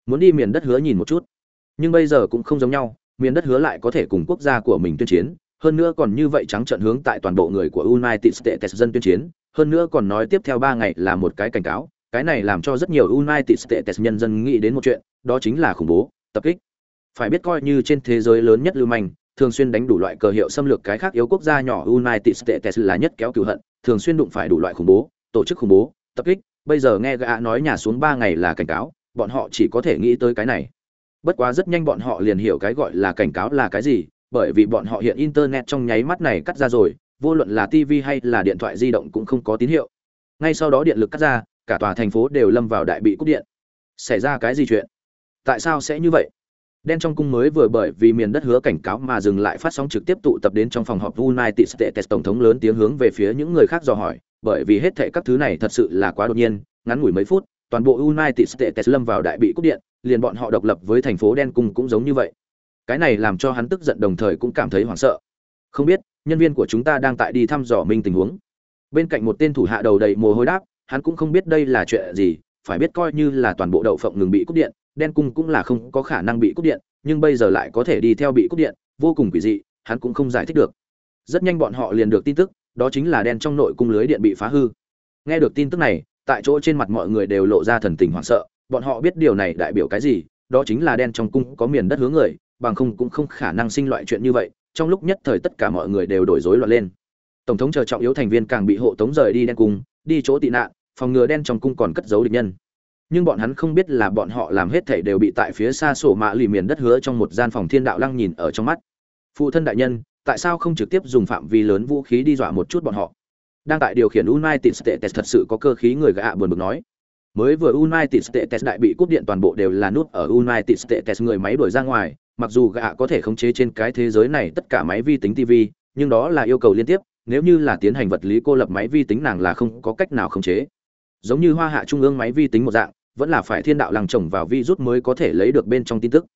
Muốn đi miền đất hứa nhìn một chút, nhưng bây giờ cũng không giống nhau, miền đất hứa lại có thể cùng quốc gia của mình tuyên chiến, hơn nữa còn như vậy trắng trợn hướng tại toàn bộ người của United States dân tuyên chiến, hơn nữa còn nói tiếp theo 3 ngày là một cái cảnh cáo, cái này làm cho rất nhiều United States nhân dân nghĩ đến một chuyện, đó chính là khủng bố, tập kích. Phải biết coi như trên thế giới lớn nhất lưu manh, thường xuyên đánh đủ loại cờ hiệu xâm lược cái khác yếu quốc gia nhỏ United States là nhất kéo cừu hận, thường xuyên đụng phải đủ loại khủng bố, tổ chức khủng bố, tập kích, bây giờ nghe gã nói nhà xuống 3 ngày là cảnh cáo, bọn họ chỉ có thể nghĩ tới cái này. Bất quá rất nhanh bọn họ liền hiểu cái gọi là cảnh cáo là cái gì, bởi vì bọn họ hiện internet trong nháy mắt này cắt ra rồi, vô luận là TV hay là điện thoại di động cũng không có tín hiệu. Ngay sau đó điện lực cắt ra, cả tòa thành phố đều lâm vào đại bị cúp điện. Xảy ra cái gì chuyện? Tại sao sẽ như vậy? Đen trong cung mới vừa bởi vì miền đất hứa cảnh cáo mà dừng lại phát sóng trực tiếp tụ tập đến trong phòng họp United States tổng thống lớn tiếng hướng về phía những người khác dò hỏi, bởi vì hết thảy các thứ này thật sự là quá đột nhiên, ngắn ngủi mấy phút, toàn bộ United States lâm vào đại bị cúp điện, liền bọn họ độc lập với thành phố đen cung cũng giống như vậy. Cái này làm cho hắn tức giận đồng thời cũng cảm thấy hoảng sợ. Không biết, nhân viên của chúng ta đang tại đi thăm dò minh tình huống. Bên cạnh một tên thủ hạ đầu đầy mồ hôi đáp, hắn cũng không biết đây là chuyện gì, phải biết coi như là toàn bộ đậu phộng ngừng bị cúp điện, đen cung cũng là không có khả năng bị cúp điện, nhưng bây giờ lại có thể đi theo bị cúp điện, vô cùng quỷ dị, hắn cũng không giải thích được. Rất nhanh bọn họ liền được tin tức, đó chính là đen trong nội cung lưới điện bị phá hư. Nghe được tin tức này, tại chỗ trên mặt mọi người đều lộ ra thần tình hoảng sợ, bọn họ biết điều này đại biểu cái gì, đó chính là đen trong cung có miền đất hướng người, bằng không cũng không khả năng sinh loại chuyện như vậy, trong lúc nhất thời tất cả mọi người đều đổi rối loạn lên. Tổng thống chờ trọng yếu thành viên càng bị hộ tống rời đi đen cung, đi chỗ tị nạn, phòng ngừa đen trong cung còn cất giấu địch nhân. Nhưng bọn hắn không biết là bọn họ làm hết thảy đều bị tại phía xa sổ mạ lì miền đất hứa trong một gian phòng thiên đạo lăng nhìn ở trong mắt. Phụ thân đại nhân, tại sao không trực tiếp dùng phạm vi lớn vũ khí đi dọa một chút bọn họ? Đang tại điều khiển united states thật sự có cơ khí người gạ buồn bực nói. Mới vừa united states đại bị cúp điện toàn bộ đều là nút ở united states người máy đuổi ra ngoài, mặc dù gạ có thể khống chế trên cái thế giới này tất cả máy vi tính tv nhưng đó là yêu cầu liên tiếp, nếu như là tiến hành vật lý cô lập máy vi tính nàng là không có cách nào khống chế giống như hoa hạ trung ương máy vi tính một dạng, vẫn là phải thiên đạo lăng trồng vào virus mới có thể lấy được bên trong tin tức.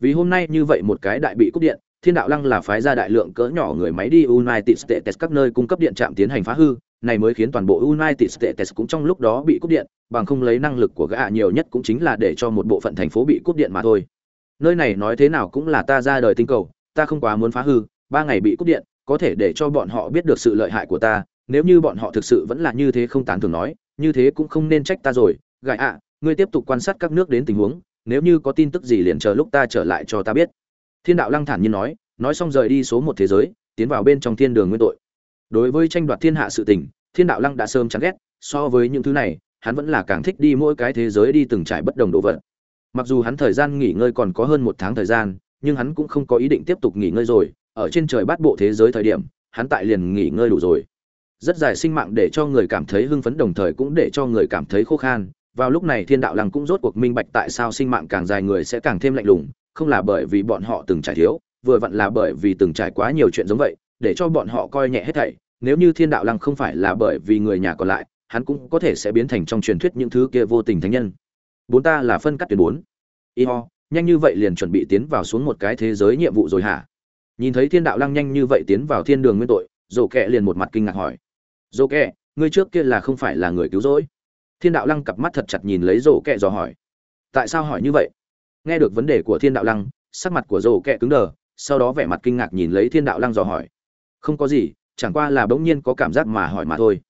Vì hôm nay như vậy một cái đại bị cúp điện, thiên đạo lăng là phái ra đại lượng cỡ nhỏ người máy đi united states các nơi cung cấp điện trạm tiến hành phá hư, này mới khiến toàn bộ united states cũng trong lúc đó bị cúp điện, bằng không lấy năng lực của gã nhiều nhất cũng chính là để cho một bộ phận thành phố bị cúp điện mà thôi. Nơi này nói thế nào cũng là ta ra đời tinh cầu, ta không quá muốn phá hư, ba ngày bị cúp điện, có thể để cho bọn họ biết được sự lợi hại của ta, nếu như bọn họ thực sự vẫn là như thế không tán thường nói như thế cũng không nên trách ta rồi gại ạ, ngươi tiếp tục quan sát các nước đến tình huống, nếu như có tin tức gì liền chờ lúc ta trở lại cho ta biết. Thiên đạo lăng thản nhiên nói nói xong rời đi số một thế giới, tiến vào bên trong thiên đường nguyên tội. Đối với tranh đoạt thiên hạ sự tình, thiên đạo lăng đã sớm chán ghét, so với những thứ này, hắn vẫn là càng thích đi mỗi cái thế giới đi từng trải bất đồng đồ vật. Mặc dù hắn thời gian nghỉ ngơi còn có hơn một tháng thời gian, nhưng hắn cũng không có ý định tiếp tục nghỉ ngơi rồi, ở trên trời bát bộ thế giới thời điểm, hắn tại liền nghỉ ngơi đủ rồi rất dài sinh mạng để cho người cảm thấy hưng phấn, đồng thời cũng để cho người cảm thấy khô khan. Vào lúc này thiên đạo lăng cũng rốt cuộc minh bạch tại sao sinh mạng càng dài người sẽ càng thêm lạnh lùng, không là bởi vì bọn họ từng trải thiếu, vừa vặn là bởi vì từng trải quá nhiều chuyện giống vậy, để cho bọn họ coi nhẹ hết thảy. Nếu như thiên đạo lăng không phải là bởi vì người nhà còn lại, hắn cũng có thể sẽ biến thành trong truyền thuyết những thứ kia vô tình thánh nhân. Bốn ta là phân cắt tuyến bốn. Y ho, nhanh như vậy liền chuẩn bị tiến vào xuống một cái thế giới nhiệm vụ rồi hả? Nhìn thấy thiên đạo lăng nhanh như vậy tiến vào thiên đường nguyên tội dồ kẹ liền một mặt kinh ngạc hỏi dồ kẹ, ngươi trước kia là không phải là người cứu rỗi. Thiên đạo lăng cặp mắt thật chặt nhìn lấy rổ kẹ dò hỏi. Tại sao hỏi như vậy? Nghe được vấn đề của thiên đạo lăng, sắc mặt của rổ kẹ cứng đờ, sau đó vẻ mặt kinh ngạc nhìn lấy thiên đạo lăng dò hỏi. Không có gì, chẳng qua là bỗng nhiên có cảm giác mà hỏi mà thôi.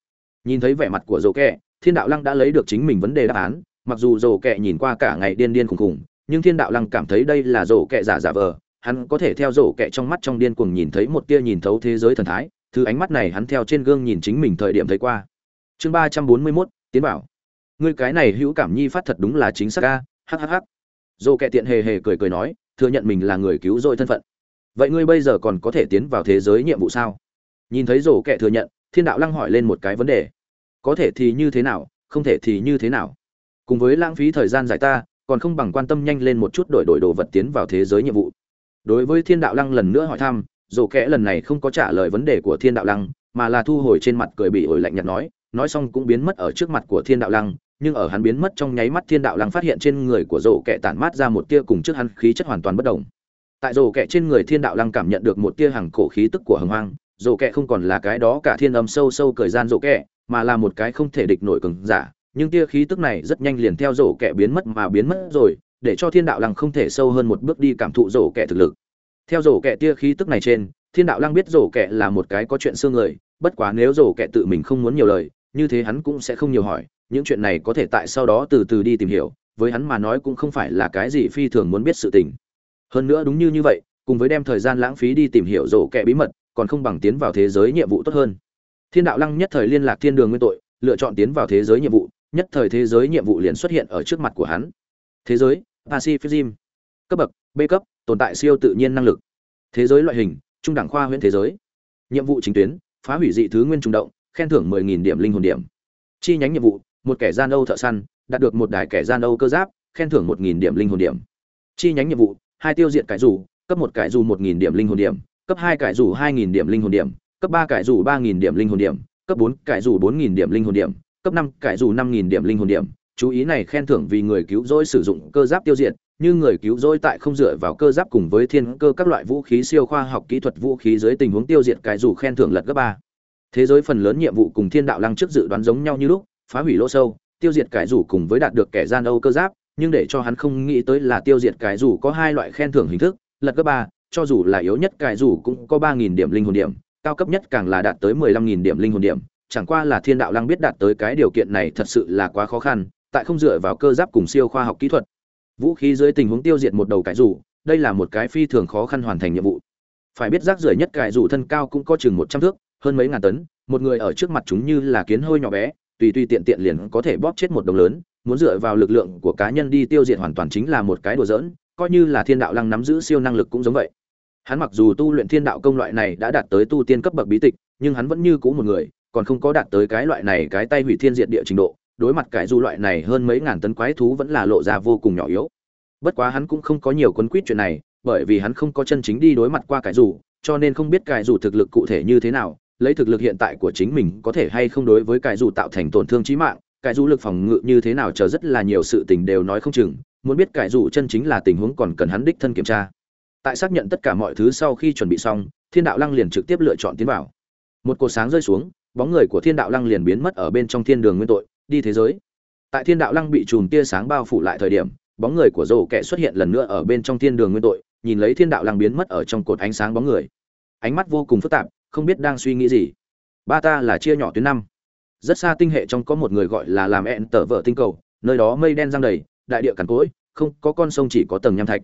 Nhìn thấy vẻ mặt của rổ kẹ, thiên đạo lăng đã lấy được chính mình vấn đề đáp án, mặc dù rổ kẹ nhìn qua cả ngày điên điên khùng khùng, nhưng thiên đạo lăng cảm thấy đây là rổ kẹ giả giả vờ, hắn có thể theo rổ kẹ trong mắt trong điên cuồng nhìn thấy một tia nhìn thấu thế giới thần thái thứ ánh mắt này hắn theo trên gương nhìn chính mình thời điểm thấy qua. Chương ba trăm bốn mươi mốt, tiến bảo. Ngươi cái này hữu cảm nhi phát thật đúng là chính xác ca hhh dồ kẹ tiện hề hề cười cười nói, thừa nhận mình là người cứu rỗi thân phận. Vậy ngươi bây giờ còn có thể tiến vào thế giới nhiệm vụ sao? Nhìn thấy rổ kẹ thừa nhận, thiên đạo lăng hỏi lên một cái vấn đề. Có thể thì như thế nào, không thể thì như thế nào? Cùng với lãng phí thời gian giải ta, còn không bằng quan tâm nhanh lên một chút đổi đổi đồ vật tiến vào thế giới nhiệm vụ. Đối với thiên đạo lăng lần nữa hỏi thăm dồ kẽ lần này không có trả lời vấn đề của thiên đạo lăng, mà là thu hồi trên mặt cười bị ổi lạnh nhạt nói nói xong cũng biến mất ở trước mặt của thiên đạo lăng, nhưng ở hắn biến mất trong nháy mắt thiên đạo lăng phát hiện trên người của rổ kẹ tản mát ra một tia cùng trước hắn khí chất hoàn toàn bất đồng. Tại rổ kẹ trên người thiên đạo lăng cảm nhận được một tia hàng cổ khí tức của hồng hoang rổ kẹ không còn là cái đó cả thiên âm sâu sâu cởi gian rổ kẹ mà là một cái không thể địch nổi cường giả, nhưng tia khí tức này rất nhanh liền theo rổ kẹ biến mất mà biến mất rồi, để cho thiên đạo lăng không thể sâu hơn một bước đi cảm thụ rổ kẹ thực lực theo rổ kẹ tia khí tức này trên, thiên đạo lăng biết rổ kẹ là một cái có chuyện xương người, bất quá nếu rổ kẹ tự mình không muốn nhiều lời, như thế hắn cũng sẽ không nhiều hỏi, những chuyện này có thể tại sau đó từ từ đi tìm hiểu, với hắn mà nói cũng không phải là cái gì phi thường muốn biết sự tình. Hơn nữa đúng như như vậy, cùng với đem thời gian lãng phí đi tìm hiểu rổ kẹ bí mật, còn không bằng tiến vào thế giới nhiệm vụ tốt hơn. Thiên đạo lăng nhất thời liên lạc thiên đường nguyên tội, lựa chọn tiến vào thế giới nhiệm vụ, nhất thời thế giới nhiệm vụ liền xuất hiện ở trước mặt của hắn. Thế giới, pacific cấp bậc, b cấp, tồn tại siêu tự nhiên năng lực. Thế giới loại hình, trung đẳng khoa huyện thế giới. Nhiệm vụ chính tuyến, phá hủy dị thứ nguyên trung động, khen thưởng 10.000 điểm linh hồn điểm. Chi nhánh nhiệm vụ, một kẻ gian âu thợ săn, đạt được một đài kẻ gian âu cơ giáp, khen thưởng 1.000 điểm linh hồn điểm. Chi nhánh nhiệm vụ, hai tiêu diệt cải rủ, cấp một cải rủ 1.000 điểm linh hồn điểm, cấp hai cải rủ 2.000 điểm linh hồn điểm, cấp ba cải rủ 3.000 điểm linh hồn điểm, cấp bốn cải rủ 4.000 điểm linh hồn điểm, cấp năm cải rủ 5.000 điểm linh hồn điểm. Chú ý này khen thưởng vì người cứu rỗi sử dụng cơ giáp tiêu diệt như người cứu rỗi tại không dựa vào cơ giáp cùng với thiên cơ các loại vũ khí siêu khoa học kỹ thuật vũ khí dưới tình huống tiêu diệt cái dù khen thưởng lật gấp ba. Thế giới phần lớn nhiệm vụ cùng thiên đạo lăng trước dự đoán giống nhau như lúc, phá hủy lỗ sâu, tiêu diệt cái rủ cùng với đạt được kẻ gian âu cơ giáp, nhưng để cho hắn không nghĩ tới là tiêu diệt cái rủ có hai loại khen thưởng hình thức, lật gấp ba, cho dù là yếu nhất cái rủ cũng có ba nghìn điểm linh hồn điểm, cao cấp nhất càng là đạt tới mười lăm nghìn điểm linh hồn điểm, chẳng qua là thiên đạo lăng biết đạt tới cái điều kiện này thật sự là quá khó khăn, tại không dựa vào cơ giáp cùng siêu khoa học kỹ thuật vũ khí dưới tình huống tiêu diệt một đầu cải rủ, đây là một cái phi thường khó khăn hoàn thành nhiệm vụ. Phải biết rác rưởi nhất cải rủ thân cao cũng có chừng một trăm thước, hơn mấy ngàn tấn, một người ở trước mặt chúng như là kiến hôi nhỏ bé, tùy tùy tiện tiện liền có thể bóp chết một đồng lớn, muốn dựa vào lực lượng của cá nhân đi tiêu diệt hoàn toàn chính là một cái đùa giỡn, coi như là thiên đạo lăng nắm giữ siêu năng lực cũng giống vậy. Hắn mặc dù tu luyện thiên đạo công loại này đã đạt tới tu tiên cấp bậc bí tịch, nhưng hắn vẫn như cũ một người, còn không có đạt tới cái loại này cái tay hủy thiên diệt địa trình độ đối mặt cải du loại này hơn mấy ngàn tấn quái thú vẫn là lộ ra vô cùng nhỏ yếu. Bất quá hắn cũng không có nhiều quấn quýt chuyện này, bởi vì hắn không có chân chính đi đối mặt qua cải dù cho nên không biết cải dù thực lực cụ thể như thế nào, lấy thực lực hiện tại của chính mình có thể hay không đối với cải dù tạo thành tổn thương chí mạng, cải dù lực phòng ngự như thế nào chờ rất là nhiều sự tình đều nói không chừng, muốn biết cải dù chân chính là tình huống còn cần hắn đích thân kiểm tra. Tại xác nhận tất cả mọi thứ sau khi chuẩn bị xong, thiên đạo lăng liền trực tiếp lựa chọn tiến vào. Một cột sáng rơi xuống, bóng người của thiên đạo lăng liền biến mất ở bên trong thiên đường nguyên tội đi thế giới. Tại thiên đạo lăng bị chùm tia sáng bao phủ lại thời điểm, bóng người của rổ kẻ xuất hiện lần nữa ở bên trong thiên đường nguyên tội, nhìn lấy thiên đạo lăng biến mất ở trong cột ánh sáng bóng người. Ánh mắt vô cùng phức tạp, không biết đang suy nghĩ gì. Ba ta là chia nhỏ tuyến năm. Rất xa tinh hệ trong có một người gọi là làm ẹn tở vợ tinh cầu, nơi đó mây đen giăng đầy, đại địa cằn cỗi, không có con sông chỉ có tầng nham thạch.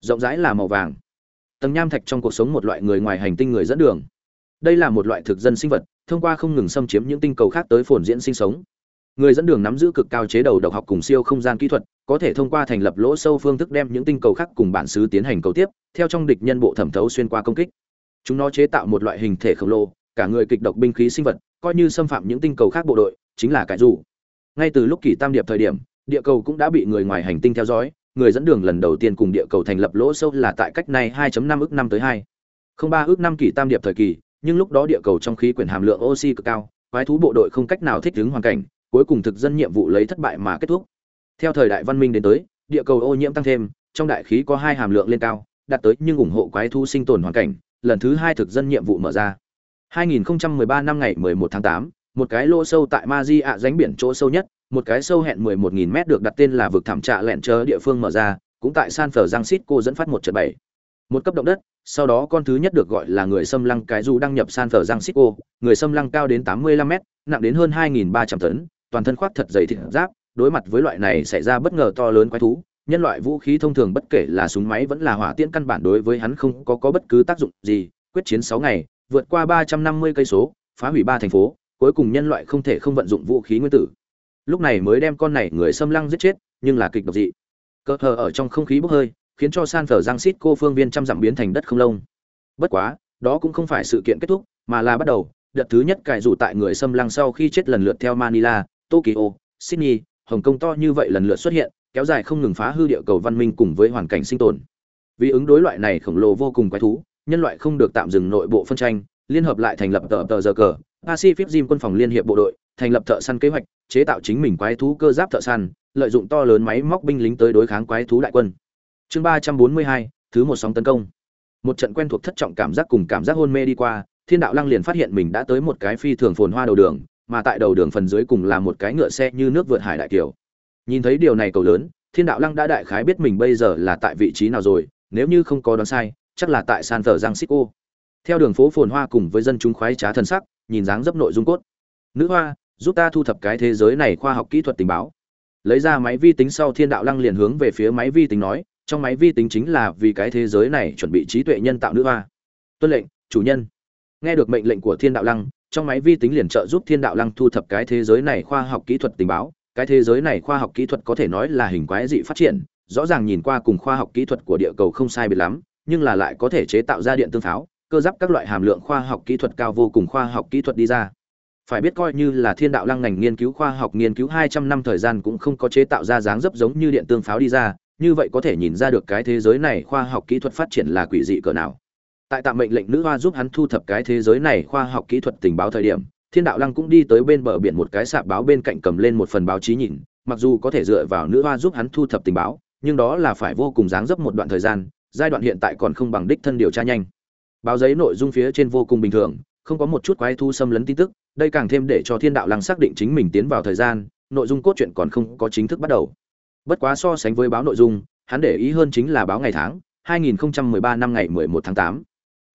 Rộng rãi là màu vàng. Tầng nham thạch trong cuộc sống một loại người ngoài hành tinh người dẫn đường. Đây là một loại thực dân sinh vật, thông qua không ngừng xâm chiếm những tinh cầu khác tới phồn diễn sinh sống người dẫn đường nắm giữ cực cao chế đầu độc học cùng siêu không gian kỹ thuật có thể thông qua thành lập lỗ sâu phương thức đem những tinh cầu khác cùng bản xứ tiến hành cầu tiếp theo trong địch nhân bộ thẩm thấu xuyên qua công kích chúng nó chế tạo một loại hình thể khổng lồ cả người kịch độc binh khí sinh vật coi như xâm phạm những tinh cầu khác bộ đội chính là cải dù ngay từ lúc kỷ tam điệp thời điểm địa cầu cũng đã bị người ngoài hành tinh theo dõi người dẫn đường lần đầu tiên cùng địa cầu thành lập lỗ sâu là tại cách này 2.5 ước năm tới 2. Không ba ước năm kỷ tam điệp thời kỳ, nhưng lúc đó địa cầu trong khí quyển hàm lượng oxy cực cao, quái thú bộ đội không cách nào thích ứng hoàn cảnh, cuối cùng thực dân nhiệm vụ lấy thất bại mà kết thúc. Theo thời đại văn minh đến tới, địa cầu ô nhiễm tăng thêm, trong đại khí có hai hàm lượng lên cao, đạt tới nhưng ủng hộ quái thú sinh tồn hoàn cảnh, lần thứ hai thực dân nhiệm vụ mở ra. 2013 năm ngày 11 tháng 8, một cái lỗ sâu tại Maji ạ à rãnh biển chỗ sâu nhất, một cái sâu hẹn 11.000 mét được đặt tên là vực thảm trạ lẹn chớ địa phương mở ra, cũng tại San Francisco dẫn phát một trận bảy. Một cấp động đất, sau đó con thứ nhất được gọi là người xâm lăng cái du đăng nhập San Francisco, người xâm lăng cao đến 85 mét, nặng đến hơn 2.300 tấn, toàn thân khoác thật dày thịt giáp, đối mặt với loại này xảy ra bất ngờ to lớn quái thú, nhân loại vũ khí thông thường bất kể là súng máy vẫn là hỏa tiễn căn bản đối với hắn không có có bất cứ tác dụng gì, quyết chiến sáu ngày, vượt qua 350 cây số, phá hủy ba thành phố, cuối cùng nhân loại không thể không vận dụng vũ khí nguyên tử. Lúc này mới đem con này người xâm lăng giết chết, nhưng là kịch độc dị. Cơ hờ ở trong không khí bốc hơi, khiến cho San Francisco phương viên trăm dặm biến thành đất không lông. Bất quá, đó cũng không phải sự kiện kết thúc, mà là bắt đầu, đợt thứ nhất cải rủ tại người xâm lăng sau khi chết lần lượt theo Manila, Tokyo, Sydney, Hồng Kông to như vậy lần lượt xuất hiện, kéo dài không ngừng phá hư địa cầu văn minh cùng với hoàn cảnh sinh tồn. Vì ứng đối loại này khổng lồ vô cùng quái thú, nhân loại không được tạm dừng nội bộ phân tranh, liên hợp lại thành lập tờ tờ giờ cờ, Pacific Rim quân phòng liên hiệp bộ đội, thành lập thợ săn kế hoạch, chế tạo chính mình quái thú cơ giáp thợ săn, lợi dụng to lớn máy móc binh lính tới đối kháng quái thú đại quân. Chương ba trăm bốn mươi hai, thứ một sóng tấn công. Một trận quen thuộc thất trọng cảm giác cùng cảm giác hôn mê đi qua, Thiên đạo lăng liền phát hiện mình đã tới một cái phi thường phồn hoa đầu đường, mà tại đầu đường phần dưới cùng là một cái ngựa xe như nước vượt hải đại kiều. Nhìn thấy điều này cầu lớn, Thiên đạo lăng đã đại khái biết mình bây giờ là tại vị trí nào rồi, nếu như không có đoán sai, chắc là tại San Francisco. Theo đường phố phồn hoa cùng với dân chúng khoái trá thân sắc, nhìn dáng dấp nội dung cốt. Nữ hoa, giúp ta thu thập cái thế giới này khoa học kỹ thuật tình báo. Lấy ra máy vi tính sau Thiên đạo lăng liền hướng về phía máy vi tính nói, trong máy vi tính chính là vì cái thế giới này chuẩn bị trí tuệ nhân tạo nữ hoa. Tuân lệnh, chủ nhân nghe được mệnh lệnh của thiên đạo lăng trong máy vi tính liền trợ giúp thiên đạo lăng thu thập cái thế giới này khoa học kỹ thuật tình báo, cái thế giới này khoa học kỹ thuật có thể nói là hình quái dị phát triển, rõ ràng nhìn qua cùng khoa học kỹ thuật của địa cầu không sai biệt lắm, nhưng là lại có thể chế tạo ra điện tương pháo, cơ giáp các loại hàm lượng khoa học kỹ thuật cao vô cùng khoa học kỹ thuật đi ra. Phải biết coi như là thiên đạo lăng ngành nghiên cứu khoa học nghiên cứu hai trăm năm thời gian cũng không có chế tạo ra dáng dấp giống như điện tương pháo đi ra, như vậy có thể nhìn ra được cái thế giới này khoa học kỹ thuật phát triển là quỷ dị cỡ nào tại tạm mệnh lệnh nữ hoa giúp hắn thu thập cái thế giới này khoa học kỹ thuật tình báo thời điểm, thiên đạo lăng cũng đi tới bên bờ biển một cái sạp báo bên cạnh cầm lên một phần báo chí nhìn, mặc dù có thể dựa vào nữ hoa giúp hắn thu thập tình báo, nhưng đó là phải vô cùng dáng dấp một đoạn thời gian, giai đoạn hiện tại còn không bằng đích thân điều tra nhanh. Báo giấy nội dung phía trên vô cùng bình thường, không có một chút quái thu xâm lấn tin tức, đây càng thêm để cho thiên đạo lăng xác định chính mình tiến vào thời gian, nội dung cốt truyện còn không có chính thức bắt đầu. Bất quá so sánh với báo nội dung, hắn để ý hơn chính là báo ngày tháng 2013 năm ngày 11 tháng 8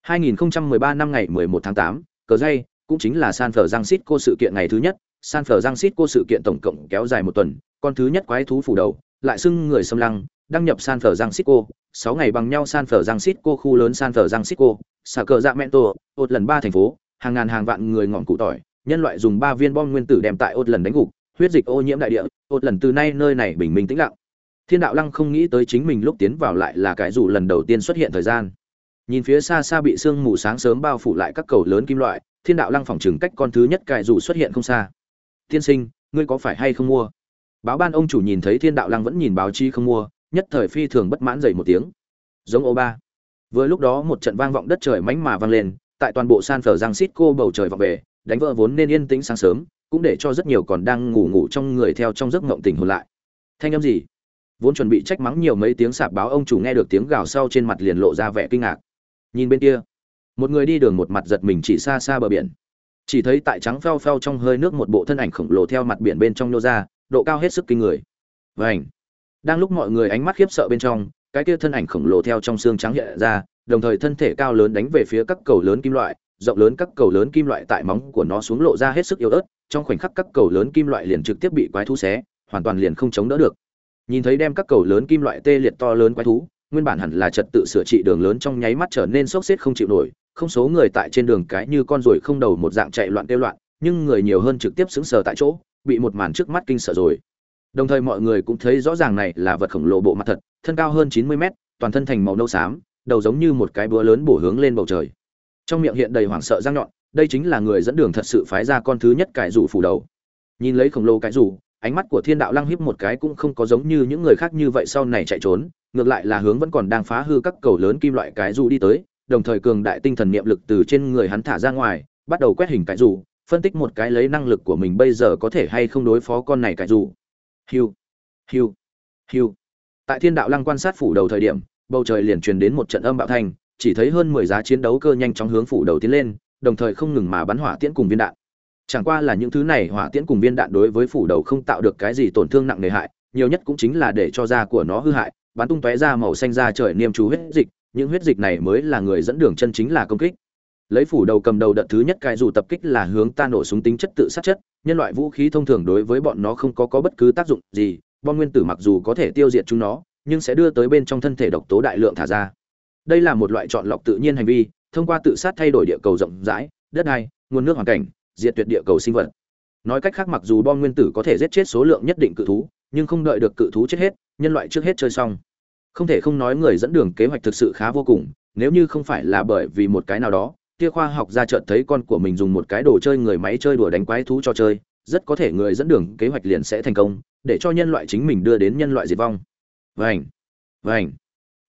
2013 năm ngày 11 tháng 8, cờ dây, cũng chính là San Francisco sự kiện ngày thứ nhất, San Francisco sự kiện tổng cộng kéo dài một tuần, con thứ nhất quái thú phủ đầu, lại xưng người xâm lăng, đăng nhập San Francisco, 6 ngày bằng nhau San Francisco khu lớn San Francisco, xả cờ dạ tổ, ột lần ba thành phố, hàng ngàn hàng vạn người ngọn cụ tỏi, nhân loại dùng ba viên bom nguyên tử đem tại ột lần đánh gục, huyết dịch ô nhiễm đại địa, ột lần từ nay nơi này bình minh tĩnh lặng. Thiên đạo lăng không nghĩ tới chính mình lúc tiến vào lại là cái dù lần đầu tiên xuất hiện thời gian nhìn phía xa xa bị sương mù sáng sớm bao phủ lại các cầu lớn kim loại, thiên đạo lăng phòng chừng cách con thứ nhất cài dù xuất hiện không xa. Tiên sinh, ngươi có phải hay không mua? Báo ban ông chủ nhìn thấy thiên đạo lăng vẫn nhìn báo chi không mua, nhất thời phi thường bất mãn dày một tiếng. Giống ô ba. Vừa lúc đó một trận vang vọng đất trời mánh mà vang lên, tại toàn bộ san phở giang xít cô bầu trời vọng về, đánh vỡ vốn nên yên tĩnh sáng sớm, cũng để cho rất nhiều còn đang ngủ ngủ trong người theo trong giấc ngộng tỉnh hồn lại. Thanh âm gì? Vốn chuẩn bị trách mắng nhiều mấy tiếng sạp báo ông chủ nghe được tiếng gào sau trên mặt liền lộ ra vẻ kinh ngạc nhìn bên kia. Một người đi đường một mặt giật mình chỉ xa xa bờ biển. Chỉ thấy tại trắng pheo pheo trong hơi nước một bộ thân ảnh khổng lồ theo mặt biển bên trong nô ra, độ cao hết sức kinh người. Và ảnh đang lúc mọi người ánh mắt khiếp sợ bên trong, cái kia thân ảnh khổng lồ theo trong xương trắng hiện ra, đồng thời thân thể cao lớn đánh về phía các cầu lớn kim loại, rộng lớn các cầu lớn kim loại tại móng của nó xuống lộ ra hết sức yếu ớt, trong khoảnh khắc các cầu lớn kim loại liền trực tiếp bị quái thú xé, hoàn toàn liền không chống đỡ được. Nhìn thấy đem các cầu lớn kim loại tê liệt to lớn quái thú nguyên bản hẳn là trật tự sửa trị đường lớn trong nháy mắt trở nên sốc xếp không chịu nổi, không số người tại trên đường cái như con ruồi không đầu một dạng chạy loạn tiêu loạn, nhưng người nhiều hơn trực tiếp xứng sờ tại chỗ, bị một màn trước mắt kinh sợ rồi. Đồng thời mọi người cũng thấy rõ ràng này là vật khổng lồ bộ mặt thật, thân cao hơn chín mươi mét, toàn thân thành màu nâu xám, đầu giống như một cái búa lớn bổ hướng lên bầu trời. Trong miệng hiện đầy hoảng sợ răng nhọn, đây chính là người dẫn đường thật sự phái ra con thứ nhất cải rủ phủ đầu. Nhìn lấy khổng lồ cái rủ, ánh mắt của thiên đạo lăng híp một cái cũng không có giống như những người khác như vậy sau này chạy trốn ngược lại là hướng vẫn còn đang phá hư các cầu lớn kim loại cái dù đi tới đồng thời cường đại tinh thần niệm lực từ trên người hắn thả ra ngoài bắt đầu quét hình cái dù, phân tích một cái lấy năng lực của mình bây giờ có thể hay không đối phó con này cái dù. hiu hiu hiu tại thiên đạo lăng quan sát phủ đầu thời điểm bầu trời liền truyền đến một trận âm bạo thanh chỉ thấy hơn mười giá chiến đấu cơ nhanh chóng hướng phủ đầu tiến lên đồng thời không ngừng mà bắn hỏa tiễn cùng viên đạn chẳng qua là những thứ này hỏa tiễn cùng viên đạn đối với phủ đầu không tạo được cái gì tổn thương nặng nề hại nhiều nhất cũng chính là để cho da của nó hư hại bắn tung tóe ra màu xanh ra trời niêm chú huyết dịch, những huyết dịch này mới là người dẫn đường chân chính là công kích. Lấy phủ đầu cầm đầu đợt thứ nhất cai dù tập kích là hướng ta nổ súng tính chất tự sát chất, nhân loại vũ khí thông thường đối với bọn nó không có có bất cứ tác dụng gì bom nguyên tử mặc dù có thể tiêu diệt chúng nó, nhưng sẽ đưa tới bên trong thân thể độc tố đại lượng thả ra. Đây là một loại chọn lọc tự nhiên hành vi, thông qua tự sát thay đổi địa cầu rộng rãi, đất đai, nguồn nước hoàn cảnh, diệt tuyệt địa cầu sinh vật. Nói cách khác mặc dù bom nguyên tử có thể giết chết số lượng nhất định cự thú, nhưng không đợi được cự thú chết hết nhân loại trước hết chơi xong. Không thể không nói người dẫn đường kế hoạch thực sự khá vô cùng, nếu như không phải là bởi vì một cái nào đó kia khoa học ra chợt thấy con của mình dùng một cái đồ chơi người máy chơi đùa đánh quái thú cho chơi, rất có thể người dẫn đường kế hoạch liền sẽ thành công, để cho nhân loại chính mình đưa đến nhân loại diệt vong. Vành vành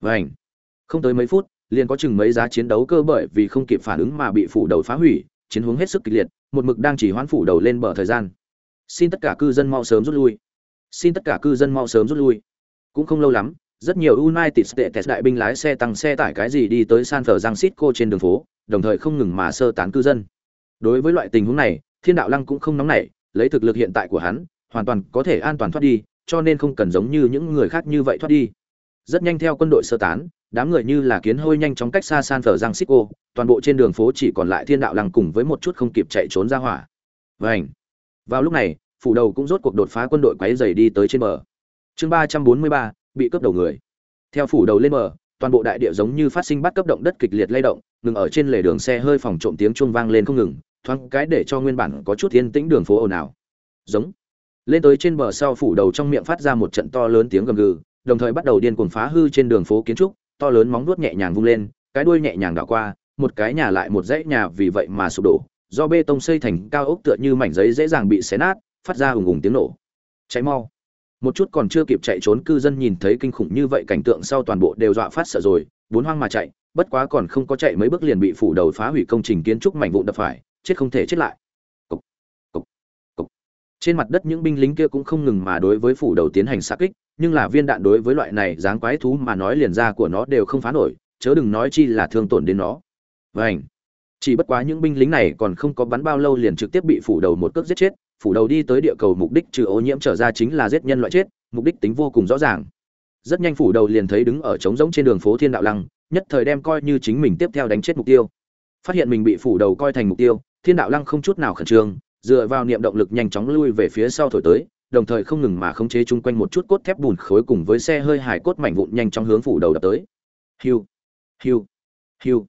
vành. Không tới mấy phút, liền có chừng mấy giá chiến đấu cơ bởi vì không kịp phản ứng mà bị phủ đầu phá hủy, chiến hướng hết sức kịch liệt, một mực đang chỉ hoãn phủ đầu lên bờ thời gian. Xin tất cả cư dân mau sớm rút lui. Xin tất cả cư dân mau sớm rút lui cũng không lâu lắm rất nhiều United States đại binh lái xe tăng xe tải cái gì đi tới San Francisco trên đường phố, đồng thời không ngừng mà sơ tán cư dân. Đối với loại tình huống này, Thiên đạo lăng cũng không nóng nảy, lấy thực lực hiện tại của hắn, hoàn toàn có thể an toàn thoát đi, cho nên không cần giống như những người khác như vậy thoát đi. Rất nhanh theo quân đội sơ tán, đám người như là kiến hôi nhanh chóng cách xa San Francisco, toàn bộ trên đường phố chỉ còn lại Thiên đạo lăng cùng với một chút không kịp chạy trốn ra hỏa. Vành. Vào lúc này, phủ đầu cũng rốt cuộc đột phá quân đội quấy rầy đi tới trên bờ. Chương ba trăm bốn mươi ba bị cướp đầu người. Theo phủ đầu lên mở, toàn bộ đại địa giống như phát sinh bắt cấp động đất kịch liệt lay động, ngừng ở trên lề đường xe hơi phòng trộm tiếng chuông vang lên không ngừng, thoáng cái để cho nguyên bản có chút yên tĩnh đường phố ồn ào. Giống. Lên tới trên bờ sau phủ đầu trong miệng phát ra một trận to lớn tiếng gầm gừ, đồng thời bắt đầu điên cuồng phá hư trên đường phố kiến trúc, to lớn móng vuốt nhẹ nhàng vung lên, cái đuôi nhẹ nhàng đảo qua, một cái nhà lại một dãy nhà vì vậy mà sụp đổ, do bê tông xây thành cao ốc tựa như mảnh giấy dễ dàng bị xé nát, phát ra ùng ùng tiếng nổ. Cháy mau. Một chút còn chưa kịp chạy trốn cư dân nhìn thấy kinh khủng như vậy cảnh tượng sau toàn bộ đều dọa phát sợ rồi, bốn hoang mà chạy, bất quá còn không có chạy mấy bước liền bị phủ đầu phá hủy công trình kiến trúc mảnh vụn đập phải, chết không thể chết lại. Cục, cục, cục. Trên mặt đất những binh lính kia cũng không ngừng mà đối với phủ đầu tiến hành xạ kích, nhưng là viên đạn đối với loại này dáng quái thú mà nói liền ra của nó đều không phá nổi, chớ đừng nói chi là thương tổn đến nó. vảnh Chỉ bất quá những binh lính này còn không có bắn bao lâu liền trực tiếp bị phủ đầu một cước giết chết, phủ đầu đi tới địa cầu mục đích trừ ô nhiễm trở ra chính là giết nhân loại chết, mục đích tính vô cùng rõ ràng. Rất nhanh phủ đầu liền thấy đứng ở trống rỗng trên đường phố Thiên Đạo Lăng, nhất thời đem coi như chính mình tiếp theo đánh chết mục tiêu. Phát hiện mình bị phủ đầu coi thành mục tiêu, Thiên Đạo Lăng không chút nào khẩn trương, dựa vào niệm động lực nhanh chóng lui về phía sau thổi tới, đồng thời không ngừng mà khống chế chung quanh một chút cốt thép bùn khối cùng với xe hơi hải cốt mảnh vụn nhanh chóng hướng phủ đầu đập tới. Hiu, hiu, hiu.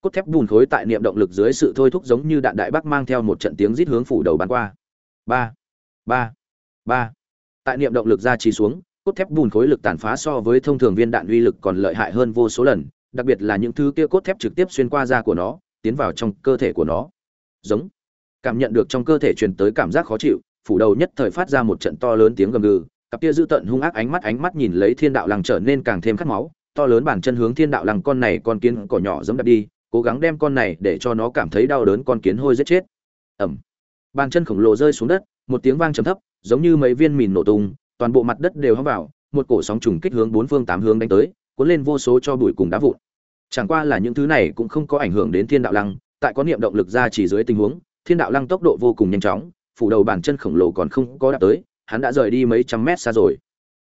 Cốt thép bùn khối tại niệm động lực dưới sự thôi thúc giống như đạn đại bác mang theo một trận tiếng rít hướng phủ đầu bắn qua. Ba, ba, ba. Tại niệm động lực ra trì xuống, cốt thép bùn khối lực tàn phá so với thông thường viên đạn uy lực còn lợi hại hơn vô số lần, đặc biệt là những thứ kia cốt thép trực tiếp xuyên qua da của nó, tiến vào trong cơ thể của nó. Giống. Cảm nhận được trong cơ thể truyền tới cảm giác khó chịu, phủ đầu nhất thời phát ra một trận to lớn tiếng gầm gừ, cặp kia dữ tận hung ác ánh mắt ánh mắt nhìn lấy thiên đạo lăng trở nên càng thêm khát máu, to lớn bàn chân hướng thiên đạo lăng con này con kiến cỏ nhỏ dẫm đạp đi, cố gắng đem con này để cho nó cảm thấy đau đớn con kiến hôi giết chết. Ẩm. Bàn chân khổng lồ rơi xuống đất, một tiếng vang trầm thấp, giống như mấy viên mìn nổ tung, toàn bộ mặt đất đều hóng vào, một cổ sóng trùng kích hướng bốn phương tám hướng đánh tới, cuốn lên vô số cho bụi cùng đá vụn. Chẳng qua là những thứ này cũng không có ảnh hưởng đến Thiên Đạo Lăng, tại có niệm động lực ra chỉ dưới tình huống, Thiên Đạo Lăng tốc độ vô cùng nhanh chóng, phủ đầu bàn chân khổng lồ còn không có đạt tới, hắn đã rời đi mấy trăm mét xa rồi.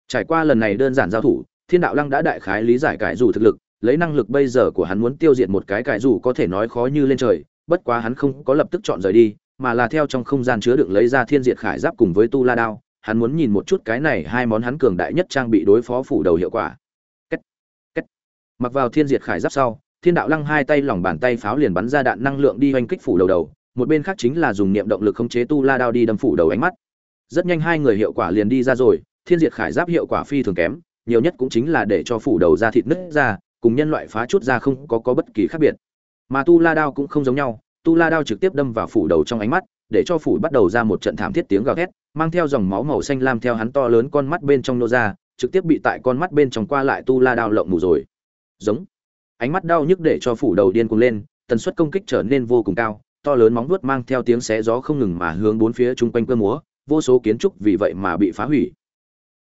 Trải qua lần này đơn giản giao thủ, Thiên Đạo Lăng đã đại khái lý giải cải dù thực lực, lấy năng lực bây giờ của hắn muốn tiêu diệt một cái cải dù có thể nói khó như lên trời, bất quá hắn không có lập tức chọn rời đi, mà là theo trong không gian chứa đựng lấy ra thiên diệt khải giáp cùng với tu la đao, hắn muốn nhìn một chút cái này hai món hắn cường đại nhất trang bị đối phó phủ đầu hiệu quả Kết. Kết. mặc vào thiên diệt khải giáp sau thiên đạo lăng hai tay lòng bàn tay pháo liền bắn ra đạn năng lượng đi oanh kích phủ đầu đầu một bên khác chính là dùng niệm động lực khống chế tu la đao đi đâm phủ đầu ánh mắt rất nhanh hai người hiệu quả liền đi ra rồi thiên diệt khải giáp hiệu quả phi thường kém nhiều nhất cũng chính là để cho phủ đầu ra thịt nứt ra cùng nhân loại phá chút ra không có có bất kỳ khác biệt mà tu la đao cũng không giống nhau tu la đao trực tiếp đâm vào phủ đầu trong ánh mắt, để cho phủ bắt đầu ra một trận thảm thiết tiếng gào thét, mang theo dòng máu màu xanh lam theo hắn to lớn con mắt bên trong nô ra, trực tiếp bị tại con mắt bên trong qua lại tu la đao lộng mù rồi. Giống. Ánh mắt đau nhức để cho phủ đầu điên cuồng lên, tần suất công kích trở nên vô cùng cao, to lớn móng vuốt mang theo tiếng xé gió không ngừng mà hướng bốn phía chung quanh cơ múa, vô số kiến trúc vì vậy mà bị phá hủy.